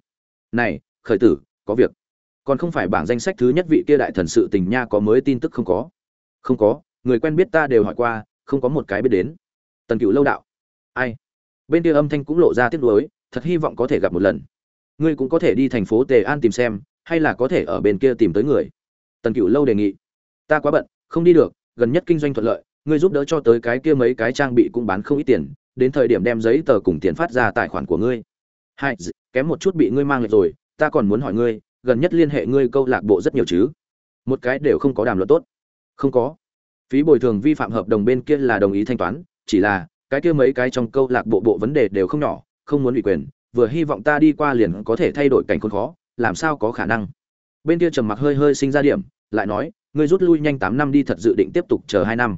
Này, khởi tử, có việc. Còn không phải bảng danh sách thứ nhất vị kia đại thần sự tình nha có mới tin tức không có? Không có, người quen biết ta đều hỏi qua, không có một cái biết đến. Tần cửu lâu đạo. Ai? Bên kia âm thanh cũng lộ ra tiếc nuối, thật hy vọng có thể gặp một lần. Ngươi cũng có thể đi thành phố tề an tìm xem, hay là có thể ở bên kia tìm tới người? Tần cửu lâu đề nghị. Ta quá bận, không đi được, gần nhất kinh doanh thuận lợi ngươi giúp đỡ cho tới cái kia mấy cái trang bị cũng bán không ít tiền, đến thời điểm đem giấy tờ cùng tiền phát ra tài khoản của ngươi. Hai kém một chút bị ngươi mang lại rồi, ta còn muốn hỏi ngươi, gần nhất liên hệ ngươi câu lạc bộ rất nhiều chứ? Một cái đều không có đàm luận tốt. Không có. Phí bồi thường vi phạm hợp đồng bên kia là đồng ý thanh toán, chỉ là, cái kia mấy cái trong câu lạc bộ bộ vấn đề đều không nhỏ, không muốn ủy quyền, vừa hy vọng ta đi qua liền có thể thay đổi cảnh khốn khó, làm sao có khả năng? Bên kia trầm mặc hơi hơi sinh ra điểm, lại nói, ngươi rút lui nhanh tám năm đi thật dự định tiếp tục chờ hai năm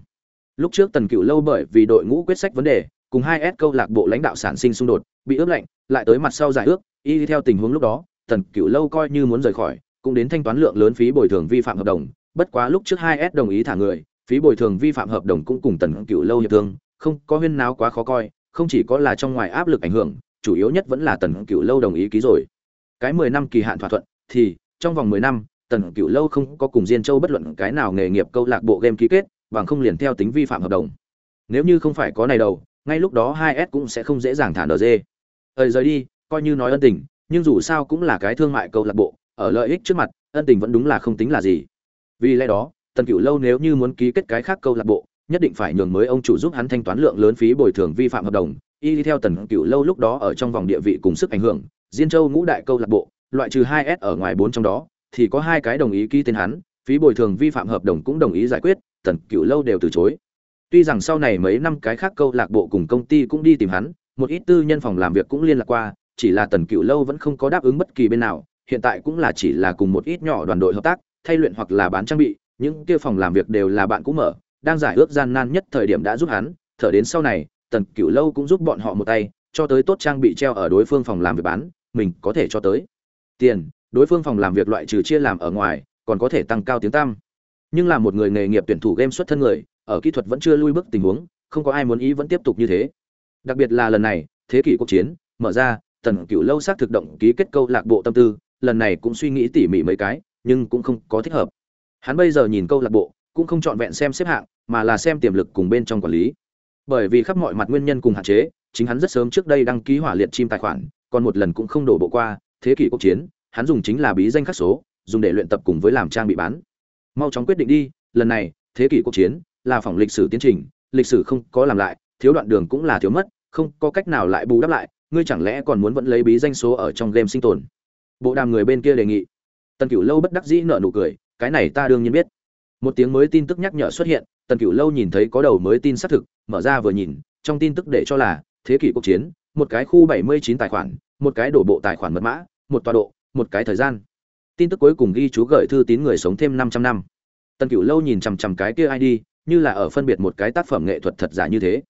lúc trước tần cựu lâu bởi vì đội ngũ quyết sách vấn đề, cùng hai s câu lạc bộ lãnh đạo sản sinh xung đột, bị ướp lạnh, lại tới mặt sau giải ước. Y theo tình huống lúc đó, tần cựu lâu coi như muốn rời khỏi, cũng đến thanh toán lượng lớn phí bồi thường vi phạm hợp đồng. Bất quá lúc trước hai s đồng ý thả người, phí bồi thường vi phạm hợp đồng cũng cùng tần cựu lâu hiệp thương, không có huyên náo quá khó coi, không chỉ có là trong ngoài áp lực ảnh hưởng, chủ yếu nhất vẫn là tần cựu lâu đồng ý ký rồi. Cái mười năm kỳ hạn thỏa thuận, thì, trong vòng mười năm, tần cựu lâu không có cùng diên châu bất luận cái nào nghề nghiệp câu lạc bộ game ký kết bằng không liền theo tính vi phạm hợp đồng. Nếu như không phải có này đầu, ngay lúc đó hai s cũng sẽ không dễ dàng thả nd ơi rời đi, coi như nói ân tình, nhưng dù sao cũng là cái thương mại câu lạc bộ, ở lợi ích trước mặt, ân tình vẫn đúng là không tính là gì. Vì lẽ đó, tần cửu lâu nếu như muốn ký kết cái khác câu lạc bộ, nhất định phải nhường mới ông chủ giúp hắn thanh toán lượng lớn phí bồi thường vi phạm hợp đồng, y theo tần cửu lâu lúc đó ở trong vòng địa vị cùng sức ảnh hưởng, diên châu ngũ đại câu lạc bộ, loại trừ hai s ở ngoài bốn trong đó, thì có hai cái đồng ý ký tên hắn, phí bồi thường vi phạm hợp đồng cũng đồng ý giải quyết tần cựu lâu đều từ chối. Tuy rằng sau này mấy năm cái khác câu lạc bộ cùng công ty cũng đi tìm hắn, một ít tư nhân phòng làm việc cũng liên lạc qua, chỉ là tần cựu lâu vẫn không có đáp ứng bất kỳ bên nào, hiện tại cũng là chỉ là cùng một ít nhỏ đoàn đội hợp tác, thay luyện hoặc là bán trang bị, những kia phòng làm việc đều là bạn cũ mở, đang giải ước gian nan nhất thời điểm đã giúp hắn, thở đến sau này, tần cựu lâu cũng giúp bọn họ một tay, cho tới tốt trang bị treo ở đối phương phòng làm việc bán, mình có thể cho tới. Tiền, đối phương phòng làm việc loại trừ chia làm ở ngoài, còn có thể tăng cao tiếng tăm nhưng là một người nghề nghiệp tuyển thủ game xuất thân người, ở kỹ thuật vẫn chưa lui bước tình huống, không có ai muốn ý vẫn tiếp tục như thế. Đặc biệt là lần này, thế kỷ quốc chiến, mở ra, tần cựu lâu xác thực động ký kết câu lạc bộ tâm tư, lần này cũng suy nghĩ tỉ mỉ mấy cái, nhưng cũng không có thích hợp. Hắn bây giờ nhìn câu lạc bộ, cũng không chọn vẹn xem xếp hạng, mà là xem tiềm lực cùng bên trong quản lý. Bởi vì khắp mọi mặt nguyên nhân cùng hạn chế, chính hắn rất sớm trước đây đăng ký hỏa liệt chim tài khoản, còn một lần cũng không đổ bộ qua, thế kỷ quốc chiến, hắn dùng chính là bí danh khắc số, dùng để luyện tập cùng với làm trang bị bán mau chóng quyết định đi, lần này, thế kỷ quốc chiến là phỏng lịch sử tiến trình, lịch sử không có làm lại, thiếu đoạn đường cũng là thiếu mất, không có cách nào lại bù đắp lại, ngươi chẳng lẽ còn muốn vẫn lấy bí danh số ở trong game sinh tồn? Bộ đàm người bên kia đề nghị. Tần cửu lâu bất đắc dĩ nợ nụ cười, cái này ta đương nhiên biết. Một tiếng mới tin tức nhắc nhở xuất hiện, tần cửu lâu nhìn thấy có đầu mới tin xác thực, mở ra vừa nhìn, trong tin tức để cho là, thế kỷ quốc chiến, một cái khu 79 tài khoản, một cái đổ bộ tài khoản mật mã, một tọa độ, một cái thời gian tin tức cuối cùng ghi chú gửi thư tín người sống thêm 500 năm. Tần cửu lâu nhìn chằm chằm cái kia id như là ở phân biệt một cái tác phẩm nghệ thuật thật giả như thế.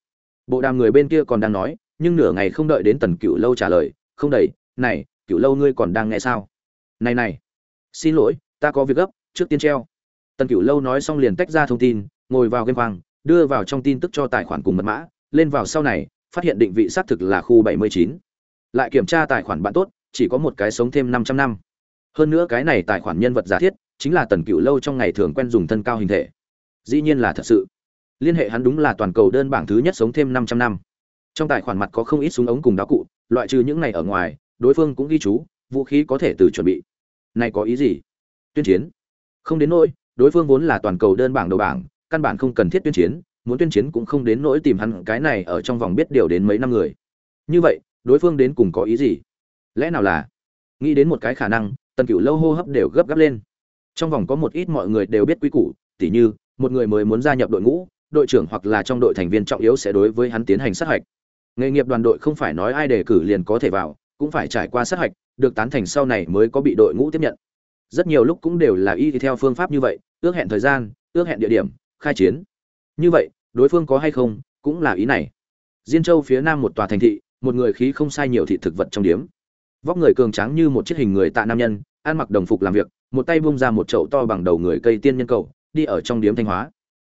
Bộ đàm người bên kia còn đang nói, nhưng nửa ngày không đợi đến tần cửu lâu trả lời, không đầy, này, cửu lâu ngươi còn đang nghe sao? Này này, xin lỗi, ta có việc gấp, trước tiên treo. Tần cửu lâu nói xong liền tách ra thông tin, ngồi vào game hoàng, đưa vào trong tin tức cho tài khoản cùng mật mã, lên vào sau này, phát hiện định vị xác thực là khu 79. lại kiểm tra tài khoản bạn tốt, chỉ có một cái sống thêm 500 năm hơn nữa cái này tài khoản nhân vật giả thiết, chính là tần cựu lâu trong ngày thường quen dùng thân cao hình thể. Dĩ nhiên là thật sự. Liên hệ hắn đúng là toàn cầu đơn bảng thứ nhất sống thêm 500 năm. Trong tài khoản mặt có không ít súng ống cùng đá cụ, loại trừ những này ở ngoài, đối phương cũng ghi chú, vũ khí có thể từ chuẩn bị. Này có ý gì? Tuyên chiến. Không đến nỗi, đối phương vốn là toàn cầu đơn bảng đầu bảng, căn bản không cần thiết tuyên chiến, muốn tuyên chiến cũng không đến nỗi tìm hắn, cái này ở trong vòng biết điều đến mấy năm người. Như vậy, đối phương đến cùng có ý gì? Lẽ nào là nghĩ đến một cái khả năng tần cửu lâu hô hấp đều gấp gáp lên. Trong vòng có một ít mọi người đều biết quy củ, tỉ như, một người mới muốn gia nhập đội ngũ, đội trưởng hoặc là trong đội thành viên trọng yếu sẽ đối với hắn tiến hành sát hạch. Nghề nghiệp đoàn đội không phải nói ai đề cử liền có thể vào, cũng phải trải qua sát hạch, được tán thành sau này mới có bị đội ngũ tiếp nhận. Rất nhiều lúc cũng đều là y theo phương pháp như vậy, ước hẹn thời gian, ước hẹn địa điểm, khai chiến. Như vậy, đối phương có hay không, cũng là ý này. Diên châu phía nam một tòa thành thị, một người khí không sai nhiều thị thực vật trong điếm vóc người cường tráng như một chiếc hình người tạ nam nhân, ăn mặc đồng phục làm việc, một tay bung ra một chậu to bằng đầu người cây tiên nhân cầu, đi ở trong điếm thanh hóa.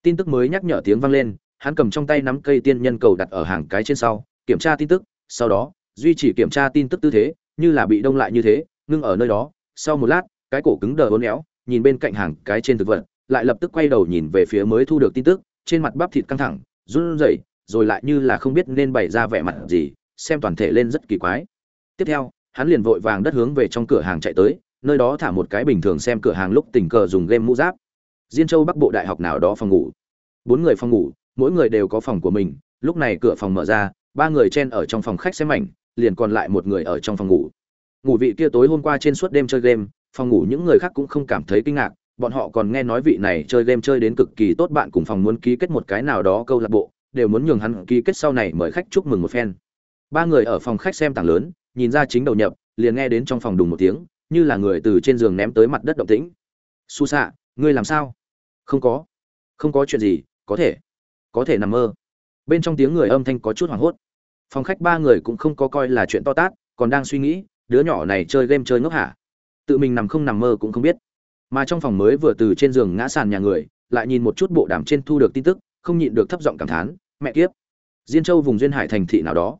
Tin tức mới nhắc nhở tiếng vang lên, hắn cầm trong tay nắm cây tiên nhân cầu đặt ở hàng cái trên sau, kiểm tra tin tức, sau đó, duy trì kiểm tra tin tức tư thế, như là bị đông lại như thế, ngưng ở nơi đó, sau một lát, cái cổ cứng đờ hôn éo, nhìn bên cạnh hàng cái trên thực vật, lại lập tức quay đầu nhìn về phía mới thu được tin tức, trên mặt bắp thịt căng thẳng, run rẩy, rồi lại như là không biết nên bày ra vẻ mặt gì, xem toàn thể lên rất kỳ quái. Tiếp theo hắn liền vội vàng đất hướng về trong cửa hàng chạy tới, nơi đó thả một cái bình thường xem cửa hàng lúc tình cờ dùng game mũ giáp. Diên châu bắc bộ đại học nào đó phòng ngủ. Bốn người phòng ngủ, mỗi người đều có phòng của mình, lúc này cửa phòng mở ra, ba người chen ở trong phòng khách xem ảnh, liền còn lại một người ở trong phòng ngủ. Ngủ vị kia tối hôm qua trên suốt đêm chơi game, phòng ngủ những người khác cũng không cảm thấy kinh ngạc, bọn họ còn nghe nói vị này chơi game chơi đến cực kỳ tốt bạn cùng phòng muốn ký kết một cái nào đó câu lạc bộ, đều muốn nhường hắn ký kết sau này mời khách chúc mừng một phen. Ba người ở phòng khách xem tảng lớn nhìn ra chính đầu nhập, liền nghe đến trong phòng đùng một tiếng, như là người từ trên giường ném tới mặt đất động tĩnh. Su xạ ngươi làm sao? Không có. Không có chuyện gì, có thể. Có thể nằm mơ. Bên trong tiếng người âm thanh có chút hoảng hốt. Phòng khách ba người cũng không có coi là chuyện to tát, còn đang suy nghĩ, đứa nhỏ này chơi game chơi ngốc hả? Tự mình nằm không nằm mơ cũng không biết. Mà trong phòng mới vừa từ trên giường ngã sàn nhà người, lại nhìn một chút bộ đàm trên thu được tin tức, không nhịn được thấp giọng cảm thán, mẹ kiếp, diên châu vùng duyên hải thành thị nào đó.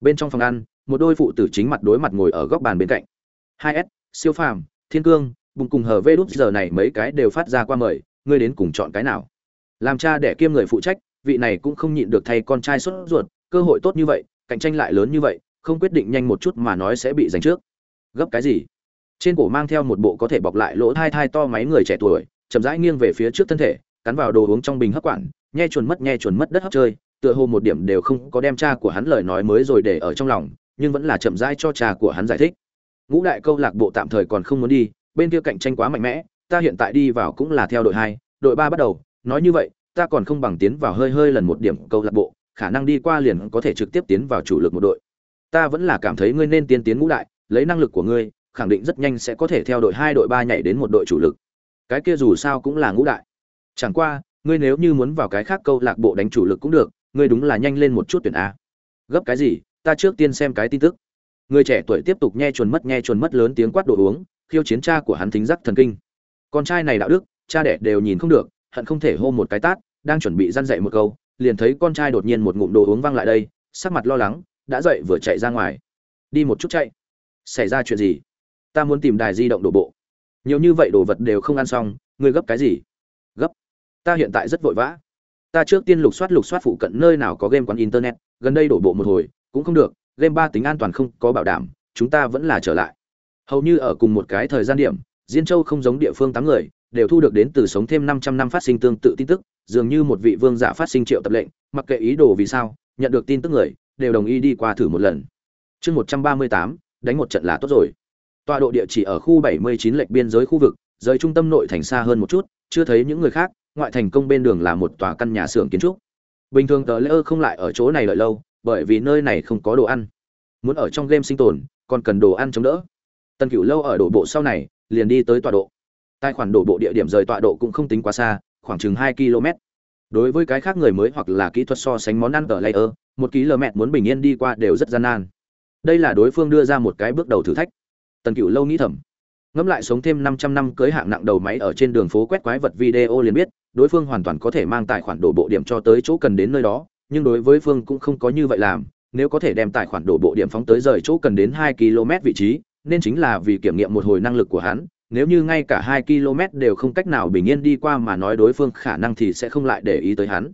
Bên trong phòng ăn một đôi phụ tử chính mặt đối mặt ngồi ở góc bàn bên cạnh. Hai s, siêu phàm, thiên cương, bùng cùng hờ vê đút giờ này mấy cái đều phát ra qua mời, ngươi đến cùng chọn cái nào? Làm cha để kiêm người phụ trách, vị này cũng không nhịn được thay con trai sốt ruột, cơ hội tốt như vậy, cạnh tranh lại lớn như vậy, không quyết định nhanh một chút mà nói sẽ bị giành trước. Gấp cái gì? Trên cổ mang theo một bộ có thể bọc lại lỗ thai thai to máy người trẻ tuổi, chậm rãi nghiêng về phía trước thân thể, cắn vào đồ uống trong bình hấp quản nhe chuồn mất nhe chuồn mất đất hấp chơi, tựa hồ một điểm đều không có đem cha của hắn lời nói mới rồi để ở trong lòng nhưng vẫn là chậm rãi cho trà của hắn giải thích. Ngũ đại câu lạc bộ tạm thời còn không muốn đi, bên kia cạnh tranh quá mạnh mẽ, ta hiện tại đi vào cũng là theo đội hai, đội ba bắt đầu. Nói như vậy, ta còn không bằng tiến vào hơi hơi lần một điểm câu lạc bộ, khả năng đi qua liền có thể trực tiếp tiến vào chủ lực một đội. Ta vẫn là cảm thấy ngươi nên tiên tiến ngũ đại, lấy năng lực của ngươi, khẳng định rất nhanh sẽ có thể theo đội hai, đội ba nhảy đến một đội chủ lực. Cái kia dù sao cũng là ngũ đại. Chẳng qua, ngươi nếu như muốn vào cái khác câu lạc bộ đánh chủ lực cũng được, ngươi đúng là nhanh lên một chút tuyển a. Gấp cái gì? Ta trước tiên xem cái tin tức. Người trẻ tuổi tiếp tục nghe chuồn mất, nghe chuồn mất lớn tiếng quát đồ uống, khiêu chiến cha của hắn thính giác thần kinh. Con trai này đạo đức, cha đẻ đều nhìn không được, hận không thể hô một cái tát, đang chuẩn bị răn dậy một câu, liền thấy con trai đột nhiên một ngụm đồ uống văng lại đây, sắc mặt lo lắng, đã dậy vừa chạy ra ngoài. Đi một chút chạy. Xảy ra chuyện gì? Ta muốn tìm đài di động đổ bộ. Nhiều như vậy đồ vật đều không ăn xong, ngươi gấp cái gì? Gấp. Ta hiện tại rất vội vã. Ta trước tiên lục soát lục soát phụ cận nơi nào có game quán internet, gần đây đổ bộ một hồi cũng không được game ba tính an toàn không có bảo đảm chúng ta vẫn là trở lại. Hầu như ở cùng một cái thời gian điểm diên châu không giống địa phương tám người đều thu được đến từ sống thêm 500 năm phát sinh tương tự tin tức dường như một vị vương giả phát sinh triệu tập lệnh mặc kệ ý đồ vì sao nhận được tin tức người đều đồng ý đi qua thử một lần. Chương 138, đánh một trận là tốt rồi. Tọa độ địa chỉ ở khu 79 lệch biên giới khu vực rời trung tâm nội thành xa hơn một chút chưa thấy những người khác ngoại thành công bên đường là một tòa căn nhà xưởng kiến trúc. Bình thường tờ lễ ơ không lại ở chỗ này lợi lâu bởi vì nơi này không có đồ ăn. Muốn ở trong game sinh tồn, còn cần đồ ăn chống đỡ. Tần cửu lâu ở đổ bộ sau này, liền đi tới tọa độ. Tài khoản đổ bộ địa điểm rời tọa độ cũng không tính quá xa, khoảng chừng hai km. Đối với cái khác người mới hoặc là kỹ thuật so sánh món ăn ở layer, một km muốn bình yên đi qua đều rất gian nan. Đây là đối phương đưa ra một cái bước đầu thử thách. Tần cửu lâu nghĩ thầm. Ngẫm lại sống thêm 500 năm cưới hạng nặng đầu máy ở trên đường phố quét quái vật video liền biết, đối phương hoàn toàn có thể mang tài khoản đổ bộ điểm cho tới chỗ cần đến nơi đó nhưng đối với phương cũng không có như vậy làm, nếu có thể đem tài khoản đổ bộ điểm phóng tới rời chỗ cần đến 2 km vị trí, nên chính là vì kiểm nghiệm một hồi năng lực của hắn, nếu như ngay cả hai km đều không cách nào bình yên đi qua mà nói đối phương khả năng thì sẽ không lại để ý tới hắn.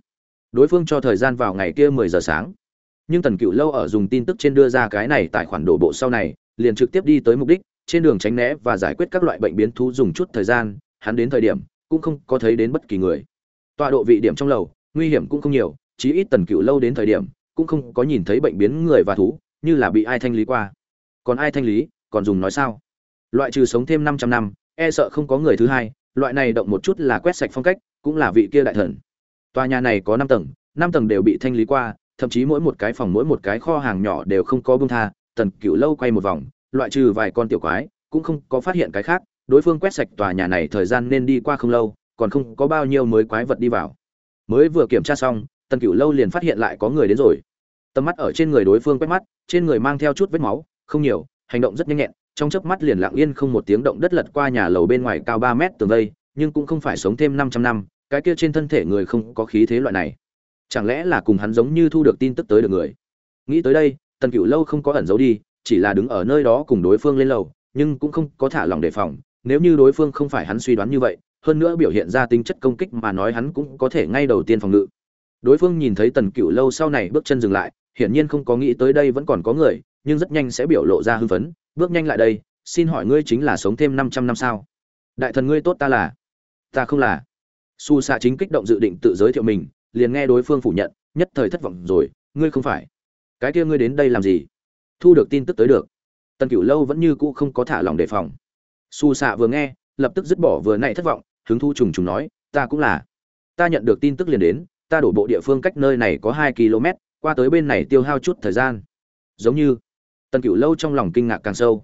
Đối phương cho thời gian vào ngày kia mười giờ sáng. Nhưng tần cựu lâu ở dùng tin tức trên đưa ra cái này tài khoản đổ bộ sau này, liền trực tiếp đi tới mục đích, trên đường tránh né và giải quyết các loại bệnh biến thú dùng chút thời gian, hắn đến thời điểm cũng không có thấy đến bất kỳ người. Tọa độ vị điểm trong lầu, nguy hiểm cũng không nhiều chí ít tần cựu lâu đến thời điểm, cũng không có nhìn thấy bệnh biến người và thú, như là bị ai thanh lý qua. Còn ai thanh lý, còn dùng nói sao? Loại trừ sống thêm 500 năm e sợ không có người thứ hai, loại này động một chút là quét sạch phong cách, cũng là vị kia đại thần. Tòa nhà này có năm tầng năm tầng đều bị thanh lý qua, thậm chí mỗi một cái phòng, mỗi một cái kho hàng nhỏ đều không có bưng tha, tần cựu lâu quay một vòng, loại trừ vài con tiểu quái, cũng không có phát hiện cái khác, đối phương quét sạch tòa nhà này thời gian nên đi qua không lâu, còn không có bao nhiêu mới quái vật đi vào. Mới vừa kiểm tra xong tần cựu lâu liền phát hiện lại có người đến rồi. Tầm mắt ở trên người đối phương quét mắt, trên người mang theo chút vết máu, không nhiều, hành động rất nhanh nhẹn, trong chớp mắt liền lặng yên không một tiếng động đất lật qua nhà lầu bên ngoài cao ba mét tường vây, nhưng cũng không phải sống thêm 500 năm, cái kia trên thân thể người không có khí thế loại này. Chẳng lẽ là cùng hắn giống như thu được tin tức tới được người? Nghĩ tới đây, tần cựu lâu không có ẩn giấu đi, chỉ là đứng ở nơi đó cùng đối phương lên lầu, nhưng cũng không có thả lòng đề phòng. Nếu như đối phương không phải hắn suy đoán như vậy, hơn nữa biểu hiện ra tính chất công kích mà nói hắn cũng có thể ngay đầu tiên phòng ngự đối phương nhìn thấy tần cựu lâu sau này bước chân dừng lại, hiển nhiên không có nghĩ tới đây vẫn còn có người, nhưng rất nhanh sẽ biểu lộ ra hưng phấn. Bước nhanh lại đây, xin hỏi ngươi chính là sống thêm 500 năm sao? Đại thần ngươi tốt ta là? Ta không là. Su xạ chính kích động dự định tự giới thiệu mình, liền nghe đối phương phủ nhận, nhất thời thất vọng rồi. Ngươi không phải. Cái kia ngươi đến đây làm gì? Thu được tin tức tới được. Tần cửu lâu vẫn như cũ không có thả lòng đề phòng. Su xạ vừa nghe, lập tức dứt bỏ vừa nãy thất vọng, hứng thu trùng trùng nói, ta cũng là. Ta nhận được tin tức liền đến ta đổ bộ địa phương cách nơi này có hai km, qua tới bên này tiêu hao chút thời gian. Giống như, tần cửu lâu trong lòng kinh ngạc càng sâu.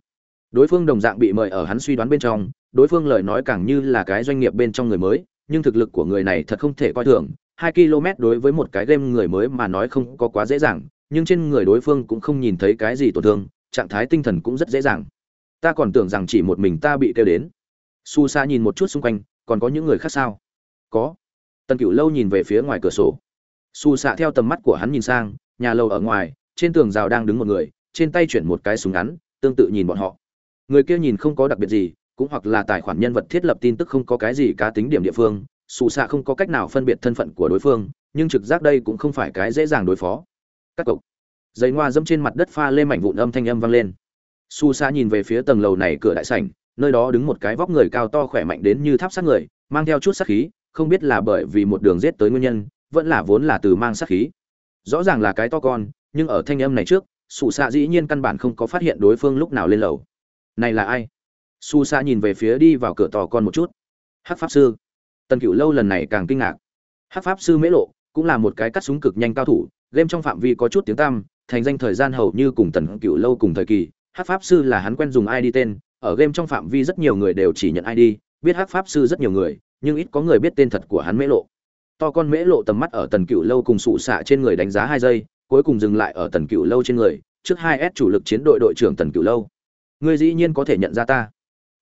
Đối phương đồng dạng bị mời ở hắn suy đoán bên trong, đối phương lời nói càng như là cái doanh nghiệp bên trong người mới, nhưng thực lực của người này thật không thể coi thường. Hai km đối với một cái game người mới mà nói không có quá dễ dàng, nhưng trên người đối phương cũng không nhìn thấy cái gì tổn thương, trạng thái tinh thần cũng rất dễ dàng. Ta còn tưởng rằng chỉ một mình ta bị kêu đến. Su sa nhìn một chút xung quanh, còn có những người khác sao? Có tần cửu lâu nhìn về phía ngoài cửa sổ. Xù xạ theo tầm mắt của hắn nhìn sang, nhà lâu ở ngoài, trên tường rào đang đứng một người, trên tay chuyển một cái súng ngắn, tương tự nhìn bọn họ. Người kia nhìn không có đặc biệt gì, cũng hoặc là tài khoản nhân vật thiết lập tin tức không có cái gì cá tính điểm địa phương, xù xạ không có cách nào phân biệt thân phận của đối phương, nhưng trực giác đây cũng không phải cái dễ dàng đối phó. Các cộc giấy ngoa dẫm trên mặt đất pha lên mảnh vụn âm thanh âm vang lên. Xù xạ nhìn về phía tầng lầu này cửa đại sảnh, nơi đó đứng một cái vóc người cao to khỏe mạnh đến như tháp sát người, mang theo chút sát khí không biết là bởi vì một đường giết tới nguyên nhân, vẫn là vốn là từ mang sát khí. Rõ ràng là cái to con, nhưng ở thanh âm này trước xù xạ dĩ nhiên căn bản không có phát hiện đối phương lúc nào lên lầu. Này là ai? Su sa nhìn về phía đi vào cửa to con một chút. Hắc pháp sư. Tần cựu lâu lần này càng kinh ngạc. Hắc pháp sư mễ lộ, cũng là một cái cắt súng cực nhanh cao thủ, game trong phạm vi có chút tiếng tăm, thành danh thời gian hầu như cùng tần cựu lâu cùng thời kỳ. Hắc pháp sư là hắn quen dùng id tên, ở game trong phạm vi rất nhiều người đều chỉ nhận id biết Hắc pháp sư rất nhiều người nhưng ít có người biết tên thật của hắn mễ lộ. To con mễ lộ tầm mắt ở tần cựu lâu cùng sụ xạ trên người đánh giá hai giây, cuối cùng dừng lại ở tần cựu lâu trên người, trước hai s chủ lực chiến đội đội trưởng tần cựu lâu. Ngươi dĩ nhiên có thể nhận ra ta.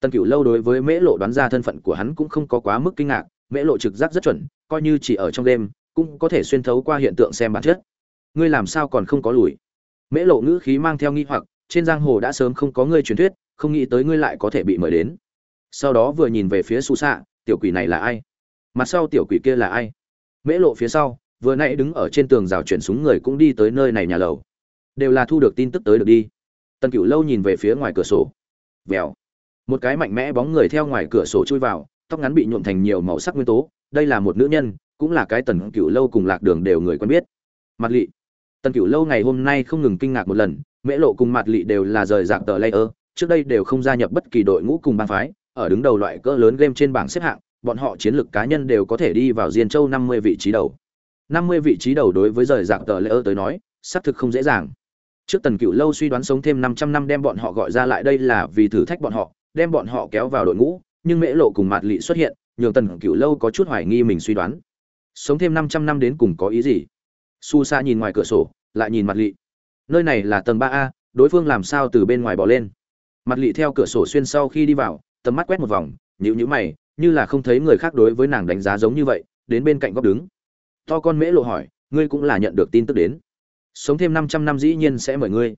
Tần cửu lâu đối với mễ lộ đoán ra thân phận của hắn cũng không có quá mức kinh ngạc, mễ lộ trực giác rất chuẩn, coi như chỉ ở trong đêm, cũng có thể xuyên thấu qua hiện tượng xem bản chất. Ngươi làm sao còn không có lùi? Mễ lộ ngữ khí mang theo nghi hoặc, trên giang hồ đã sớm không có ngươi truyền thuyết, không nghĩ tới ngươi lại có thể bị mời đến. Sau đó vừa nhìn về phía xù xạ tiểu quỷ này là ai? Mặt sau tiểu quỷ kia là ai? Mễ lộ phía sau, vừa nãy đứng ở trên tường rào chuyển súng người cũng đi tới nơi này nhà lầu. Đều là thu được tin tức tới được đi. Tần cửu lâu nhìn về phía ngoài cửa sổ. Vèo. Một cái mạnh mẽ bóng người theo ngoài cửa sổ chui vào, tóc ngắn bị nhuộm thành nhiều màu sắc nguyên tố. Đây là một nữ nhân, cũng là cái tần cửu lâu cùng lạc đường đều người quen biết. Mặt lị tần cửu lâu ngày hôm nay không ngừng kinh ngạc một lần, mễ lộ cùng mặt lị đều là rời dạng tờ layer, trước đây đều không gia nhập bất kỳ đội ngũ cùng bang phái ở đứng đầu loại cỡ lớn game trên bảng xếp hạng, bọn họ chiến lược cá nhân đều có thể đi vào diên châu năm mươi vị trí đầu. năm mươi vị trí đầu đối với rời dạng tờ layer tới nói, xác thực không dễ dàng. Trước tần cựu lâu suy đoán sống thêm 500 năm đem bọn họ gọi ra lại đây là vì thử thách bọn họ, đem bọn họ kéo vào đội ngũ, nhưng mễ lộ cùng mạt lị xuất hiện, nhường tần cựu lâu có chút hoài nghi mình suy đoán. Sống thêm 500 năm đến cùng có ý gì? Su sa nhìn ngoài cửa sổ, lại nhìn mặt lị. Nơi này là tầng ba a, đối phương làm sao từ bên ngoài bỏ lên? Mặt lị theo cửa sổ xuyên sau khi đi vào tầm mắt quét một vòng nhữ nhữ mày, như là không thấy người khác đối với nàng đánh giá giống như vậy, đến bên cạnh góc đứng. To con mễ lộ hỏi, ngươi cũng là nhận được tin tức đến. Sống thêm 500 năm dĩ nhiên sẽ mời ngươi.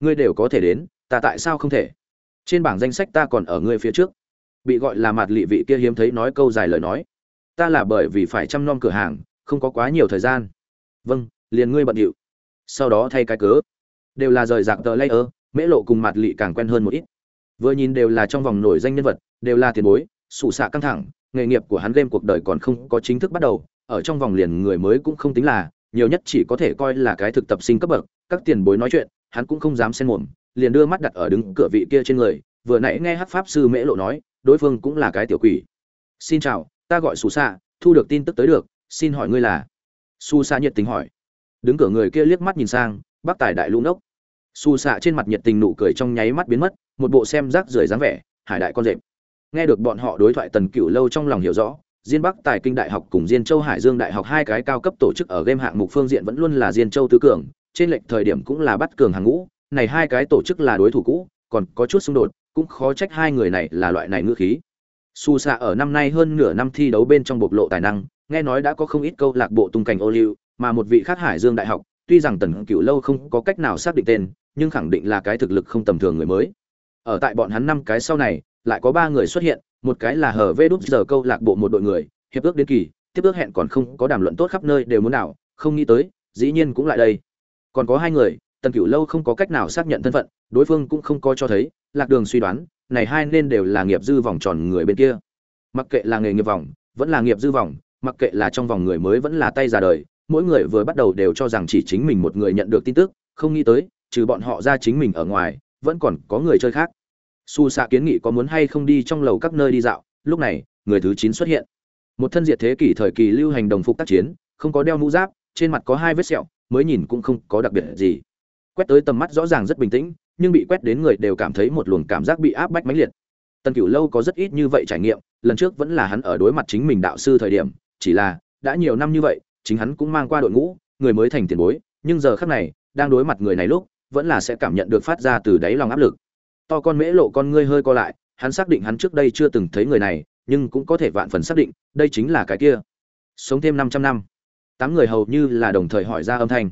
Ngươi đều có thể đến, ta tại sao không thể? Trên bảng danh sách ta còn ở ngươi phía trước. Bị gọi là mặt lị vị kia hiếm thấy nói câu dài lời nói. Ta là bởi vì phải chăm nom cửa hàng, không có quá nhiều thời gian. Vâng liền ngươi bận điệu. Sau đó thay cái cớ. Đều là rời rạc tờ layer, mễ lộ cùng mặt lị càng quen hơn một ít vừa nhìn đều là trong vòng nổi danh nhân vật, đều là tiền bối sụ xạ căng thẳng, nghề nghiệp của hắn game cuộc đời còn không có chính thức bắt đầu, ở trong vòng liền người mới cũng không tính là, nhiều nhất chỉ có thể coi là cái thực tập sinh cấp bậc, các tiền bối nói chuyện, hắn cũng không dám xen mồm, liền đưa mắt đặt ở đứng cửa vị kia trên người, vừa nãy nghe hát pháp sư mễ lộ nói, đối phương cũng là cái tiểu quỷ. Xin chào, ta gọi xù xạ thu được tin tức tới được, xin hỏi ngươi là? Xù xạ nhiệt tình hỏi. Đứng cửa người kia liếc mắt nhìn sang, bác tài đại lũ nốc xù xạ trên mặt nhiệt tình nụ cười trong nháy mắt biến mất, một bộ xem rác rưởi dáng vẻ, hải đại con rệp. Nghe được bọn họ đối thoại tần cửu lâu trong lòng hiểu rõ, diên bắc tài kinh đại học cùng diên châu hải dương đại học hai cái cao cấp tổ chức ở game hạng mục phương diện vẫn luôn là diên châu tứ cường, trên lệnh thời điểm cũng là bắt cường hàng ngũ, này hai cái tổ chức là đối thủ cũ, còn có chút xung đột, cũng khó trách hai người này là loại này ngữ khí. Su xạ ở năm nay hơn nửa năm thi đấu bên trong bộc lộ tài năng, nghe nói đã có không ít câu lạc bộ tung cảnh ô liu, mà một vị khác hải dương đại học tuy rằng tần cửu lâu không có cách nào xác định tên, nhưng khẳng định là cái thực lực không tầm thường người mới. Ở tại bọn hắn năm cái sau này, lại có ba người xuất hiện, một cái là hở vê đúc giờ câu lạc bộ một đội người, hiệp ước đến kỳ, tiếp ước hẹn còn không có đàm luận tốt khắp nơi đều muốn nào không nghĩ tới, dĩ nhiên cũng lại đây. Còn có hai người, tần cửu lâu không có cách nào xác nhận thân phận, đối phương cũng không có cho thấy, lạc đường suy đoán, này hai nên đều là nghiệp dư vòng tròn người bên kia. Mặc kệ là nghề nghiệp vòng, vẫn là nghiệp dư vòng, mặc kệ là trong vòng người mới vẫn là tay ra đời mỗi người vừa bắt đầu đều cho rằng chỉ chính mình một người nhận được tin tức, không nghĩ tới, trừ bọn họ ra chính mình ở ngoài, vẫn còn có người chơi khác. Su xạ kiến nghị có muốn hay không đi trong lầu các nơi đi dạo, lúc này, người thứ chín xuất hiện. Một thân diệt thế kỷ thời kỳ lưu hành đồng phục tác chiến, không có đeo mũ giáp, trên mặt có hai vết sẹo, mới nhìn cũng không có đặc biệt gì. Quét tới tầm mắt rõ ràng rất bình tĩnh, nhưng bị quét đến người đều cảm thấy một luồng cảm giác bị áp bách mãnh liệt. Tần cửu lâu có rất ít như vậy trải nghiệm, lần trước vẫn là hắn ở đối mặt chính mình đạo sư thời điểm, chỉ là, đã nhiều năm như vậy chính hắn cũng mang qua đội ngũ, người mới thành tiền bối, nhưng giờ khắc này, đang đối mặt người này lúc, vẫn là sẽ cảm nhận được phát ra từ đáy lòng áp lực. To con mễ lộ con ngươi hơi co lại, hắn xác định hắn trước đây chưa từng thấy người này, nhưng cũng có thể vạn phần xác định, đây chính là cái kia. Sống thêm 500 năm. Tám người hầu như là đồng thời hỏi ra âm thanh.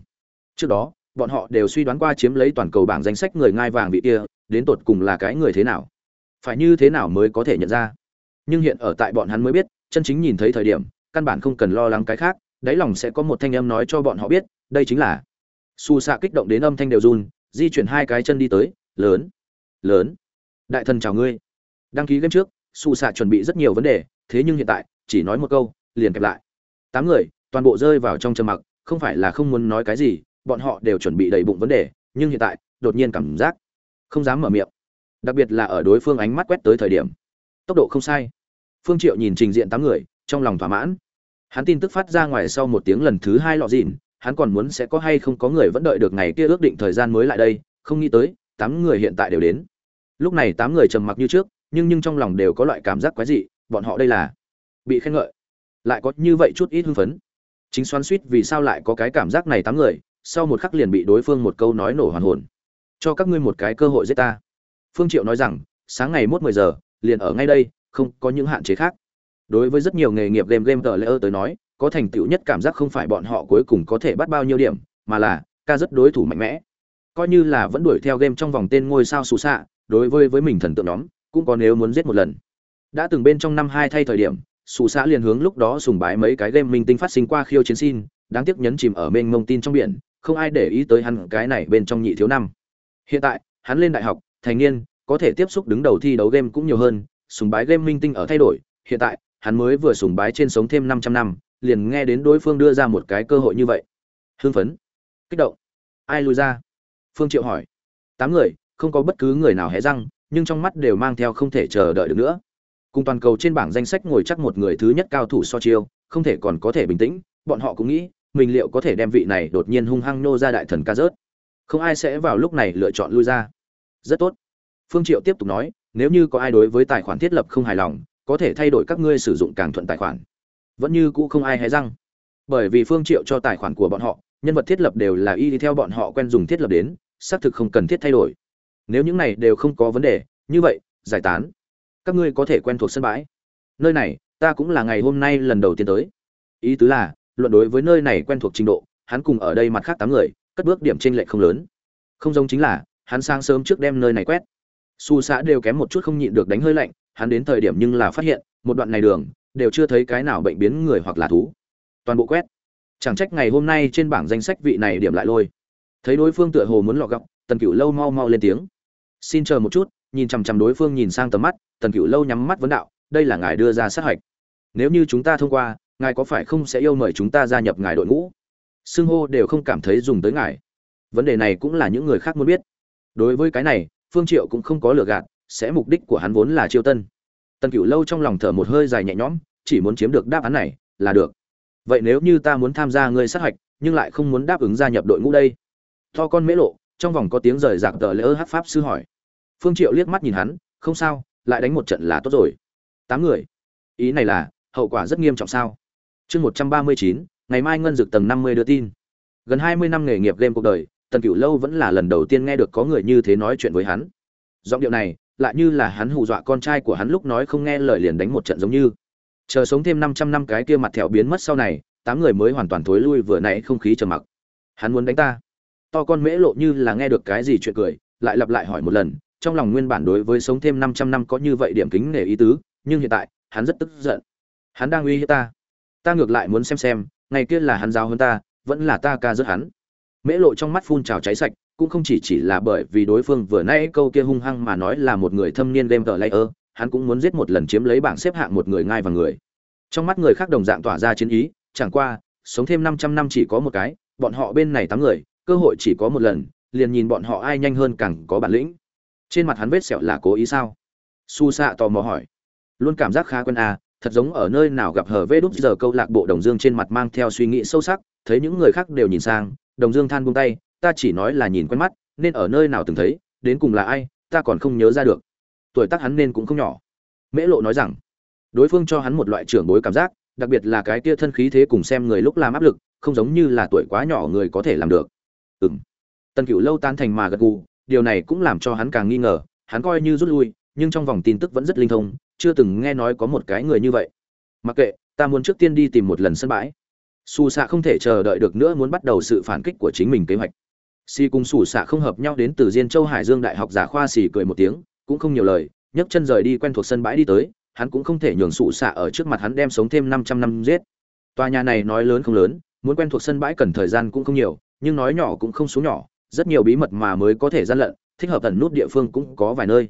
Trước đó, bọn họ đều suy đoán qua chiếm lấy toàn cầu bảng danh sách người ngai vàng vị kia, đến tột cùng là cái người thế nào? Phải như thế nào mới có thể nhận ra? Nhưng hiện ở tại bọn hắn mới biết, chân chính nhìn thấy thời điểm, căn bản không cần lo lắng cái khác đáy lòng sẽ có một thanh âm nói cho bọn họ biết, đây chính là. Su xạ kích động đến âm thanh đều run, di chuyển hai cái chân đi tới, lớn lớn. Đại thần chào ngươi. Đăng ký game trước, su xạ chuẩn bị rất nhiều vấn đề, thế nhưng hiện tại, chỉ nói một câu, liền kẹp lại. Tám người, toàn bộ rơi vào trong trầm mặc, không phải là không muốn nói cái gì, bọn họ đều chuẩn bị đầy bụng vấn đề, nhưng hiện tại, đột nhiên cảm giác không dám mở miệng. Đặc biệt là ở đối phương ánh mắt quét tới thời điểm. Tốc độ không sai. Phương triệu nhìn trình diện tám người, trong lòng thỏa mãn hắn tin tức phát ra ngoài sau một tiếng lần thứ hai lọ dịn, hắn còn muốn sẽ có hay không có người vẫn đợi được ngày kia ước định thời gian mới lại đây, không nghĩ tới, tám người hiện tại đều đến. Lúc này tám người trầm mặc như trước, nhưng nhưng trong lòng đều có loại cảm giác quái dị, bọn họ đây là bị khen ngợi. Lại có như vậy chút ít hưng phấn. Chính xoắn suýt vì sao lại có cái cảm giác này tám người, sau một khắc liền bị đối phương một câu nói nổ hoàn hồn. Cho các ngươi một cái cơ hội giết ta. Phương triệu nói rằng, sáng ngày mốt mười giờ, liền ở ngay đây, không có những hạn chế khác đối với rất nhiều nghề nghiệp game game tờ lễ tới nói, có thành tựu nhất cảm giác không phải bọn họ cuối cùng có thể bắt bao nhiêu điểm, mà là, ca rất đối thủ mạnh mẽ. Coi như là vẫn đuổi theo game trong vòng tên ngôi sao xù xạ đối với với mình thần tượng nhóm, cũng có nếu muốn giết một lần. Đã từng bên trong năm hai thay thời điểm xù xạ liền hướng lúc đó sùng bái mấy cái game minh tinh phát sinh qua khiêu chiến xin, đáng tiếc nhấn chìm ở mênh mông tin trong biển, không ai để ý tới hắn cái này bên trong nhị thiếu năm. Hiện tại, hắn lên đại học, thành niên, có thể tiếp xúc đứng đầu thi đấu game cũng nhiều hơn, sùng bái game minh tinh ở thay đổi, hiện tại hắn mới vừa sùng bái trên sống thêm 500 năm, liền nghe đến đối phương đưa ra một cái cơ hội như vậy. Hưng phấn, kích động. Ai lui ra? Phương triệu hỏi. Tám người, không có bất cứ người nào hé răng, nhưng trong mắt đều mang theo không thể chờ đợi được nữa. Cùng toàn cầu trên bảng danh sách ngồi chắc một người thứ nhất cao thủ so chiêu, không thể còn có thể bình tĩnh, bọn họ cũng nghĩ, mình liệu có thể đem vị này đột nhiên hung hăng nô ra đại thần ca rớt. Không ai sẽ vào lúc này lựa chọn lui ra. Rất tốt. Phương triệu tiếp tục nói, nếu như có ai đối với tài khoản thiết lập không hài lòng có thể thay đổi các ngươi sử dụng càng thuận tài khoản. Vẫn như cũ không ai hé răng. Bởi vì phương triệu cho tài khoản của bọn họ, nhân vật thiết lập đều là y đi theo bọn họ quen dùng thiết lập đến, xác thực không cần thiết thay đổi. Nếu những này đều không có vấn đề, như vậy, giải tán. Các ngươi có thể quen thuộc sân bãi. Nơi này, ta cũng là ngày hôm nay lần đầu tiên tới. Ý tứ là, luận đối với nơi này quen thuộc trình độ, hắn cùng ở đây mặt khác tám người, cất bước điểm trên lệch không lớn. Không giống chính là, hắn sang sớm trước đem nơi này quét. Su xã đều kém một chút không nhịn được đánh hơi lạnh hắn đến thời điểm nhưng là phát hiện, một đoạn này đường, đều chưa thấy cái nào bệnh biến người hoặc là thú. Toàn bộ quét. Chẳng trách ngày hôm nay trên bảng danh sách vị này điểm lại lôi. Thấy đối phương tựa hồ muốn lọt gọc tần cựu lâu mau mau lên tiếng. Xin chờ một chút, nhìn chằm chằm đối phương nhìn sang tầm mắt, tần cựu lâu nhắm mắt vấn đạo, đây là ngài đưa ra sát hạch. Nếu như chúng ta thông qua, ngài có phải không sẽ yêu mời chúng ta gia nhập ngài đội ngũ? Xưng hô đều không cảm thấy dùng tới ngài. Vấn đề này cũng là những người khác muốn biết. Đối với cái này, phương triệu cũng không có lừa gạt sẽ mục đích của hắn vốn là chiêu tân. Tần cửu lâu trong lòng thở một hơi dài nhẹ nhõm, chỉ muốn chiếm được đáp án này, là được. Vậy nếu như ta muốn tham gia ngươi sát hạch, nhưng lại không muốn đáp ứng gia nhập đội ngũ đây? To con mễ lộ, trong vòng có tiếng rời rạc tờ lỡ hát pháp sư hỏi. Phương triệu liếc mắt nhìn hắn, không sao, lại đánh một trận là tốt rồi. Tám người. Ý này là, hậu quả rất nghiêm trọng sao? Chương một trăm ba mươi chín, ngày mai ngân dược tầng năm mươi đưa tin. Gần hai mươi năm nghề nghiệp game cuộc đời, tần cửu lâu vẫn là lần đầu tiên nghe được có người như thế nói chuyện với hắn. Giọng điệu này lại như là hắn hù dọa con trai của hắn lúc nói không nghe lời liền đánh một trận giống như. Chờ sống thêm 500 năm cái kia mặt thẹo biến mất sau này, tám người mới hoàn toàn thối lui vừa nãy không khí trầm mặc. Hắn muốn đánh ta. To con mễ lộ như là nghe được cái gì chuyện cười, lại lặp lại hỏi một lần, trong lòng nguyên bản đối với sống thêm 500 năm có như vậy điểm kính nể ý tứ, nhưng hiện tại, hắn rất tức giận. Hắn đang uy hiếp ta. Ta ngược lại muốn xem xem, ngày kia là hắn giáo hơn ta, vẫn là ta ca rớt hắn. Mễ lộ trong mắt phun trào cháy sạch cũng không chỉ chỉ là bởi vì đối phương vừa nãy câu kia hung hăng mà nói là một người thâm niên game tờ layer, hắn cũng muốn giết một lần chiếm lấy bảng xếp hạng một người ngai và người. Trong mắt người khác đồng dạng tỏa ra chiến ý, chẳng qua, sống thêm 500 năm chỉ có một cái, bọn họ bên này tám người, cơ hội chỉ có một lần, liền nhìn bọn họ ai nhanh hơn càng có bản lĩnh. Trên mặt hắn vết sẹo là cố ý sao? Su sạ tò mò hỏi. Luôn cảm giác khá quen à thật giống ở nơi nào gặp hở vê đúc giờ câu lạc bộ đồng dương trên mặt mang theo suy nghĩ sâu sắc, thấy những người khác đều nhìn sang, đồng dương than buông tay ta chỉ nói là nhìn quen mắt, nên ở nơi nào từng thấy, đến cùng là ai, ta còn không nhớ ra được. Tuổi tác hắn nên cũng không nhỏ. Mễ lộ nói rằng, đối phương cho hắn một loại trưởng bối cảm giác, đặc biệt là cái tia thân khí thế cùng xem người lúc làm áp lực, không giống như là tuổi quá nhỏ người có thể làm được. Ừ m tần cựu lâu tan thành mà gật gù, điều này cũng làm cho hắn càng nghi ngờ, hắn coi như rút lui, nhưng trong vòng tin tức vẫn rất linh thông, chưa từng nghe nói có một cái người như vậy. Mặc kệ, ta muốn trước tiên đi tìm một lần sân bãi. Xù xạ không thể chờ đợi được nữa muốn bắt đầu sự phản kích của chính mình kế hoạch si cùng sủ xạ không hợp nhau đến từ diên châu hải dương đại học giả khoa xì cười một tiếng, cũng không nhiều lời, nhấc chân rời đi quen thuộc sân bãi đi tới, hắn cũng không thể nhường sủ xạ ở trước mặt hắn đem sống thêm 500 năm giết tòa nhà này nói lớn không lớn, muốn quen thuộc sân bãi cần thời gian cũng không nhiều, nhưng nói nhỏ cũng không xuống nhỏ, rất nhiều bí mật mà mới có thể gian lận, thích hợp tần nút địa phương cũng có vài nơi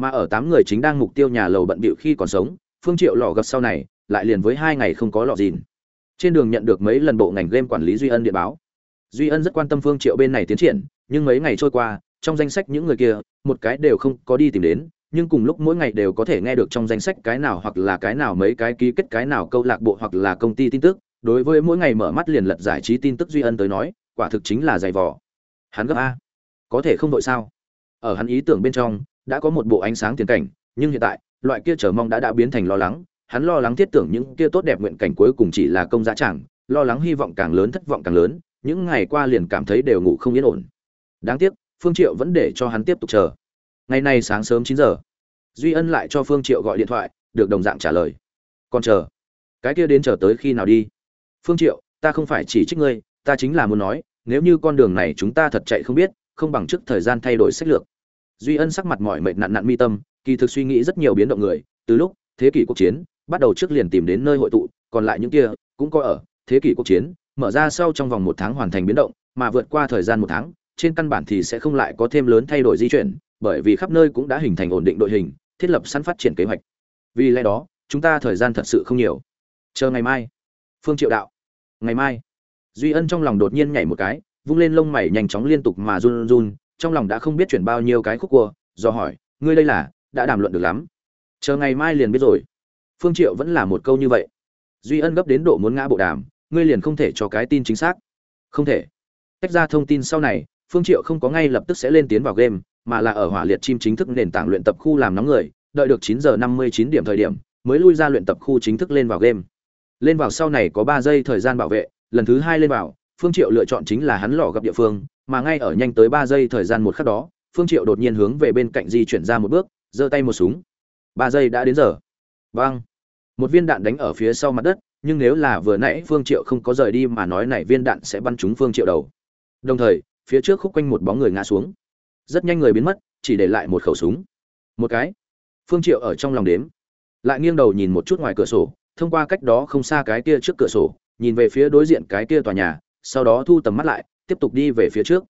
mà ở tám người chính đang mục tiêu nhà lầu bận bịu khi còn sống, phương triệu lò gặp sau này, lại liền với hai ngày không có lọ dìn. trên đường nhận được mấy lần bộ ngành game quản lý duy ân điện báo duy ân rất quan tâm phương triệu bên này tiến triển, nhưng mấy ngày trôi qua, trong danh sách những người kia, một cái đều không có đi tìm đến, nhưng cùng lúc mỗi ngày đều có thể nghe được trong danh sách cái nào hoặc là cái nào mấy cái ký kết, cái nào câu lạc bộ hoặc là công ty tin tức. Đối với mỗi ngày mở mắt liền lật giải trí tin tức duy ân tới nói, quả thực chính là dày vò. Hắn gấp a. Có thể không đội sao? Ở hắn ý tưởng bên trong, đã có một bộ ánh sáng tiền cảnh, nhưng hiện tại, loại kia chờ mong đã đã biến thành lo lắng. Hắn lo lắng thiết tưởng những kia tốt đẹp nguyện cảnh cuối cùng chỉ là công giá chẳng, lo lắng hy vọng càng lớn thất vọng càng lớn những ngày qua liền cảm thấy đều ngủ không yên ổn. Đáng tiếc, phương triệu vẫn để cho hắn tiếp tục chờ. Ngày nay sáng sớm 9 giờ, duy ân lại cho phương triệu gọi điện thoại, được đồng dạng trả lời. Còn chờ, cái kia đến chờ tới khi nào đi? Phương triệu, ta không phải chỉ trích ngươi, ta chính là muốn nói, nếu như con đường này chúng ta thật chạy không biết, không bằng trước thời gian thay đổi sách lược. Duy ân sắc mặt mỏi mệt nặn nặn mi tâm, kỳ thực suy nghĩ rất nhiều biến động người, từ lúc thế kỷ quốc chiến, bắt đầu trước liền tìm đến nơi hội tụ, còn lại những kia cũng có ở, thế kỷ quốc chiến mở ra sau trong vòng một tháng hoàn thành biến động, mà vượt qua thời gian một tháng, trên căn bản thì sẽ không lại có thêm lớn thay đổi di chuyển, bởi vì khắp nơi cũng đã hình thành ổn định đội hình, thiết lập sẵn phát triển kế hoạch. Vì lẽ đó, chúng ta thời gian thật sự không nhiều. Chờ ngày mai. Phương triệu đạo. Ngày mai. Duy ân trong lòng đột nhiên nhảy một cái, vung lên lông mày nhanh chóng liên tục mà run run, trong lòng đã không biết chuyển bao nhiêu cái khúc cua, do hỏi, ngươi đây là, đã đàm luận được lắm. Chờ ngày mai liền biết rồi. Phương triệu vẫn là một câu như vậy. Duy ân gấp đến độ muốn ngã bộ đàm ngươi liền không thể cho cái tin chính xác. Không thể. Tách ra thông tin sau này, phương triệu không có ngay lập tức sẽ lên tiến vào game, mà là ở hỏa liệt chim chính thức nền tảng luyện tập khu làm nóng người, đợi được 9 giờ 59 điểm thời điểm, mới lui ra luyện tập khu chính thức lên vào game. Lên vào sau này có 3 giây thời gian bảo vệ, lần thứ hai lên vào, phương triệu lựa chọn chính là hắn lò gặp địa phương, mà ngay ở nhanh tới 3 giây thời gian một khắc đó, phương triệu đột nhiên hướng về bên cạnh di chuyển ra một bước, giơ tay một súng. 3 giây đã đến giờ. Bang! một viên đạn đánh ở phía sau mặt đất nhưng nếu là vừa nãy phương triệu không có rời đi mà nói này viên đạn sẽ bắn trúng phương triệu đầu. Đồng thời, phía trước khúc quanh một bóng người ngã xuống. Rất nhanh người biến mất, chỉ để lại một khẩu súng. Một cái. Phương triệu ở trong lòng đếm. Lại nghiêng đầu nhìn một chút ngoài cửa sổ, thông qua cách đó không xa cái kia trước cửa sổ, nhìn về phía đối diện cái kia tòa nhà, sau đó thu tầm mắt lại, tiếp tục đi về phía trước.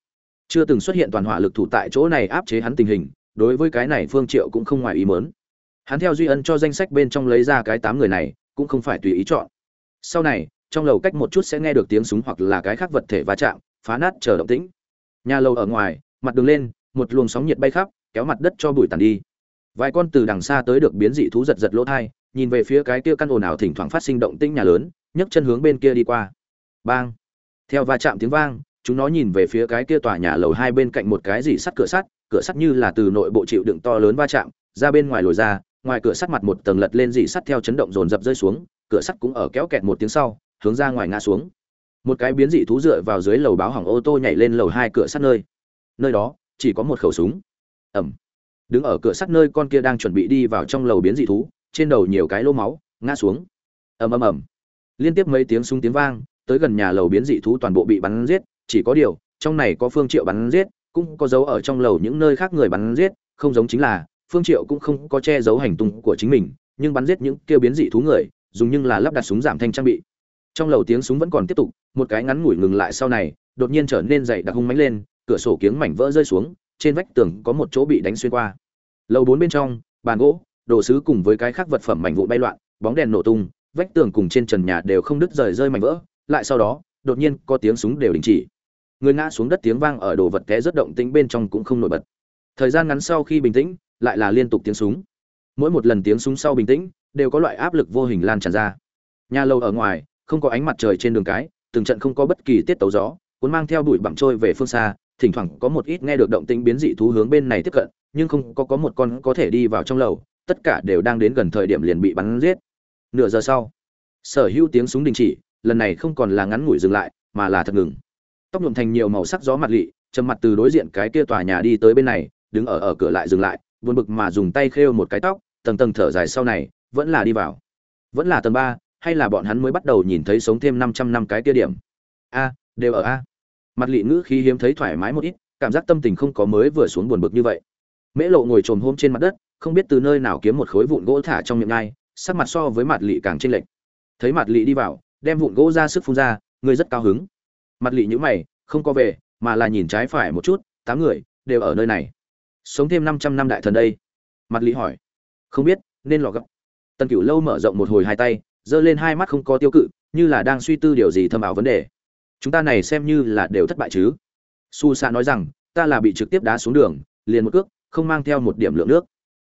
Chưa từng xuất hiện toàn hỏa lực thủ tại chỗ này áp chế hắn tình hình, đối với cái này phương triệu cũng không ngoài ý muốn. Hắn theo duy ân cho danh sách bên trong lấy ra cái tám người này, cũng không phải tùy ý chọn sau này, trong lầu cách một chút sẽ nghe được tiếng súng hoặc là cái khác vật thể va chạm, phá nát chờ động tĩnh. Nhà lầu ở ngoài, mặt đường lên, một luồng sóng nhiệt bay khắp, kéo mặt đất cho bụi tàn đi. Vài con từ đằng xa tới được biến dị thú giật giật lỗ thai, nhìn về phía cái kia căn ồn ào thỉnh thoảng phát sinh động tĩnh nhà lớn, nhấc chân hướng bên kia đi qua. Bang! Theo va chạm tiếng vang, chúng nó nhìn về phía cái kia tòa nhà lầu hai bên cạnh một cái gì sắt cửa sắt cửa sắt như là từ nội bộ chịu đựng to lớn va chạm, ra bên ngoài lồi ra, ngoài cửa sắt mặt một tầng lật lên dị sắt theo chấn động dồn dập rơi xuống cửa sắt cũng ở kéo kẹt một tiếng sau, hướng ra ngoài ngã xuống. Một cái biến dị thú dựa vào dưới lầu báo hỏng ô tô nhảy lên lầu hai cửa sắt nơi. Nơi đó, chỉ có một khẩu súng. Ẩm đứng ở cửa sắt nơi con kia đang chuẩn bị đi vào trong lầu biến dị thú, trên đầu nhiều cái lô máu, ngã xuống. Ầm ầm ầm. Liên tiếp mấy tiếng súng tiếng vang, tới gần nhà lầu biến dị thú toàn bộ bị bắn giết, chỉ có điều, trong này có phương triệu bắn giết, cũng có dấu ở trong lầu những nơi khác người bắn giết, không giống chính là, phương triệu cũng không có che giấu hành tung của chính mình, nhưng bắn giết những kia biến dị thú người dùng nhưng là lắp đặt súng giảm thanh trang bị. Trong lầu tiếng súng vẫn còn tiếp tục, một cái ngắn ngủi ngừng lại sau này, đột nhiên trở nên dậy đặc hung mãnh lên, cửa sổ kiếng mảnh vỡ rơi xuống, trên vách tường có một chỗ bị đánh xuyên qua. Lầu bốn bên trong, bàn gỗ, đồ sứ cùng với cái khác vật phẩm mảnh vụn bay loạn, bóng đèn nổ tung, vách tường cùng trên trần nhà đều không đứt rời rơi mảnh vỡ, lại sau đó, đột nhiên có tiếng súng đều đình chỉ. Người ngã xuống đất tiếng vang ở đồ vật té rất động tĩnh bên trong cũng không nổi bật. Thời gian ngắn sau khi bình tĩnh, lại là liên tục tiếng súng. Mỗi một lần tiếng súng sau bình tĩnh đều có loại áp lực vô hình lan tràn ra. Nhà lâu ở ngoài, không có ánh mặt trời trên đường cái, từng trận không có bất kỳ tiết tấu gió, cuốn mang theo bụi bặm trôi về phương xa, thỉnh thoảng có một ít nghe được động tĩnh biến dị thú hướng bên này tiếp cận, nhưng không có có một con có thể đi vào trong lầu, tất cả đều đang đến gần thời điểm liền bị bắn giết. Nửa giờ sau, sở hữu tiếng súng đình chỉ, lần này không còn là ngắn ngủi dừng lại, mà là thật ngừng. Tóc nhuộm thành nhiều màu sắc gió mặt lị trầm mặt từ đối diện cái kia tòa nhà đi tới bên này, đứng ở ở cửa lại dừng lại, buồn bực mà dùng tay khêu một cái tóc, tầng tầng thở dài sau này vẫn là đi vào. Vẫn là tầng ba, hay là bọn hắn mới bắt đầu nhìn thấy sống thêm 500 năm cái kia điểm? A, đều ở a. Mặt lị ngữ khí hiếm thấy thoải mái một ít, cảm giác tâm tình không có mới vừa xuống buồn bực như vậy. Mễ lộ ngồi trồm hôm trên mặt đất, không biết từ nơi nào kiếm một khối vụn gỗ thả trong miệng ngay sắc mặt so với mặt lị càng chênh lệch. Thấy mặt lị đi vào, đem vụn gỗ ra sức phun ra ngươi rất cao hứng. Mặt lị nhữ mày, không có về, mà là nhìn trái phải một chút, tám người, đều ở nơi này. Sống thêm 500 năm đại thần đây. Mặt lị hỏi. Không biết, nên lò gấp tần cửu lâu mở rộng một hồi hai tay, giơ lên hai mắt không có tiêu cự, như là đang suy tư điều gì thâm ảo vấn đề. Chúng ta này xem như là đều thất bại chứ? Su xạ nói rằng, ta là bị trực tiếp đá xuống đường, liền một cước, không mang theo một điểm lượng nước.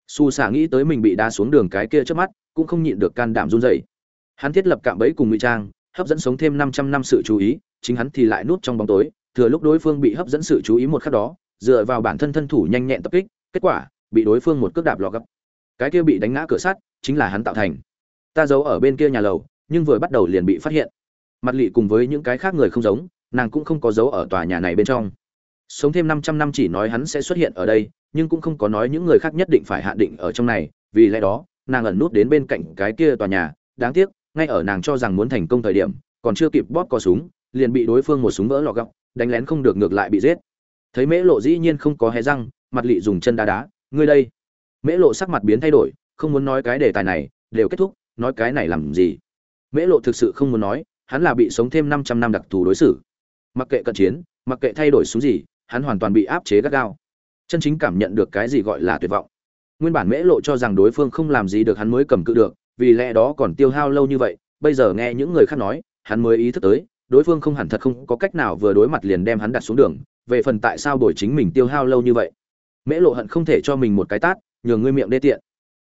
Su xạ nghĩ tới mình bị đá xuống đường cái kia trước mắt, cũng không nhịn được can đảm run rẩy. Hắn thiết lập cạm bẫy cùng ngụy trang, hấp dẫn sống thêm 500 năm sự chú ý, chính hắn thì lại núp trong bóng tối, thừa lúc đối phương bị hấp dẫn sự chú ý một khắc đó, dựa vào bản thân thân thủ nhanh nhẹn tập kích, kết quả, bị đối phương một cước đạp lọt gấp cái kia bị đánh ngã cửa sắt, chính là hắn tạo thành. Ta giấu ở bên kia nhà lầu, nhưng vừa bắt đầu liền bị phát hiện. Mặt lị cùng với những cái khác người không giống, nàng cũng không có giấu ở tòa nhà này bên trong. Sống thêm 500 năm chỉ nói hắn sẽ xuất hiện ở đây, nhưng cũng không có nói những người khác nhất định phải hạ định ở trong này, vì lẽ đó, nàng ẩn nút đến bên cạnh cái kia tòa nhà. Đáng tiếc, ngay ở nàng cho rằng muốn thành công thời điểm, còn chưa kịp bóp cò súng, liền bị đối phương một súng vỡ lọ gọng, đánh lén không được ngược lại bị giết. Thấy mễ lộ dĩ nhiên không có hé răng, mặt lị dùng chân đá đá, ngươi đây mễ lộ sắc mặt biến thay đổi, không muốn nói cái đề tài này, đều kết thúc, nói cái này làm gì? Mễ lộ thực sự không muốn nói, hắn là bị sống thêm 500 năm đặc thù đối xử. Mặc kệ cận chiến, mặc kệ thay đổi xuống gì, hắn hoàn toàn bị áp chế gắt gao. Chân chính cảm nhận được cái gì gọi là tuyệt vọng. Nguyên bản mễ lộ cho rằng đối phương không làm gì được hắn mới cầm cự được, vì lẽ đó còn tiêu hao lâu như vậy, bây giờ nghe những người khác nói, hắn mới ý thức tới, đối phương không hẳn thật không có cách nào vừa đối mặt liền đem hắn đặt xuống đường, về phần tại sao đổi chính mình tiêu hao lâu như vậy. Mễ lộ hận không thể cho mình một cái tát nhường ngươi miệng đê tiện.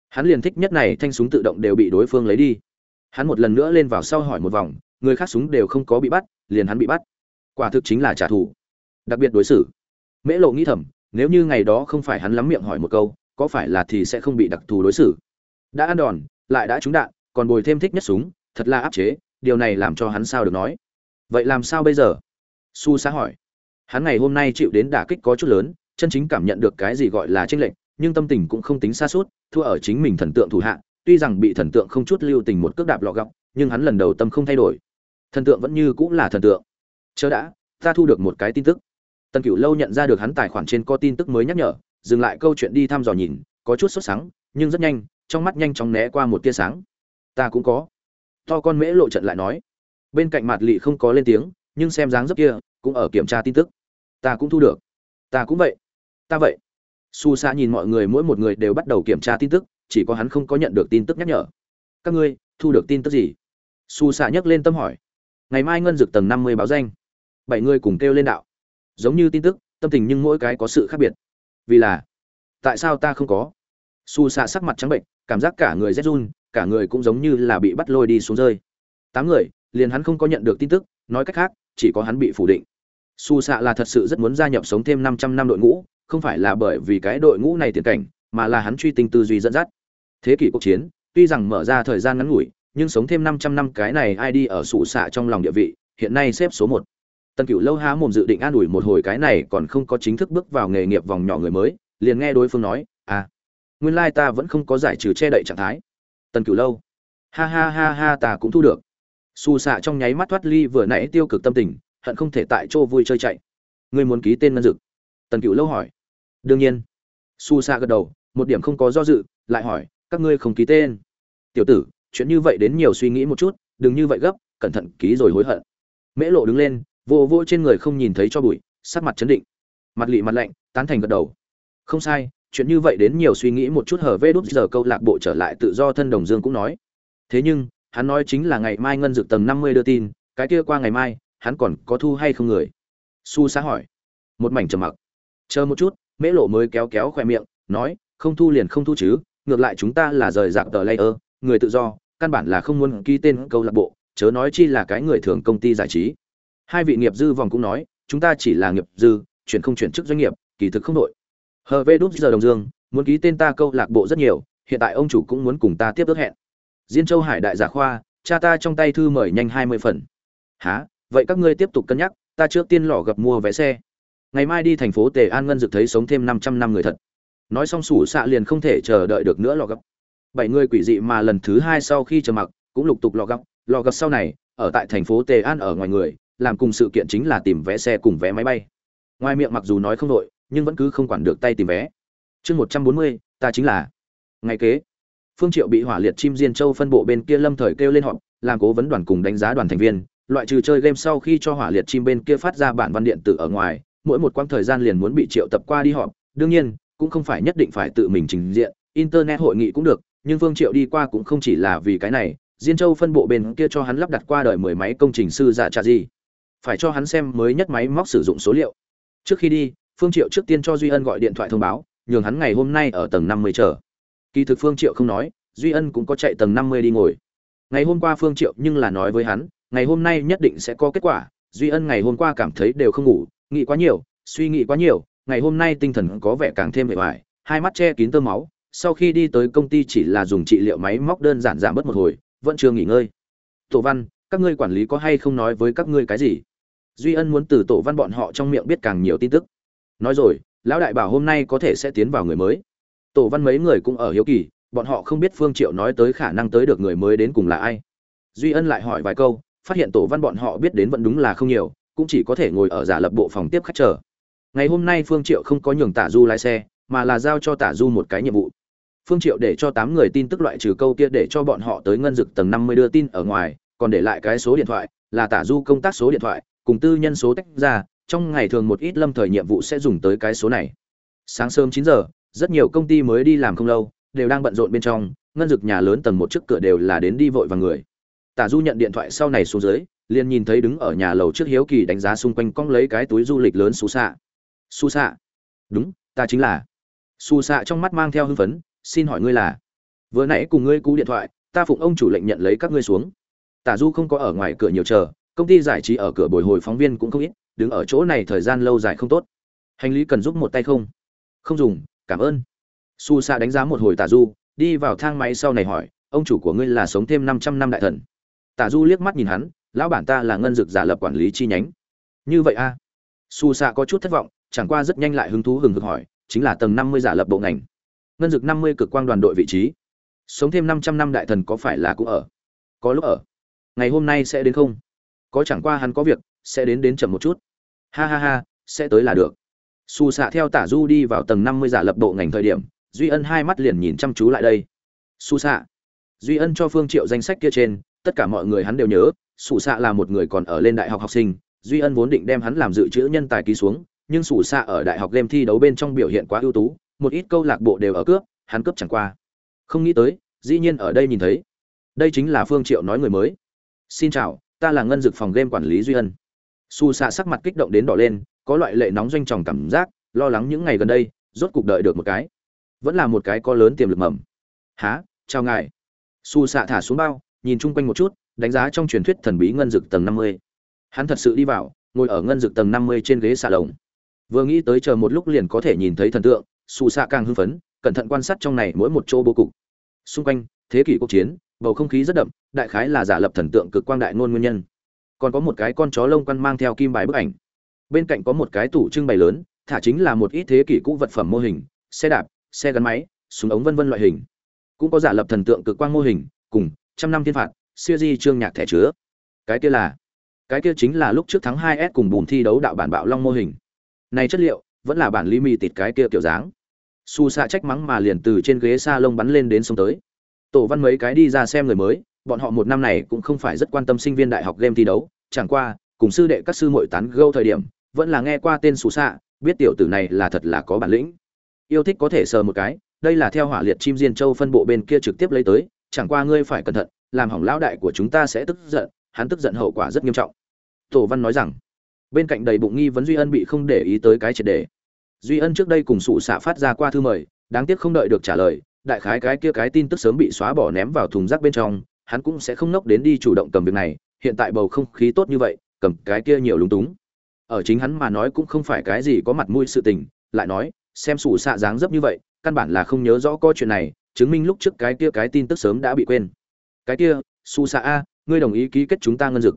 Hắn liền thích nhất này thanh súng tự động đều bị đối phương lấy đi. Hắn một lần nữa lên vào sau hỏi một vòng, người khác súng đều không có bị bắt, liền hắn bị bắt. Quả thực chính là trả thù. Đặc biệt đối xử. Mễ lộ nghĩ thầm, nếu như ngày đó không phải hắn lắm miệng hỏi một câu, có phải là thì sẽ không bị đặc thù đối xử? Đã ăn đòn, lại đã trúng đạn, còn bồi thêm thích nhất súng, thật là áp chế, điều này làm cho hắn sao được nói? Vậy làm sao bây giờ? Su xá hỏi. Hắn ngày hôm nay chịu đến đả kích có chút lớn, chân chính cảm nhận được cái gì gọi là tranh lệch nhưng tâm tình cũng không tính xa suốt thua ở chính mình thần tượng thủ hạ tuy rằng bị thần tượng không chút lưu tình một cước đạp lọ gọc nhưng hắn lần đầu tâm không thay đổi. Thần tượng vẫn như cũng là thần tượng. Chớ đã ta thu được một cái tin tức. Tần cửu lâu nhận ra được hắn tài khoản trên có tin tức mới nhắc nhở dừng lại câu chuyện đi thăm dò nhìn có chút sốt sáng, nhưng rất nhanh trong mắt nhanh chóng né qua một tia sáng. Ta cũng có. To con mễ lộ trận lại nói. Bên cạnh mặt lị không có lên tiếng nhưng xem dáng dấp kia cũng ở kiểm tra tin tức. Ta cũng thu được. Ta cũng vậy. Ta vậy su sa nhìn mọi người, mỗi một người đều bắt đầu kiểm tra tin tức, chỉ có hắn không có nhận được tin tức nhắc nhở. Các ngươi, thu được tin tức gì? Su sa nhấc lên tâm hỏi. Ngày mai ngân dực tầng năm mươi báo danh. Bảy người cùng kêu lên đạo. Giống như tin tức, tâm tình nhưng mỗi cái có sự khác biệt. Vì là, tại sao ta không có? Su sa sắc mặt trắng bệnh, cảm giác cả người rét run, cả người cũng giống như là bị bắt lôi đi xuống rơi. Tám người, liền hắn không có nhận được tin tức, nói cách khác, chỉ có hắn bị phủ định. Su xạ là thật sự rất muốn gia nhập sống thêm 500 năm đội ngũ không phải là bởi vì cái đội ngũ này tiền cảnh, mà là hắn truy tinh tư duy dẫn dắt. Thế kỷ cuộc chiến, tuy rằng mở ra thời gian ngắn ngủi, nhưng sống thêm 500 năm cái này ai đi ở sụ xạ trong lòng địa vị, hiện nay xếp số một. Tần cửu lâu há mồm dự định an ủi một hồi cái này còn không có chính thức bước vào nghề nghiệp vòng nhỏ người mới, liền nghe đối phương nói à nguyên lai ta vẫn không có giải trừ che đậy trạng thái. Tần cửu lâu, ha ha ha ha, ta cũng thu được. Xù xạ trong nháy mắt thoát ly vừa nãy tiêu cực tâm tình, hận không thể tại chỗ vui chơi chạy. Ngươi muốn ký tên ngân dực? Tần cựu lâu hỏi đương nhiên. Su Sa gật đầu, một điểm không có do dự, lại hỏi, các ngươi không ký tên. Tiểu tử, chuyện như vậy đến nhiều suy nghĩ một chút, đừng như vậy gấp, cẩn thận ký rồi hối hận. Mễ lộ đứng lên, vô vô trên người không nhìn thấy cho bụi, sắc mặt chấn định. Mặt lị mặt lạnh, tán thành gật đầu. Không sai, chuyện như vậy đến nhiều suy nghĩ một chút hở vê đút giờ câu lạc bộ trở lại tự do thân đồng dương cũng nói. Thế nhưng, hắn nói chính là ngày mai ngân dược tầng năm mươi đưa tin, cái kia qua ngày mai, hắn còn có thu hay không người? Su xá hỏi. Một mảnh trầm mặc. Chờ một chút mễ lộ mới kéo kéo khoe miệng, nói, không thu liền không thu chứ, ngược lại chúng ta là rời dạng tờ layer, người tự do, căn bản là không muốn ký tên câu lạc bộ, chớ nói chi là cái người thường công ty giải trí. Hai vị nghiệp dư vòng cũng nói, chúng ta chỉ là nghiệp dư, chuyển không chuyển chức doanh nghiệp, kỳ thực không đội hờ vê đúp giờ đồng dương, muốn ký tên ta câu lạc bộ rất nhiều, hiện tại ông chủ cũng muốn cùng ta tiếp ước hẹn. Diên châu hải đại giả khoa, cha ta trong tay thư mời nhanh hai mươi phần. Há vậy các ngươi tiếp tục cân nhắc, ta trước tiên lỏ gặp mua vé xe ngày mai đi thành phố tề an ngân dực thấy sống thêm năm trăm năm người thật. Nói xong sủ xạ liền không thể chờ đợi được nữa lò gấp. Bảy người quỷ dị mà lần thứ hai sau khi chờ mặc, cũng lục tục lò gấp. Lò gấp sau này, ở tại thành phố tề an ở ngoài người, làm cùng sự kiện chính là tìm vé xe cùng vé máy bay. Ngoài miệng mặc dù nói không đội, nhưng vẫn cứ không quản được tay tìm vé. Chương một trăm bốn mươi, ta chính là. Ngày kế, phương triệu bị hỏa liệt chim diên châu phân bộ bên kia lâm thời kêu lên họp, làm cố vấn đoàn cùng đánh giá đoàn thành viên, loại trừ chơi game sau khi cho hỏa liệt chim bên kia phát ra bản văn điện tử ở ngoài mỗi một quãng thời gian liền muốn bị triệu tập qua đi họp. Đương nhiên, cũng không phải nhất định phải tự mình trình diện, internet hội nghị cũng được, nhưng Vương triệu đi qua cũng không chỉ là vì cái này. Diên châu phân bộ bên kia cho hắn lắp đặt qua đời mười máy công trình sư giả trả gì phải cho hắn xem mới nhất máy móc sử dụng số liệu. Trước khi đi, phương triệu trước tiên cho duy ân gọi điện thoại thông báo, nhường hắn ngày hôm nay ở tầng năm mươi chờ. Kỳ thực phương triệu không nói, duy ân cũng có chạy tầng năm mươi đi ngồi. Ngày hôm qua phương triệu nhưng là nói với hắn, ngày hôm nay nhất định sẽ có kết quả. Duy ân ngày hôm qua cảm thấy đều không ngủ nghĩ quá nhiều suy nghĩ quá nhiều ngày hôm nay tinh thần có vẻ càng thêm mệt mỏi, hai mắt che kín tơ máu sau khi đi tới công ty chỉ là dùng trị liệu máy móc đơn giản giảm bớt một hồi vẫn chưa nghỉ ngơi. Tổ văn các ngươi quản lý có hay không nói với các ngươi cái gì? Duy ân muốn từ tổ văn bọn họ trong miệng biết càng nhiều tin tức. Nói rồi lão đại bảo hôm nay có thể sẽ tiến vào người mới. Tổ văn mấy người cũng ở hiếu kỳ bọn họ không biết phương triệu nói tới khả năng tới được người mới đến cùng là ai. Duy ân lại hỏi vài câu phát hiện tổ văn bọn họ biết đến vẫn đúng là không nhiều cũng chỉ có thể ngồi ở giả lập bộ phòng tiếp khách chờ. Ngày hôm nay phương triệu không có nhường tả du lái xe, mà là giao cho tả du một cái nhiệm vụ. Phương triệu để cho tám người tin tức loại trừ câu kia để cho bọn họ tới ngân dực tầng 50 đưa tin ở ngoài, còn để lại cái số điện thoại, là tả du công tác số điện thoại, cùng tư nhân số tách ra, trong ngày thường một ít lâm thời nhiệm vụ sẽ dùng tới cái số này. Sáng sớm 9 giờ, rất nhiều công ty mới đi làm không lâu, đều đang bận rộn bên trong, ngân dực nhà lớn tầng một trước cửa đều là đến đi vội và người. Tả du nhận điện thoại sau này xuống dưới liền nhìn thấy đứng ở nhà lầu trước hiếu kỳ đánh giá xung quanh cong lấy cái túi du lịch lớn xù xạ xù xạ đúng, ta chính là. Xù xạ trong mắt mang theo hưng phấn, xin hỏi ngươi là? Vừa nãy cùng ngươi cú điện thoại, ta phụng ông chủ lệnh nhận lấy các ngươi xuống. Tả du không có ở ngoài cửa nhiều chờ, công ty giải trí ở cửa bồi hồi phóng viên cũng không ít, đứng ở chỗ này thời gian lâu dài không tốt. Hành lý cần giúp một tay không? Không dùng, cảm ơn. Su sa đánh giá một hồi tả du, đi vào thang máy sau này hỏi, ông chủ của ngươi là sống thêm 500 năm đại thần. Tả du liếc mắt nhìn hắn lão bản ta là ngân dực giả lập quản lý chi nhánh. Như vậy a? À? su xạ có chút thất vọng, chẳng qua rất nhanh lại hứng thú hừng hực hỏi, chính là tầng 50 giả lập bộ ngành. Ngân dực 50 cực quang đoàn đội vị trí. Sống thêm 500 năm đại thần có phải là cũng ở? Có lúc ở. Ngày hôm nay sẽ đến không? Có chẳng qua hắn có việc, sẽ đến đến chậm một chút. Ha ha ha, sẽ tới là được. Xù xạ theo tả du đi vào tầng năm mươi giả lập bộ ngành thời điểm, duy ân hai mắt liền nhìn chăm chú lại đây. Su xạ. Duy ân cho phương triệu danh sách kia trên, tất cả mọi người hắn đều nhớ sủ xạ là một người còn ở lên đại học học sinh, duy ân vốn định đem hắn làm dự trữ nhân tài ký xuống, nhưng sủ xạ ở đại học game thi đấu bên trong biểu hiện quá ưu tú, một ít câu lạc bộ đều ở cướp, hắn cướp chẳng qua. Không nghĩ tới, dĩ nhiên ở đây nhìn thấy. Đây chính là phương triệu nói người mới. Xin chào, ta là ngân dực phòng game quản lý duy ân. Su xạ sắc mặt kích động đến đỏ lên, có loại lệ nóng doanh tròng cảm giác, lo lắng những ngày gần đây, rốt cục đợi được một cái. Vẫn là một cái có lớn tiềm lực mầm. Há chào ngài. Su xạ thả xuống bao, nhìn chung quanh một chút đánh giá trong truyền thuyết thần bí ngân dực tầng năm mươi. Hắn thật sự đi vào, ngồi ở ngân dực tầng năm mươi trên ghế xà lồng. Vừa nghĩ tới chờ một lúc liền có thể nhìn thấy thần tượng su xạ càng hưng phấn, cẩn thận quan sát trong này mỗi một chỗ bố cục. Xung quanh, thế kỷ quốc chiến, bầu không khí rất đậm, đại khái là giả lập thần tượng cực quang đại ngôn nguyên nhân. Còn có một cái con chó lông quăn mang theo kim bài bức ảnh. Bên cạnh có một cái tủ trưng bày lớn, thả chính là một ít thế kỷ cũ vật phẩm mô hình, xe đạp, xe gắn máy, súng ống vân vân loại hình. Cũng có giả lập thần tượng cực quang mô hình, cùng trăm năm thiên phạt siêu di trương nhạc thẻ chứa. Cái kia là, cái kia chính là lúc trước tháng 2 s cùng bùn thi đấu đạo bản bạo long mô hình. Này chất liệu, vẫn là bản limited tịt cái kia kiểu dáng. Su xạ trách mắng mà liền từ trên ghế sa lông bắn lên đến sông tới. Tổ văn mấy cái đi ra xem người mới, bọn họ một năm này cũng không phải rất quan tâm sinh viên đại học game thi đấu. Chẳng qua, cùng sư đệ các sư muội tán gâu thời điểm, vẫn là nghe qua tên su xạ biết tiểu tử này là thật là có bản lĩnh. Yêu thích có thể sờ một cái, đây là theo hỏa liệt chim diên châu phân bộ bên kia trực tiếp lấy tới, chẳng qua ngươi phải cẩn thận làm hỏng lão đại của chúng ta sẽ tức giận, hắn tức giận hậu quả rất nghiêm trọng. Tổ văn nói rằng. Bên cạnh đầy bụng nghi vấn duy ân bị không để ý tới cái triệt đề. Duy ân trước đây cùng sụ xạ phát ra qua thư mời, đáng tiếc không đợi được trả lời, đại khái cái kia cái tin tức sớm bị xóa bỏ ném vào thùng rác bên trong, hắn cũng sẽ không nốc đến đi chủ động cầm việc này, hiện tại bầu không khí tốt như vậy, cầm cái kia nhiều lúng túng. Ở chính hắn mà nói cũng không phải cái gì có mặt mũi sự tình, lại nói, xem sủ xạ dáng dấp như vậy, căn bản là không nhớ rõ có chuyện này, chứng minh lúc trước cái kia cái tin tức sớm đã bị quên cái kia, su xạ a, ngươi đồng ý ký kết chúng ta ngân dực.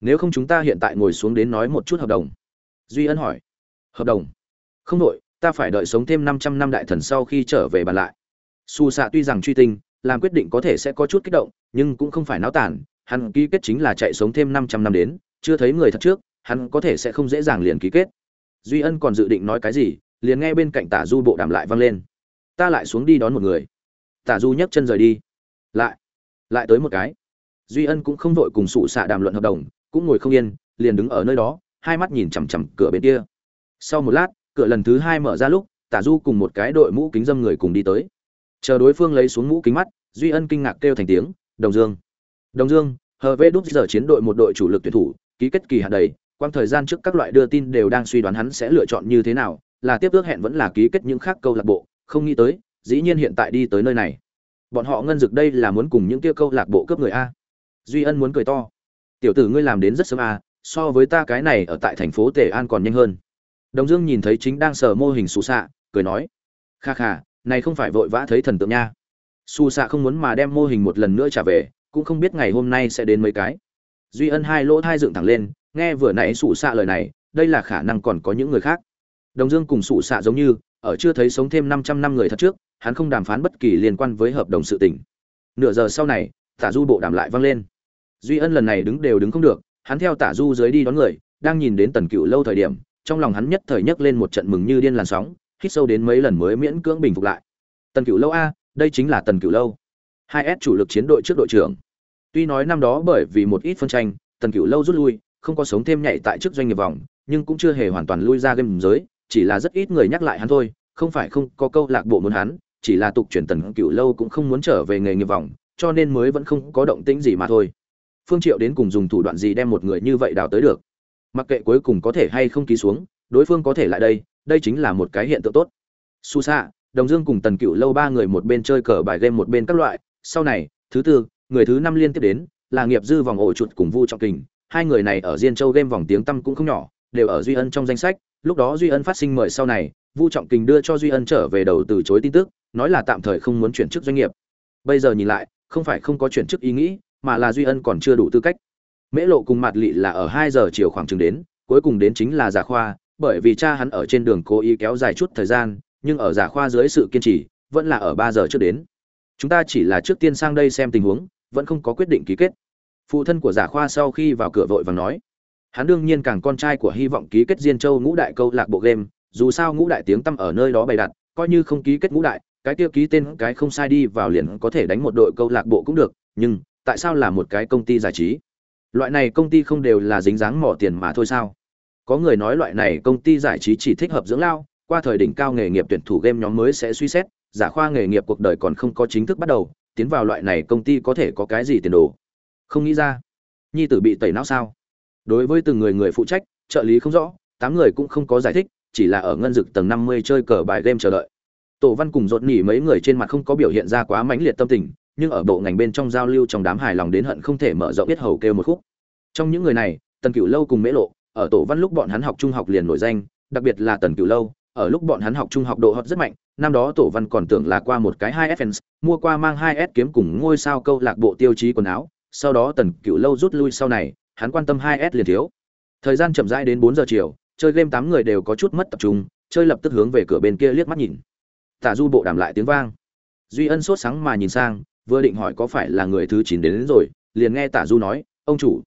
Nếu không chúng ta hiện tại ngồi xuống đến nói một chút hợp đồng. Duy ân hỏi. Hợp đồng? Không đội ta phải đợi sống thêm 500 năm đại thần sau khi trở về bàn lại. Su xạ tuy rằng truy tinh, làm quyết định có thể sẽ có chút kích động, nhưng cũng không phải náo tản hắn ký kết chính là chạy sống thêm 500 năm đến, chưa thấy người thật trước, hắn có thể sẽ không dễ dàng liền ký kết. Duy ân còn dự định nói cái gì, liền nghe bên cạnh tả du bộ đàm lại vang lên. Ta lại xuống đi đón một người. Tả du nhấc chân rời đi. Lại lại tới một cái. Duy ân cũng không vội cùng sụ xạ đàm luận hợp đồng, cũng ngồi không yên, liền đứng ở nơi đó, hai mắt nhìn chằm chằm cửa bên kia. Sau một lát, cửa lần thứ hai mở ra lúc, tả du cùng một cái đội mũ kính dâm người cùng đi tới. Chờ đối phương lấy xuống mũ kính mắt, duy ân kinh ngạc kêu thành tiếng, đồng dương. Đồng dương, hờ vê đúc giờ chiến đội một đội chủ lực tuyển thủ, ký kết kỳ hạn đầy, quang thời gian trước các loại đưa tin đều đang suy đoán hắn sẽ lựa chọn như thế nào, là tiếp ước hẹn vẫn là ký kết những khác câu lạc bộ, không nghĩ tới, dĩ nhiên hiện tại đi tới nơi này bọn họ ngân dực đây là muốn cùng những kia câu lạc bộ cướp người a. Duy ân muốn cười to. Tiểu tử ngươi làm đến rất sớm a so với ta cái này ở tại thành phố tề an còn nhanh hơn. Đồng dương nhìn thấy chính đang sờ mô hình xù xạ cười nói. Kha kha này không phải vội vã thấy thần tượng nha. Xù xạ không muốn mà đem mô hình một lần nữa trả về cũng không biết ngày hôm nay sẽ đến mấy cái. Duy ân hai lỗ thai dựng thẳng lên nghe vừa nãy xù xạ lời này đây là khả năng còn có những người khác. Đồng dương cùng xù xạ giống như ở chưa thấy sống thêm 500 năm người thật trước, hắn không đàm phán bất kỳ liên quan với hợp đồng sự tình. Nửa giờ sau này, Tả Du bộ đàm lại vang lên. Duy Ân lần này đứng đều đứng không được, hắn theo Tả Du dưới đi đón người, đang nhìn đến Tần Cựu lâu thời điểm, trong lòng hắn nhất thời nhấc lên một trận mừng như điên làn sóng, hít sâu đến mấy lần mới miễn cưỡng bình phục lại. Tần Cựu lâu a, đây chính là Tần Cựu lâu. 2S chủ lực chiến đội trước đội trưởng. Tuy nói năm đó bởi vì một ít phân tranh, Tần Cựu lâu rút lui, không có sống thêm nhảy tại trước doanh nghiệp vòng, nhưng cũng chưa hề hoàn toàn lui ra game giới, chỉ là rất ít người nhắc lại hắn thôi, không phải không có câu lạc bộ muốn hắn, chỉ là tục chuyển tần cựu lâu cũng không muốn trở về nghề nghiệp vòng, cho nên mới vẫn không có động tĩnh gì mà thôi. Phương Triệu đến cùng dùng thủ đoạn gì đem một người như vậy đào tới được. Mặc kệ cuối cùng có thể hay không ký xuống, đối phương có thể lại đây, đây chính là một cái hiện tượng tốt. Su Sa, Đồng Dương cùng Tần Cựu lâu ba người một bên chơi cờ bài game một bên các loại, sau này, thứ tư, người thứ năm liên tiếp đến, là nghiệp dư vòng ổ chuột cùng Vu Trọng Kình, hai người này ở Diên Châu game vòng tiếng tăm cũng không nhỏ, đều ở Duy Ân trong danh sách, lúc đó Duy Ân phát sinh mời sau này, Vu Trọng Kình đưa cho Duy Ân trở về đầu từ chối tin tức, nói là tạm thời không muốn chuyển chức doanh nghiệp. Bây giờ nhìn lại, không phải không có chuyển chức ý nghĩ, mà là Duy Ân còn chưa đủ tư cách. Mễ Lộ cùng Mạt Lệ là ở hai giờ chiều khoảng chừng đến, cuối cùng đến chính là Giả Khoa, bởi vì cha hắn ở trên đường cố ý kéo dài chút thời gian, nhưng ở Giả Khoa dưới sự kiên trì, vẫn là ở ba giờ trước đến. Chúng ta chỉ là trước tiên sang đây xem tình huống, vẫn không có quyết định ký kết. Phụ thân của Giả Khoa sau khi vào cửa vội vàng nói, hắn đương nhiên càng con trai của hy vọng ký kết Diên Châu ngũ đại câu lạc bộ game, dù sao ngũ đại tiếng tăm ở nơi đó bày đặt, coi như không ký kết ngũ đại, cái kia ký tên cái không sai đi vào liền có thể đánh một đội câu lạc bộ cũng được, nhưng tại sao là một cái công ty giải trí? Loại này công ty không đều là dính dáng mỏ tiền mà thôi sao? Có người nói loại này công ty giải trí chỉ thích hợp dưỡng lao, qua thời đỉnh cao nghề nghiệp tuyển thủ game nhóm mới sẽ suy xét, giả khoa nghề nghiệp cuộc đời còn không có chính thức bắt đầu, tiến vào loại này công ty có thể có cái gì tiền đồ? Không nghĩ ra. Nhi tử bị tẩy não sao? Đối với từng người người phụ trách, trợ lý không rõ, tám người cũng không có giải thích chỉ là ở ngân dực tầng năm mươi chơi cờ bài game chờ đợi. Tổ văn cùng dột nỉ mấy người trên mặt không có biểu hiện ra quá mãnh liệt tâm tình, nhưng ở bộ ngành bên trong giao lưu trong đám hài lòng đến hận không thể mở rộng biết hầu kêu một khúc. Trong những người này, tần cửu lâu cùng mễ lộ, ở tổ văn lúc bọn hắn học trung học liền nổi danh, đặc biệt là tần cửu lâu, ở lúc bọn hắn học trung học độ hot rất mạnh, năm đó tổ văn còn tưởng là qua một cái hai s fans, mua qua mang hai s kiếm cùng ngôi sao câu lạc bộ tiêu chí quần áo, sau đó tần cửu lâu rút lui sau này, hắn quan tâm hai s liền thiếu. Thời gian chậm rãi đến bốn giờ chiều chơi game tám người đều có chút mất tập trung chơi lập tức hướng về cửa bên kia liếc mắt nhìn. Tả du bộ đàm lại tiếng vang. Duy ân sốt sáng mà nhìn sang vừa định hỏi có phải là người thứ chín đến, đến rồi liền nghe tả du nói ông chủ.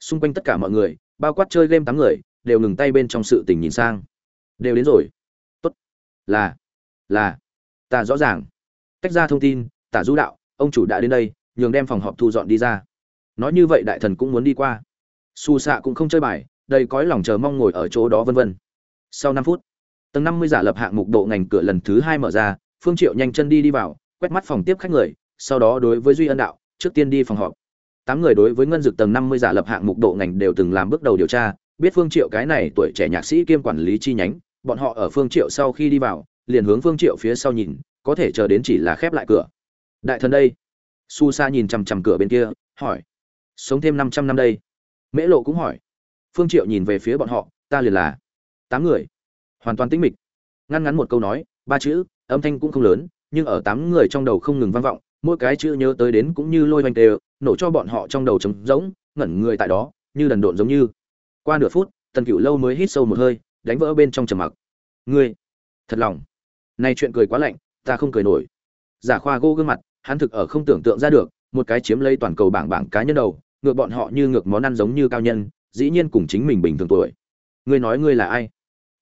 Xung quanh tất cả mọi người bao quát chơi game tám người đều ngừng tay bên trong sự tình nhìn sang. Đều đến rồi. Tốt. Là là ta rõ ràng. Tách ra thông tin tả du đạo ông chủ đã đến đây nhường đem phòng họp thu dọn đi ra. Nói như vậy đại thần cũng muốn đi qua. Su xạ cũng không chơi bài đầy cõi lòng chờ mong ngồi ở chỗ đó vân vân. Sau năm phút, tầng năm mươi giả lập hạng mục độ ngành cửa lần thứ hai mở ra, phương triệu nhanh chân đi đi vào, quét mắt phòng tiếp khách người, sau đó đối với duy ân đạo, trước tiên đi phòng họp. Tám người đối với ngân dược tầng năm mươi giả lập hạng mục độ ngành đều từng làm bước đầu điều tra, biết phương triệu cái này tuổi trẻ nhạc sĩ kiêm quản lý chi nhánh, bọn họ ở phương triệu sau khi đi vào, liền hướng phương triệu phía sau nhìn, có thể chờ đến chỉ là khép lại cửa. Đại thần đây. Su sa nhìn chằm chằm cửa bên kia, hỏi. Sống thêm 500 năm đây. Mễ lộ cũng hỏi phương triệu nhìn về phía bọn họ, ta liền là tám người. Hoàn toàn tĩnh mịch. Ngăn ngắn một câu nói, ba chữ, âm thanh cũng không lớn, nhưng ở tám người trong đầu không ngừng vang vọng, mỗi cái chữ nhớ tới đến cũng như lôi hoành tê nổ cho bọn họ trong đầu trống rỗng, ngẩn người tại đó, như đần độn giống như. Qua nửa phút, tần cựu lâu mới hít sâu một hơi, đánh vỡ bên trong trầm mặc. Ngươi, thật lòng. Nay chuyện cười quá lạnh, ta không cười nổi. Giả khoa gô gương mặt, hắn thực ở không tưởng tượng ra được, một cái chiếm lấy toàn cầu bảng bảng cá nhân đầu, ngược bọn họ như ngược món ăn giống như cao nhân dĩ nhiên cùng chính mình bình thường tuổi. Ngươi nói ngươi là ai?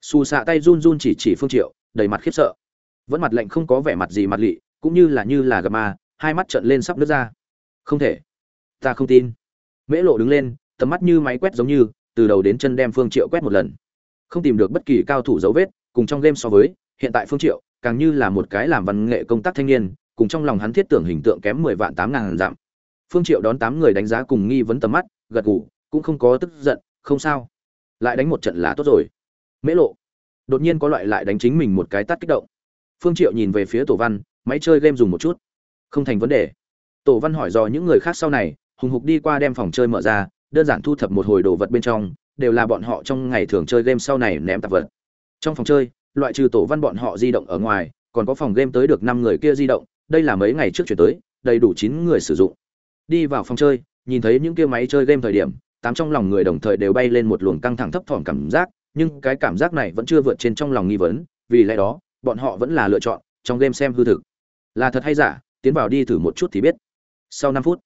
Xù xạ tay run run chỉ chỉ phương triệu, đầy mặt khiếp sợ. Vẫn mặt lạnh không có vẻ mặt gì mặt lị, cũng như là như là gặp ma, hai mắt trợn lên sắp nứt ra. Không thể. Ta không tin. Mễ lộ đứng lên, tầm mắt như máy quét giống như, từ đầu đến chân đem phương triệu quét một lần. Không tìm được bất kỳ cao thủ dấu vết, cùng trong game so với, hiện tại phương triệu càng như là một cái làm văn nghệ công tác thanh niên, cùng trong lòng hắn thiết tưởng hình tượng kém mười vạn tám ngàn dặm. Phương triệu đón tám người đánh giá cùng nghi vấn tầm mắt, gật gù cũng không có tức giận, không sao. Lại đánh một trận là tốt rồi. Mễ lộ, đột nhiên có loại lại đánh chính mình một cái tắt kích động. Phương triệu nhìn về phía tổ văn, máy chơi game dùng một chút. Không thành vấn đề. Tổ văn hỏi dò những người khác sau này, hùng hục đi qua đem phòng chơi mở ra, đơn giản thu thập một hồi đồ vật bên trong, đều là bọn họ trong ngày thường chơi game sau này ném tạp vật. Trong phòng chơi, loại trừ tổ văn bọn họ di động ở ngoài, còn có phòng game tới được năm người kia di động, đây là mấy ngày trước chuyển tới, đầy đủ chín người sử dụng. Đi vào phòng chơi, nhìn thấy những kia máy chơi game thời điểm tám trong lòng người đồng thời đều bay lên một luồng căng thẳng thấp thỏm cảm giác, nhưng cái cảm giác này vẫn chưa vượt trên trong lòng nghi vấn, vì lẽ đó, bọn họ vẫn là lựa chọn trong game xem hư thực. Là thật hay giả, tiến vào đi thử một chút thì biết. Sau năm phút,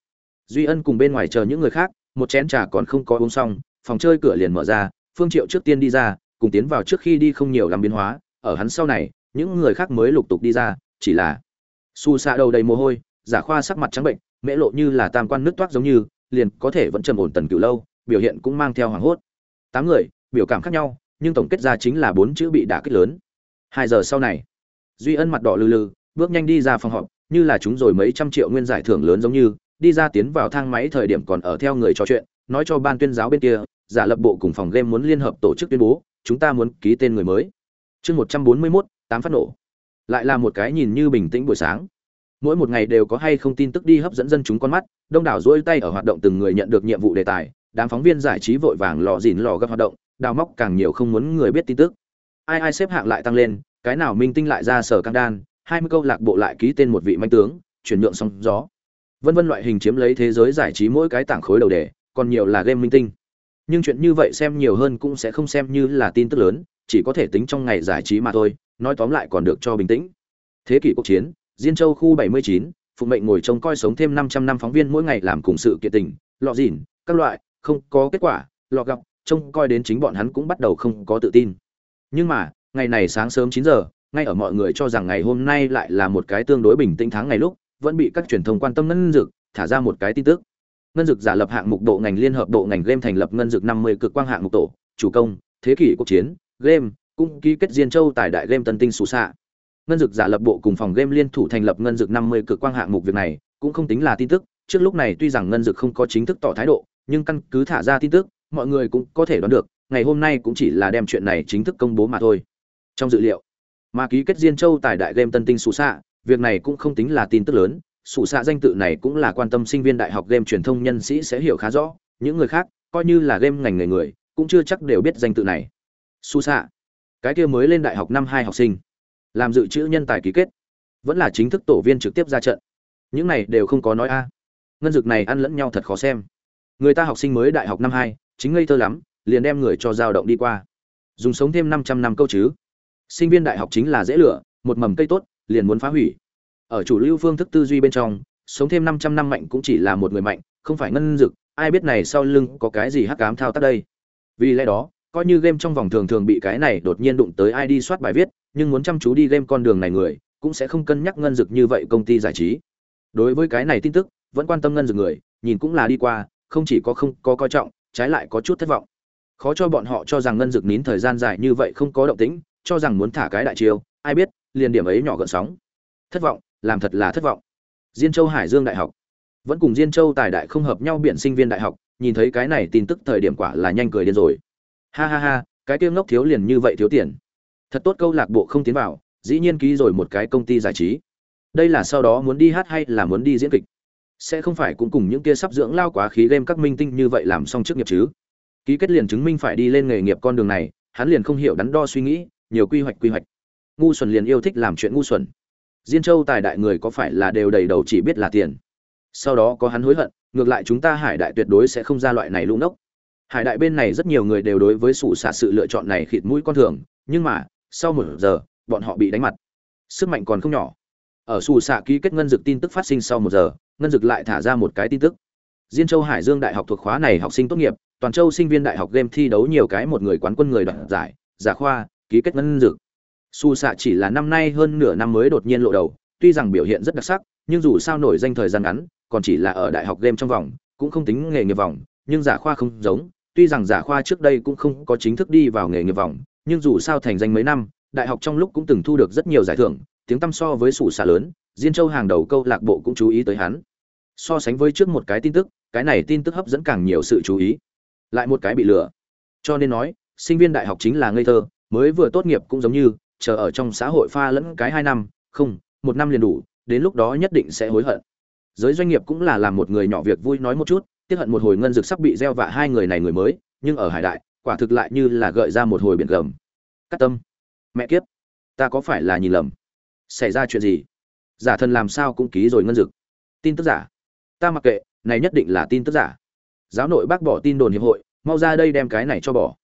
duy ân cùng bên ngoài chờ những người khác, một chén trà còn không có uống xong, phòng chơi cửa liền mở ra, phương triệu trước tiên đi ra, cùng tiến vào trước khi đi không nhiều làm biến hóa, ở hắn sau này, những người khác mới lục tục đi ra, chỉ là su xạ đầu đầy mồ hôi, giả khoa sắc mặt trắng bệnh, mễ lộ như là tam quan nước toát giống như, liền có thể vẫn trầm ổn tần cửu lâu biểu hiện cũng mang theo hoàng hốt. Tám người, biểu cảm khác nhau, nhưng tổng kết ra chính là bốn chữ bị đả kích lớn. Hai giờ sau này, duy ân mặt đỏ lừ lừ, bước nhanh đi ra phòng họp, như là chúng rồi mấy trăm triệu nguyên giải thưởng lớn giống như, đi ra tiến vào thang máy thời điểm còn ở theo người trò chuyện, nói cho ban tuyên giáo bên kia, giả lập bộ cùng phòng game muốn liên hợp tổ chức tuyên bố, chúng ta muốn ký tên người mới. Chương một trăm bốn mươi mốt, tám phát nổ. Lại là một cái nhìn như bình tĩnh buổi sáng. Mỗi một ngày đều có hay không tin tức đi hấp dẫn dân chúng con mắt, đông đảo rỗi tay ở hoạt động từng người nhận được nhiệm vụ đề tài đám phóng viên giải trí vội vàng lò dìn lò gấp hoạt động đào móc càng nhiều không muốn người biết tin tức. Ai ai xếp hạng lại tăng lên cái nào minh tinh lại ra sở căng đan hai mươi câu lạc bộ lại ký tên một vị manh tướng chuyển nhượng sóng gió. Vân vân loại hình chiếm lấy thế giới giải trí mỗi cái tảng khối đầu đề còn nhiều là game minh tinh. Nhưng chuyện như vậy xem nhiều hơn cũng sẽ không xem như là tin tức lớn chỉ có thể tính trong ngày giải trí mà thôi nói tóm lại còn được cho bình tĩnh. Thế kỷ cuộc chiến diên châu khu 79, phụ mệnh ngồi trông coi sống thêm 500 năm phóng viên mỗi ngày làm cùng sự kiện tình lọ dỉn các loại không có kết quả, lọ gặp, trông coi đến chính bọn hắn cũng bắt đầu không có tự tin. Nhưng mà, ngày này sáng sớm chín giờ, ngay ở mọi người cho rằng ngày hôm nay lại là một cái tương đối bình tĩnh tháng ngày lúc, vẫn bị các truyền thông quan tâm ngân dực thả ra một cái tin tức. Ngân dực giả lập hạng mục độ ngành liên hợp độ ngành game thành lập ngân dực năm mươi cực quang hạng mục tổ, chủ công, thế kỷ cuộc chiến, game, cũng ký kết diên châu tại đại game tân tinh xù xạ. Ngân dực giả lập bộ cùng phòng game liên thủ thành lập ngân dực năm mươi cực quang hạng mục việc này, cũng không tính là tin tức, trước lúc này tuy rằng ngân dực không có chính thức tỏ thái độ nhưng căn cứ thả ra tin tức mọi người cũng có thể đoán được ngày hôm nay cũng chỉ là đem chuyện này chính thức công bố mà thôi. Trong dự liệu mà ký kết diên châu tại đại game tân tinh Sủ Sạ, việc này cũng không tính là tin tức lớn Sủ Sạ danh tự này cũng là quan tâm sinh viên đại học game truyền thông nhân sĩ sẽ hiểu khá rõ những người khác coi như là game ngành người người cũng chưa chắc đều biết danh tự này. Sủ Sạ, cái kia mới lên đại học năm hai học sinh làm dự trữ nhân tài ký kết vẫn là chính thức tổ viên trực tiếp ra trận. Những này đều không có nói a. Ngân dược này ăn lẫn nhau thật khó xem người ta học sinh mới đại học năm hai, chính ngây thơ lắm, liền đem người cho dao động đi qua. Dùng sống thêm 500 năm câu chứ. Sinh viên đại học chính là dễ lửa một mầm cây tốt, liền muốn phá hủy. Ở chủ lưu phương thức tư duy bên trong, sống thêm 500 năm mạnh cũng chỉ là một người mạnh, không phải ngân dực, ai biết này sau lưng có cái gì hắc ám thao tác đây. Vì lẽ đó, coi như game trong vòng thường thường bị cái này đột nhiên đụng tới ai đi soát bài viết, nhưng muốn chăm chú đi game con đường này người, cũng sẽ không cân nhắc ngân dực như vậy công ty giải trí. Đối với cái này tin tức, vẫn quan tâm ngân dực người, nhìn cũng là đi qua không chỉ có không có coi trọng, trái lại có chút thất vọng. Khó cho bọn họ cho rằng ngân dực nín thời gian dài như vậy không có động tĩnh, cho rằng muốn thả cái đại chiêu, ai biết, liền điểm ấy nhỏ gợn sóng. Thất vọng, làm thật là thất vọng. Diên châu hải dương đại học. Vẫn cùng diên châu tài đại không hợp nhau biện sinh viên đại học, nhìn thấy cái này tin tức thời điểm quả là nhanh cười điên rồi. Ha ha ha, cái tiêu ngốc thiếu liền như vậy thiếu tiền. Thật tốt câu lạc bộ không tiến vào, dĩ nhiên ký rồi một cái công ty giải trí. Đây là sau đó muốn đi hát hay là muốn đi diễn kịch? Sẽ không phải cũng cùng những kia sắp dưỡng lao quá khí game các minh tinh như vậy làm xong trước nghiệp chứ? Ký kết liền chứng minh phải đi lên nghề nghiệp con đường này, hắn liền không hiểu đắn đo suy nghĩ, nhiều quy hoạch quy hoạch. Ngu xuẩn liền yêu thích làm chuyện ngu xuẩn. Diên châu tài đại người có phải là đều đầy đầu chỉ biết là tiền? Sau đó có hắn hối hận, ngược lại chúng ta hải đại tuyệt đối sẽ không ra loại này lũ nốc. Hải đại bên này rất nhiều người đều đối với sủ xạ sự lựa chọn này khịt mũi con thường, nhưng mà, sau một giờ, bọn họ bị đánh mặt. Sức mạnh còn không nhỏ. Ở sủ xạ ký kết ngân dực tin tức phát sinh sau một giờ ngân dực lại thả ra một cái tin tức. Diên châu hải dương đại học thuộc khóa này học sinh tốt nghiệp, toàn châu sinh viên đại học game thi đấu nhiều cái một người quán quân người đoạt giải, giả khoa, ký kết ngân dực. Su xạ chỉ là năm nay hơn nửa năm mới đột nhiên lộ đầu, tuy rằng biểu hiện rất đặc sắc, nhưng dù sao nổi danh thời gian ngắn, còn chỉ là ở đại học game trong vòng, cũng không tính nghề nghiệp vòng, nhưng giả khoa không giống, tuy rằng giả khoa trước đây cũng không có chính thức đi vào nghề nghiệp vòng, nhưng dù sao thành danh mấy năm, đại học trong lúc cũng từng thu được rất nhiều giải thưởng, tiếng tăm so với sủ xạ lớn, diên châu hàng đầu câu lạc bộ cũng chú ý tới hắn so sánh với trước một cái tin tức, cái này tin tức hấp dẫn càng nhiều sự chú ý. Lại một cái bị lừa. Cho nên nói, sinh viên đại học chính là ngây thơ, mới vừa tốt nghiệp cũng giống như, chờ ở trong xã hội pha lẫn cái hai năm, không, một năm liền đủ, đến lúc đó nhất định sẽ hối hận. Giới doanh nghiệp cũng là làm một người nhỏ việc vui nói một chút, tiếp hận một hồi ngân dược sắp bị gieo vạ hai người này người mới, nhưng ở hải đại, quả thực lại như là gợi ra một hồi biển gầm. Cắt tâm. Mẹ kiếp. Ta có phải là nhìn lầm? Xảy ra chuyện gì? Giả thần làm sao cũng ký rồi ngân dực tin tức giả ta mặc kệ, này nhất định là tin tức giả. Giáo nội bác bỏ tin đồn hiệp hội, mau ra đây đem cái này cho bỏ.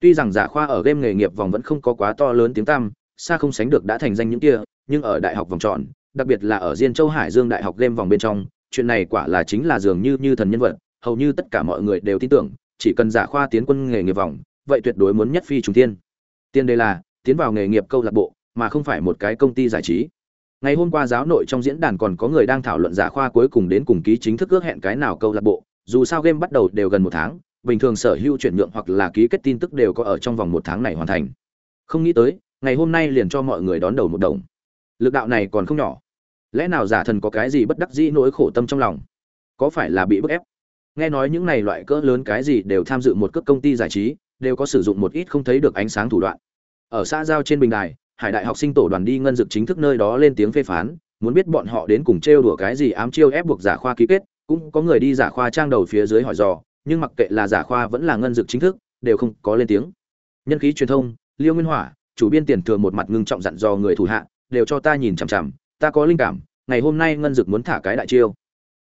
Tuy rằng giả khoa ở game nghề nghiệp vòng vẫn không có quá to lớn tiếng tăm, xa không sánh được đã thành danh những kia, nhưng ở đại học vòng tròn, đặc biệt là ở diên châu hải dương đại học game vòng bên trong, chuyện này quả là chính là dường như như thần nhân vật, hầu như tất cả mọi người đều tin tưởng, chỉ cần giả khoa tiến quân nghề nghiệp vòng, vậy tuyệt đối muốn nhất phi trùng tiên tiên đây là, tiến vào nghề nghiệp câu lạc bộ, mà không phải một cái công ty giải trí ngày hôm qua giáo nội trong diễn đàn còn có người đang thảo luận giả khoa cuối cùng đến cùng ký chính thức ước hẹn cái nào câu lạc bộ. Dù sao game bắt đầu đều gần một tháng, bình thường sở hữu chuyển nhượng hoặc là ký kết tin tức đều có ở trong vòng một tháng này hoàn thành. Không nghĩ tới, ngày hôm nay liền cho mọi người đón đầu một đồng. Lực đạo này còn không nhỏ. Lẽ nào giả thần có cái gì bất đắc dĩ nỗi khổ tâm trong lòng? Có phải là bị bức ép? Nghe nói những này loại cỡ lớn cái gì đều tham dự một cước công ty giải trí, đều có sử dụng một ít không thấy được ánh sáng thủ đoạn. Ở xã giao trên bình đài hải đại học sinh tổ đoàn đi ngân dực chính thức nơi đó lên tiếng phê phán, muốn biết bọn họ đến cùng trêu đùa cái gì ám chiêu ép buộc giả khoa ký kết, cũng có người đi giả khoa trang đầu phía dưới hỏi dò, nhưng mặc kệ là giả khoa vẫn là ngân dực chính thức, đều không có lên tiếng. Nhân khí truyền thông, liêu nguyên hỏa, chủ biên tiền thừa một mặt ngưng trọng dặn dò người thủ hạ, đều cho ta nhìn chằm chằm, ta có linh cảm, ngày hôm nay ngân dực muốn thả cái đại chiêu.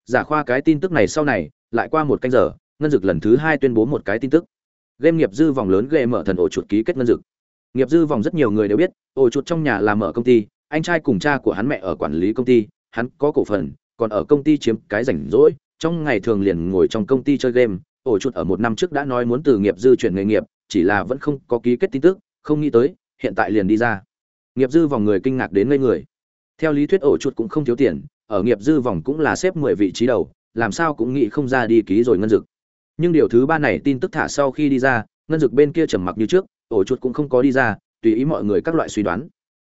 Giả khoa cái tin tức này sau này, lại qua một canh giờ, ngân dực lần thứ hai tuyên bố một cái tin tức. Game nghiệp dư vòng lớn game mở thần ổ chuột ký kết ngân dực nghiệp dư vòng rất nhiều người đều biết, ổ chuột trong nhà làm mở công ty, anh trai cùng cha của hắn mẹ ở quản lý công ty, hắn có cổ phần, còn ở công ty chiếm cái rảnh rỗi, trong ngày thường liền ngồi trong công ty chơi game. Ổ chuột ở một năm trước đã nói muốn từ nghiệp dư chuyển nghề nghiệp, chỉ là vẫn không có ký kết tin tức, không nghĩ tới, hiện tại liền đi ra. Nghiệp dư vòng người kinh ngạc đến ngây người. Theo lý thuyết ổ chuột cũng không thiếu tiền, ở nghiệp dư vòng cũng là xếp mười vị trí đầu, làm sao cũng nghĩ không ra đi ký rồi ngân dực. Nhưng điều thứ ba này tin tức thả sau khi đi ra, ngân dực bên kia trầm mặc như trước ổ chuột cũng không có đi ra tùy ý mọi người các loại suy đoán.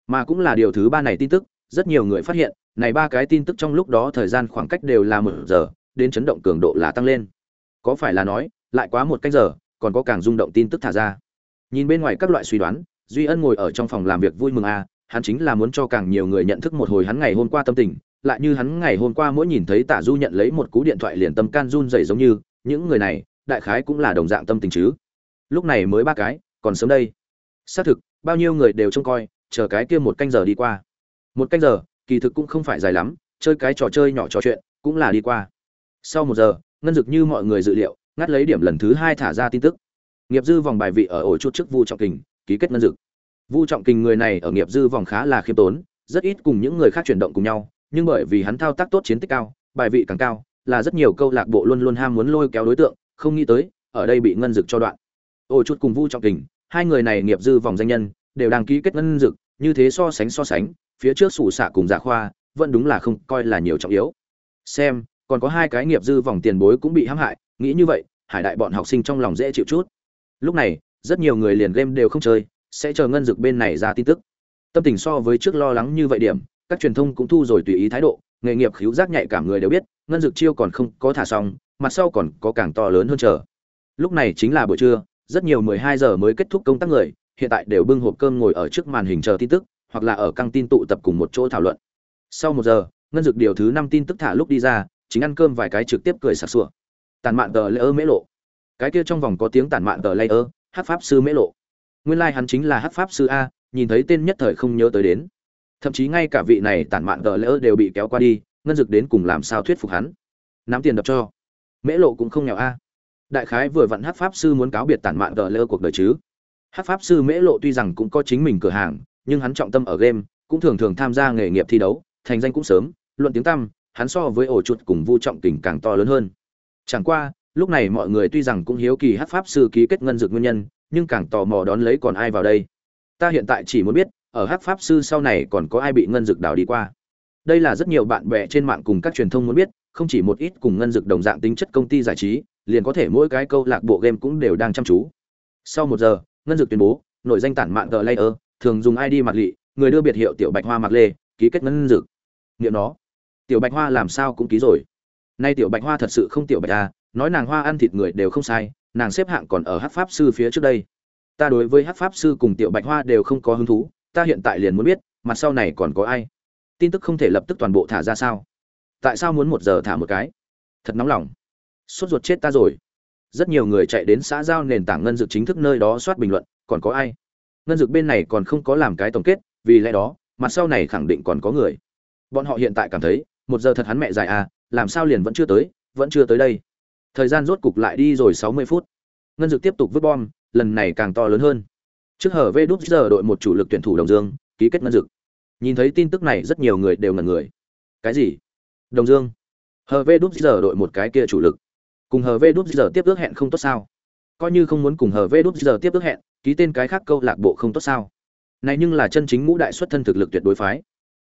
Mà cũng là điều thứ ba này tin tức rất nhiều người phát hiện này ba cái tin tức trong lúc đó thời gian khoảng cách đều là một giờ đến chấn động cường độ là tăng lên. Có phải là nói lại quá một cách giờ còn có càng rung động tin tức thả ra. Nhìn bên ngoài các loại suy đoán duy ân ngồi ở trong phòng làm việc vui mừng à, hắn chính là muốn cho càng nhiều người nhận thức một hồi hắn ngày hôm qua tâm tình lại như hắn ngày hôm qua mỗi nhìn thấy tả du nhận lấy một cú điện thoại liền tâm can run dày giống như những người này đại khái cũng là đồng dạng tâm tình chứ. Lúc này mới ba cái còn sớm đây. Xác thực, bao nhiêu người đều trông coi, chờ cái kia một canh giờ đi qua. Một canh giờ, kỳ thực cũng không phải dài lắm, chơi cái trò chơi nhỏ trò chuyện, cũng là đi qua. Sau một giờ, ngân dực như mọi người dự liệu, ngắt lấy điểm lần thứ hai thả ra tin tức. Nghiệp dư vòng bài vị ở ổ chút trước vu trọng kình, ký kết ngân dực. Vu trọng kình người này ở nghiệp dư vòng khá là khiêm tốn, rất ít cùng những người khác chuyển động cùng nhau, nhưng bởi vì hắn thao tác tốt chiến tích cao, bài vị càng cao, là rất nhiều câu lạc bộ luôn luôn ham muốn lôi kéo đối tượng, không nghĩ tới, ở đây bị ngân dực cho đoạn. Ổ chút cùng vu trọng kình hai người này nghiệp dư vòng danh nhân, đều đang ký kết ngân dực như thế so sánh so sánh, phía trước sủ xạ cùng giả khoa, vẫn đúng là không coi là nhiều trọng yếu. Xem, còn có hai cái nghiệp dư vòng tiền bối cũng bị hãm hại, nghĩ như vậy, hải đại bọn học sinh trong lòng dễ chịu chút. Lúc này, rất nhiều người liền game đều không chơi, sẽ chờ ngân dực bên này ra tin tức. Tâm tình so với trước lo lắng như vậy điểm, các truyền thông cũng thu rồi tùy ý thái độ, nghề nghiệp khiếu giác nhạy cảm người đều biết, ngân dực chiêu còn không có thả xong, mặt sau còn có càng to lớn hơn chờ. Lúc này chính là buổi trưa rất nhiều 12 giờ mới kết thúc công tác người hiện tại đều bưng hộp cơm ngồi ở trước màn hình chờ tin tức hoặc là ở căng tin tụ tập cùng một chỗ thảo luận. Sau một giờ ngân dược điều thứ năm tin tức thả lúc đi ra chính ăn cơm vài cái trực tiếp cười sặc sụa. Tản mạn tờ layer mễ lộ. Cái kia trong vòng có tiếng tản mạn tờ layer, hắc pháp sư mễ lộ. Nguyên lai hắn chính là hắc pháp sư a nhìn thấy tên nhất thời không nhớ tới đến. Thậm chí ngay cả vị này tản mạn tờ layer đều bị kéo qua đi ngân dược đến cùng làm sao thuyết phục hắn. Nắm tiền đập cho. Mễ lộ cũng không nghèo a đại khái vừa vặn hát pháp sư muốn cáo biệt tàn mạn gờ lơ cuộc đời chứ. Hát pháp sư mễ lộ tuy rằng cũng có chính mình cửa hàng, nhưng hắn trọng tâm ở game, cũng thường thường tham gia nghề nghiệp thi đấu, thành danh cũng sớm, luận tiếng tăm, hắn so với ổ chuột cùng vu trọng tình càng to lớn hơn. Chẳng qua, lúc này mọi người tuy rằng cũng hiếu kỳ hát pháp sư ký kết ngân dược nguyên nhân, nhưng càng tò mò đón lấy còn ai vào đây. Ta hiện tại chỉ muốn biết, ở hát pháp sư sau này còn có ai bị ngân dược đào đi qua. Đây là rất nhiều bạn bè trên mạng cùng các truyền thông muốn biết, không chỉ một ít cùng ngân dược đồng dạng tính chất công ty giải trí liền có thể mỗi cái câu lạc bộ game cũng đều đang chăm chú. Sau một giờ, ngân dược tuyên bố nội danh tản mạng tờ layer, thường dùng id mặt lị, người đưa biệt hiệu tiểu bạch hoa mặc lê, ký kết ngân dược nghĩa nó, tiểu bạch hoa làm sao cũng ký rồi. Nay tiểu bạch hoa thật sự không tiểu bạch à nói nàng hoa ăn thịt người đều không sai, nàng xếp hạng còn ở hắc pháp sư phía trước đây. Ta đối với hắc pháp sư cùng tiểu bạch hoa đều không có hứng thú, ta hiện tại liền muốn biết, mặt sau này còn có ai. Tin tức không thể lập tức toàn bộ thả ra sao? Tại sao muốn một giờ thả một cái? Thật nóng lòng sốt ruột chết ta rồi. Rất nhiều người chạy đến xã giao nền tảng ngân dược chính thức nơi đó soát bình luận, còn có ai? Ngân dược bên này còn không có làm cái tổng kết, vì lẽ đó, mặt sau này khẳng định còn có người. Bọn họ hiện tại cảm thấy, một giờ thật hắn mẹ dài à làm sao liền vẫn chưa tới, vẫn chưa tới đây. Thời gian rốt cục lại đi rồi sáu mươi phút. Ngân dược tiếp tục vứt bom, lần này càng to lớn hơn. Trước hở vê đúc giờ đội một chủ lực tuyển thủ đồng dương, ký kết ngân dược. Nhìn thấy tin tức này, rất nhiều người đều ngần người. Cái gì? Đồng dương. Hờ vê đúc giờ đội một cái kia chủ lực cùng hờ vê đút giờ tiếp ước hẹn không tốt sao? Coi như không muốn cùng hờ vê đút giờ tiếp ước hẹn, ký tên cái khác câu lạc bộ không tốt sao? Này nhưng là chân chính ngũ đại xuất thân thực lực tuyệt đối phái.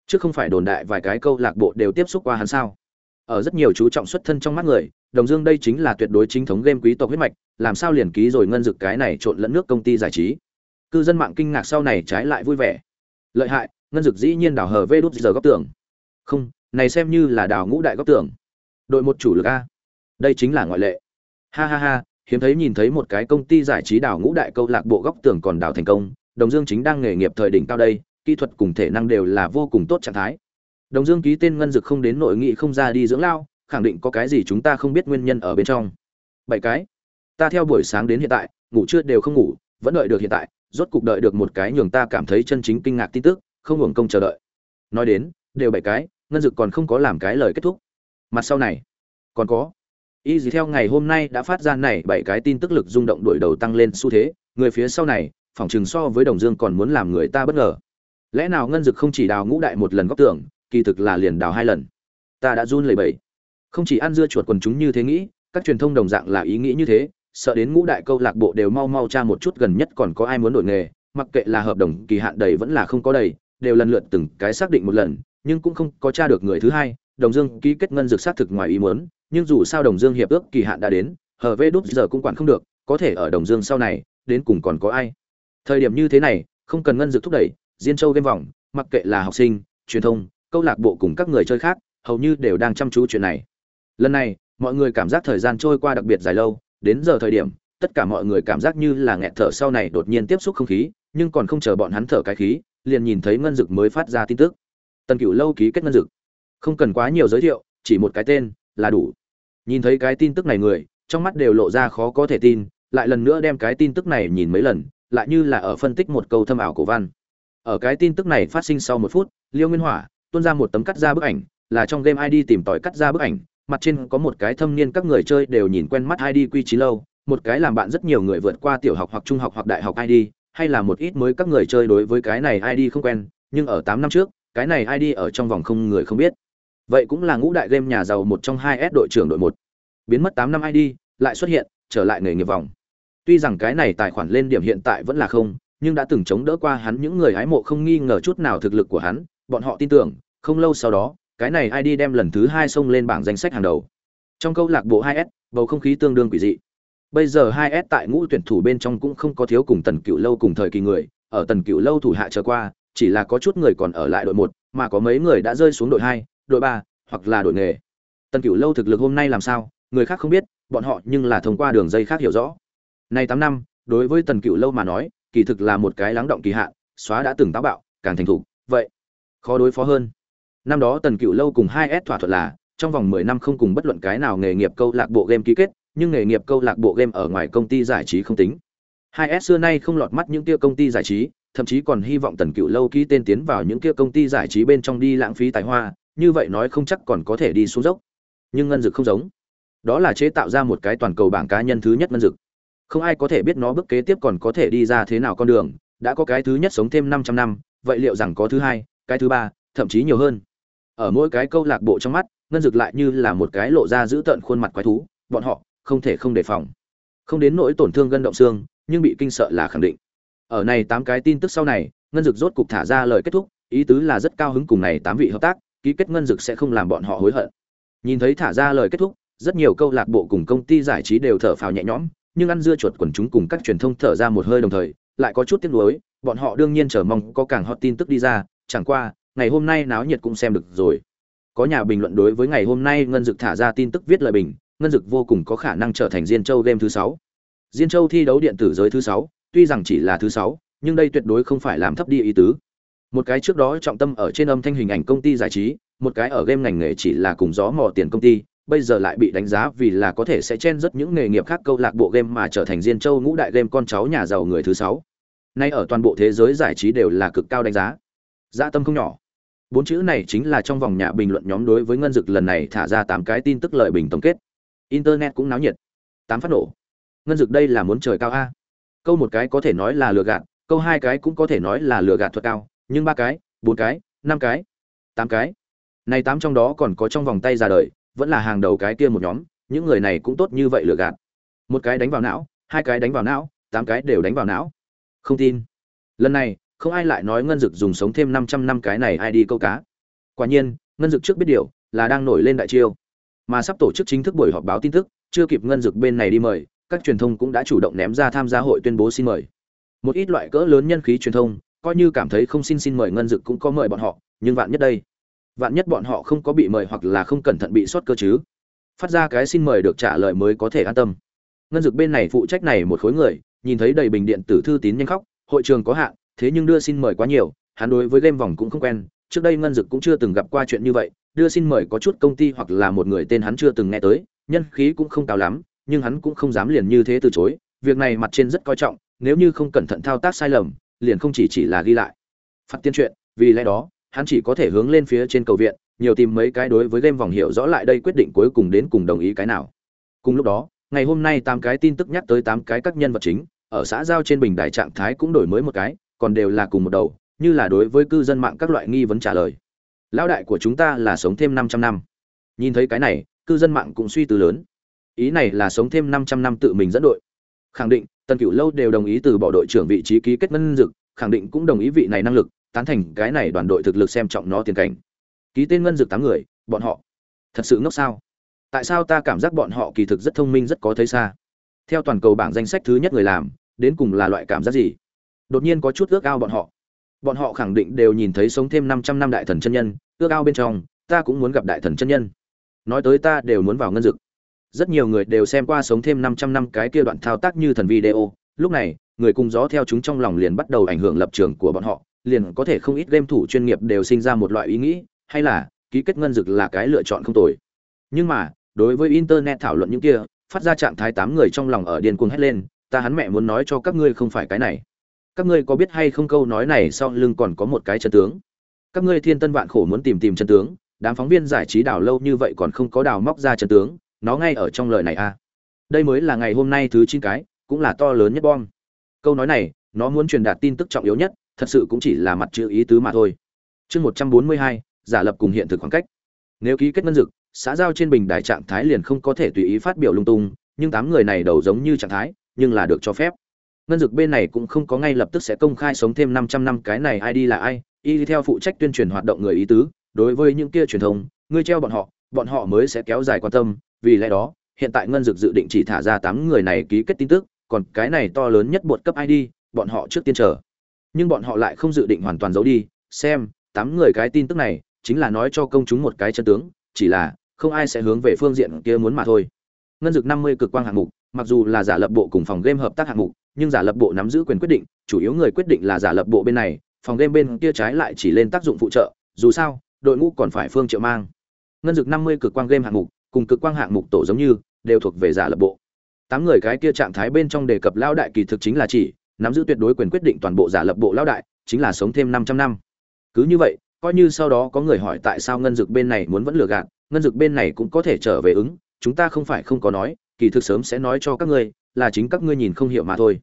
Chứ không phải đồn đại vài cái câu lạc bộ đều tiếp xúc qua hắn sao? Ở rất nhiều chú trọng xuất thân trong mắt người, đồng dương đây chính là tuyệt đối chính thống game quý tộc huyết mạch, làm sao liền ký rồi ngân dực cái này trộn lẫn nước công ty giải trí? Cư dân mạng kinh ngạc sau này trái lại vui vẻ. Lợi hại, ngân dực dĩ nhiên đào hờ vê đút giờ góc tường. Không, này xem như là đào ngũ đại góc tường. Đội một chủ lực a đây chính là ngoại lệ. Ha ha ha, hiếm thấy nhìn thấy một cái công ty giải trí đào ngũ đại câu lạc bộ góc tường còn đào thành công, đồng dương chính đang nghề nghiệp thời đỉnh cao đây, kỹ thuật cùng thể năng đều là vô cùng tốt trạng thái. Đồng dương ký tên ngân dực không đến nội nghị không ra đi dưỡng lao, khẳng định có cái gì chúng ta không biết nguyên nhân ở bên trong. Bảy cái. Ta theo buổi sáng đến hiện tại, ngủ trưa đều không ngủ, vẫn đợi được hiện tại, rốt cục đợi được một cái nhường ta cảm thấy chân chính kinh ngạc tin tức, không hưởng công chờ đợi. Nói đến, đều bảy cái, ngân dực còn không có làm cái lời kết thúc. Mặt sau này, còn có y gì theo ngày hôm nay đã phát ra này bảy cái tin tức lực rung động đổi đầu tăng lên xu thế, người phía sau này, phỏng chừng so với đồng dương còn muốn làm người ta bất ngờ. Lẽ nào ngân dực không chỉ đào ngũ đại một lần góc tưởng kỳ thực là liền đào hai lần? Ta đã run lẩy bẩy. Không chỉ ăn dưa chuột quần chúng như thế nghĩ, các truyền thông đồng dạng là ý nghĩ như thế, sợ đến ngũ đại câu lạc bộ đều mau mau tra một chút gần nhất còn có ai muốn đổi nghề, mặc kệ là hợp đồng kỳ hạn đầy vẫn là không có đầy, đều lần lượt từng cái xác định một lần, nhưng cũng không có tra được người thứ hai đồng dương ký kết ngân dược xác thực ngoài ý muốn, nhưng dù sao đồng dương hiệp ước kỳ hạn đã đến hở vê đốt giờ cũng quản không được, có thể ở đồng dương sau này, đến cùng còn có ai. Thời điểm như thế này, không cần ngân dược thúc đẩy, diên châu game vòng, mặc kệ là học sinh, truyền thông, câu lạc bộ cùng các người chơi khác, hầu như đều đang chăm chú chuyện này. Lần này, mọi người cảm giác thời gian trôi qua đặc biệt dài lâu, đến giờ thời điểm, tất cả mọi người cảm giác như là nghẹt thở sau này đột nhiên tiếp xúc không khí, nhưng còn không chờ bọn hắn thở cái khí, liền nhìn thấy ngân dực mới phát ra tin tức. Tần cựu lâu ký kết ngân dực không cần quá nhiều giới thiệu, chỉ một cái tên là đủ. Nhìn thấy cái tin tức này người, trong mắt đều lộ ra khó có thể tin, lại lần nữa đem cái tin tức này nhìn mấy lần, lại như là ở phân tích một câu thâm ảo cổ văn. Ở cái tin tức này phát sinh sau một phút, liêu nguyên hỏa tuôn ra một tấm cắt ra bức ảnh, là trong game id tìm tòi cắt ra bức ảnh, mặt trên có một cái thâm niên các người chơi đều nhìn quen mắt id quy trí lâu, một cái làm bạn rất nhiều người vượt qua tiểu học hoặc trung học hoặc đại học id hay là một ít mới các người chơi đối với cái này id không quen, nhưng ở tám năm trước, cái này id ở trong vòng không người không biết vậy cũng là ngũ đại game nhà giàu một trong hai s đội trưởng đội một. Biến mất tám năm id lại xuất hiện trở lại nghề nghiệp vòng. Tuy rằng cái này tài khoản lên điểm hiện tại vẫn là không nhưng đã từng chống đỡ qua hắn những người hái mộ không nghi ngờ chút nào thực lực của hắn bọn họ tin tưởng không lâu sau đó cái này id đem lần thứ hai xông lên bảng danh sách hàng đầu. Trong câu lạc bộ 2S, bầu không khí tương đương quỷ dị. Bây giờ 2S tại ngũ tuyển thủ bên trong cũng không có thiếu cùng tần cựu lâu cùng thời kỳ người ở tần cựu lâu thủ hạ trở qua chỉ là có chút người còn ở lại đội một mà có mấy người đã rơi xuống đội hai đội ba, hoặc là đội nghề. Tần cửu lâu thực lực hôm nay làm sao, người khác không biết, bọn họ nhưng là thông qua đường dây khác hiểu rõ. Nay tám năm, đối với tần cửu lâu mà nói, kỳ thực là một cái lắng động kỳ hạn, xóa đã từng táo bạo, càng thành thục, vậy, khó đối phó hơn. Năm đó tần cửu lâu cùng hai s thỏa thuận là, trong vòng mười năm không cùng bất luận cái nào nghề nghiệp câu lạc bộ game ký kết, nhưng nghề nghiệp câu lạc bộ game ở ngoài công ty giải trí không tính. Hai s xưa nay không lọt mắt những kia công ty giải trí, thậm chí còn hy vọng tần cựu lâu ký tên tiến vào những kia công ty giải trí bên trong đi lãng phí tài hoa như vậy nói không chắc còn có thể đi xuống dốc. Nhưng ngân dực không giống. Đó là chế tạo ra một cái toàn cầu bảng cá nhân thứ nhất ngân dực. Không ai có thể biết nó bước kế tiếp còn có thể đi ra thế nào con đường, đã có cái thứ nhất sống thêm 500 năm, vậy liệu rằng có thứ hai, cái thứ ba, thậm chí nhiều hơn? Ở mỗi cái câu lạc bộ trong mắt, ngân dực lại như là một cái lộ ra giữ tợn khuôn mặt quái thú, bọn họ không thể không đề phòng. Không đến nỗi tổn thương gân động xương, nhưng bị kinh sợ là khẳng định. Ở này tám cái tin tức sau này, ngân dực rốt cục thả ra lời kết thúc, ý tứ là rất cao hứng cùng này tám vị hợp tác ký kết ngân dực sẽ không làm bọn họ hối hận. Nhìn thấy thả ra lời kết thúc, rất nhiều câu lạc bộ cùng công ty giải trí đều thở phào nhẹ nhõm, nhưng ăn dưa chuột quần chúng cùng các truyền thông thở ra một hơi đồng thời, lại có chút tiếc nuối, bọn họ đương nhiên chờ mong có càng hot tin tức đi ra, chẳng qua, ngày hôm nay náo nhiệt cũng xem được rồi. Có nhà bình luận đối với ngày hôm nay ngân dực thả ra tin tức viết lời bình, ngân dực vô cùng có khả năng trở thành diên châu game thứ sáu. Diên châu thi đấu điện tử giới thứ sáu, tuy rằng chỉ là thứ sáu, nhưng đây tuyệt đối không phải làm thấp đi ý tứ một cái trước đó trọng tâm ở trên âm thanh hình ảnh công ty giải trí, một cái ở game ngành nghề chỉ là cùng gió mò tiền công ty, bây giờ lại bị đánh giá vì là có thể sẽ chen rất những nghề nghiệp khác câu lạc bộ game mà trở thành diên châu ngũ đại game con cháu nhà giàu người thứ sáu. Nay ở toàn bộ thế giới giải trí đều là cực cao đánh giá. Dạ tâm không nhỏ. Bốn chữ này chính là trong vòng nhà bình luận nhóm đối với ngân dực lần này thả ra tám cái tin tức lợi bình tổng kết. Internet cũng náo nhiệt. Tám phát nổ. Ngân dực đây là muốn trời cao a. Câu một cái có thể nói là lừa gạt, câu hai cái cũng có thể nói là lừa gạt thuật cao nhưng ba cái bốn cái năm cái tám cái này tám trong đó còn có trong vòng tay ra đời vẫn là hàng đầu cái kia một nhóm những người này cũng tốt như vậy lừa gạt một cái đánh vào não hai cái đánh vào não tám cái đều đánh vào não không tin lần này không ai lại nói ngân dực dùng sống thêm 500 năm cái này ai đi câu cá. Quả nhiên, ngân dực trước biết điều, là đang nổi lên đại chiêu. Mà sắp tổ chức chính thức buổi họp báo tin tức, chưa kịp ngân dực bên này đi mời, các truyền thông cũng đã chủ động ném ra tham gia hội tuyên bố xin mời. Một ít loại cỡ lớn nhân khí truyền thông, coi như cảm thấy không xin xin mời ngân dực cũng có mời bọn họ, nhưng vạn nhất đây, vạn nhất bọn họ không có bị mời hoặc là không cẩn thận bị sót cơ chứ. Phát ra cái xin mời được trả lời mới có thể an tâm. Ngân dực bên này phụ trách này một khối người, nhìn thấy đầy bình điện tử thư tín nhanh khóc, hội trường có hạn, thế nhưng đưa xin mời quá nhiều, hắn đối với game vòng cũng không quen, trước đây ngân dực cũng chưa từng gặp qua chuyện như vậy, đưa xin mời có chút công ty hoặc là một người tên hắn chưa từng nghe tới, nhân khí cũng không cao lắm, nhưng hắn cũng không dám liền như thế từ chối, việc này mặt trên rất coi trọng, nếu như không cẩn thận thao tác sai lầm, liền không chỉ chỉ là ghi lại. Phát tiên chuyện, vì lẽ đó, hắn chỉ có thể hướng lên phía trên cầu viện, nhiều tìm mấy cái đối với game vòng hiểu rõ lại đây quyết định cuối cùng đến cùng đồng ý cái nào. Cùng lúc đó, ngày hôm nay tám cái tin tức nhắc tới tám cái các nhân vật chính, ở xã giao trên bình đài trạng thái cũng đổi mới một cái, còn đều là cùng một đầu, như là đối với cư dân mạng các loại nghi vấn trả lời. Lão đại của chúng ta là sống thêm 500 năm. Nhìn thấy cái này, cư dân mạng cũng suy tư lớn. Ý này là sống thêm 500 năm tự mình dẫn đội. Khẳng định, Tần Cửu lâu đều đồng ý từ bỏ đội trưởng vị trí ký kết ngân dực, khẳng định cũng đồng ý vị này năng lực tán thành cái này đoàn đội thực lực xem trọng nó tiền cảnh. Ký tên ngân dược tám người bọn họ. Thật sự ngốc sao? Tại sao ta cảm giác bọn họ kỳ thực rất thông minh rất có thấy xa? Theo toàn cầu bảng danh sách thứ nhất người làm đến cùng là loại cảm giác gì? Đột nhiên có chút ước ao bọn họ. Bọn họ khẳng định đều nhìn thấy sống thêm 500 năm đại thần chân nhân ước ao bên trong ta cũng muốn gặp đại thần chân nhân. Nói tới ta đều muốn vào ngân dực rất nhiều người đều xem qua sống thêm 500 năm cái kia đoạn thao tác như thần video. Lúc này, người cùng gió theo chúng trong lòng liền bắt đầu ảnh hưởng lập trường của bọn họ, liền có thể không ít game thủ chuyên nghiệp đều sinh ra một loại ý nghĩ, hay là, ký kết ngân dực là cái lựa chọn không tồi. Nhưng mà, đối với internet thảo luận những kia, phát ra trạng thái tám người trong lòng ở điên cuồng hét lên, ta hắn mẹ muốn nói cho các ngươi không phải cái này. Các ngươi có biết hay không câu nói này sau lưng còn có một cái chân tướng. Các ngươi thiên tân vạn khổ muốn tìm tìm chân tướng, đám phóng viên giải trí đào lâu như vậy còn không có đào móc ra chân tướng nó ngay ở trong lời này a à. đây mới là ngày hôm nay thứ chín cái, cũng là to lớn nhất bom. Câu nói này, nó muốn truyền đạt tin tức trọng yếu nhất, thật sự cũng chỉ là mặt chữ ý tứ mà thôi. Chương một trăm bốn mươi hai, giả lập cùng hiện thực khoảng cách. Nếu ký kết ngân dực, xã giao trên bình đài trạng thái liền không có thể tùy ý phát biểu lung tung, nhưng tám người này đầu giống như trạng thái, nhưng là được cho phép. Ngân dực bên này cũng không có ngay lập tức sẽ công khai sống thêm 500 năm cái này ai đi là ai, y theo phụ trách tuyên truyền hoạt động người ý tứ, đối với những kia truyền thông ngươi treo bọn họ bọn họ mới sẽ kéo dài quan tâm vì lẽ đó, hiện tại ngân dực dự định chỉ thả ra tám người này ký kết tin tức, còn cái này to lớn nhất bột cấp id bọn họ trước tiên chờ. Nhưng bọn họ lại không dự định hoàn toàn giấu đi, xem, tám người cái tin tức này, chính là nói cho công chúng một cái chân tướng, chỉ là, không ai sẽ hướng về phương diện kia muốn mà thôi. Ngân dực 50 cực quang hạng mục, mặc dù là giả lập bộ cùng phòng game hợp tác hạng mục, nhưng giả lập bộ nắm giữ quyền quyết định, chủ yếu người quyết định là giả lập bộ bên này, phòng game bên kia trái lại chỉ lên tác dụng phụ trợ, dù sao, đội ngũ còn phải phương triệu mang. Ngân dực 50 cực quang game hạng mục cùng cực quang hạng mục tổ giống như, đều thuộc về giả lập bộ. Tám người cái kia trạng thái bên trong đề cập lao đại kỳ thực chính là chỉ, nắm giữ tuyệt đối quyền quyết định toàn bộ giả lập bộ lao đại, chính là sống thêm 500 năm. Cứ như vậy, coi như sau đó có người hỏi tại sao ngân dực bên này muốn vẫn lừa gạt, ngân dực bên này cũng có thể trở về ứng, chúng ta không phải không có nói, kỳ thực sớm sẽ nói cho các ngươi, là chính các ngươi nhìn không hiểu mà thôi.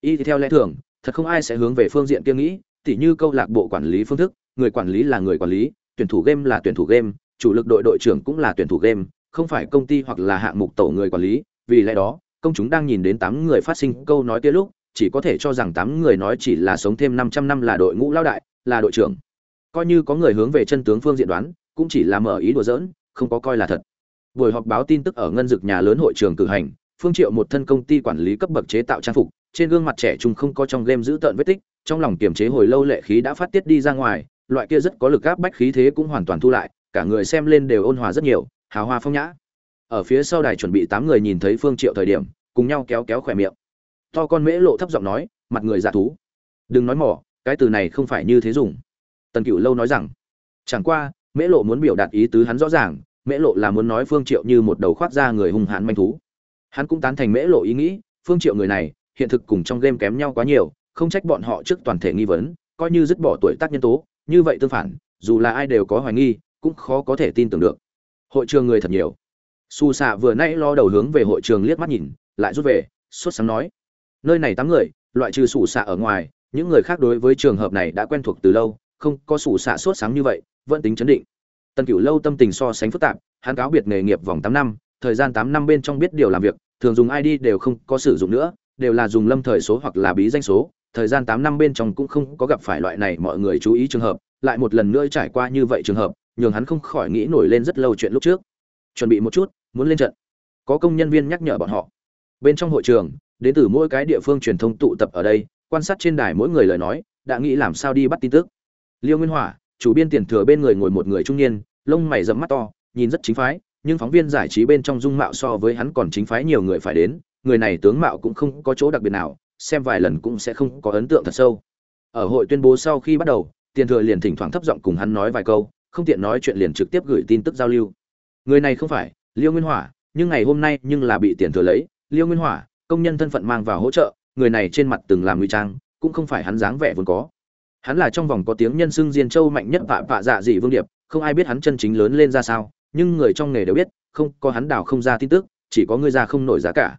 Y theo lẽ thường, thật không ai sẽ hướng về phương diện kia nghĩ, tỉ như câu lạc bộ quản lý phương thức, người quản lý là người quản lý, tuyển thủ game là tuyển thủ game, chủ lực đội đội trưởng cũng là tuyển thủ game không phải công ty hoặc là hạng mục tổ người quản lý, vì lẽ đó, công chúng đang nhìn đến tám người phát sinh câu nói kia lúc, chỉ có thể cho rằng tám người nói chỉ là sống thêm 500 năm là đội ngũ lao đại, là đội trưởng. Coi như có người hướng về chân tướng phương diện đoán, cũng chỉ là mở ý đùa giỡn, không có coi là thật. Buổi họp báo tin tức ở ngân dực nhà lớn hội trường cử hành, phương triệu một thân công ty quản lý cấp bậc chế tạo trang phục, trên gương mặt trẻ trung không có trong game giữ tợn vết tích, trong lòng kiềm chế hồi lâu lệ khí đã phát tiết đi ra ngoài, loại kia rất có lực áp bách khí thế cũng hoàn toàn thu lại, cả người xem lên đều ôn hòa rất nhiều hào hoa phong nhã. Ở phía sau đài chuẩn bị tám người nhìn thấy phương triệu thời điểm, cùng nhau kéo kéo khỏe miệng. To con mễ lộ thấp giọng nói, mặt người dạ thú. Đừng nói mỏ, cái từ này không phải như thế dùng. Tần cửu lâu nói rằng, chẳng qua, mễ lộ muốn biểu đạt ý tứ hắn rõ ràng, mễ lộ là muốn nói phương triệu như một đầu khoát ra người hung hãn manh thú. Hắn cũng tán thành mễ lộ ý nghĩ, phương triệu người này, hiện thực cùng trong game kém nhau quá nhiều, không trách bọn họ trước toàn thể nghi vấn, coi như dứt bỏ tuổi tác nhân tố, như vậy tương phản, dù là ai đều có hoài nghi, cũng khó có thể tin tưởng được hội trường người thật nhiều. Xù xạ vừa nãy lo đầu hướng về hội trường liếc mắt nhìn, lại rút về suốt sáng nói. Nơi này tám người, loại trừ xù xạ ở ngoài, những người khác đối với trường hợp này đã quen thuộc từ lâu, không có xù xạ suốt sáng như vậy, vẫn tính chấn định. Tần cửu lâu tâm tình so sánh phức tạp, hắn cáo biệt nghề nghiệp vòng tám năm, thời gian tám năm bên trong biết điều làm việc, thường dùng id đều không có sử dụng nữa, đều là dùng lâm thời số hoặc là bí danh số, thời gian tám năm bên trong cũng không có gặp phải loại này, mọi người chú ý trường hợp, lại một lần nữa trải qua như vậy trường hợp nhường hắn không khỏi nghĩ nổi lên rất lâu chuyện lúc trước. Chuẩn bị một chút, muốn lên trận. Có công nhân viên nhắc nhở bọn họ. Bên trong hội trường, đến từ mỗi cái địa phương truyền thông tụ tập ở đây, quan sát trên đài mỗi người lời nói, đã nghĩ làm sao đi bắt tin tức. Liêu nguyên hỏa, chủ biên tiền thừa bên người ngồi một người trung niên, lông mày rậm mắt to, nhìn rất chính phái, nhưng phóng viên giải trí bên trong dung mạo so với hắn còn chính phái nhiều người phải đến, người này tướng mạo cũng không có chỗ đặc biệt nào, xem vài lần cũng sẽ không có ấn tượng thật sâu. Ở hội tuyên bố sau khi bắt đầu, tiền thừa liền thỉnh thoảng thấp giọng cùng hắn nói vài câu không tiện nói chuyện liền trực tiếp gửi tin tức giao lưu. Người này không phải liêu nguyên hỏa, nhưng ngày hôm nay nhưng là bị tiền thừa lấy. Liêu nguyên hỏa, công nhân thân phận mang vào hỗ trợ, người này trên mặt từng làm nguy trang, cũng không phải hắn dáng vẻ vốn có. Hắn là trong vòng có tiếng nhân xưng diên châu mạnh nhất vạ vạ dạ dị vương điệp, không ai biết hắn chân chính lớn lên ra sao, nhưng người trong nghề đều biết, không, có hắn đào không ra tin tức, chỉ có người ra không nổi giá cả.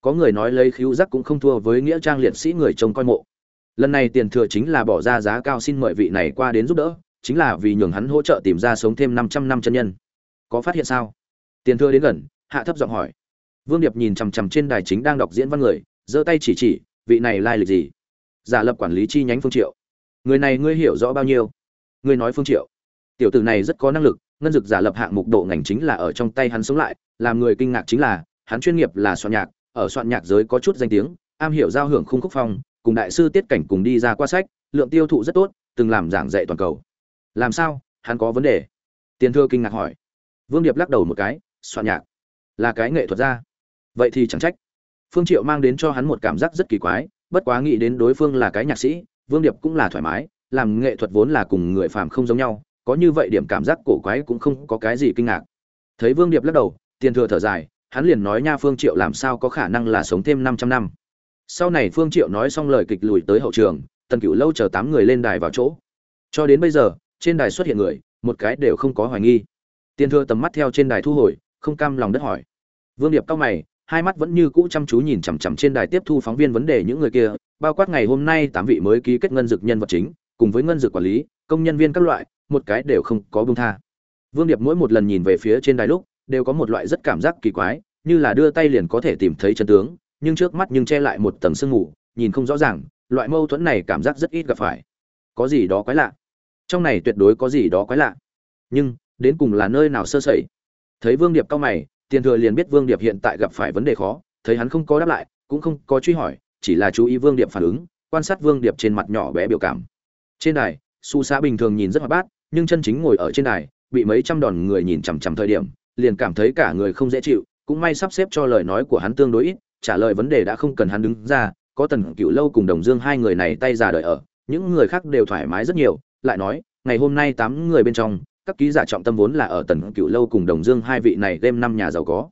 Có người nói lấy khiếu giác cũng không thua với nghĩa trang liệt sĩ người trông coi mộ. Lần này tiền thừa chính là bỏ ra giá cao xin mời vị này qua đến giúp đỡ chính là vì nhường hắn hỗ trợ tìm ra sống thêm 500 năm chân nhân. Có phát hiện sao? Tiền thừa đến gần, hạ thấp giọng hỏi. Vương điệp nhìn chằm chằm trên đài chính đang đọc diễn văn người, giơ tay chỉ chỉ, vị này lai lịch gì? Giả lập quản lý chi nhánh phương triệu. Người này ngươi hiểu rõ bao nhiêu? Ngươi nói phương triệu. Tiểu tử này rất có năng lực, ngân dực giả lập hạng mục độ ngành chính là ở trong tay hắn sống lại, làm người kinh ngạc chính là, hắn chuyên nghiệp là soạn nhạc, ở soạn nhạc giới có chút danh tiếng, am hiểu giao hưởng khung khúc phong, cùng đại sư tiết cảnh cùng đi ra qua sách, lượng tiêu thụ rất tốt, từng làm giảng dạy toàn cầu làm sao, hắn có vấn đề? Tiền thưa kinh ngạc hỏi. Vương điệp lắc đầu một cái, soạn nhạc. Là cái nghệ thuật ra. vậy thì chẳng trách. Phương triệu mang đến cho hắn một cảm giác rất kỳ quái, bất quá nghĩ đến đối phương là cái nhạc sĩ, vương điệp cũng là thoải mái, làm nghệ thuật vốn là cùng người phàm không giống nhau, có như vậy điểm cảm giác cổ quái cũng không có cái gì kinh ngạc. Thấy vương điệp lắc đầu, tiền thừa thở dài, hắn liền nói nha phương triệu làm sao có khả năng là sống thêm 500 năm. Sau này phương triệu nói xong lời kịch lùi tới hậu trường, tần cửu lâu chờ tám người lên đài vào chỗ. Cho đến bây giờ trên đài xuất hiện người, một cái đều không có hoài nghi. Tiền thừa tầm mắt theo trên đài thu hồi, không cam lòng đất hỏi. Vương điệp cao mày, hai mắt vẫn như cũ chăm chú nhìn chằm chằm trên đài tiếp thu phóng viên vấn đề những người kia, bao quát ngày hôm nay tám vị mới ký kết ngân dược nhân vật chính, cùng với ngân dược quản lý, công nhân viên các loại, một cái đều không có buông tha. Vương điệp mỗi một lần nhìn về phía trên đài lúc, đều có một loại rất cảm giác kỳ quái, như là đưa tay liền có thể tìm thấy chân tướng, nhưng trước mắt nhưng che lại một tầng sương mù, nhìn không rõ ràng, loại mâu thuẫn này cảm giác rất ít gặp phải. Có gì đó quái lạ? Trong này tuyệt đối có gì đó quái lạ. Nhưng, đến cùng là nơi nào sơ sẩy? Thấy vương điệp cao mày, tiền thừa liền biết vương điệp hiện tại gặp phải vấn đề khó, thấy hắn không có đáp lại, cũng không có truy hỏi, chỉ là chú ý vương điệp phản ứng, quan sát vương điệp trên mặt nhỏ bé biểu cảm. Trên đài, su xã bình thường nhìn rất hoạt bát, nhưng chân chính ngồi ở trên đài, bị mấy trăm đòn người nhìn chằm chằm thời điểm, liền cảm thấy cả người không dễ chịu, cũng may sắp xếp cho lời nói của hắn tương đối ít, trả lời vấn đề đã không cần hắn đứng ra, có tần cựu lâu cùng đồng dương hai người này tay già đợi ở, những người khác đều thoải mái rất nhiều lại nói, ngày hôm nay tám người bên trong, các ký giả trọng tâm vốn là ở tần cựu lâu cùng đồng dương hai vị này đem năm nhà giàu có.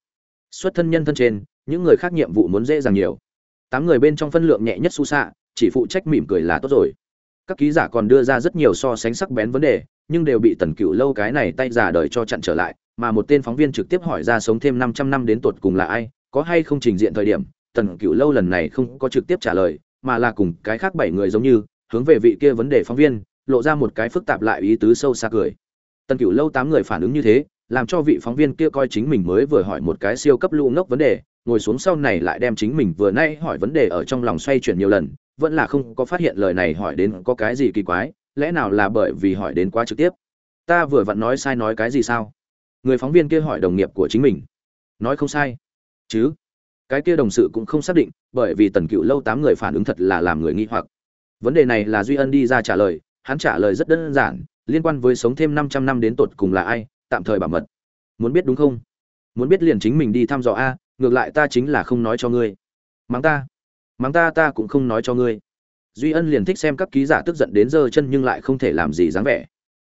Xuất thân nhân thân trên, những người khác nhiệm vụ muốn dễ dàng nhiều. Tám người bên trong phân lượng nhẹ nhất su xạ chỉ phụ trách mỉm cười là tốt rồi. Các ký giả còn đưa ra rất nhiều so sánh sắc bén vấn đề, nhưng đều bị tần cựu lâu cái này tay giả đời cho chặn trở lại, mà một tên phóng viên trực tiếp hỏi ra sống thêm 500 năm đến tột cùng là ai, có hay không trình diện thời điểm, tần cựu lâu lần này không có trực tiếp trả lời, mà là cùng cái khác bảy người giống như, hướng về vị kia vấn đề phóng viên lộ ra một cái phức tạp lại ý tứ sâu xa cười. Tần cựu lâu tám người phản ứng như thế, làm cho vị phóng viên kia coi chính mình mới vừa hỏi một cái siêu cấp lũ ngốc vấn đề, ngồi xuống sau này lại đem chính mình vừa nay hỏi vấn đề ở trong lòng xoay chuyển nhiều lần, vẫn là không có phát hiện lời này hỏi đến có cái gì kỳ quái, lẽ nào là bởi vì hỏi đến quá trực tiếp? Ta vừa vặn nói sai nói cái gì sao? Người phóng viên kia hỏi đồng nghiệp của chính mình. Nói không sai. Chứ? Cái kia đồng sự cũng không xác định, bởi vì tần cựu lâu tám người phản ứng thật là làm người nghi hoặc. Vấn đề này là duy ân đi ra trả lời hắn trả lời rất đơn giản liên quan với sống thêm 500 năm đến tột cùng là ai, tạm thời bảo mật. Muốn biết đúng không? Muốn biết liền chính mình đi thăm dò a, ngược lại ta chính là không nói cho ngươi. Mắng ta? Mắng ta ta cũng không nói cho ngươi. Duy Ân liền thích xem các ký giả tức giận đến giơ chân nhưng lại không thể làm gì dáng vẻ.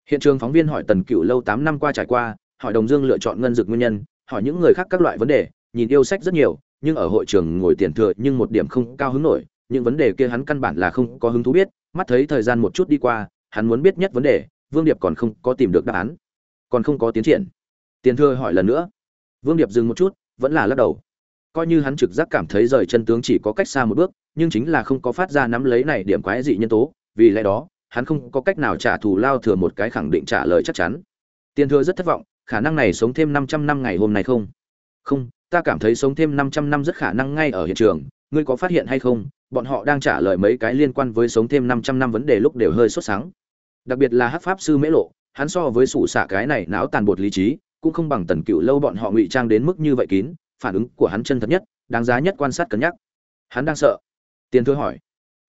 Hiện trường phóng viên hỏi Tần Cựu lâu 8 năm qua trải qua, hỏi Đồng Dương lựa chọn ngân dược nguyên nhân, hỏi những người khác các loại vấn đề, nhìn yêu sách rất nhiều, nhưng ở hội trường ngồi tiền thừa nhưng một điểm không cao hứng nổi, những vấn đề kia hắn căn bản là không có hứng thú biết, mắt thấy thời gian một chút đi qua, hắn muốn biết nhất vấn đề, Vương Điệp còn không có tìm được đáp án, còn không có tiến triển. Tiền Thừa hỏi lần nữa. Vương Điệp dừng một chút, vẫn là lắc đầu. Coi như hắn trực giác cảm thấy rời chân tướng chỉ có cách xa một bước, nhưng chính là không có phát ra nắm lấy này điểm quái dị nhân tố, vì lẽ đó, hắn không có cách nào trả thù lao thừa một cái khẳng định trả lời chắc chắn. Tiền Thừa rất thất vọng, khả năng này sống thêm 500 năm ngày hôm nay không? Không, ta cảm thấy sống thêm 500 năm rất khả năng ngay ở hiện trường, ngươi có phát hiện hay không? Bọn họ đang trả lời mấy cái liên quan với sống thêm 500 năm vấn đề lúc đều hơi sốt sáng. Đặc biệt là hắc pháp sư mễ lộ, hắn so với sủ xạ cái này não tàn bột lý trí, cũng không bằng tần cựu lâu bọn họ ngụy trang đến mức như vậy kín, phản ứng của hắn chân thật nhất, đáng giá nhất quan sát cân nhắc. Hắn đang sợ. Tiền thưa hỏi.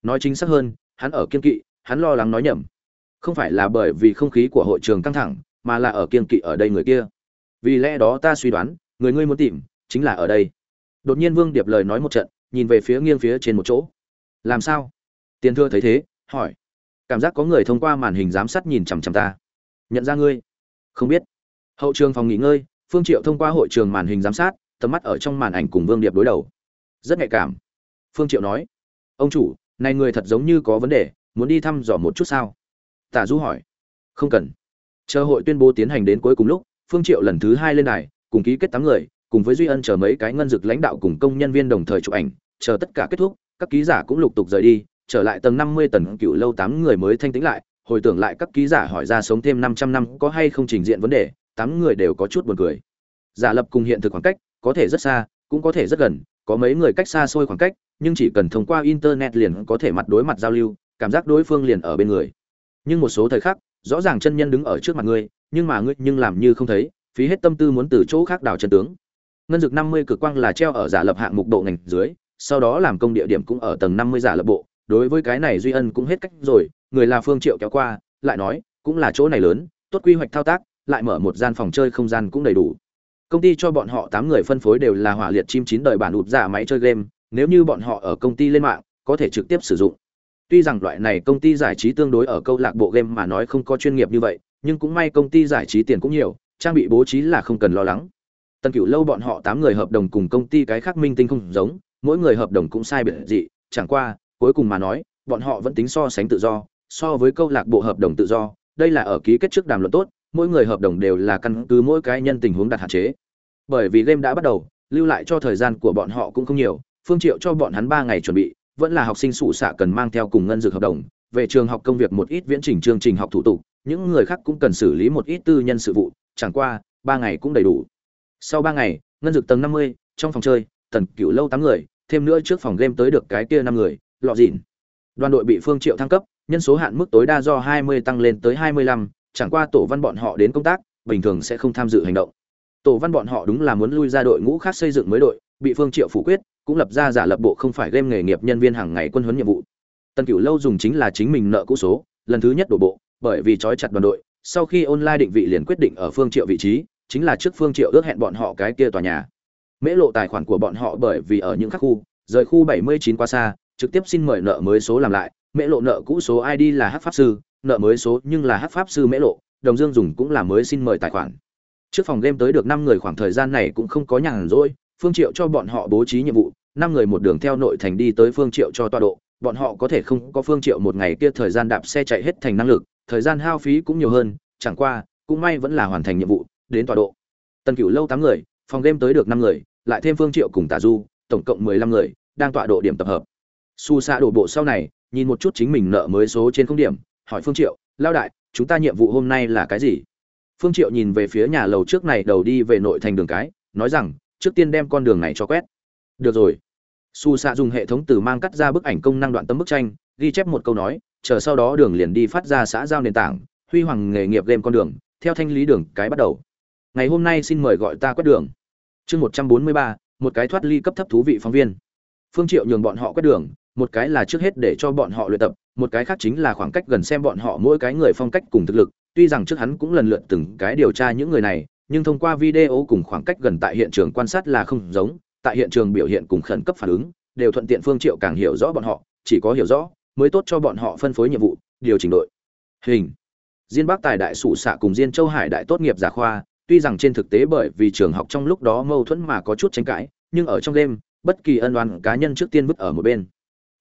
Nói chính xác hơn, hắn ở kiên kỵ, hắn lo lắng nói nhầm. Không phải là bởi vì không khí của hội trường căng thẳng, mà là ở kiên kỵ ở đây người kia. Vì lẽ đó ta suy đoán, người ngươi muốn tìm, chính là ở đây. Đột nhiên vương điệp lời nói một trận nhìn về phía nghiêng phía trên một chỗ. Làm sao? Tiền thưa thấy thế, hỏi. Cảm giác có người thông qua màn hình giám sát nhìn chằm chằm ta. Nhận ra ngươi. Không biết. Hậu trường phòng nghỉ ngơi, phương triệu thông qua hội trường màn hình giám sát, tầm mắt ở trong màn ảnh cùng vương điệp đối đầu. Rất nhạy cảm. Phương triệu nói. Ông chủ, này người thật giống như có vấn đề, muốn đi thăm dò một chút sao? Tả du hỏi. Không cần. Chờ hội tuyên bố tiến hành đến cuối cùng lúc, phương triệu lần thứ hai lên đài, cùng ký kết tám người, cùng với duy ân chờ mấy cái ngân dực lãnh đạo cùng công nhân viên đồng thời chụp ảnh chờ tất cả kết thúc các ký giả cũng lục tục rời đi trở lại tầng 50 tầng cựu lâu tám người mới thanh tĩnh lại, hồi tưởng lại các ký giả hỏi ra sống thêm 500 năm có hay không trình diện vấn đề, tám người đều có chút buồn cười. Giả lập cùng hiện thực khoảng cách, có thể rất xa, cũng có thể rất gần, có mấy người cách xa xôi khoảng cách, nhưng chỉ cần thông qua internet liền có thể mặt đối mặt giao lưu cảm giác đối phương liền ở bên người nhưng một số thời khắc rõ ràng chân nhân đứng ở trước mặt ngươi nhưng mà ngươi nhưng làm như không thấy phí hết tâm tư muốn từ chỗ khác đào chân tướng ngân dược năm mươi cực quang là treo ở giả lập hạng mục độ ngành dưới sau đó làm công địa điểm cũng ở tầng năm mươi giả lập bộ, đối với cái này duy ân cũng hết cách rồi, người là phương triệu kéo qua, lại nói, cũng là chỗ này lớn, tốt quy hoạch thao tác, lại mở một gian phòng chơi không gian cũng đầy đủ. Công ty cho bọn họ tám người phân phối đều là hỏa liệt chim chín đời bản ụp giả máy chơi game, nếu như bọn họ ở công ty lên mạng, có thể trực tiếp sử dụng. Tuy rằng loại này công ty giải trí tương đối ở câu lạc bộ game mà nói không có chuyên nghiệp như vậy, nhưng cũng may công ty giải trí tiền cũng nhiều, trang bị bố trí là không cần lo lắng. Tân cửu lâu bọn họ tám người hợp đồng cùng công ty cái khác minh tinh không giống mỗi người hợp đồng cũng sai biệt dị, chẳng qua, cuối cùng mà nói, bọn họ vẫn tính so sánh tự do, so với câu lạc bộ hợp đồng tự do, đây là ở ký kết trước đàm luận tốt, mỗi người hợp đồng đều là căn cứ mỗi cái nhân tình huống đặt hạn chế. Bởi vì game đã bắt đầu, lưu lại cho thời gian của bọn họ cũng không nhiều, phương triệu cho bọn hắn ba ngày chuẩn bị, vẫn là học sinh sụ xạ cần mang theo cùng ngân dược hợp đồng, về trường học công việc một ít viễn trình chương trình học thủ tục, những người khác cũng cần xử lý một ít tư nhân sự vụ, chẳng qua, ba ngày cũng đầy đủ. Sau ba ngày, ngân dược tầng năm mươi, trong phòng chơi, tần cựu lâu tám người thêm nữa trước phòng game tới được cái kia năm người, lọ dịn. Đoàn đội bị phương triệu thăng cấp, nhân số hạn mức tối đa do hai mươi tăng lên tới hai mươi lăm, chẳng qua tổ văn bọn họ đến công tác, bình thường sẽ không tham dự hành động. Tổ văn bọn họ đúng là muốn lui ra đội ngũ khác xây dựng mới đội, bị phương triệu phủ quyết, cũng lập ra giả lập bộ không phải game nghề nghiệp nhân viên hàng ngày quân huấn nhiệm vụ. Tân cửu lâu dùng chính là chính mình nợ cũ số, lần thứ nhất đổ bộ, bởi vì trói chặt đoàn đội, sau khi online định vị liền quyết định ở phương triệu vị trí, chính là trước phương triệu ước hẹn bọn họ cái kia tòa nhà mễ lộ tài khoản của bọn họ bởi vì ở những các khu, rời khu 79 quá xa, trực tiếp xin mời nợ mới số làm lại. Mễ lộ nợ cũ số id là hát pháp sư, nợ mới số nhưng là hát pháp sư mễ lộ, đồng dương dùng cũng là mới xin mời tài khoản. Trước phòng game tới được năm người khoảng thời gian này cũng không có nhàn rỗi, phương triệu cho bọn họ bố trí nhiệm vụ, năm người một đường theo nội thành đi tới phương triệu cho tọa độ. Bọn họ có thể không có phương triệu một ngày kia thời gian đạp xe chạy hết thành năng lực, thời gian hao phí cũng nhiều hơn, chẳng qua, cũng may vẫn là hoàn thành nhiệm vụ, đến tọa độ. Tần cửu lâu tám người, phòng game tới được năm người lại thêm phương triệu cùng tả du, tổng cộng mười lăm người, đang tọa độ điểm tập hợp. Su Sa đổ bộ sau này, nhìn một chút chính mình nợ mới số trên không điểm, hỏi phương triệu, lao đại, chúng ta nhiệm vụ hôm nay là cái gì? Phương triệu nhìn về phía nhà lầu trước này đầu đi về nội thành đường cái, nói rằng, trước tiên đem con đường này cho quét. Được rồi. Su Sa dùng hệ thống từ mang cắt ra bức ảnh công năng đoạn tấm bức tranh, ghi chép một câu nói, chờ sau đó đường liền đi phát ra xã giao nền tảng, huy hoàng nghề nghiệp game con đường, theo thanh lý đường cái bắt đầu. Ngày hôm nay xin mời gọi ta quét đường chương một trăm bốn mươi ba, một cái thoát ly cấp thấp thú vị phóng viên. Phương triệu nhường bọn họ quét đường, một cái là trước hết để cho bọn họ luyện tập, một cái khác chính là khoảng cách gần xem bọn họ mỗi cái người phong cách cùng thực lực. Tuy rằng trước hắn cũng lần lượt từng cái điều tra những người này, nhưng thông qua video cùng khoảng cách gần tại hiện trường quan sát là không giống, tại hiện trường biểu hiện cùng khẩn cấp phản ứng, đều thuận tiện phương triệu càng hiểu rõ bọn họ, chỉ có hiểu rõ, mới tốt cho bọn họ phân phối nhiệm vụ, điều chỉnh đội. Hình. Diên bắc tài đại sụ xạ cùng diên châu hải đại tốt nghiệp giả khoa tuy rằng trên thực tế bởi vì trường học trong lúc đó mâu thuẫn mà có chút tranh cãi, nhưng ở trong đêm bất kỳ ân oán cá nhân trước tiên vứt ở một bên.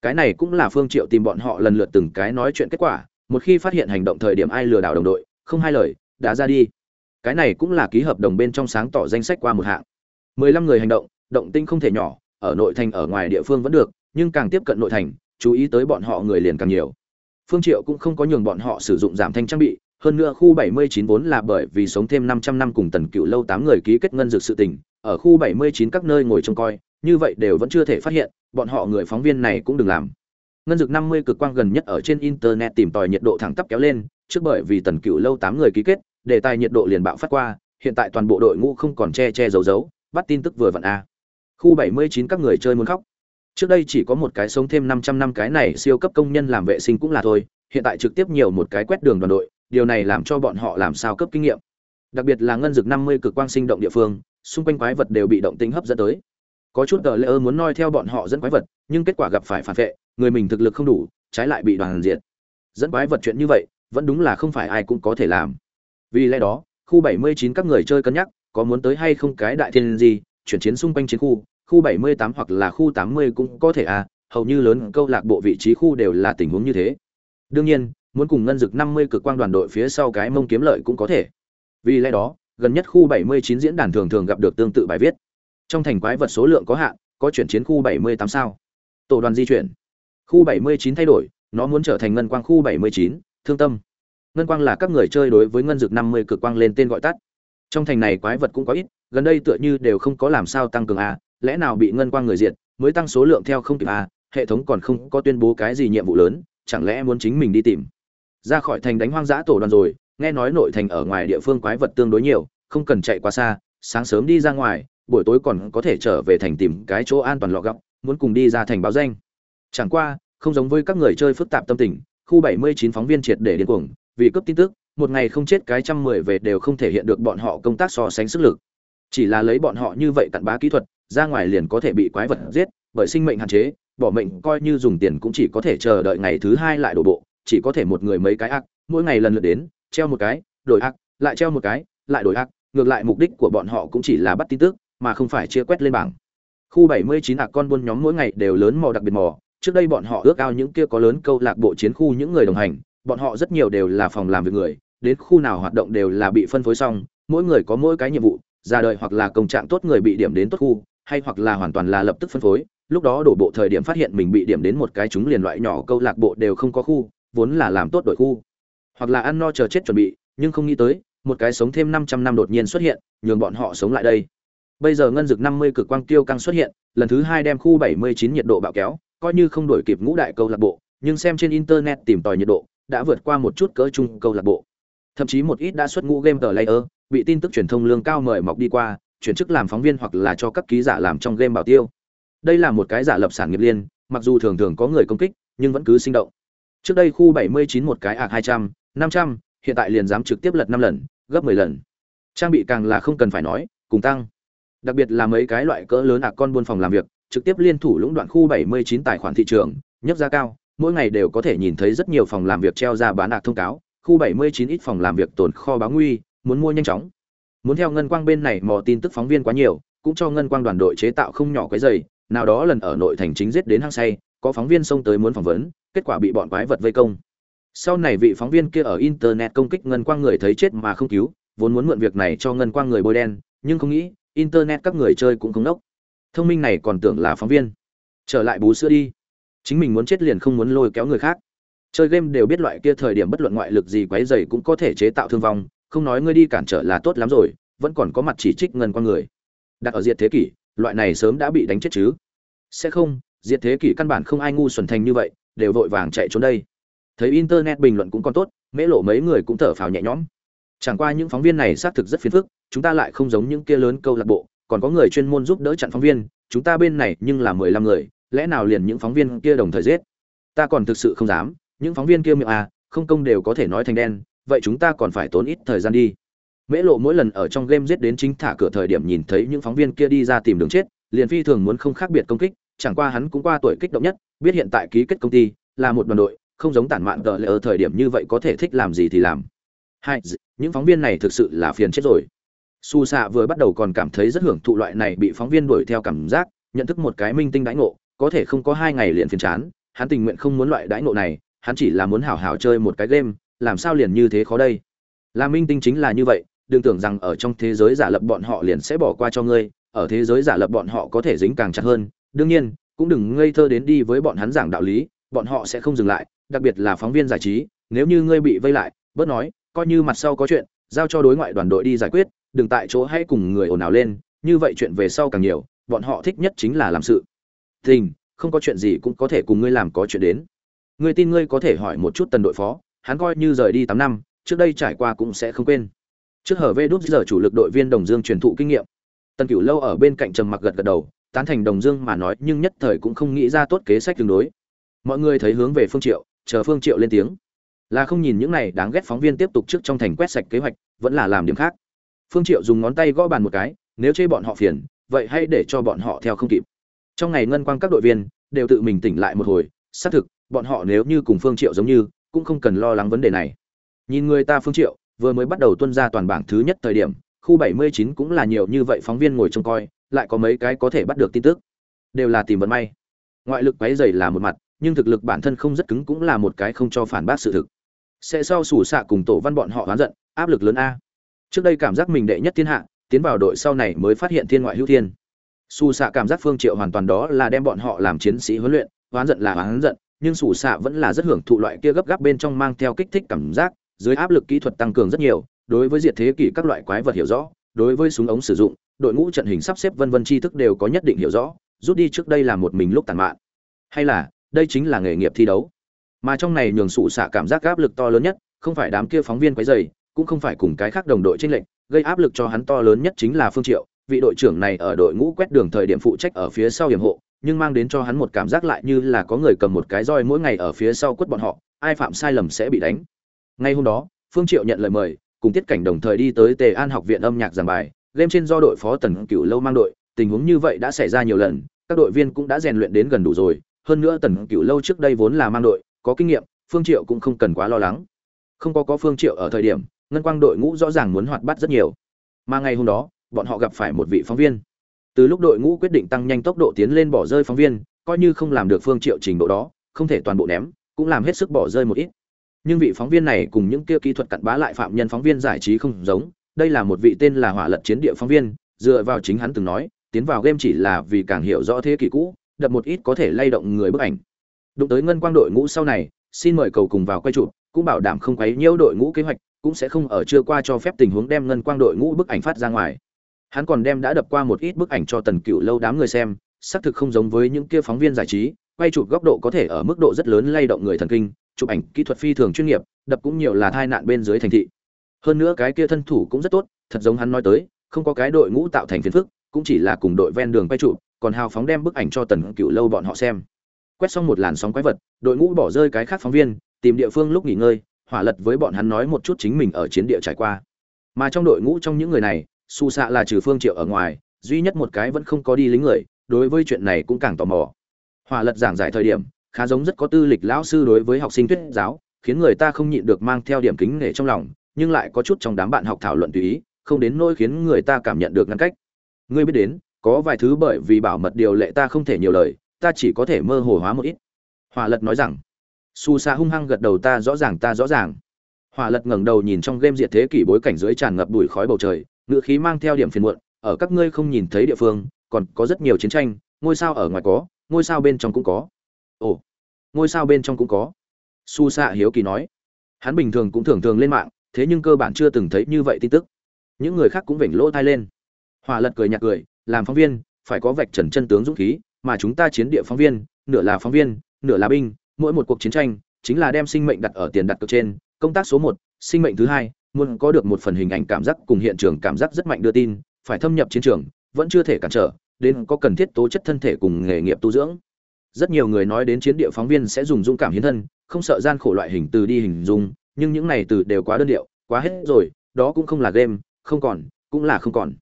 Cái này cũng là phương triệu tìm bọn họ lần lượt từng cái nói chuyện kết quả, một khi phát hiện hành động thời điểm ai lừa đảo đồng đội, không hai lời, đã ra đi. Cái này cũng là ký hợp đồng bên trong sáng tỏ danh sách qua một hạng. Mười lăm người hành động động tinh không thể nhỏ, ở nội thành ở ngoài địa phương vẫn được, nhưng càng tiếp cận nội thành, chú ý tới bọn họ người liền càng nhiều. Phương triệu cũng không có nhường bọn họ sử dụng giảm thanh trang bị hơn nữa khu 79 vốn là bởi vì sống thêm 500 năm cùng tần cựu lâu 8 người ký kết ngân dược sự tình, ở khu 79 các nơi ngồi trông coi, như vậy đều vẫn chưa thể phát hiện, bọn họ người phóng viên này cũng đừng làm. Ngân dược 50 cực quang gần nhất ở trên internet tìm tòi nhiệt độ thẳng tắp kéo lên, trước bởi vì tần cựu lâu 8 người ký kết, đề tài nhiệt độ liền bạo phát qua, hiện tại toàn bộ đội ngũ không còn che che giấu giấu, bắt tin tức vừa vặn a. Khu 79 các người chơi muốn khóc. Trước đây chỉ có một cái sống thêm 500 năm cái này siêu cấp công nhân làm vệ sinh cũng là thôi, hiện tại trực tiếp nhiều một cái quét đường đoàn đội điều này làm cho bọn họ làm sao cấp kinh nghiệm. Đặc biệt là ngân dược 50 cực quang sinh động địa phương, xung quanh quái vật đều bị động tính hấp dẫn tới. Có chút tờ lễ ơ muốn noi theo bọn họ dẫn quái vật, nhưng kết quả gặp phải phản vệ, người mình thực lực không đủ, trái lại bị đoàn diệt. Dẫn quái vật chuyện như vậy, vẫn đúng là không phải ai cũng có thể làm. Vì lẽ đó, khu 79 các người chơi cân nhắc, có muốn tới hay không cái đại thiên gì, chuyển chiến xung quanh chiến khu khu 78 hoặc là khu 80 cũng có thể à hầu như lớn câu lạc bộ vị trí khu đều là tình huống như thế. Đương nhiên muốn cùng ngân dực 50 cực quang đoàn đội phía sau cái mông kiếm lợi cũng có thể. Vì lẽ đó gần nhất khu 79 diễn đàn thường thường gặp được tương tự bài viết. Trong thành quái vật số lượng có hạn có chuyển chiến khu 78 sao. Tổ đoàn di chuyển. Khu 79 thay đổi nó muốn trở thành ngân quang khu 79, thương tâm. Ngân quang là các người chơi đối với ngân dược 50 cực quang lên tên gọi tắt. Trong thành này quái vật cũng có ít gần đây tựa như đều không có làm sao tăng cường a lẽ nào bị ngân quang người diệt mới tăng số lượng theo không kịp à, hệ thống còn không có tuyên bố cái gì nhiệm vụ lớn, chẳng lẽ muốn chính mình đi tìm. Ra khỏi thành đánh hoang dã tổ đoàn rồi, nghe nói nội thành ở ngoài địa phương quái vật tương đối nhiều, không cần chạy quá xa, sáng sớm đi ra ngoài, buổi tối còn có thể trở về thành tìm cái chỗ an toàn lọ gọng, muốn cùng đi ra thành báo danh. Chẳng qua, không giống với các người chơi phức tạp tâm tình, khu 79 phóng viên triệt để điên cuồng, vì cấp tin tức, một ngày không chết cái trăm mười về đều không thể hiện được bọn họ công tác so sánh sức lực. Chỉ là lấy bọn họ như vậy cặn bá kỹ thuật, ra ngoài liền có thể bị quái vật giết, bởi sinh mệnh hạn chế, bỏ mệnh coi như dùng tiền cũng chỉ có thể chờ đợi ngày thứ hai lại đổ bộ, chỉ có thể một người mấy cái ác, mỗi ngày lần lượt đến, treo một cái, đổi ác, lại treo một cái, lại đổi ác, ngược lại mục đích của bọn họ cũng chỉ là bắt tin tức, mà không phải chia quét lên bảng. Khu 79 ạc con buôn nhóm mỗi ngày đều lớn mò đặc biệt mò, trước đây bọn họ ước ao những kia có lớn câu lạc bộ chiến khu những người đồng hành, bọn họ rất nhiều đều là phòng làm việc người, đến khu nào hoạt động đều là bị phân phối xong, mỗi người có mỗi cái nhiệm vụ, ra đời hoặc là công trạng tốt người bị điểm đến tốt khu, hay hoặc là hoàn toàn là lập tức phân phối, lúc đó đổ bộ thời điểm phát hiện mình bị điểm đến một cái chúng liền loại nhỏ câu lạc bộ đều không có khu, vốn là làm tốt đội khu, hoặc là ăn no chờ chết chuẩn bị, nhưng không nghĩ tới, một cái sống thêm 500 năm đột nhiên xuất hiện, nhường bọn họ sống lại đây. Bây giờ ngân dực 50 cực quang tiêu căng xuất hiện, lần thứ hai đem khu 79 nhiệt độ bạo kéo, coi như không đổi kịp ngũ đại câu lạc bộ, nhưng xem trên internet tìm tòi nhiệt độ, đã vượt qua một chút cỡ trung câu lạc bộ. Thậm chí một ít đã xuất ngũ game player, bị tin tức truyền thông lương cao mời mọc đi qua, chuyển chức làm phóng viên hoặc là cho các ký giả làm trong game bảo tiêu. Đây là một cái giả lập sản nghiệp liên, mặc dù thường thường có người công kích, nhưng vẫn cứ sinh động. Trước đây khu 79 một cái ạc 200, 500, hiện tại liền dám trực tiếp lật 5 lần, gấp 10 lần. Trang bị càng là không cần phải nói, cùng tăng. Đặc biệt là mấy cái loại cỡ lớn ạc con buôn phòng làm việc, trực tiếp liên thủ lũng đoạn khu 79 tài khoản thị trường, nhấp giá cao, mỗi ngày đều có thể nhìn thấy rất nhiều phòng làm việc treo ra bán ạc thông cáo, khu 79 ít phòng làm việc tồn kho báo nguy, muốn mua nhanh chóng. Muốn theo ngân quang bên này mò tin tức phóng viên quá nhiều, cũng cho ngân quang đoàn đội chế tạo không nhỏ cái giày, nào đó lần ở nội thành chính giết đến hang say, có phóng viên xông tới muốn phỏng vấn, kết quả bị bọn quái vật vây công. Sau này vị phóng viên kia ở internet công kích ngân quang người thấy chết mà không cứu, vốn muốn mượn việc này cho ngân quang người bôi đen, nhưng không nghĩ, internet các người chơi cũng không đốc. Thông minh này còn tưởng là phóng viên. Trở lại bú sữa đi. Chính mình muốn chết liền không muốn lôi kéo người khác. Chơi game đều biết loại kia thời điểm bất luận ngoại lực gì quấy rầy cũng có thể chế tạo thương vong, không nói ngươi đi cản trở là tốt lắm rồi, vẫn còn có mặt chỉ trích ngân quang người. Đặt ở diệt thế kỷ, loại này sớm đã bị đánh chết chứ. Sẽ không, diệt thế kỷ căn bản không ai ngu xuẩn thành như vậy, đều vội vàng chạy trốn đây. Thấy internet bình luận cũng còn tốt, mễ lộ mấy người cũng thở phào nhẹ nhõm. Chẳng qua những phóng viên này xác thực rất phiền phức, chúng ta lại không giống những kia lớn câu lạc bộ, còn có người chuyên môn giúp đỡ chặn phóng viên, chúng ta bên này nhưng là mười lăm người, lẽ nào liền những phóng viên kia đồng thời giết? Ta còn thực sự không dám, những phóng viên kia miệng à không công đều có thể nói thành đen, vậy chúng ta còn phải tốn ít thời gian đi. Mễ lộ mỗi lần ở trong game giết đến chính thả cửa thời điểm nhìn thấy những phóng viên kia đi ra tìm đường chết, liền phi thường muốn không khác biệt công kích, chẳng qua hắn cũng qua tuổi kích động nhất biết hiện tại ký kết công ty là một đoàn đội, không giống tản mạn gờ lệ ở thời điểm như vậy có thể thích làm gì thì làm. Hai những phóng viên này thực sự là phiền chết rồi. Su xạ vừa bắt đầu còn cảm thấy rất hưởng thụ loại này bị phóng viên đuổi theo cảm giác, nhận thức một cái minh tinh đãi ngộ, có thể không có hai ngày liền phiền chán, hắn tình nguyện không muốn loại đãi ngộ này, hắn chỉ là muốn hảo hảo chơi một cái game, làm sao liền như thế khó đây? Là minh tinh chính là như vậy, đừng tưởng rằng ở trong thế giới giả lập bọn họ liền sẽ bỏ qua cho ngươi, ở thế giới giả lập bọn họ có thể dính càng chặt hơn. Đương nhiên cũng đừng ngây thơ đến đi với bọn hắn giảng đạo lý, bọn họ sẽ không dừng lại, đặc biệt là phóng viên giải trí, nếu như ngươi bị vây lại, bớt nói, coi như mặt sau có chuyện, giao cho đối ngoại đoàn đội đi giải quyết, đừng tại chỗ hay cùng người ồn ào lên, như vậy chuyện về sau càng nhiều, bọn họ thích nhất chính là làm sự. Tình, không có chuyện gì cũng có thể cùng ngươi làm có chuyện đến. Ngươi tin ngươi có thể hỏi một chút tần đội phó, hắn coi như rời đi tám năm, trước đây trải qua cũng sẽ không quên. Trước hở vê đút giờ chủ lực đội viên đồng dương truyền thụ kinh nghiệm. Tần cửu lâu ở bên cạnh trầm mặc gật gật đầu tán thành đồng dương mà nói, nhưng nhất thời cũng không nghĩ ra tốt kế sách tương đối. Mọi người thấy hướng về phương triệu, chờ phương triệu lên tiếng. Là không nhìn những này đáng ghét phóng viên tiếp tục trước trong thành quét sạch kế hoạch, vẫn là làm điểm khác. Phương triệu dùng ngón tay gõ bàn một cái, nếu chê bọn họ phiền, vậy hãy để cho bọn họ theo không kịp. Trong ngày ngân quang các đội viên đều tự mình tỉnh lại một hồi, xác thực, bọn họ nếu như cùng phương triệu giống như, cũng không cần lo lắng vấn đề này. Nhìn người ta phương triệu, vừa mới bắt đầu tuân ra toàn bảng thứ nhất thời điểm, khu 79 cũng là nhiều như vậy phóng viên ngồi trông coi lại có mấy cái có thể bắt được tin tức. Đều là tìm vận may. Ngoại lực quấy dày là một mặt, nhưng thực lực bản thân không rất cứng cũng là một cái không cho phản bác sự thực. Sẽ sau sủ xạ cùng tổ văn bọn họ oán giận, áp lực lớn a. Trước đây cảm giác mình đệ nhất thiên hạ, tiến vào đội sau này mới phát hiện thiên ngoại hữu thiên. Sủ xạ cảm giác phương triệu hoàn toàn đó là đem bọn họ làm chiến sĩ huấn luyện, oán giận là oán giận, nhưng sủ xạ vẫn là rất hưởng thụ loại kia gấp gáp bên trong mang theo kích thích cảm giác, dưới áp lực kỹ thuật tăng cường rất nhiều, đối với diệt thế kỷ các loại quái vật hiểu rõ, đối với súng ống sử dụng đội ngũ trận hình sắp xếp vân vân tri thức đều có nhất định hiểu rõ, rút đi trước đây là một mình lúc tàn mạn. Hay là, đây chính là nghề nghiệp thi đấu. Mà trong này nhường sụ xạ cảm giác áp lực to lớn nhất, không phải đám kia phóng viên quấy dày cũng không phải cùng cái khác đồng đội tranh lệnh gây áp lực cho hắn to lớn nhất chính là phương triệu, vị đội trưởng này ở đội ngũ quét đường thời điểm phụ trách ở phía sau hiểm hộ, nhưng mang đến cho hắn một cảm giác lại như là có người cầm một cái roi mỗi ngày ở phía sau quất bọn họ, ai phạm sai lầm sẽ bị đánh. Ngay hôm đó, phương triệu nhận lời mời, cùng tiết cảnh đồng thời đi tới tề an học viện âm nhạc giảng bài game trên do đội phó tần cửu lâu mang đội, tình huống như vậy đã xảy ra nhiều lần, các đội viên cũng đã rèn luyện đến gần đủ rồi. Hơn nữa tần cửu lâu trước đây vốn là mang đội, có kinh nghiệm, phương triệu cũng không cần quá lo lắng. Không có có phương triệu ở thời điểm, ngân quang đội ngũ rõ ràng muốn hoạt bát rất nhiều. Mà ngày hôm đó, bọn họ gặp phải một vị phóng viên. Từ lúc đội ngũ quyết định tăng nhanh tốc độ tiến lên bỏ rơi phóng viên, coi như không làm được phương triệu trình độ đó, không thể toàn bộ ném, cũng làm hết sức bỏ rơi một ít. Nhưng vị phóng viên này cùng những kia kỹ thuật cặn bá lại phạm nhân phóng viên giải trí không giống đây là một vị tên là hỏa lật chiến địa phóng viên, dựa vào chính hắn từng nói, tiến vào game chỉ là vì càng hiểu rõ thế kỷ cũ, đập một ít có thể lay động người bức ảnh. Đụng tới ngân quang đội ngũ sau này, xin mời cầu cùng vào quay chụp, cũng bảo đảm không quấy nhiễu đội ngũ kế hoạch, cũng sẽ không ở chưa qua cho phép tình huống đem ngân quang đội ngũ bức ảnh phát ra ngoài. Hắn còn đem đã đập qua một ít bức ảnh cho tần cựu lâu đám người xem, xác thực không giống với những kia phóng viên giải trí, quay chụp góc độ có thể ở mức độ rất lớn lay động người thần kinh, chụp ảnh kỹ thuật phi thường chuyên nghiệp, đập cũng nhiều là tai nạn bên dưới thành thị hơn nữa cái kia thân thủ cũng rất tốt thật giống hắn nói tới không có cái đội ngũ tạo thành phiền phức cũng chỉ là cùng đội ven đường quay trụ, còn hào phóng đem bức ảnh cho tần cựu lâu bọn họ xem. Quét xong một làn sóng quái vật đội ngũ bỏ rơi cái khác phóng viên tìm địa phương lúc nghỉ ngơi hỏa lật với bọn hắn nói một chút chính mình ở chiến địa trải qua. Mà trong đội ngũ trong những người này su xạ là trừ phương triệu ở ngoài duy nhất một cái vẫn không có đi lính người đối với chuyện này cũng càng tò mò. Hỏa lật giảng giải thời điểm khá giống rất có tư lịch lão sư đối với học sinh thuyết giáo khiến người ta không nhịn được mang theo điểm kính nể trong lòng nhưng lại có chút trong đám bạn học thảo luận tùy ý, không đến nỗi khiến người ta cảm nhận được ngăn cách. Ngươi biết đến, có vài thứ bởi vì bảo mật điều lệ ta không thể nhiều lời, ta chỉ có thể mơ hồ hóa một ít. Hỏa lật nói rằng, su sa hung hăng gật đầu ta rõ ràng, ta rõ ràng. Hỏa lật ngẩng đầu nhìn trong game diệt thế kỷ bối cảnh dưới tràn ngập bụi khói bầu trời, ngữ khí mang theo điểm phiền muộn, ở các ngươi không nhìn thấy địa phương, còn có rất nhiều chiến tranh, ngôi sao ở ngoài có, ngôi sao bên trong cũng có. Ồ, ngôi sao bên trong cũng có. Su sa hiếu kỳ nói. Hắn bình thường cũng thường thường lên mạng thế nhưng cơ bản chưa từng thấy như vậy tin tức. Những người khác cũng vểnh lỗ thai lên. Hỏa lật cười nhạt cười, làm phóng viên, phải có vạch trần chân tướng dũng khí, mà chúng ta chiến địa phóng viên, nửa là phóng viên, nửa là binh, mỗi một cuộc chiến tranh chính là đem sinh mệnh đặt ở tiền đặt cược trên. Công tác số một, sinh mệnh thứ hai, muốn có được một phần hình ảnh cảm giác cùng hiện trường cảm giác rất mạnh đưa tin, phải thâm nhập chiến trường, vẫn chưa thể cản trở, đến có cần thiết tố chất thân thể cùng nghề nghiệp tu dưỡng. Rất nhiều người nói đến chiến địa phóng viên sẽ dùng dũng cảm hiến thân, không sợ gian khổ loại hình từ đi hình dung nhưng những này từ đều quá đơn điệu, quá hết rồi, đó cũng không là game, không còn, cũng là không còn.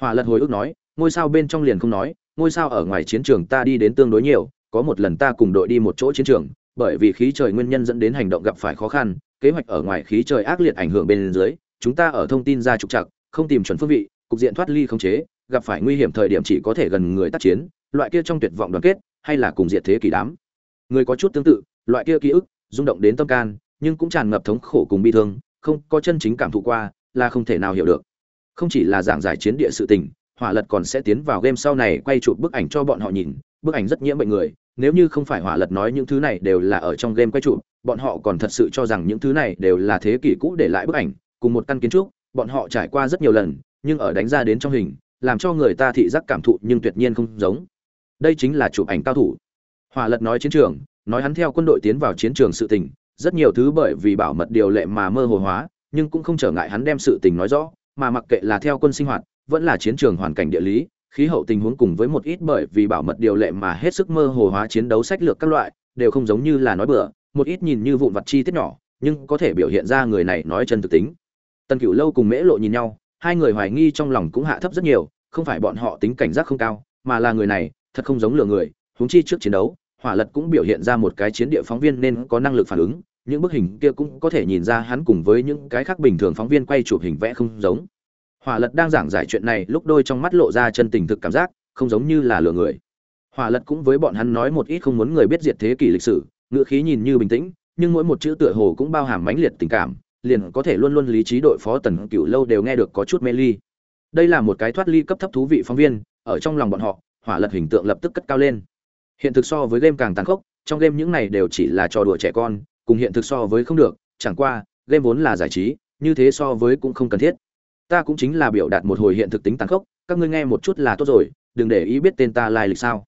Hòa lật hồi ức nói, ngôi sao bên trong liền không nói, ngôi sao ở ngoài chiến trường ta đi đến tương đối nhiều, có một lần ta cùng đội đi một chỗ chiến trường, bởi vì khí trời nguyên nhân dẫn đến hành động gặp phải khó khăn, kế hoạch ở ngoài khí trời ác liệt ảnh hưởng bên dưới, chúng ta ở thông tin ra trục trặc, không tìm chuẩn phương vị, cục diện thoát ly không chế, gặp phải nguy hiểm thời điểm chỉ có thể gần người tác chiến, loại kia trong tuyệt vọng đoàn kết, hay là cùng diệt thế kỷ đám. Người có chút tương tự, loại kia ký ức, rung động đến tâm can nhưng cũng tràn ngập thống khổ cùng bi thương, không có chân chính cảm thụ qua, là không thể nào hiểu được. Không chỉ là giảng giải chiến địa sự tình, hỏa lật còn sẽ tiến vào game sau này quay chụp bức ảnh cho bọn họ nhìn, bức ảnh rất nhiễm bệnh người, nếu như không phải hỏa lật nói những thứ này đều là ở trong game quay chụp, bọn họ còn thật sự cho rằng những thứ này đều là thế kỷ cũ để lại bức ảnh, cùng một căn kiến trúc, bọn họ trải qua rất nhiều lần, nhưng ở đánh ra đến trong hình, làm cho người ta thị giác cảm thụ nhưng tuyệt nhiên không giống. Đây chính là chụp ảnh cao thủ. Hỏa lật nói chiến trường, nói hắn theo quân đội tiến vào chiến trường sự tình rất nhiều thứ bởi vì bảo mật điều lệ mà mơ hồ hóa, nhưng cũng không trở ngại hắn đem sự tình nói rõ, mà mặc kệ là theo quân sinh hoạt, vẫn là chiến trường hoàn cảnh địa lý, khí hậu tình huống cùng với một ít bởi vì bảo mật điều lệ mà hết sức mơ hồ hóa chiến đấu sách lược các loại, đều không giống như là nói bừa, một ít nhìn như vụn vặt chi tiết nhỏ, nhưng có thể biểu hiện ra người này nói chân thực tính. Tần cửu lâu cùng mễ lộ nhìn nhau, hai người hoài nghi trong lòng cũng hạ thấp rất nhiều, không phải bọn họ tính cảnh giác không cao, mà là người này, thật không giống lừa người, huống chi trước chiến đấu hỏa lật cũng biểu hiện ra một cái chiến địa phóng viên nên có năng lực phản ứng, những bức hình kia cũng có thể nhìn ra hắn cùng với những cái khác bình thường phóng viên quay chụp hình vẽ không giống. Hỏa lật đang giảng giải chuyện này lúc đôi trong mắt lộ ra chân tình thực cảm giác, không giống như là lừa người. Hỏa lật cũng với bọn hắn nói một ít không muốn người biết diệt thế kỷ lịch sử, ngữ khí nhìn như bình tĩnh, nhưng mỗi một chữ tựa hồ cũng bao hàm mãnh liệt tình cảm, liền có thể luôn luôn lý trí đội phó tần cửu lâu đều nghe được có chút mê ly. Đây là một cái thoát ly cấp thấp thú vị phóng viên, ở trong lòng bọn họ, hỏa lật hình tượng lập tức cất cao lên hiện thực so với game càng tàn khốc, trong game những này đều chỉ là trò đùa trẻ con, cùng hiện thực so với không được, chẳng qua, game vốn là giải trí, như thế so với cũng không cần thiết. Ta cũng chính là biểu đạt một hồi hiện thực tính tàn khốc, các ngươi nghe một chút là tốt rồi, đừng để ý biết tên ta lai lịch sao.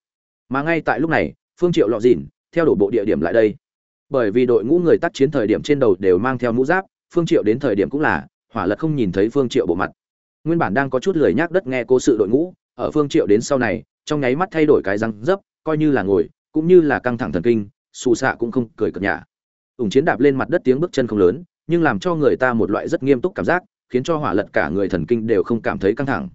Mà ngay tại lúc này, phương triệu lọ dìn theo đổ bộ địa điểm lại đây. Bởi vì đội ngũ người tác chiến thời điểm trên đầu đều mang theo mũ giáp, phương triệu đến thời điểm cũng là, hỏa lật không nhìn thấy phương triệu bộ mặt. Nguyên bản đang có chút lười nhác đất nghe cố sự đội ngũ, ở phương triệu đến sau này, trong nháy mắt thay đổi cái răng dấp coi như là ngồi, cũng như là căng thẳng thần kinh, xù xạ cũng không cười cợt nhả. Ủng chiến đạp lên mặt đất tiếng bước chân không lớn, nhưng làm cho người ta một loại rất nghiêm túc cảm giác, khiến cho hỏa lật cả người thần kinh đều không cảm thấy căng thẳng.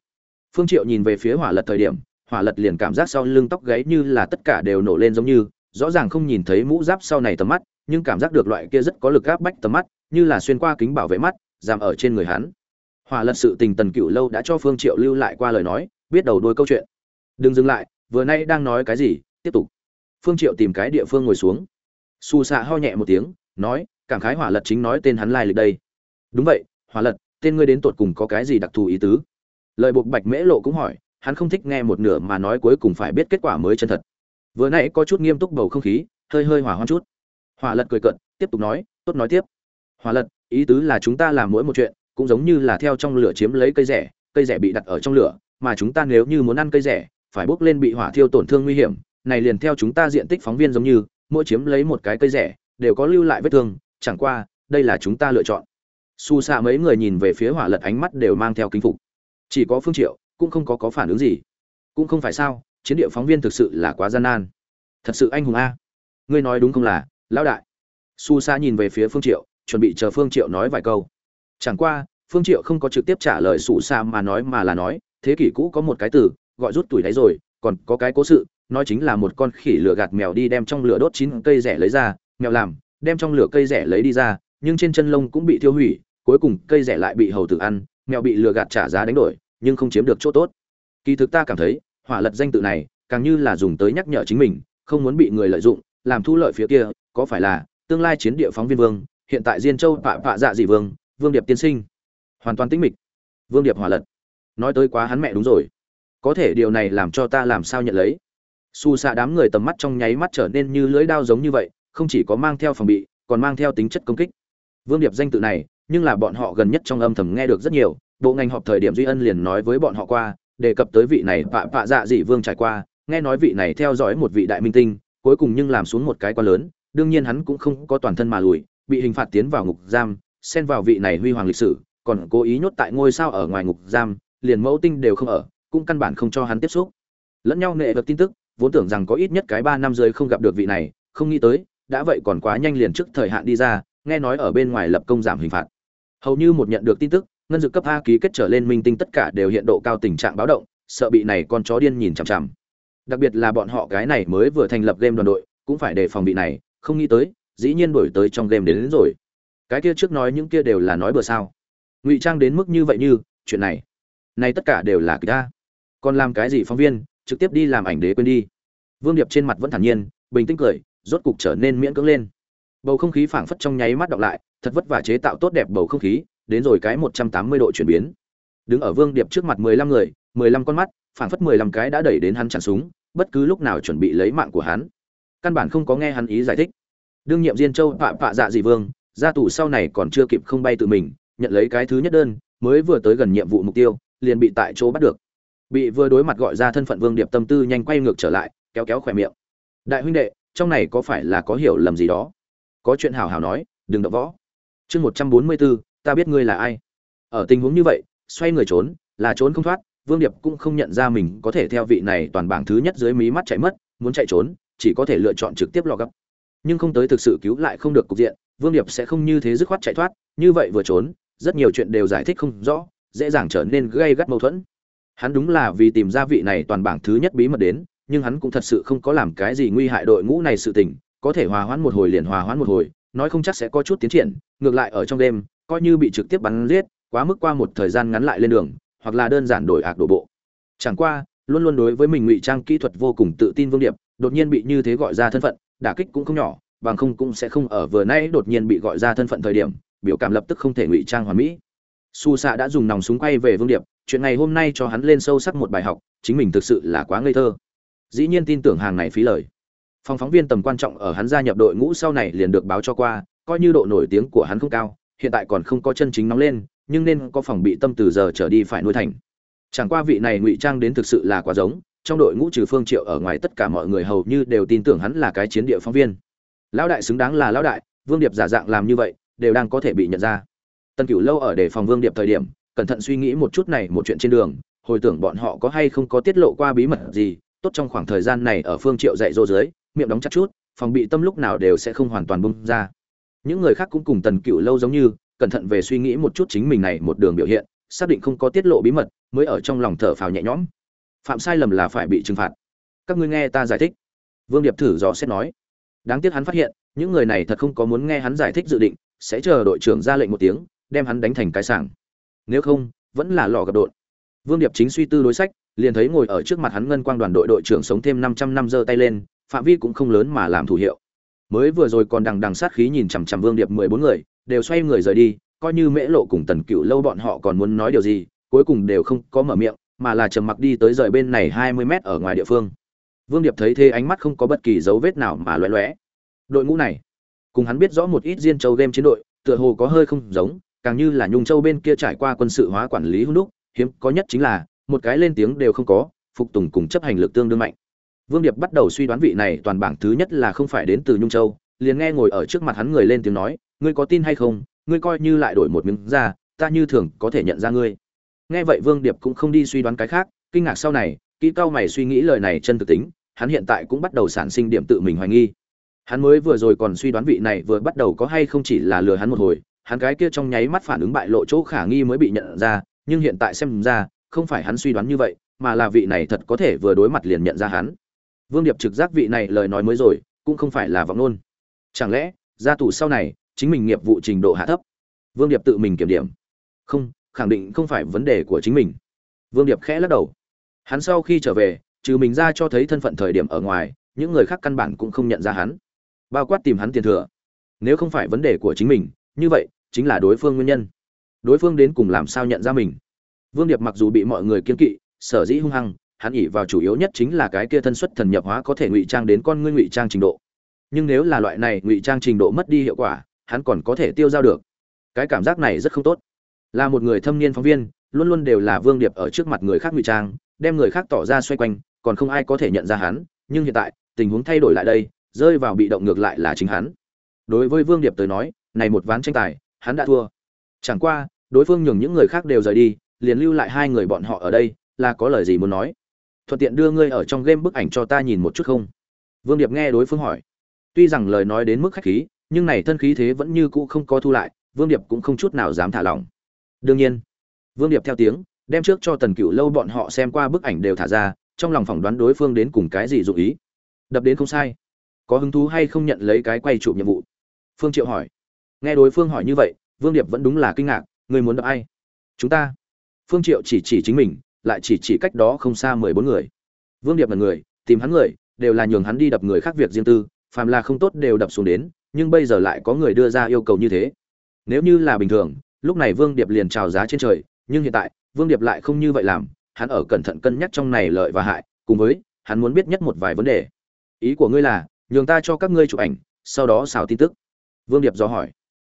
Phương triệu nhìn về phía hỏa lật thời điểm, hỏa lật liền cảm giác sau lưng tóc gáy như là tất cả đều nổ lên giống như, rõ ràng không nhìn thấy mũ giáp sau này tầm mắt, nhưng cảm giác được loại kia rất có lực áp bách tầm mắt, như là xuyên qua kính bảo vệ mắt, giảm ở trên người hắn. Hỏa lật sự tình tần cựu lâu đã cho phương triệu lưu lại qua lời nói, biết đầu đuôi câu chuyện. Đừng dừng lại vừa nay đang nói cái gì, tiếp tục. Phương triệu tìm cái địa phương ngồi xuống. Su xạ ho nhẹ một tiếng, nói, cảm khái hỏa lật chính nói tên hắn lai lịch đây. Đúng vậy, hỏa lật, tên ngươi đến tột cùng có cái gì đặc thù ý tứ? Lời buộc bạch mễ lộ cũng hỏi, hắn không thích nghe một nửa mà nói cuối cùng phải biết kết quả mới chân thật. Vừa nãy có chút nghiêm túc bầu không khí, hơi hơi hỏa hoang chút. Hỏa lật cười cận tiếp tục nói, tốt nói tiếp. Hỏa lật, ý tứ là chúng ta làm mỗi một chuyện, cũng giống như là theo trong lửa chiếm lấy cây rẻ cây rẻ bị đặt ở trong lửa, mà chúng ta nếu như muốn ăn cây rẻ phải bước lên bị hỏa thiêu tổn thương nguy hiểm, này liền theo chúng ta diện tích phóng viên giống như, mỗi chiếm lấy một cái cây rẻ, đều có lưu lại vết thương, chẳng qua, đây là chúng ta lựa chọn. Su xạ mấy người nhìn về phía hỏa lật ánh mắt đều mang theo kính phục. Chỉ có phương triệu, cũng không có có phản ứng gì. Cũng không phải sao, chiến địa phóng viên thực sự là quá gian nan. Thật sự anh hùng a. Ngươi nói đúng không là, lão đại? Su sa nhìn về phía phương triệu, chuẩn bị chờ phương triệu nói vài câu. Chẳng qua, phương triệu không có trực tiếp trả lời su sa mà nói mà là nói, thế kỷ cũ có một cái từ gọi rút tuổi đấy rồi, còn có cái cố sự nói chính là một con khỉ lửa gạt mèo đi đem trong lửa đốt chín cây rẻ lấy ra, mèo làm, đem trong lửa cây rẻ lấy đi ra, nhưng trên chân lông cũng bị tiêu hủy, cuối cùng cây rẻ lại bị hầu tử ăn, mèo bị lừa gạt trả giá đánh đổi, nhưng không chiếm được chỗ tốt. Kỳ thực ta cảm thấy, hỏa lật danh tự này, càng như là dùng tới nhắc nhở chính mình, không muốn bị người lợi dụng, làm thu lợi phía kia, có phải là tương lai chiến địa phóng viên vương, hiện tại diên châu pạ pạ dạ dị vương vương điệp tiên sinh. Hoàn toàn tĩnh mịch. Vương điệp hỏa lật. Nói tới quá hắn mẹ đúng rồi có thể điều này làm cho ta làm sao nhận lấy? Xù xạ đám người tầm mắt trong nháy mắt trở nên như lưỡi đao giống như vậy, không chỉ có mang theo phòng bị, còn mang theo tính chất công kích. Vương điệp danh tự này, nhưng là bọn họ gần nhất trong âm thầm nghe được rất nhiều, bộ ngành họp thời điểm duy ân liền nói với bọn họ qua, đề cập tới vị này pạ pạ dạ dị vương trải qua, nghe nói vị này theo dõi một vị đại minh tinh, cuối cùng nhưng làm xuống một cái quá lớn, đương nhiên hắn cũng không có toàn thân mà lùi, bị hình phạt tiến vào ngục giam, xen vào vị này huy hoàng lịch sử, còn cố ý nhốt tại ngôi sao ở ngoài ngục giam, liền mẫu tinh đều không ở cũng căn bản không cho hắn tiếp xúc. Lẫn nhau nệ vật tin tức vốn tưởng rằng có ít nhất cái ba năm rơi không gặp được vị này không nghĩ tới đã vậy còn quá nhanh liền trước thời hạn đi ra nghe nói ở bên ngoài lập công giảm hình phạt. Hầu như một nhận được tin tức ngân dự cấp a ký kết trở lên minh tinh tất cả đều hiện độ cao tình trạng báo động sợ bị này con chó điên nhìn chằm chằm. Đặc biệt là bọn họ cái này mới vừa thành lập game đoàn đội cũng phải đề phòng bị này không nghĩ tới dĩ nhiên đổi tới trong game đến, đến rồi. Cái kia trước nói những kia đều là nói bừa sao. Ngụy trang đến mức như vậy như chuyện này này tất cả đều là kỳ ta còn làm cái gì phóng viên, trực tiếp đi làm ảnh đế quên đi. Vương điệp trên mặt vẫn thản nhiên, bình tĩnh cười, rốt cục trở nên miễn cưỡng lên. Bầu không khí phảng phất trong nháy mắt đọc lại, thật vất vả chế tạo tốt đẹp bầu không khí, đến rồi cái một trăm tám mươi độ chuyển biến. Đứng ở vương điệp trước mặt mười lăm người, mười lăm con mắt, phảng phất mười lăm cái đã đẩy đến hắn chặn súng, bất cứ lúc nào chuẩn bị lấy mạng của hắn. Căn bản không có nghe hắn ý giải thích. Đương nhiệm diên châu vạ vạ dạ dị vương ra tù sau này còn chưa kịp không bay tự mình, nhận lấy cái thứ nhất đơn, mới vừa tới gần nhiệm vụ mục tiêu, liền bị tại chỗ bắt được bị vừa đối mặt gọi ra thân phận vương điệp tâm tư nhanh quay ngược trở lại, kéo kéo khỏe miệng. Đại huynh đệ, trong này có phải là có hiểu lầm gì đó? Có chuyện hào hào nói, đừng đập võ. Chương một trăm bốn mươi bốn ta biết ngươi là ai. Ở tình huống như vậy, xoay người trốn, là trốn không thoát, vương điệp cũng không nhận ra mình có thể theo vị này toàn bảng thứ nhất dưới mí mắt chạy mất, muốn chạy trốn, chỉ có thể lựa chọn trực tiếp lò gấp. Nhưng không tới thực sự cứu lại không được cục diện, vương điệp sẽ không như thế dứt khoát chạy thoát, như vậy vừa trốn, rất nhiều chuyện đều giải thích không rõ, dễ dàng trở nên gây gắt mâu thuẫn hắn đúng là vì tìm ra vị này toàn bảng thứ nhất bí mật đến, nhưng hắn cũng thật sự không có làm cái gì nguy hại đội ngũ này sự tình, có thể hòa hoãn một hồi liền hòa hoãn một hồi, nói không chắc sẽ có chút tiến triển, ngược lại ở trong đêm, coi như bị trực tiếp bắn giết, quá mức qua một thời gian ngắn lại lên đường, hoặc là đơn giản đổi ạc đổ bộ. Chẳng qua, luôn luôn đối với mình ngụy trang kỹ thuật vô cùng tự tin vương điệp, đột nhiên bị như thế gọi ra thân phận, đả kích cũng không nhỏ, bằng không cũng sẽ không ở vừa nãy đột nhiên bị gọi ra thân phận thời điểm, biểu cảm lập tức không thể ngụy trang hoàn mỹ. Su xạ đã dùng nòng súng quay về vương điệp chuyện ngày hôm nay cho hắn lên sâu sắc một bài học, chính mình thực sự là quá ngây thơ. Dĩ nhiên tin tưởng hàng này phí lời. Phòng phóng viên tầm quan trọng ở hắn gia nhập đội ngũ sau này liền được báo cho qua, coi như độ nổi tiếng của hắn không cao, hiện tại còn không có chân chính nóng lên, nhưng nên có phòng bị tâm từ giờ trở đi phải nuôi thành. Chẳng qua vị này ngụy trang đến thực sự là quá giống, trong đội ngũ trừ phương triệu ở ngoài tất cả mọi người hầu như đều tin tưởng hắn là cái chiến địa phóng viên. Lão đại xứng đáng là lão đại, vương điệp giả dạng làm như vậy, đều đang có thể bị nhận ra. Tân cửu lâu ở để phòng vương điệp thời điểm cẩn thận suy nghĩ một chút này một chuyện trên đường, hồi tưởng bọn họ có hay không có tiết lộ qua bí mật gì, tốt trong khoảng thời gian này ở phương triệu dạy dỗ dưới, miệng đóng chặt chút, phòng bị tâm lúc nào đều sẽ không hoàn toàn bung ra. Những người khác cũng cùng tần cựu lâu giống như, cẩn thận về suy nghĩ một chút chính mình này một đường biểu hiện, xác định không có tiết lộ bí mật, mới ở trong lòng thở phào nhẹ nhõm. Phạm sai lầm là phải bị trừng phạt. Các ngươi nghe ta giải thích. Vương điệp thử dò xét nói. Đáng tiếc hắn phát hiện, những người này thật không có muốn nghe hắn giải thích dự định, sẽ chờ đội trưởng ra lệnh một tiếng, đem hắn đánh thành cái sảng nếu không vẫn là lò gặp đột vương điệp chính suy tư đối sách liền thấy ngồi ở trước mặt hắn ngân quang đoàn đội đội trưởng sống thêm 500 năm giơ tay lên, phạm vi cũng không lớn mà làm thủ hiệu. Mới vừa rồi còn đằng đằng sát khí nhìn chằm chằm Vương Điệp 14 người, đều xoay người rời đi, coi như Mễ Lộ cùng Tần Cựu lâu bọn họ còn muốn nói điều gì, cuối cùng đều không có mở miệng, mà là trầm mặc đi tới rời bên này 20 mét ở ngoài địa phương. Vương Điệp thấy thế ánh mắt không có bất kỳ dấu vết nào mà loé loé Đội ngũ này, cùng hắn biết rõ một ít Diên Châu game chiến đội, tựa hồ có hơi không giống, càng như là Nhung Châu bên kia trải qua quân sự hóa quản lý hung đúc, hiếm có nhất chính là một cái lên tiếng đều không có phục tùng cùng chấp hành lực tương đương mạnh. Vương điệp bắt đầu suy đoán vị này toàn bảng thứ nhất là không phải đến từ nhung châu liền nghe ngồi ở trước mặt hắn người lên tiếng nói ngươi có tin hay không? Ngươi coi như lại đổi một miếng ra ta như thường có thể nhận ra ngươi. Nghe vậy vương điệp cũng không đi suy đoán cái khác kinh ngạc sau này kỹ cao mày suy nghĩ lời này chân thực tính hắn hiện tại cũng bắt đầu sản sinh điểm tự mình hoài nghi. Hắn mới vừa rồi còn suy đoán vị này vừa bắt đầu có hay không chỉ là lừa hắn một hồi hắn cái kia trong nháy mắt phản ứng bại lộ chỗ khả nghi mới bị nhận ra, nhưng hiện tại xem ra, không phải hắn suy đoán như vậy, mà là vị này thật có thể vừa đối mặt liền nhận ra hắn. Vương điệp trực giác vị này lời nói mới rồi, cũng không phải là vọng luôn. chẳng lẽ ra tù sau này, chính mình nghiệp vụ trình độ hạ thấp? Vương điệp tự mình kiểm điểm. Không, khẳng định không phải vấn đề của chính mình. Vương điệp khẽ lắc đầu. Hắn sau khi trở về, trừ mình ra cho thấy thân phận thời điểm ở ngoài, những người khác căn bản cũng không nhận ra hắn. Bao quát tìm hắn tiền thừa. Nếu không phải vấn đề của chính mình như vậy chính là đối phương nguyên nhân đối phương đến cùng làm sao nhận ra mình Vương Điệp mặc dù bị mọi người kiên kỵ, sở dĩ hung hăng, hắn ỉ vào chủ yếu nhất chính là cái kia thân xuất thần nhập hóa có thể ngụy trang đến con ngươi ngụy trang trình độ. Nhưng nếu là loại này ngụy trang trình độ mất đi hiệu quả, hắn còn có thể tiêu dao được. Cái cảm giác này rất không tốt. Là một người thâm niên phóng viên, luôn luôn đều là Vương Điệp ở trước mặt người khác ngụy trang, đem người khác tỏ ra xoay quanh, còn không ai có thể nhận ra hắn, nhưng hiện tại, tình huống thay đổi lại đây, rơi vào bị động ngược lại là chính hắn. Đối với Vương Điệp tới nói, này một ván tranh tài, hắn đã thua. Chẳng qua, đối phương nhường những người khác đều rời đi, liền lưu lại hai người bọn họ ở đây là có lời gì muốn nói? Thuận tiện đưa ngươi ở trong game bức ảnh cho ta nhìn một chút không? Vương điệp nghe đối phương hỏi. Tuy rằng lời nói đến mức khách khí nhưng này thân khí thế vẫn như cũ không có thu lại vương điệp cũng không chút nào dám thả lỏng. Đương nhiên vương điệp theo tiếng đem trước cho tần cửu lâu bọn họ xem qua bức ảnh đều thả ra trong lòng phỏng đoán đối phương đến cùng cái gì dụng ý. Đập đến không sai. Có hứng thú hay không nhận lấy cái quay chụp nhiệm vụ? Phương triệu hỏi nghe đối phương hỏi như vậy, vương điệp vẫn đúng là kinh ngạc, người muốn đập ai? Chúng ta. Phương triệu chỉ chỉ chính mình, lại chỉ chỉ cách đó không xa mười bốn người. Vương điệp là người, tìm hắn người, đều là nhường hắn đi đập người khác việc riêng tư, phàm là không tốt đều đập xuống đến, nhưng bây giờ lại có người đưa ra yêu cầu như thế. Nếu như là bình thường, lúc này vương điệp liền trào giá trên trời, nhưng hiện tại, vương điệp lại không như vậy làm, hắn ở cẩn thận cân nhắc trong này lợi và hại, cùng với, hắn muốn biết nhất một vài vấn đề. Ý của ngươi là, nhường ta cho các ngươi chụp ảnh, sau đó xào tin tức. Vương điệp dò hỏi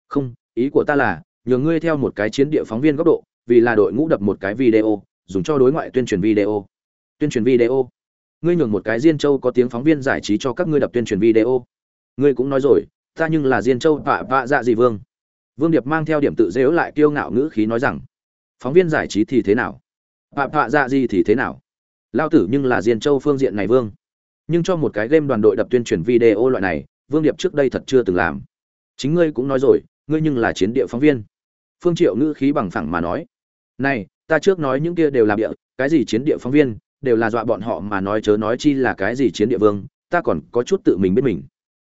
không, ý của ta là nhường ngươi theo một cái chiến địa phóng viên góc độ, vì là đội ngũ đập một cái video, dùng cho đối ngoại tuyên truyền video. Tuyên truyền video. Ngươi nhường một cái diên châu có tiếng phóng viên giải trí cho các ngươi đập tuyên truyền video. Ngươi cũng nói rồi, ta nhưng là diên châu vạ vạ dạ gì vương. Vương điệp mang theo điểm tự dễu lại kiêu ngạo ngữ khí nói rằng, phóng viên giải trí thì thế nào? Vạ vạ dạ gì thì thế nào? Lao tử nhưng là diên châu phương diện này vương. Nhưng cho một cái game đoàn đội đập tuyên truyền video loại này, vương điệp trước đây thật chưa từng làm. Chính ngươi cũng nói rồi ngươi nhưng là chiến địa phóng viên. Phương triệu ngữ khí bằng phẳng mà nói, này, ta trước nói những kia đều là địa cái gì chiến địa phóng viên, đều là dọa bọn họ mà nói chớ nói chi là cái gì chiến địa vương, ta còn có chút tự mình biết mình.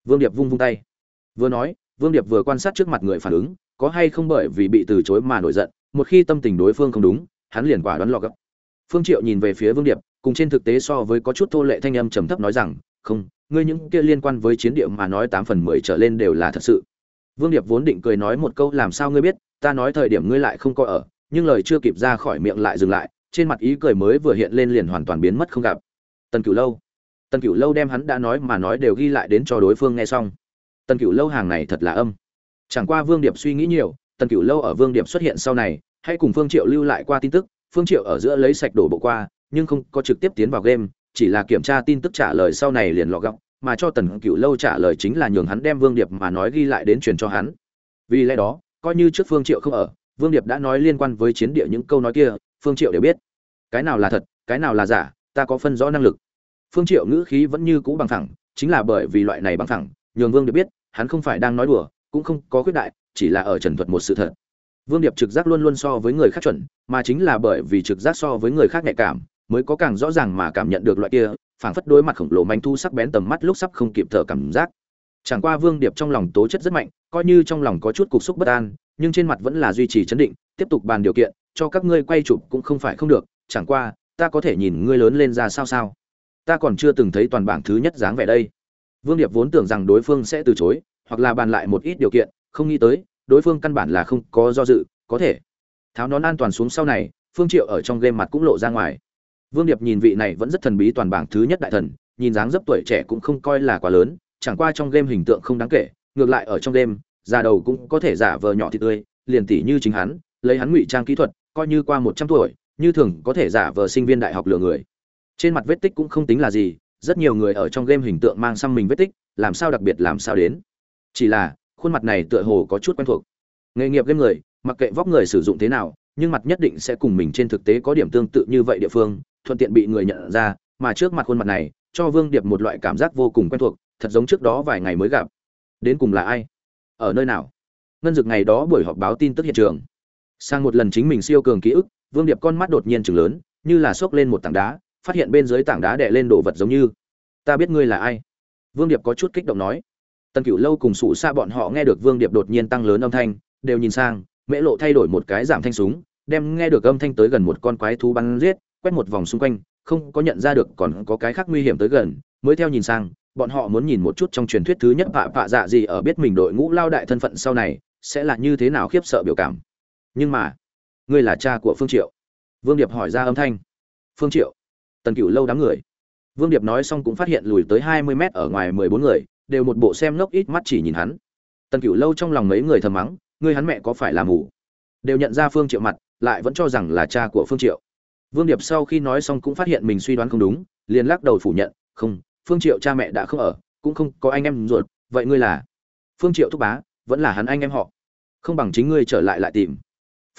Vương điệp vung vung tay. Vừa nói, vương điệp vừa quan sát trước mặt người phản ứng, có hay không bởi vì bị từ chối mà nổi giận, một khi tâm tình đối phương không đúng, hắn liền quả đoán lọ gấp. Phương triệu nhìn về phía vương điệp, cùng trên thực tế so với có chút thô lệ thanh âm trầm thấp nói rằng, không, ngươi những kia liên quan với chiến địa mà nói tám phần mười trở lên đều là thật sự vương điệp vốn định cười nói một câu, làm sao ngươi biết, ta nói thời điểm ngươi lại không có ở. Nhưng lời chưa kịp ra khỏi miệng lại dừng lại, trên mặt ý cười mới vừa hiện lên liền hoàn toàn biến mất không gặp. Tần cửu lâu. Tần cửu lâu đem hắn đã nói mà nói đều ghi lại đến cho đối phương nghe xong. Tần cửu lâu hàng này thật là âm. Chẳng qua vương điệp suy nghĩ nhiều, tần cửu lâu ở vương điệp xuất hiện sau này, hay cùng phương triệu lưu lại qua tin tức, phương triệu ở giữa lấy sạch đổ bộ qua, nhưng không có trực tiếp tiến vào game, chỉ là kiểm tra tin tức trả lời sau này liền lọ gọng mà cho tần cựu lâu trả lời chính là nhường hắn đem vương điệp mà nói ghi lại đến truyền cho hắn. Vì lẽ đó, coi như trước phương triệu không ở, vương điệp đã nói liên quan với chiến địa những câu nói kia, phương triệu đều biết. Cái nào là thật, cái nào là giả, ta có phân rõ năng lực. Phương triệu ngữ khí vẫn như cũ bằng thẳng chính là bởi vì loại này bằng thẳng nhường vương điệp biết, hắn không phải đang nói đùa, cũng không có khuyết đại, chỉ là ở trần thuật một sự thật. Vương điệp trực giác luôn luôn so với người khác chuẩn, mà chính là bởi vì trực giác so với người khác nhạy cảm, mới có càng rõ ràng mà cảm nhận được loại kia phảng phất đối mặt khổng lồ manh thu sắc bén tầm mắt lúc sắp không kịp thở cảm giác. Chẳng qua vương điệp trong lòng tố chất rất mạnh, coi như trong lòng có chút cục xúc bất an, nhưng trên mặt vẫn là duy trì chấn định, tiếp tục bàn điều kiện, cho các ngươi quay chụp cũng không phải không được, chẳng qua, ta có thể nhìn ngươi lớn lên ra sao sao. Ta còn chưa từng thấy toàn bảng thứ nhất dáng vẻ đây. Vương điệp vốn tưởng rằng đối phương sẽ từ chối, hoặc là bàn lại một ít điều kiện, không nghĩ tới, đối phương căn bản là không có do dự, có thể. Tháo nón an toàn xuống sau này, phương triệu ở trong game mặt cũng lộ ra ngoài vương điệp nhìn vị này vẫn rất thần bí toàn bảng thứ nhất đại thần, nhìn dáng dấp tuổi trẻ cũng không coi là quá lớn, chẳng qua trong game hình tượng không đáng kể, ngược lại ở trong game, già đầu cũng có thể giả vờ nhỏ thịt tươi, liền tỷ như chính hắn, lấy hắn ngụy trang kỹ thuật, coi như qua một trăm tuổi, như thường có thể giả vờ sinh viên đại học lừa người. Trên mặt vết tích cũng không tính là gì, rất nhiều người ở trong game hình tượng mang xăm mình vết tích, làm sao đặc biệt làm sao đến. Chỉ là, khuôn mặt này tựa hồ có chút quen thuộc. Nghề nghiệp game người, mặc kệ vóc người sử dụng thế nào nhưng mặt nhất định sẽ cùng mình trên thực tế có điểm tương tự như vậy địa phương, thuận tiện bị người nhận ra, mà trước mặt khuôn mặt này, cho vương điệp một loại cảm giác vô cùng quen thuộc, thật giống trước đó vài ngày mới gặp. Đến cùng là ai? Ở nơi nào? Ngân dực ngày đó buổi họp báo tin tức hiện trường. Sang một lần chính mình siêu cường ký ức, vương điệp con mắt đột nhiên chừng lớn, như là xốc lên một tảng đá, phát hiện bên dưới tảng đá đè lên đồ vật giống như, ta biết ngươi là ai. Vương điệp có chút kích động nói. Tần cửu lâu cùng sụ xa bọn họ nghe được vương điệp đột nhiên tăng lớn âm thanh, đều nhìn sang mễ lộ thay đổi một cái giảm thanh súng, đem nghe được âm thanh tới gần một con quái thú bắn giết, quét một vòng xung quanh, không có nhận ra được còn có cái khác nguy hiểm tới gần. Mới theo nhìn sang, bọn họ muốn nhìn một chút trong truyền thuyết thứ nhất vạ vạ dạ gì ở biết mình đội ngũ lao đại thân phận sau này, sẽ là như thế nào khiếp sợ biểu cảm. Nhưng mà, ngươi là cha của phương triệu. Vương điệp hỏi ra âm thanh. Phương triệu? Tần cửu lâu đám người. Vương điệp nói xong cũng phát hiện lùi tới hai mươi mét ở ngoài mười bốn người, đều một bộ xem lốc ít mắt chỉ nhìn hắn. Tần cửu lâu trong lòng mấy người thầm mắng ngươi hắn mẹ có phải là mù? Đều nhận ra phương triệu mặt, lại vẫn cho rằng là cha của phương triệu. Vương điệp sau khi nói xong cũng phát hiện mình suy đoán không đúng, liền lắc đầu phủ nhận, không, phương triệu cha mẹ đã không ở, cũng không có anh em ruột, vậy ngươi là? Phương triệu thúc bá, vẫn là hắn anh em họ. Không bằng chính ngươi trở lại lại tìm.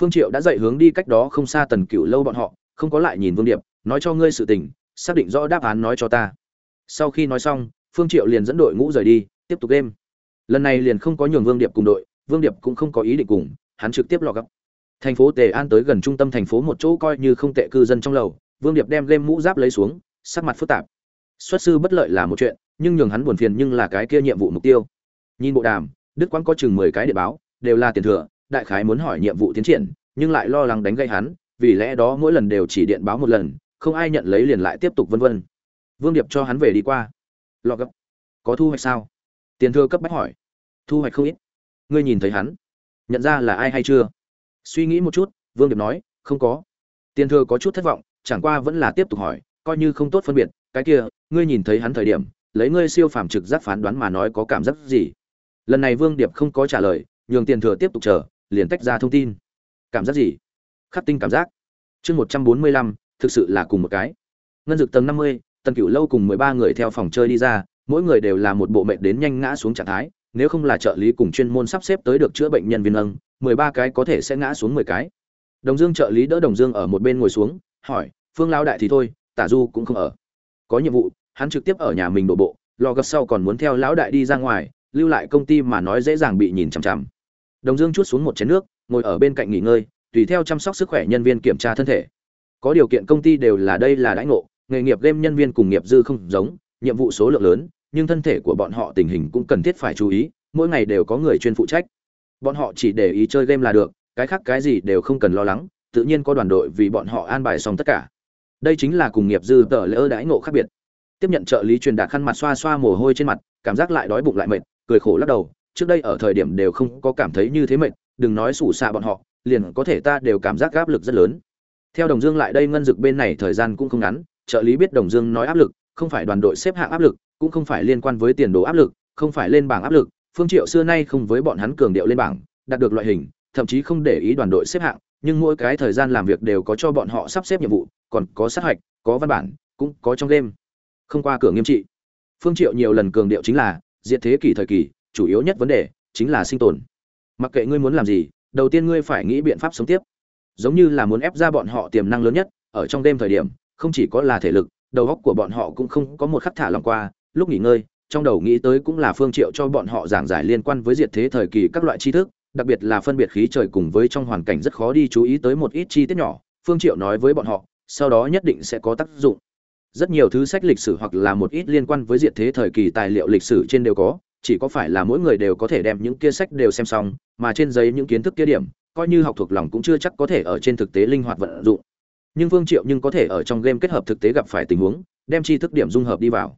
Phương triệu đã dạy hướng đi cách đó không xa tần cửu lâu bọn họ, không có lại nhìn vương điệp, nói cho ngươi sự tình, xác định rõ đáp án nói cho ta. Sau khi nói xong, phương triệu liền dẫn đội ngũ rời đi, tiếp tục đêm lần này liền không có nhường vương điệp cùng đội vương điệp cũng không có ý định cùng, hắn trực tiếp lò gấp thành phố tề an tới gần trung tâm thành phố một chỗ coi như không tệ cư dân trong lầu, vương điệp đem lên mũ giáp lấy xuống, sắc mặt phức tạp. Xuất sư bất lợi là một chuyện, nhưng nhường hắn buồn phiền nhưng là cái kia nhiệm vụ mục tiêu. Nhìn bộ đàm, đức Quán có chừng mười cái điện báo, đều là tiền thừa, đại khái muốn hỏi nhiệm vụ tiến triển, nhưng lại lo lắng đánh gây hắn, vì lẽ đó mỗi lần đều chỉ điện báo một lần, không ai nhận lấy liền lại tiếp tục vân vân. Vương điệp cho hắn về đi qua. Lọ gấp có thu hoạch sao? Tiền thừa cấp bách hỏi. Thu hoạch không ít ngươi nhìn thấy hắn. Nhận ra là ai hay chưa? Suy nghĩ một chút, vương điệp nói, không có. Tiền thừa có chút thất vọng, chẳng qua vẫn là tiếp tục hỏi, coi như không tốt phân biệt, cái kia, ngươi nhìn thấy hắn thời điểm, lấy ngươi siêu phàm trực giác phán đoán mà nói có cảm giác gì? Lần này vương điệp không có trả lời, nhường tiền thừa tiếp tục chờ, liền tách ra thông tin. Cảm giác gì? Khắc tinh cảm giác. Chương một trăm bốn mươi lăm, thực sự là cùng một cái. Ngân dực tầng năm mươi, tần cửu lâu cùng mười ba người theo phòng chơi đi ra, mỗi người đều là một bộ mệnh đến nhanh ngã xuống trạng thái nếu không là trợ lý cùng chuyên môn sắp xếp tới được chữa bệnh nhân viên âng mười ba cái có thể sẽ ngã xuống mười cái. Đồng dương trợ lý đỡ đồng dương ở một bên ngồi xuống, hỏi, phương Lão đại thì thôi, tả du cũng không ở. Có nhiệm vụ, hắn trực tiếp ở nhà mình đổ bộ lo gấp sau còn muốn theo lão đại đi ra ngoài, lưu lại công ty mà nói dễ dàng bị nhìn chằm chằm. Đồng dương chuốt xuống một chén nước, ngồi ở bên cạnh nghỉ ngơi, tùy theo chăm sóc sức khỏe nhân viên kiểm tra thân thể. Có điều kiện công ty đều là đây là đãi ngộ, nghề nghiệp game nhân viên cùng nghiệp dư không giống, nhiệm vụ số lượng lớn nhưng thân thể của bọn họ tình hình cũng cần thiết phải chú ý, mỗi ngày đều có người chuyên phụ trách. Bọn họ chỉ để ý chơi game là được, cái khác cái gì đều không cần lo lắng, tự nhiên có đoàn đội vì bọn họ an bài xong tất cả. Đây chính là cùng nghiệp dư tờ lỡ đãi ngộ khác biệt. Tiếp nhận trợ lý truyền đạt khăn mặt xoa xoa mồ hôi trên mặt, cảm giác lại đói bụng lại mệt, cười khổ lắc đầu, trước đây ở thời điểm đều không có cảm thấy như thế mệt, đừng nói sủ xạ bọn họ, liền có thể ta đều cảm giác áp lực rất lớn. Theo đồng dương lại đây ngân dực bên này thời gian cũng không ngắn, trợ lý biết đồng dương nói áp lực, không phải đoàn đội xếp hạng áp lực cũng không phải liên quan với tiền đồ áp lực, không phải lên bảng áp lực, phương triệu xưa nay không với bọn hắn cường điệu lên bảng, đạt được loại hình, thậm chí không để ý đoàn đội xếp hạng, nhưng mỗi cái thời gian làm việc đều có cho bọn họ sắp xếp nhiệm vụ, còn có sát hạch, có văn bản, cũng có trong game. Không qua cửa nghiêm trị. Phương triệu nhiều lần cường điệu chính là, diệt thế kỷ thời kỳ chủ yếu nhất vấn đề, chính là sinh tồn. Mặc kệ ngươi muốn làm gì, đầu tiên ngươi phải nghĩ biện pháp sống tiếp. Giống như là muốn ép ra bọn họ tiềm năng lớn nhất, ở trong đêm thời điểm, không chỉ có là thể lực, đầu óc của bọn họ cũng không có một khắc thả lòng qua lúc nghỉ ngơi trong đầu nghĩ tới cũng là phương triệu cho bọn họ giảng giải liên quan với diệt thế thời kỳ các loại tri thức đặc biệt là phân biệt khí trời cùng với trong hoàn cảnh rất khó đi chú ý tới một ít chi tiết nhỏ phương triệu nói với bọn họ sau đó nhất định sẽ có tác dụng rất nhiều thứ sách lịch sử hoặc là một ít liên quan với diệt thế thời kỳ tài liệu lịch sử trên đều có chỉ có phải là mỗi người đều có thể đem những kia sách đều xem xong mà trên giấy những kiến thức kia điểm coi như học thuộc lòng cũng chưa chắc có thể ở trên thực tế linh hoạt vận dụng nhưng Phương Triệu nhưng có thể ở trong game kết hợp thực tế gặp phải tình huống, đem tri thức điểm dung hợp đi vào.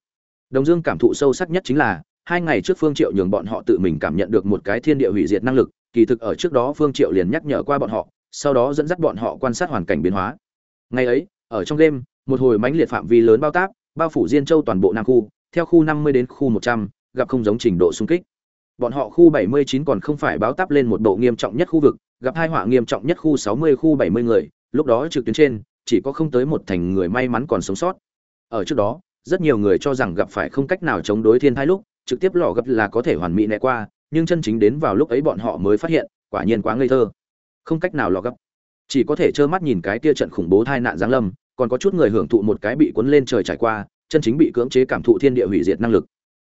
Đồng Dương cảm thụ sâu sắc nhất chính là, hai ngày trước Phương Triệu nhường bọn họ tự mình cảm nhận được một cái thiên địa hủy diệt năng lực, kỳ thực ở trước đó Phương Triệu liền nhắc nhở qua bọn họ, sau đó dẫn dắt bọn họ quan sát hoàn cảnh biến hóa. Ngày ấy, ở trong đêm một hồi mãnh liệt phạm vi lớn bao táp, bao phủ Diên Châu toàn bộ Nam khu, theo khu 50 đến khu 100, gặp không giống trình độ xung kích. Bọn họ khu 79 còn không phải báo táp lên một độ nghiêm trọng nhất khu vực, gặp hai họa nghiêm trọng nhất khu 60 khu 70 người, lúc đó trực tuyến trên chỉ có không tới một thành người may mắn còn sống sót ở trước đó rất nhiều người cho rằng gặp phải không cách nào chống đối thiên thai lúc, trực tiếp lò gấp là có thể hoàn mỹ né qua, nhưng chân chính đến vào lúc ấy bọn họ mới phát hiện, quả nhiên quá ngây thơ. Không cách nào lò gấp. Chỉ có thể trơ mắt nhìn cái tia trận khủng bố tai nạn giáng lâm, còn có chút người hưởng thụ một cái bị cuốn lên trời trải qua, chân chính bị cưỡng chế cảm thụ thiên địa hủy diệt năng lực.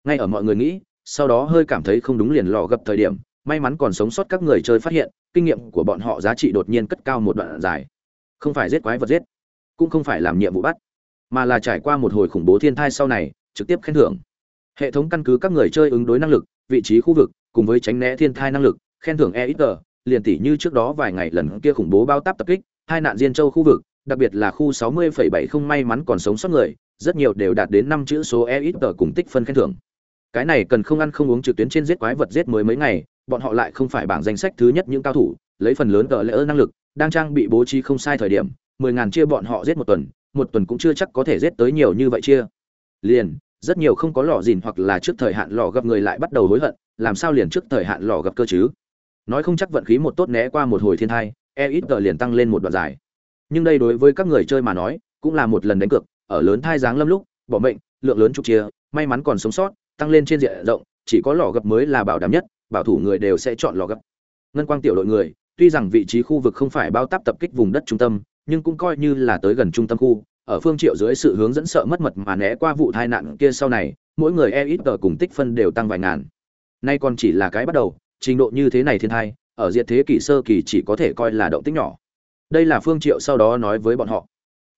Ngay ở mọi người nghĩ, sau đó hơi cảm thấy không đúng liền lò gấp thời điểm, may mắn còn sống sót các người chơi phát hiện, kinh nghiệm của bọn họ giá trị đột nhiên cất cao một đoạn dài. Không phải giết quái vật giết, cũng không phải làm nhiệm vụ bắt mà là trải qua một hồi khủng bố thiên thai sau này trực tiếp khen thưởng. Hệ thống căn cứ các người chơi ứng đối năng lực vị trí khu vực cùng với tránh né thiên thai năng lực khen thưởng e ít tờ liền tỷ như trước đó vài ngày lần kia khủng bố bao táp tập kích hai nạn diên châu khu vực đặc biệt là khu 60,7 không may mắn còn sống sót người rất nhiều đều đạt đến năm chữ số e ít tờ cùng tích phân khen thưởng. Cái này cần không ăn không uống trực tuyến trên giết quái vật giết mới mấy ngày bọn họ lại không phải bảng danh sách thứ nhất những cao thủ lấy phần lớn cờ lỡ năng lực đang trang bị bố trí không sai thời điểm mười ngàn chia bọn họ giết một tuần một tuần cũng chưa chắc có thể giết tới nhiều như vậy chia. Liền, rất nhiều không có lò dìn hoặc là trước thời hạn lò gặp người lại bắt đầu hối hận, làm sao liền trước thời hạn lò gặp cơ chứ? Nói không chắc vận khí một tốt né qua một hồi thiên thai e ít tờ liền tăng lên một đoạn dài. Nhưng đây đối với các người chơi mà nói, cũng là một lần đánh cược, ở lớn thai giáng lâm lúc, bỏ mệnh, lượng lớn trục chia, may mắn còn sống sót, tăng lên trên diện rộng, chỉ có lò gặp mới là bảo đảm nhất, bảo thủ người đều sẽ chọn lò gặp. Ngân quang tiểu đội người, tuy rằng vị trí khu vực không phải bao táp tập kích vùng đất trung tâm nhưng cũng coi như là tới gần trung tâm khu, ở phương triệu dưới sự hướng dẫn sợ mất mật mà né qua vụ tai nạn kia sau này, mỗi người e ít tờ cùng tích phân đều tăng vài ngàn. Nay còn chỉ là cái bắt đầu, trình độ như thế này thiên thai, ở diệt thế kỷ sơ kỳ chỉ có thể coi là động tích nhỏ. Đây là phương triệu sau đó nói với bọn họ.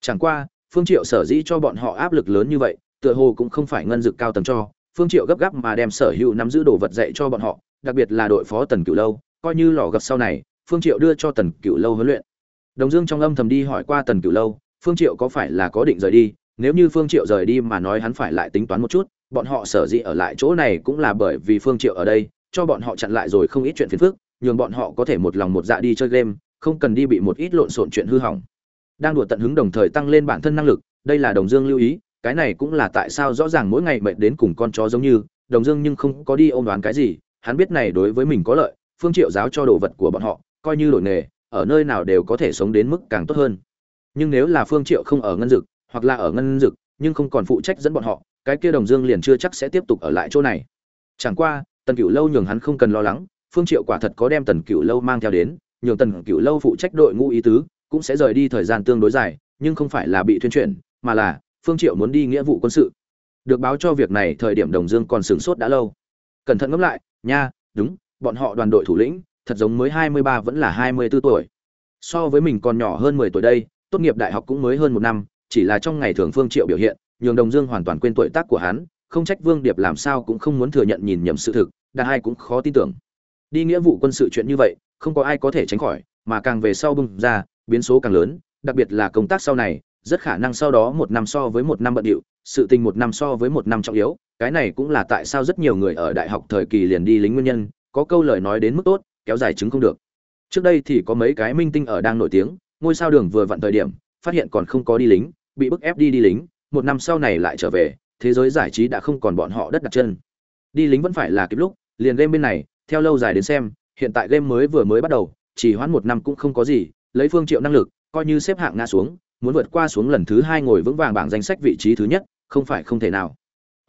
Chẳng qua, phương triệu sở dĩ cho bọn họ áp lực lớn như vậy, tựa hồ cũng không phải ngân dực cao tầng cho, phương triệu gấp gáp mà đem sở hữu nắm giữ đồ vật dạy cho bọn họ, đặc biệt là đội phó tần cửu lâu, coi như lò gặp sau này, phương triệu đưa cho tần cửu lâu huấn luyện đồng dương trong âm thầm đi hỏi qua tần cửu lâu, phương triệu có phải là có định rời đi? Nếu như phương triệu rời đi mà nói hắn phải lại tính toán một chút, bọn họ sở dĩ ở lại chỗ này cũng là bởi vì phương triệu ở đây, cho bọn họ chặn lại rồi không ít chuyện phiền phức, nhường bọn họ có thể một lòng một dạ đi chơi game, không cần đi bị một ít lộn xộn chuyện hư hỏng. Đang đùa tận hứng đồng thời tăng lên bản thân năng lực, đây là đồng dương lưu ý, cái này cũng là tại sao rõ ràng mỗi ngày mệt đến cùng con chó giống như, đồng dương nhưng không có đi ôm đoán cái gì, hắn biết này đối với mình có lợi, phương triệu giáo cho đồ vật của bọn họ, coi như đổi nghề ở nơi nào đều có thể sống đến mức càng tốt hơn. Nhưng nếu là phương triệu không ở ngân dực, hoặc là ở ngân dực, nhưng không còn phụ trách dẫn bọn họ, cái kia đồng dương liền chưa chắc sẽ tiếp tục ở lại chỗ này. Chẳng qua, tần cửu lâu nhường hắn không cần lo lắng, phương triệu quả thật có đem tần cửu lâu mang theo đến, nhường tần cửu lâu phụ trách đội ngũ ý tứ, cũng sẽ rời đi thời gian tương đối dài, nhưng không phải là bị tuyên truyền mà là phương triệu muốn đi nghĩa vụ quân sự. Được báo cho việc này, thời điểm đồng dương còn sửng sốt đã lâu. Cẩn thận ngẫm lại, nha, đúng, bọn họ đoàn đội thủ lĩnh thật giống mới 23 vẫn là 24 tuổi. So với mình còn nhỏ hơn 10 tuổi đây, tốt nghiệp đại học cũng mới hơn một năm, chỉ là trong ngày thường Phương Triệu biểu hiện, nhường Đồng Dương hoàn toàn quên tuổi tác của hắn, không trách Vương Điệp làm sao cũng không muốn thừa nhận nhìn nhầm sự thực, đa ai cũng khó tin tưởng. Đi nghĩa vụ quân sự chuyện như vậy, không có ai có thể tránh khỏi, mà càng về sau bùng ra, biến số càng lớn, đặc biệt là công tác sau này, rất khả năng sau đó một năm so với một năm bận điệu, sự tình một năm so với một năm trọng yếu, cái này cũng là tại sao rất nhiều người ở đại học thời kỳ liền đi lính nguyên nhân, có câu lời nói đến mức tốt, kéo dài chứng không được. Trước đây thì có mấy cái minh tinh ở đang nổi tiếng, ngôi sao đường vừa vặn thời điểm, phát hiện còn không có đi lính, bị bức ép đi đi lính, một năm sau này lại trở về, thế giới giải trí đã không còn bọn họ đất đặt chân. Đi lính vẫn phải là kịp lúc, liền game bên này, theo lâu dài đến xem, hiện tại game mới vừa mới bắt đầu, chỉ hoãn một năm cũng không có gì, lấy phương triệu năng lực, coi như xếp hạng ngã xuống, muốn vượt qua xuống lần thứ hai ngồi vững vàng bảng danh sách vị trí thứ nhất, không phải không thể nào.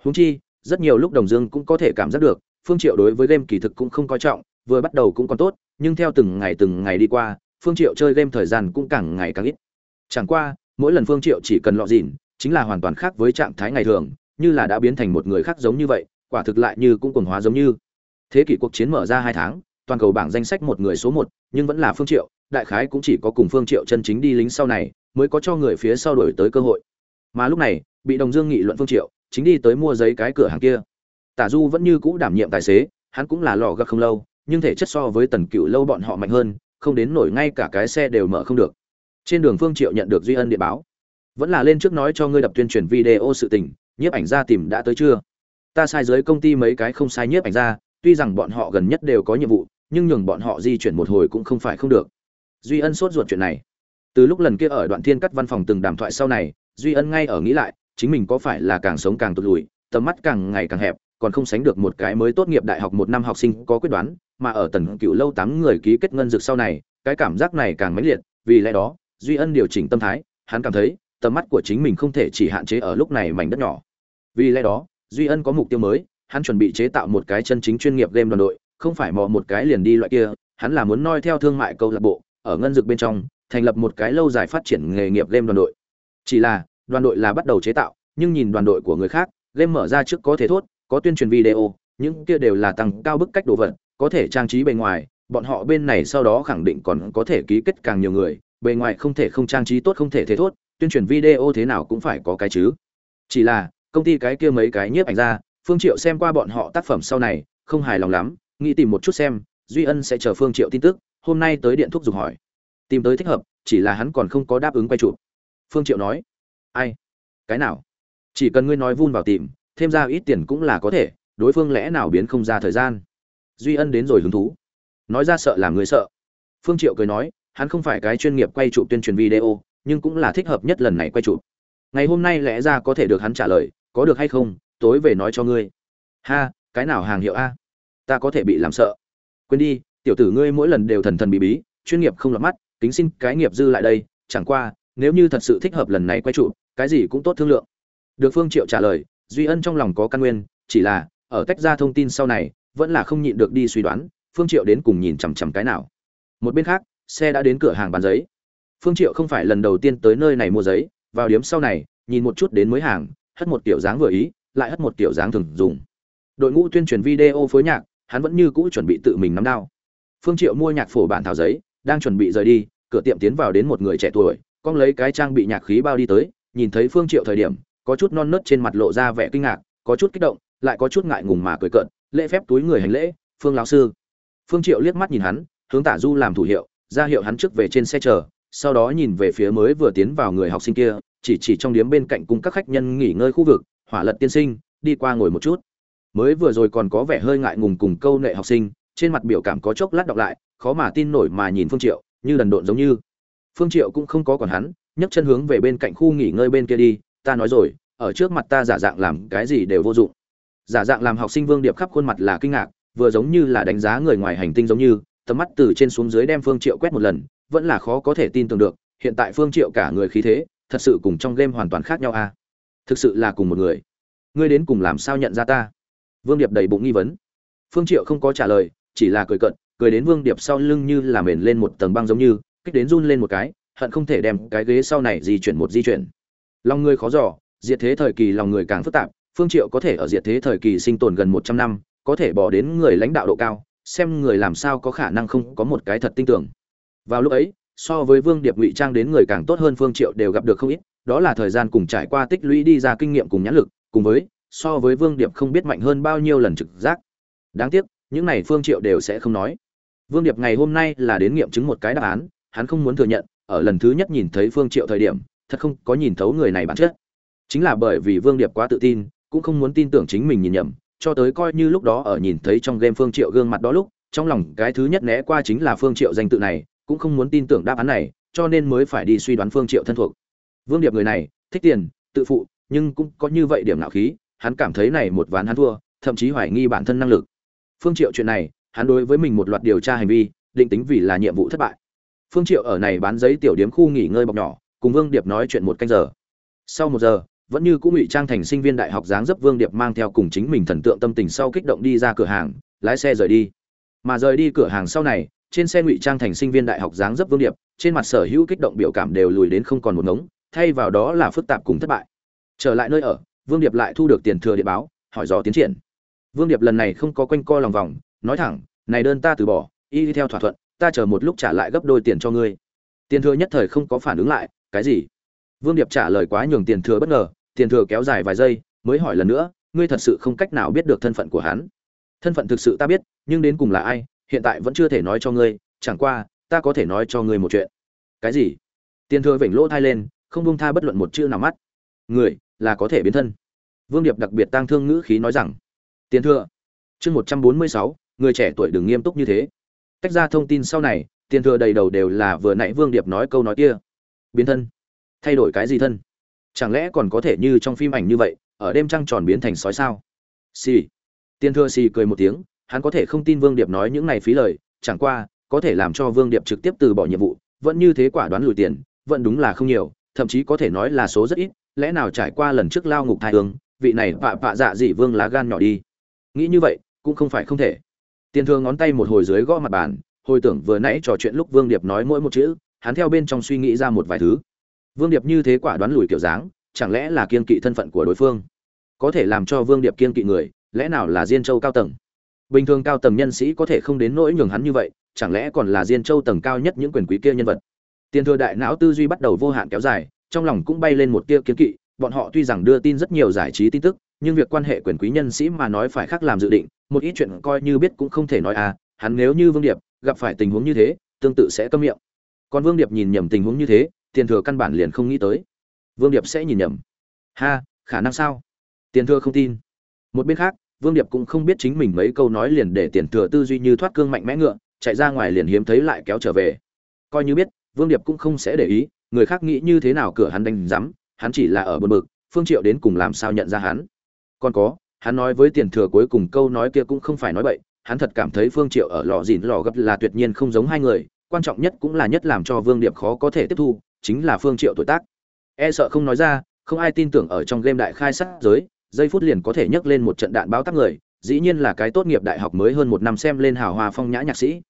Huống chi, rất nhiều lúc đồng dương cũng có thể cảm giác được, phương triệu đối với game kỳ thực cũng không coi trọng vừa bắt đầu cũng còn tốt, nhưng theo từng ngày từng ngày đi qua, phương triệu chơi game thời gian cũng càng ngày càng ít. Chẳng qua, mỗi lần phương triệu chỉ cần lọ dỉn chính là hoàn toàn khác với trạng thái ngày thường, như là đã biến thành một người khác giống như vậy, quả thực lại như cũng cuồng hóa giống như. Thế kỷ cuộc chiến mở ra hai tháng, toàn cầu bảng danh sách một người số một, nhưng vẫn là phương triệu, đại khái cũng chỉ có cùng phương triệu chân chính đi lính sau này, mới có cho người phía sau đổi tới cơ hội. Mà lúc này, bị đồng dương nghị luận phương triệu, chính đi tới mua giấy cái cửa hàng kia. Tả du vẫn như cũ đảm nhiệm tài xế, hắn cũng là lò gấp không lâu nhưng thể chất so với tần cựu lâu bọn họ mạnh hơn, không đến nổi ngay cả cái xe đều mở không được. Trên đường phương triệu nhận được duy ân điện báo. Vẫn là lên trước nói cho ngươi đập tuyên truyền video sự tình, nhiếp ảnh gia tìm đã tới chưa? Ta sai dưới công ty mấy cái không sai nhiếp ảnh gia, tuy rằng bọn họ gần nhất đều có nhiệm vụ, nhưng nhường bọn họ di chuyển một hồi cũng không phải không được. Duy ân sốt ruột chuyện này. Từ lúc lần kia ở đoạn thiên cắt văn phòng từng đàm thoại sau này, duy ân ngay ở nghĩ lại, chính mình có phải là càng sống càng tụt lùi, tầm mắt càng ngày càng hẹp còn không sánh được một cái mới tốt nghiệp đại học một năm học sinh có quyết đoán, mà ở tần cựu lâu tám người ký kết ngân dược sau này, cái cảm giác này càng mãnh liệt, vì lẽ đó, duy ân điều chỉnh tâm thái, hắn cảm thấy, tầm mắt của chính mình không thể chỉ hạn chế ở lúc này mảnh đất nhỏ. Vì lẽ đó, duy ân có mục tiêu mới, hắn chuẩn bị chế tạo một cái chân chính chuyên nghiệp game đoàn đội, không phải mò một cái liền đi loại kia, hắn là muốn noi theo thương mại câu lạc bộ, ở ngân dược bên trong, thành lập một cái lâu dài phát triển nghề nghiệp game đoàn đội. Chỉ là, đoàn đội là bắt đầu chế tạo, nhưng nhìn đoàn đội của người khác, game mở ra trước có thể thốt có tuyên truyền video, những kia đều là tăng cao bức cách đồ vật, có thể trang trí bề ngoài, bọn họ bên này sau đó khẳng định còn có thể ký kết càng nhiều người, bề ngoài không thể không trang trí tốt, không thể thế thốt tuyên truyền video thế nào cũng phải có cái chứ. Chỉ là, công ty cái kia mấy cái nhiếp ảnh ra, phương triệu xem qua bọn họ tác phẩm sau này, không hài lòng lắm, nghĩ tìm một chút xem, duy ân sẽ chờ phương triệu tin tức, hôm nay tới điện thuốc dùng hỏi. Tìm tới thích hợp, chỉ là hắn còn không có đáp ứng quay chụp. Phương triệu nói, ai? Cái nào? Chỉ cần ngươi nói vun vào tìm thêm ra ít tiền cũng là có thể, đối phương lẽ nào biến không ra thời gian. Duy ân đến rồi hứng thú. Nói ra sợ làm người sợ. Phương triệu cười nói, hắn không phải cái chuyên nghiệp quay chụp tuyên truyền video, nhưng cũng là thích hợp nhất lần này quay chụp. Ngày hôm nay lẽ ra có thể được hắn trả lời, có được hay không, tối về nói cho ngươi. Ha, cái nào hàng hiệu a? Ta có thể bị làm sợ. Quên đi, tiểu tử ngươi mỗi lần đều thần thần bí bí, chuyên nghiệp không lọt mắt, kính xin cái nghiệp dư lại đây, chẳng qua, nếu như thật sự thích hợp lần này quay trụ cái gì cũng tốt thương lượng. Được phương triệu trả lời duy ân trong lòng có căn nguyên, chỉ là, ở tách ra thông tin sau này, vẫn là không nhịn được đi suy đoán, phương triệu đến cùng nhìn chằm chằm cái nào. Một bên khác, xe đã đến cửa hàng bán giấy. Phương triệu không phải lần đầu tiên tới nơi này mua giấy, vào điếm sau này, nhìn một chút đến mới hàng, hất một tiểu dáng vừa ý, lại hất một tiểu dáng thường dùng. Đội ngũ tuyên truyền video phối nhạc, hắn vẫn như cũ chuẩn bị tự mình nắm đao. Phương triệu mua nhạc phổ bản thảo giấy, đang chuẩn bị rời đi, cửa tiệm tiến vào đến một người trẻ tuổi, con lấy cái trang bị nhạc khí bao đi tới, nhìn thấy phương triệu thời điểm có chút non nớt trên mặt lộ ra vẻ kinh ngạc, có chút kích động, lại có chút ngại ngùng mà cười cợt, lễ phép túi người hành lễ, phương lão sư. Phương triệu liếc mắt nhìn hắn, hướng tả du làm thủ hiệu, ra hiệu hắn trước về trên xe chờ, sau đó nhìn về phía mới vừa tiến vào người học sinh kia, chỉ chỉ trong điếm bên cạnh cùng các khách nhân nghỉ ngơi khu vực, hỏa lật tiên sinh, đi qua ngồi một chút. Mới vừa rồi còn có vẻ hơi ngại ngùng cùng câu nệ học sinh, trên mặt biểu cảm có chốc lát đọc lại, khó mà tin nổi mà nhìn phương triệu, như đần độn giống như. Phương triệu cũng không có còn hắn, nhấc chân hướng về bên cạnh khu nghỉ ngơi bên kia đi ta nói rồi, ở trước mặt ta giả dạng làm cái gì đều vô dụng. Giả dạng làm học sinh vương điệp khắp khuôn mặt là kinh ngạc, vừa giống như là đánh giá người ngoài hành tinh giống như, tầm mắt từ trên xuống dưới đem phương triệu quét một lần, vẫn là khó có thể tin tưởng được, hiện tại phương triệu cả người khí thế, thật sự cùng trong game hoàn toàn khác nhau à thực sự là cùng một người. Ngươi đến cùng làm sao nhận ra ta? Vương điệp đầy bụng nghi vấn. Phương triệu không có trả lời, chỉ là cười cận cười đến vương điệp sau lưng như là mền lên một tầng băng giống như, kích đến run lên một cái, hận không thể đem cái ghế sau này di chuyển một di chuyển lòng người khó dò, diệt thế thời kỳ lòng người càng phức tạp, phương triệu có thể ở diệt thế thời kỳ sinh tồn gần 100 năm, có thể bỏ đến người lãnh đạo độ cao, xem người làm sao có khả năng không có một cái thật tin tưởng. Vào lúc ấy, so với vương điệp ngụy trang đến người càng tốt hơn phương triệu đều gặp được không ít, đó là thời gian cùng trải qua tích lũy đi ra kinh nghiệm cùng nhãn lực, cùng với, so với vương điệp không biết mạnh hơn bao nhiêu lần trực giác. Đáng tiếc, những này phương triệu đều sẽ không nói. Vương điệp ngày hôm nay là đến nghiệm chứng một cái đáp án, hắn không muốn thừa nhận, ở lần thứ nhất nhìn thấy phương triệu thời điểm thật không có nhìn thấu người này bản chất. Chính là bởi vì vương điệp quá tự tin, cũng không muốn tin tưởng chính mình nhìn nhầm, cho tới coi như lúc đó ở nhìn thấy trong game phương triệu gương mặt đó lúc, trong lòng cái thứ nhất né qua chính là phương triệu danh tự này, cũng không muốn tin tưởng đáp án này, cho nên mới phải đi suy đoán phương triệu thân thuộc. Vương điệp người này, thích tiền, tự phụ, nhưng cũng có như vậy điểm nạo khí, hắn cảm thấy này một ván hắn thua, thậm chí hoài nghi bản thân năng lực. Phương triệu chuyện này, hắn đối với mình một loạt điều tra hành vi, định tính vì là nhiệm vụ thất bại. Phương triệu ở này bán giấy tiểu điếm khu nghỉ ngơi bọc nhỏ cùng vương điệp nói chuyện một canh giờ. Sau một giờ, vẫn như cũng ngụy trang thành sinh viên đại học dáng dấp vương điệp mang theo cùng chính mình thần tượng tâm tình sau kích động đi ra cửa hàng, lái xe rời đi. Mà rời đi cửa hàng sau này, trên xe ngụy trang thành sinh viên đại học dáng dấp vương điệp, trên mặt sở hữu kích động biểu cảm đều lùi đến không còn một ngống, thay vào đó là phức tạp cùng thất bại. Trở lại nơi ở, vương điệp lại thu được tiền thừa điện báo, hỏi dò tiến triển. Vương điệp lần này không có quanh co lòng vòng, nói thẳng, này đơn ta từ bỏ, y theo thỏa thuận, ta chờ một lúc trả lại gấp đôi tiền cho ngươi. Tiền thừa nhất thời không có phản ứng lại cái gì? Vương điệp trả lời quá nhường tiền thừa bất ngờ, tiền thừa kéo dài vài giây, mới hỏi lần nữa, ngươi thật sự không cách nào biết được thân phận của hắn. Thân phận thực sự ta biết, nhưng đến cùng là ai, hiện tại vẫn chưa thể nói cho ngươi, chẳng qua, ta có thể nói cho ngươi một chuyện. Cái gì? Tiền thừa vểnh lỗ thai lên, không buông tha bất luận một chữ nào mắt. Người, là có thể biến thân. Vương điệp đặc biệt tang thương ngữ khí nói rằng, tiền thừa, chương một trăm bốn mươi sáu, người trẻ tuổi đừng nghiêm túc như thế. Tách ra thông tin sau này, tiền thừa đầy đầu đều là vừa nãy vương điệp nói câu nói kia biến thân. Thay đổi cái gì thân? Chẳng lẽ còn có thể như trong phim ảnh như vậy, ở đêm trăng tròn biến thành sói sao? Xì、sì. tiên thưa xì cười một tiếng, hắn có thể không tin vương điệp nói những này phí lời, chẳng qua, có thể làm cho vương điệp trực tiếp từ bỏ nhiệm vụ, vẫn như thế quả đoán lùi tiền, vẫn đúng là không nhiều, thậm chí có thể nói là số rất ít, lẽ nào trải qua lần trước lao ngục thai tướng vị này vạ vạ dạ dị vương lá gan nhỏ đi. Nghĩ như vậy, cũng không phải không thể. Tiền thương ngón tay một hồi dưới gõ mặt bàn, hồi tưởng vừa nãy trò chuyện lúc vương điệp nói mỗi một chữ hắn theo bên trong suy nghĩ ra một vài thứ. Vương điệp như thế quả đoán lùi kiểu dáng, chẳng lẽ là kiên kỵ thân phận của đối phương? Có thể làm cho vương điệp kiên kỵ người, lẽ nào là diên châu cao tầng? Bình thường cao tầng nhân sĩ có thể không đến nỗi nhường hắn như vậy, chẳng lẽ còn là diên châu tầng cao nhất những quyền quý kia nhân vật? Tiền thừa đại não tư duy bắt đầu vô hạn kéo dài, trong lòng cũng bay lên một tia kiến kỵ, bọn họ tuy rằng đưa tin rất nhiều giải trí tin tức, nhưng việc quan hệ quyền quý nhân sĩ mà nói phải khác làm dự định, một ít chuyện coi như biết cũng không thể nói à hắn nếu như vương điệp gặp phải tình huống như thế, tương tự sẽ câm miệng còn vương điệp nhìn nhầm tình huống như thế, tiền thừa căn bản liền không nghĩ tới. Vương điệp sẽ nhìn nhầm. Ha, khả năng sao? Tiền thừa không tin. Một bên khác, vương điệp cũng không biết chính mình mấy câu nói liền để tiền thừa tư duy như thoát cương mạnh mẽ ngựa, chạy ra ngoài liền hiếm thấy lại kéo trở về. Coi như biết, vương điệp cũng không sẽ để ý, người khác nghĩ như thế nào cửa hắn đánh rắm hắn chỉ là ở bờ bực phương triệu đến cùng làm sao nhận ra hắn. Còn có, hắn nói với tiền thừa cuối cùng câu nói kia cũng không phải nói bậy, hắn thật cảm thấy phương triệu ở lò dìn lò gấp là tuyệt nhiên không giống hai người quan trọng nhất cũng là nhất làm cho vương điệp khó có thể tiếp thu, chính là phương triệu tuổi tác. E sợ không nói ra, không ai tin tưởng ở trong game đại khai sát giới, giây phút liền có thể nhấc lên một trận đạn báo tác người, dĩ nhiên là cái tốt nghiệp đại học mới hơn một năm xem lên hào hoa phong nhã nhạc sĩ.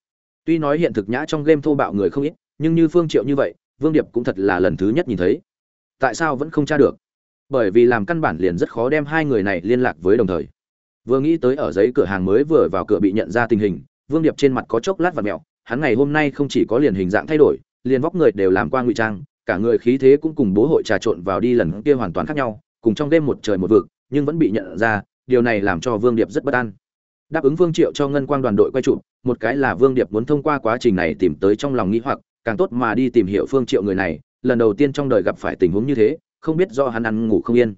Tuy nói hiện thực nhã trong game thô bạo người không ít, nhưng như phương triệu như vậy, vương điệp cũng thật là lần thứ nhất nhìn thấy. Tại sao vẫn không tra được? Bởi vì làm căn bản liền rất khó đem hai người này liên lạc với đồng thời. Vừa nghĩ tới ở giấy cửa hàng mới vừa vào cửa bị nhận ra tình hình, vương điệp trên mặt có chốc lát và mèo hắn ngày hôm nay không chỉ có liền hình dạng thay đổi, liền vóc người đều làm qua ngụy trang, cả người khí thế cũng cùng bố hội trà trộn vào đi lần kia hoàn toàn khác nhau, cùng trong đêm một trời một vực, nhưng vẫn bị nhận ra, điều này làm cho vương điệp rất bất an. Đáp ứng vương triệu cho ngân quang đoàn đội quay chụp, một cái là vương điệp muốn thông qua quá trình này tìm tới trong lòng nghĩ hoặc, càng tốt mà đi tìm hiểu phương triệu người này, lần đầu tiên trong đời gặp phải tình huống như thế, không biết do hắn ăn ngủ không yên.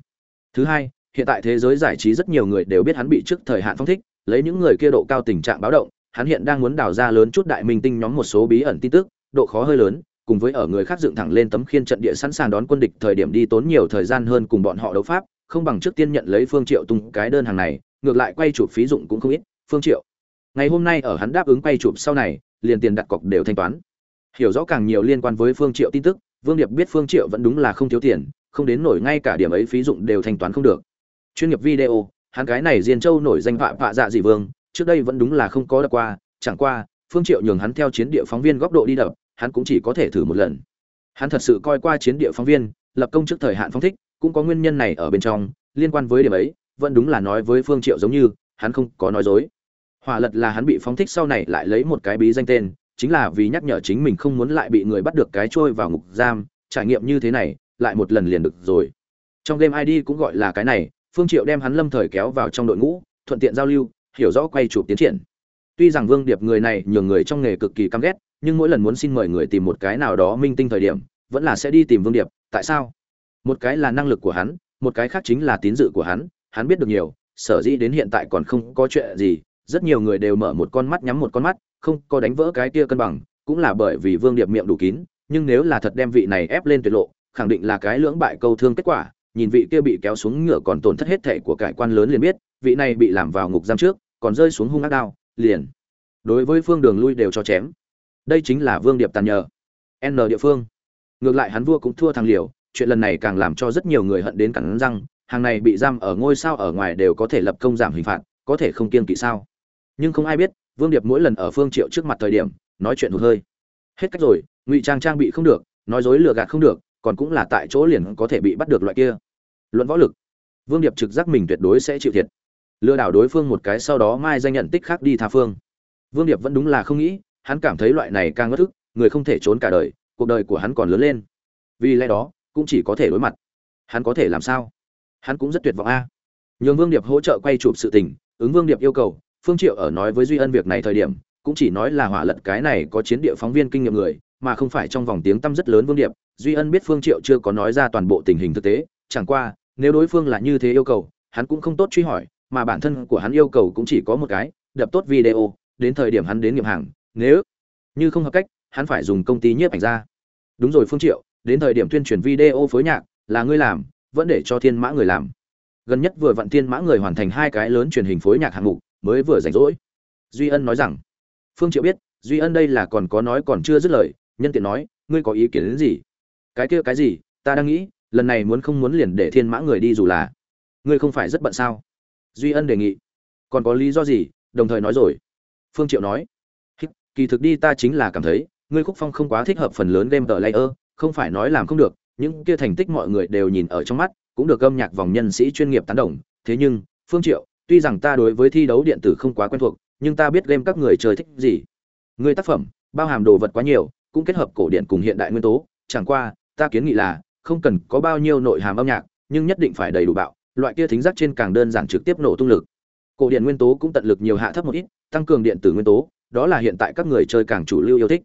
Thứ hai, hiện tại thế giới giải trí rất nhiều người đều biết hắn bị trước thời hạn phong thích, lấy những người kia độ cao tình trạng báo động hắn hiện đang muốn đào ra lớn chút đại minh tinh nhóm một số bí ẩn tin tức, độ khó hơi lớn, cùng với ở người khác dựng thẳng lên tấm khiên trận địa sẵn sàng đón quân địch thời điểm đi tốn nhiều thời gian hơn cùng bọn họ đấu pháp, không bằng trước tiên nhận lấy phương triệu tung cái đơn hàng này, ngược lại quay chụp phí dụng cũng không ít, phương triệu. Ngày hôm nay ở hắn đáp ứng quay chụp sau này, liền tiền đặt cọc đều thanh toán. Hiểu rõ càng nhiều liên quan với phương triệu tin tức, vương điệp biết phương triệu vẫn đúng là không thiếu tiền, không đến nổi ngay cả điểm ấy phí dụng đều thanh toán không được. Chuyên nghiệp video, hắn cái này diên châu nổi danh vạ vạ dạ dị vương trước đây vẫn đúng là không có đập qua, chẳng qua, phương triệu nhường hắn theo chiến địa phóng viên góc độ đi đập, hắn cũng chỉ có thể thử một lần. Hắn thật sự coi qua chiến địa phóng viên, lập công trước thời hạn phóng thích, cũng có nguyên nhân này ở bên trong, liên quan với điểm ấy, vẫn đúng là nói với phương triệu giống như, hắn không có nói dối. Hỏa lật là hắn bị phóng thích sau này lại lấy một cái bí danh tên, chính là vì nhắc nhở chính mình không muốn lại bị người bắt được cái trôi vào ngục giam, trải nghiệm như thế này, lại một lần liền được rồi. Trong game id cũng gọi là cái này, phương triệu đem hắn lâm thời kéo vào trong đội ngũ, thuận tiện giao lưu hiểu rõ quay chụp tiến triển. Tuy rằng vương điệp người này nhường người trong nghề cực kỳ căm ghét, nhưng mỗi lần muốn xin mời người tìm một cái nào đó minh tinh thời điểm, vẫn là sẽ đi tìm vương điệp, tại sao? Một cái là năng lực của hắn, một cái khác chính là tín dự của hắn hắn biết được nhiều, sở dĩ đến hiện tại còn không có chuyện gì, rất nhiều người đều mở một con mắt nhắm một con mắt, không có đánh vỡ cái kia cân bằng, cũng là bởi vì vương điệp miệng đủ kín, nhưng nếu là thật đem vị này ép lên tuyệt lộ, khẳng định là cái lưỡng bại câu thương kết quả, nhìn vị kia bị kéo xuống ngựa còn tổn thất hết thể của cải quan lớn liền biết, vị này bị làm vào ngục giam trước còn rơi xuống hung ác đao, liền. Đối với phương đường lui đều cho chém. Đây chính là vương điệp tàn nhờ. N địa phương. Ngược lại hắn vua cũng thua thằng liều, chuyện lần này càng làm cho rất nhiều người hận đến cắn răng, hàng này bị giam ở ngôi sao ở ngoài đều có thể lập công giảm hình phạt, có thể không kiên kỵ sao? Nhưng không ai biết, vương điệp mỗi lần ở phương triệu trước mặt thời điểm, nói chuyện hụt hơi. Hết cách rồi, ngụy trang trang bị không được, nói dối lừa gạt không được, còn cũng là tại chỗ liền có thể bị bắt được loại kia. Luận võ lực. Vương điệp trực giác mình tuyệt đối sẽ chịu thiệt lừa đảo đối phương một cái sau đó mai danh nhận tích khác đi tha phương. Vương điệp vẫn đúng là không nghĩ, hắn cảm thấy loại này càng ngất thức, người không thể trốn cả đời, cuộc đời của hắn còn lớn lên. Vì lẽ đó, cũng chỉ có thể đối mặt. Hắn có thể làm sao? Hắn cũng rất tuyệt vọng a. Nhường vương điệp hỗ trợ quay chụp sự tình, ứng vương điệp yêu cầu, phương triệu ở nói với duy ân việc này thời điểm, cũng chỉ nói là hỏa lật cái này có chiến địa phóng viên kinh nghiệm người, mà không phải trong vòng tiếng tăm rất lớn vương điệp. Duy ân biết phương triệu chưa có nói ra toàn bộ tình hình thực tế, chẳng qua, nếu đối phương là như thế yêu cầu, hắn cũng không tốt truy hỏi mà bản thân của hắn yêu cầu cũng chỉ có một cái, đập tốt video, đến thời điểm hắn đến nghiệm hàng, nếu như không hợp cách, hắn phải dùng công ty nhiếp ảnh ra. Đúng rồi phương triệu, đến thời điểm tuyên truyền video phối nhạc, là ngươi làm, vẫn để cho thiên mã người làm. Gần nhất vừa vặn thiên mã người hoàn thành hai cái lớn truyền hình phối nhạc hạng mục, mới vừa rảnh rỗi. Duy ân nói rằng, phương triệu biết, duy ân đây là còn có nói còn chưa dứt lời, nhân tiện nói, ngươi có ý kiến đến gì? Cái kia cái gì, ta đang nghĩ, lần này muốn không muốn liền để thiên mã người đi dù là. Ngươi không phải rất bận sao? Duy ân đề nghị. Còn có lý do gì? Đồng thời nói rồi. Phương triệu nói. Kỳ thực đi ta chính là cảm thấy, ngươi khúc phong không quá thích hợp phần lớn game tờ layer, không phải nói làm không được, những kia thành tích mọi người đều nhìn ở trong mắt, cũng được âm nhạc vòng nhân sĩ chuyên nghiệp tán đồng. Thế nhưng, phương triệu, tuy rằng ta đối với thi đấu điện tử không quá quen thuộc, nhưng ta biết game các người chơi thích gì. Ngươi tác phẩm, bao hàm đồ vật quá nhiều, cũng kết hợp cổ điển cùng hiện đại nguyên tố. Chẳng qua, ta kiến nghị là, không cần có bao nhiêu nội hàm âm nhạc, nhưng nhất định phải đầy đủ bạo loại kia thính giác trên càng đơn giản trực tiếp nổ tung lực. Cổ điện nguyên tố cũng tận lực nhiều hạ thấp một ít, tăng cường điện tử nguyên tố, đó là hiện tại các người chơi càng chủ lưu yêu thích.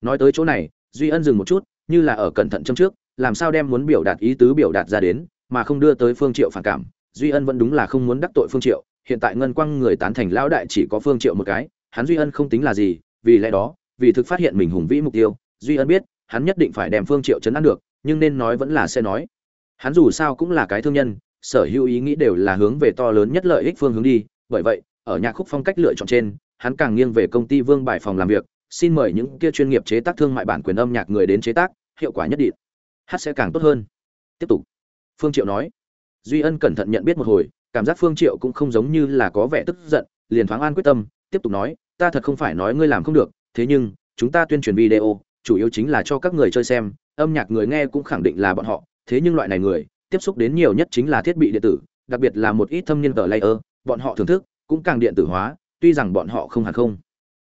Nói tới chỗ này, duy ân dừng một chút, như là ở cẩn thận châm trước, làm sao đem muốn biểu đạt ý tứ biểu đạt ra đến, mà không đưa tới phương triệu phản cảm. Duy ân vẫn đúng là không muốn đắc tội phương triệu, hiện tại ngân quang người tán thành lão đại chỉ có phương triệu một cái, hắn duy ân không tính là gì, vì lẽ đó, vì thực phát hiện mình hùng vĩ mục tiêu, duy ân biết, hắn nhất định phải đem phương triệu chấn an được, nhưng nên nói vẫn là sẽ nói. Hắn dù sao cũng là cái thương nhân sở hữu ý nghĩ đều là hướng về to lớn nhất lợi ích phương hướng đi. Bởi vậy, ở nhạc khúc phong cách lựa chọn trên, hắn càng nghiêng về công ty vương bài phòng làm việc, xin mời những kia chuyên nghiệp chế tác thương mại bản quyền âm nhạc người đến chế tác, hiệu quả nhất định, hát sẽ càng tốt hơn. Tiếp tục. Phương triệu nói. Duy ân cẩn thận nhận biết một hồi, cảm giác phương triệu cũng không giống như là có vẻ tức giận, liền thoáng an quyết tâm, tiếp tục nói, ta thật không phải nói ngươi làm không được, thế nhưng, chúng ta tuyên truyền video, chủ yếu chính là cho các người chơi xem, âm nhạc người nghe cũng khẳng định là bọn họ, thế nhưng loại này người tiếp xúc đến nhiều nhất chính là thiết bị điện tử đặc biệt là một ít thâm niên tờ layer bọn họ thưởng thức cũng càng điện tử hóa tuy rằng bọn họ không hẳn không.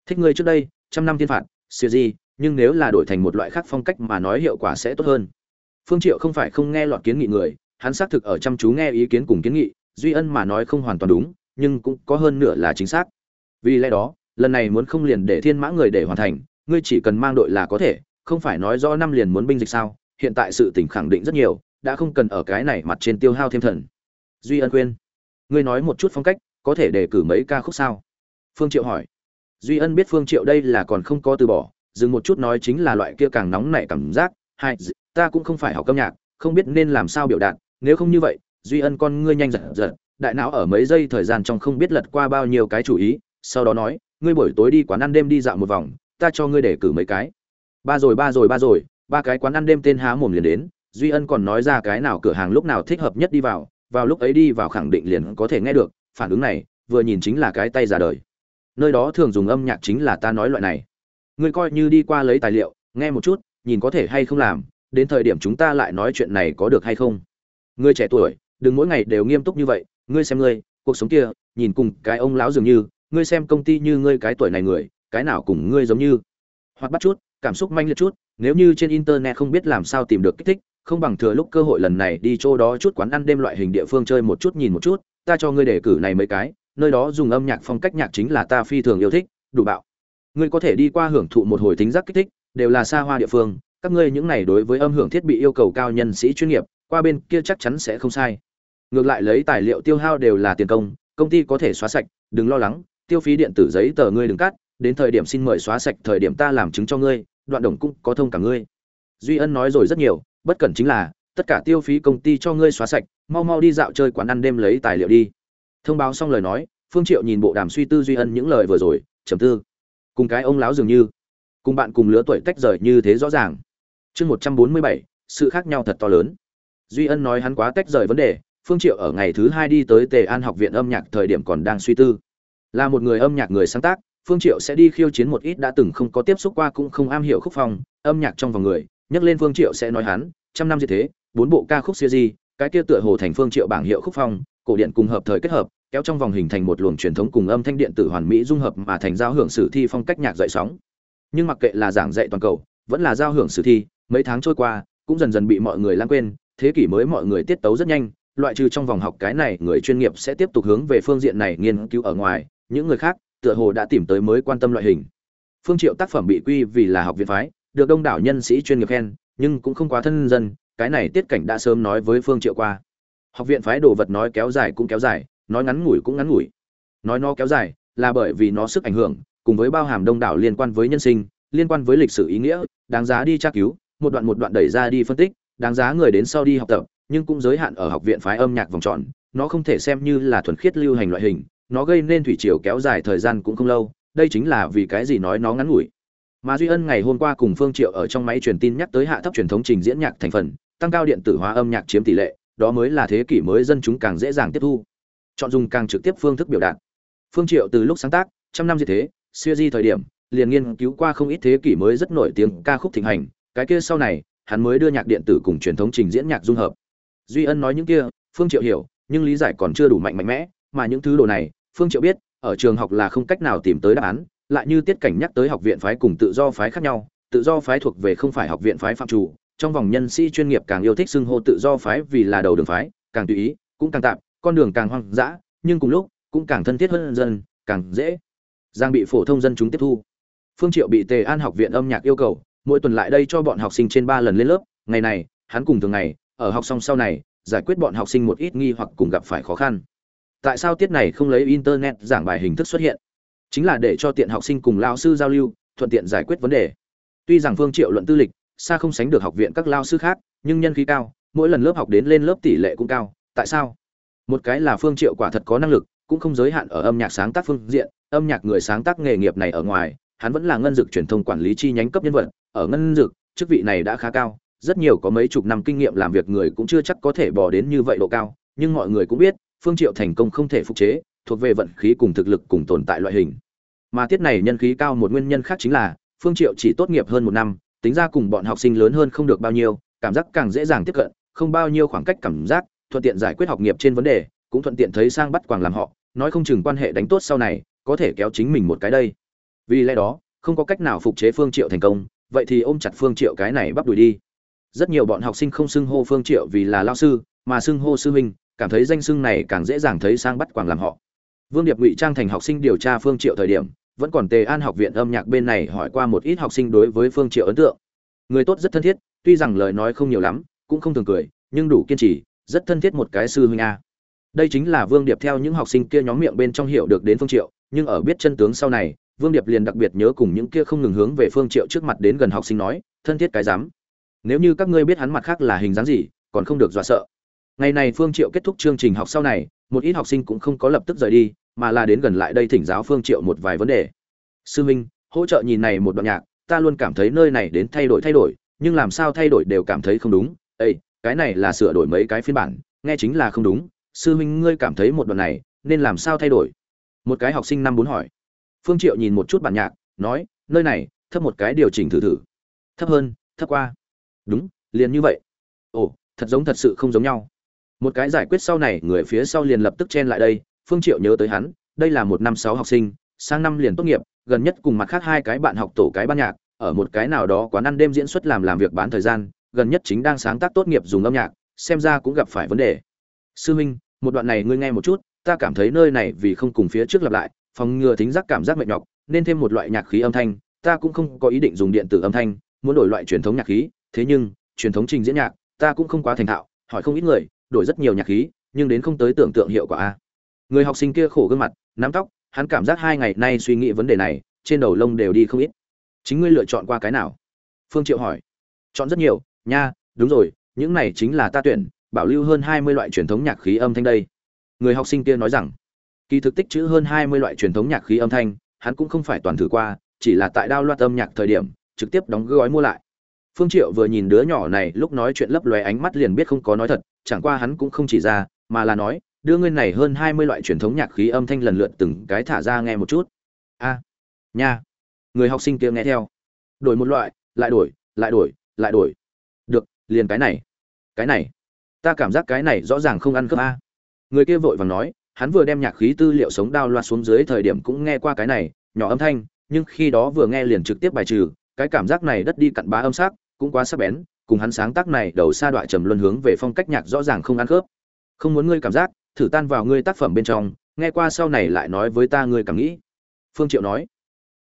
Thích ngươi trước đây trăm năm thiên phạt series, nhưng nếu là đổi thành một loại khác phong cách mà nói hiệu quả sẽ tốt hơn. Phương triệu không phải không nghe lọt kiến nghị người hắn xác thực ở chăm chú nghe ý kiến cùng kiến nghị duy ân mà nói không hoàn toàn đúng nhưng cũng có hơn nửa là chính xác. Vì lẽ đó lần này muốn không liền để thiên mã người để hoàn thành ngươi chỉ cần mang đội là có thể không phải nói rõ năm liền muốn binh dịch sao hiện tại sự tình khẳng định rất nhiều đã không cần ở cái này mặt trên tiêu hao thêm thần. Duy ân khuyên, ngươi nói một chút phong cách, có thể đề cử mấy ca khúc sao? Phương triệu hỏi. Duy ân biết phương triệu đây là còn không có từ bỏ, dừng một chút nói chính là loại kia càng nóng nảy cảm giác, hai ta cũng không phải học âm nhạc, không biết nên làm sao biểu đạt, nếu không như vậy, duy ân con ngươi nhanh giật giật, đại não ở mấy giây thời gian trong không biết lật qua bao nhiêu cái chủ ý, sau đó nói, ngươi buổi tối đi quán ăn đêm đi dạo một vòng, ta cho ngươi để cử mấy cái. Ba rồi ba rồi ba rồi, ba cái quán ăn đêm tên há mồm liền đến duy ân còn nói ra cái nào cửa hàng lúc nào thích hợp nhất đi vào vào lúc ấy đi vào khẳng định liền có thể nghe được, phản ứng này, vừa nhìn chính là cái tay ra đời. Nơi đó thường dùng âm nhạc chính là ta nói loại này. Ngươi coi như đi qua lấy tài liệu, nghe một chút, nhìn có thể hay không làm, đến thời điểm chúng ta lại nói chuyện này có được hay không? Ngươi trẻ tuổi, đừng mỗi ngày đều nghiêm túc như vậy, ngươi xem ngươi, cuộc sống kia, nhìn cùng cái ông lão dường như, ngươi xem công ty như ngươi cái tuổi này người, cái nào cùng ngươi giống như? Hoặc bắt chút, cảm xúc manh liệt chút, nếu như trên internet không biết làm sao tìm được kích thích không bằng thừa lúc cơ hội lần này đi chỗ đó chút quán ăn đêm loại hình địa phương chơi một chút nhìn một chút, ta cho ngươi đề cử này mấy cái, nơi đó dùng âm nhạc phong cách nhạc chính là ta phi thường yêu thích, đủ bạo. Ngươi có thể đi qua hưởng thụ một hồi tính giác kích thích, đều là xa hoa địa phương, các ngươi những này đối với âm hưởng thiết bị yêu cầu cao nhân sĩ chuyên nghiệp, qua bên kia chắc chắn sẽ không sai. Ngược lại lấy tài liệu tiêu hao đều là tiền công công ty có thể xóa sạch, đừng lo lắng, tiêu phí điện tử giấy tờ ngươi đừng cắt, đến thời điểm xin mời xóa sạch thời điểm ta làm chứng cho ngươi, đoạn đồng cũng có thông cả ngươi. Duy ân nói rồi rất nhiều bất cẩn chính là, tất cả tiêu phí công ty cho ngươi xóa sạch, mau mau đi dạo chơi quán ăn đêm lấy tài liệu đi. Thông báo xong lời nói, phương triệu nhìn bộ đàm suy tư duy ân những lời vừa rồi, trầm tư. Cùng cái ông lão dường như, cùng bạn cùng lứa tuổi tách rời như thế rõ ràng. Chương một trăm bốn mươi bảy, sự khác nhau thật to lớn. Duy ân nói hắn quá tách rời vấn đề, phương triệu ở ngày thứ hai đi tới tề an học viện âm nhạc thời điểm còn đang suy tư. Là một người âm nhạc người sáng tác, phương triệu sẽ đi khiêu chiến một ít đã từng không có tiếp xúc qua cũng không am hiểu khúc phong, âm nhạc trong vòng người nhắc lên phương triệu sẽ nói hắn, trăm năm gì thế, bốn bộ ca khúc series, cái kia tựa hồ thành phương triệu bảng hiệu khúc phong, cổ điện cùng hợp thời kết hợp, kéo trong vòng hình thành một luồng truyền thống cùng âm thanh điện tử hoàn mỹ dung hợp mà thành giao hưởng sử thi phong cách nhạc dậy sóng. Nhưng mặc kệ là giảng dạy toàn cầu, vẫn là giao hưởng sử thi, mấy tháng trôi qua, cũng dần dần bị mọi người lãng quên, thế kỷ mới mọi người tiết tấu rất nhanh, loại trừ trong vòng học cái này, người chuyên nghiệp sẽ tiếp tục hướng về phương diện này nghiên cứu ở ngoài, những người khác, tựa hồ đã tìm tới mới quan tâm loại hình. Phương triệu tác phẩm bị quy vì là học viện phái được đông đảo nhân sĩ chuyên nghiệp khen, nhưng cũng không quá thân dân, cái này tiết cảnh đã sớm nói với phương triệu qua. Học viện phái đồ vật nói kéo dài cũng kéo dài, nói ngắn ngủi cũng ngắn ngủi. Nói nó kéo dài là bởi vì nó sức ảnh hưởng, cùng với bao hàm đông đảo liên quan với nhân sinh, liên quan với lịch sử ý nghĩa, đáng giá đi tra cứu, một đoạn một đoạn đẩy ra đi phân tích, đáng giá người đến sau đi học tập, nhưng cũng giới hạn ở học viện phái âm nhạc vòng tròn, nó không thể xem như là thuần khiết lưu hành loại hình, nó gây nên thủy triều kéo dài thời gian cũng không lâu, đây chính là vì cái gì nói nó ngắn ngủi mà duy ân ngày hôm qua cùng phương triệu ở trong máy truyền tin nhắc tới hạ thấp truyền thống trình diễn nhạc thành phần, tăng cao điện tử hóa âm nhạc chiếm tỷ lệ, đó mới là thế kỷ mới dân chúng càng dễ dàng tiếp thu. Chọn dùng càng trực tiếp phương thức biểu đạt. Phương triệu từ lúc sáng tác, trăm năm như thế, siêu di thời điểm, liền nghiên cứu qua không ít thế kỷ mới rất nổi tiếng ca khúc thịnh hành, cái kia sau này, hắn mới đưa nhạc điện tử cùng truyền thống trình diễn nhạc dung hợp. Duy ân nói những kia, phương triệu hiểu, nhưng lý giải còn chưa đủ mạnh mạnh mẽ, mà những thứ đồ này, phương triệu biết, ở trường học là không cách nào tìm tới đáp án lại như tiết cảnh nhắc tới học viện phái cùng tự do phái khác nhau, tự do phái thuộc về không phải học viện phái phạm chủ, trong vòng nhân sĩ chuyên nghiệp càng yêu thích xưng hô tự do phái vì là đầu đường phái, càng tùy ý, cũng càng tạm, con đường càng hoang dã, nhưng cùng lúc, cũng càng thân thiết hơn dân, càng dễ giang bị phổ thông dân chúng tiếp thu. Phương triệu bị tề an học viện âm nhạc yêu cầu, mỗi tuần lại đây cho bọn học sinh trên ba lần lên lớp, ngày này, hắn cùng thường ngày, ở học xong sau này, giải quyết bọn học sinh một ít nghi hoặc cùng gặp phải khó khăn. Tại sao tiết này không lấy internet giảng bài hình thức xuất hiện? Chính là để cho tiện học sinh cùng lao sư giao lưu, thuận tiện giải quyết vấn đề. Tuy rằng phương triệu luận tư lịch, xa không sánh được học viện các lao sư khác, nhưng nhân khí cao, mỗi lần lớp học đến lên lớp tỷ lệ cũng cao. Tại sao? Một cái là phương triệu quả thật có năng lực, cũng không giới hạn ở âm nhạc sáng tác phương diện, âm nhạc người sáng tác nghề nghiệp này ở ngoài, hắn vẫn là ngân dực truyền thông quản lý chi nhánh cấp nhân vật, ở ngân dực, chức vị này đã khá cao, rất nhiều có mấy chục năm kinh nghiệm làm việc người cũng chưa chắc có thể bỏ đến như vậy độ cao, nhưng mọi người cũng biết, phương triệu thành công không thể phục chế thuộc về vận khí cùng thực lực cùng tồn tại loại hình. Mà tiết này nhân khí cao một nguyên nhân khác chính là, phương triệu chỉ tốt nghiệp hơn một năm, tính ra cùng bọn học sinh lớn hơn không được bao nhiêu, cảm giác càng dễ dàng tiếp cận, không bao nhiêu khoảng cách cảm giác, thuận tiện giải quyết học nghiệp trên vấn đề, cũng thuận tiện thấy sang bắt quàng làm họ, nói không chừng quan hệ đánh tốt sau này, có thể kéo chính mình một cái đây. Vì lẽ đó, không có cách nào phục chế phương triệu thành công, vậy thì ôm chặt phương triệu cái này bắt đuổi đi. Rất nhiều bọn học sinh không xưng hô phương triệu vì là lão sư, mà xưng hô sư huynh, cảm thấy danh xưng này càng dễ dàng thấy sang bắt quàng làm họ vương điệp ngụy trang thành học sinh điều tra phương triệu thời điểm, vẫn còn tề an học viện âm nhạc bên này hỏi qua một ít học sinh đối với phương triệu ấn tượng. Người tốt rất thân thiết, tuy rằng lời nói không nhiều lắm, cũng không thường cười, nhưng đủ kiên trì, rất thân thiết một cái sư huynh a. Đây chính là vương điệp theo những học sinh kia nhóm miệng bên trong hiểu được đến phương triệu, nhưng ở biết chân tướng sau này, vương điệp liền đặc biệt nhớ cùng những kia không ngừng hướng về phương triệu trước mặt đến gần học sinh nói, thân thiết cái dám nếu như các ngươi biết hắn mặt khác là hình dáng gì, còn không được dọa sợ. Ngày này phương triệu kết thúc chương trình học sau này, một ít học sinh cũng không có lập tức rời đi mà là đến gần lại đây thỉnh giáo phương triệu một vài vấn đề. Sư minh, hỗ trợ nhìn này một đoạn nhạc, ta luôn cảm thấy nơi này đến thay đổi thay đổi, nhưng làm sao thay đổi đều cảm thấy không đúng. Ây cái này là sửa đổi mấy cái phiên bản, nghe chính là không đúng. Sư Minh, ngươi cảm thấy một đoạn này, nên làm sao thay đổi? Một cái học sinh năm bốn hỏi. Phương triệu nhìn một chút bản nhạc, nói, nơi này, thấp một cái điều chỉnh thử thử. Thấp hơn, thấp qua. Đúng, liền như vậy. Ồ, thật giống thật sự không giống nhau. Một cái giải quyết sau này, người phía sau liền lập tức chen lại đây phương triệu nhớ tới hắn đây là một năm sáu học sinh sang năm liền tốt nghiệp gần nhất cùng mặt khác hai cái bạn học tổ cái ban nhạc ở một cái nào đó quán ăn đêm diễn xuất làm làm việc bán thời gian gần nhất chính đang sáng tác tốt nghiệp dùng âm nhạc xem ra cũng gặp phải vấn đề. Sư Minh, một đoạn này ngươi nghe một chút ta cảm thấy nơi này vì không cùng phía trước lặp lại phòng ngừa thính giác cảm giác mệt nhọc nên thêm một loại nhạc khí âm thanh ta cũng không có ý định dùng điện tử âm thanh muốn đổi loại truyền thống nhạc khí thế nhưng truyền thống trình diễn nhạc ta cũng không quá thành thạo hỏi không ít người đổi rất nhiều nhạc khí nhưng đến không tới tưởng tượng hiệu quả a người học sinh kia khổ gương mặt, nắm tóc, hắn cảm giác hai ngày nay suy nghĩ vấn đề này, trên đầu lông đều đi không ít. Chính ngươi lựa chọn qua cái nào? Phương triệu hỏi. Chọn rất nhiều, nha, đúng rồi, những này chính là ta tuyển, bảo lưu hơn hai mươi loại truyền thống nhạc khí âm thanh đây. Người học sinh kia nói rằng, kỳ thực tích chữ hơn hai mươi loại truyền thống nhạc khí âm thanh, hắn cũng không phải toàn thử qua, chỉ là tại đao loạt âm nhạc thời điểm, trực tiếp đóng gói mua lại. Phương triệu vừa nhìn đứa nhỏ này lúc nói chuyện lấp lóe ánh mắt liền biết không có nói thật, chẳng qua hắn cũng không chỉ ra, mà là nói đưa ngươi này hơn 20 loại truyền thống nhạc khí âm thanh lần lượt từng cái thả ra nghe một chút. A, nha. Người học sinh kia nghe theo. Đổi một loại, lại đổi lại đổi lại đổi. Được, liền cái này. Cái này. Ta cảm giác cái này rõ ràng không ăn cơm a. Người kia vội vàng nói, hắn vừa đem nhạc khí tư liệu sống đao loa xuống dưới thời điểm cũng nghe qua cái này, nhỏ âm thanh, nhưng khi đó vừa nghe liền trực tiếp bài trừ, cái cảm giác này đất đi cặn bá âm sắc, cũng quá sắc bén, cùng hắn sáng tác này đầu xa đoạn trầm luân hướng về phong cách nhạc rõ ràng không ăn khớp. Không muốn ngươi cảm giác thử tan vào ngươi tác phẩm bên trong, nghe qua sau này lại nói với ta ngươi cảm nghĩ. Phương triệu nói.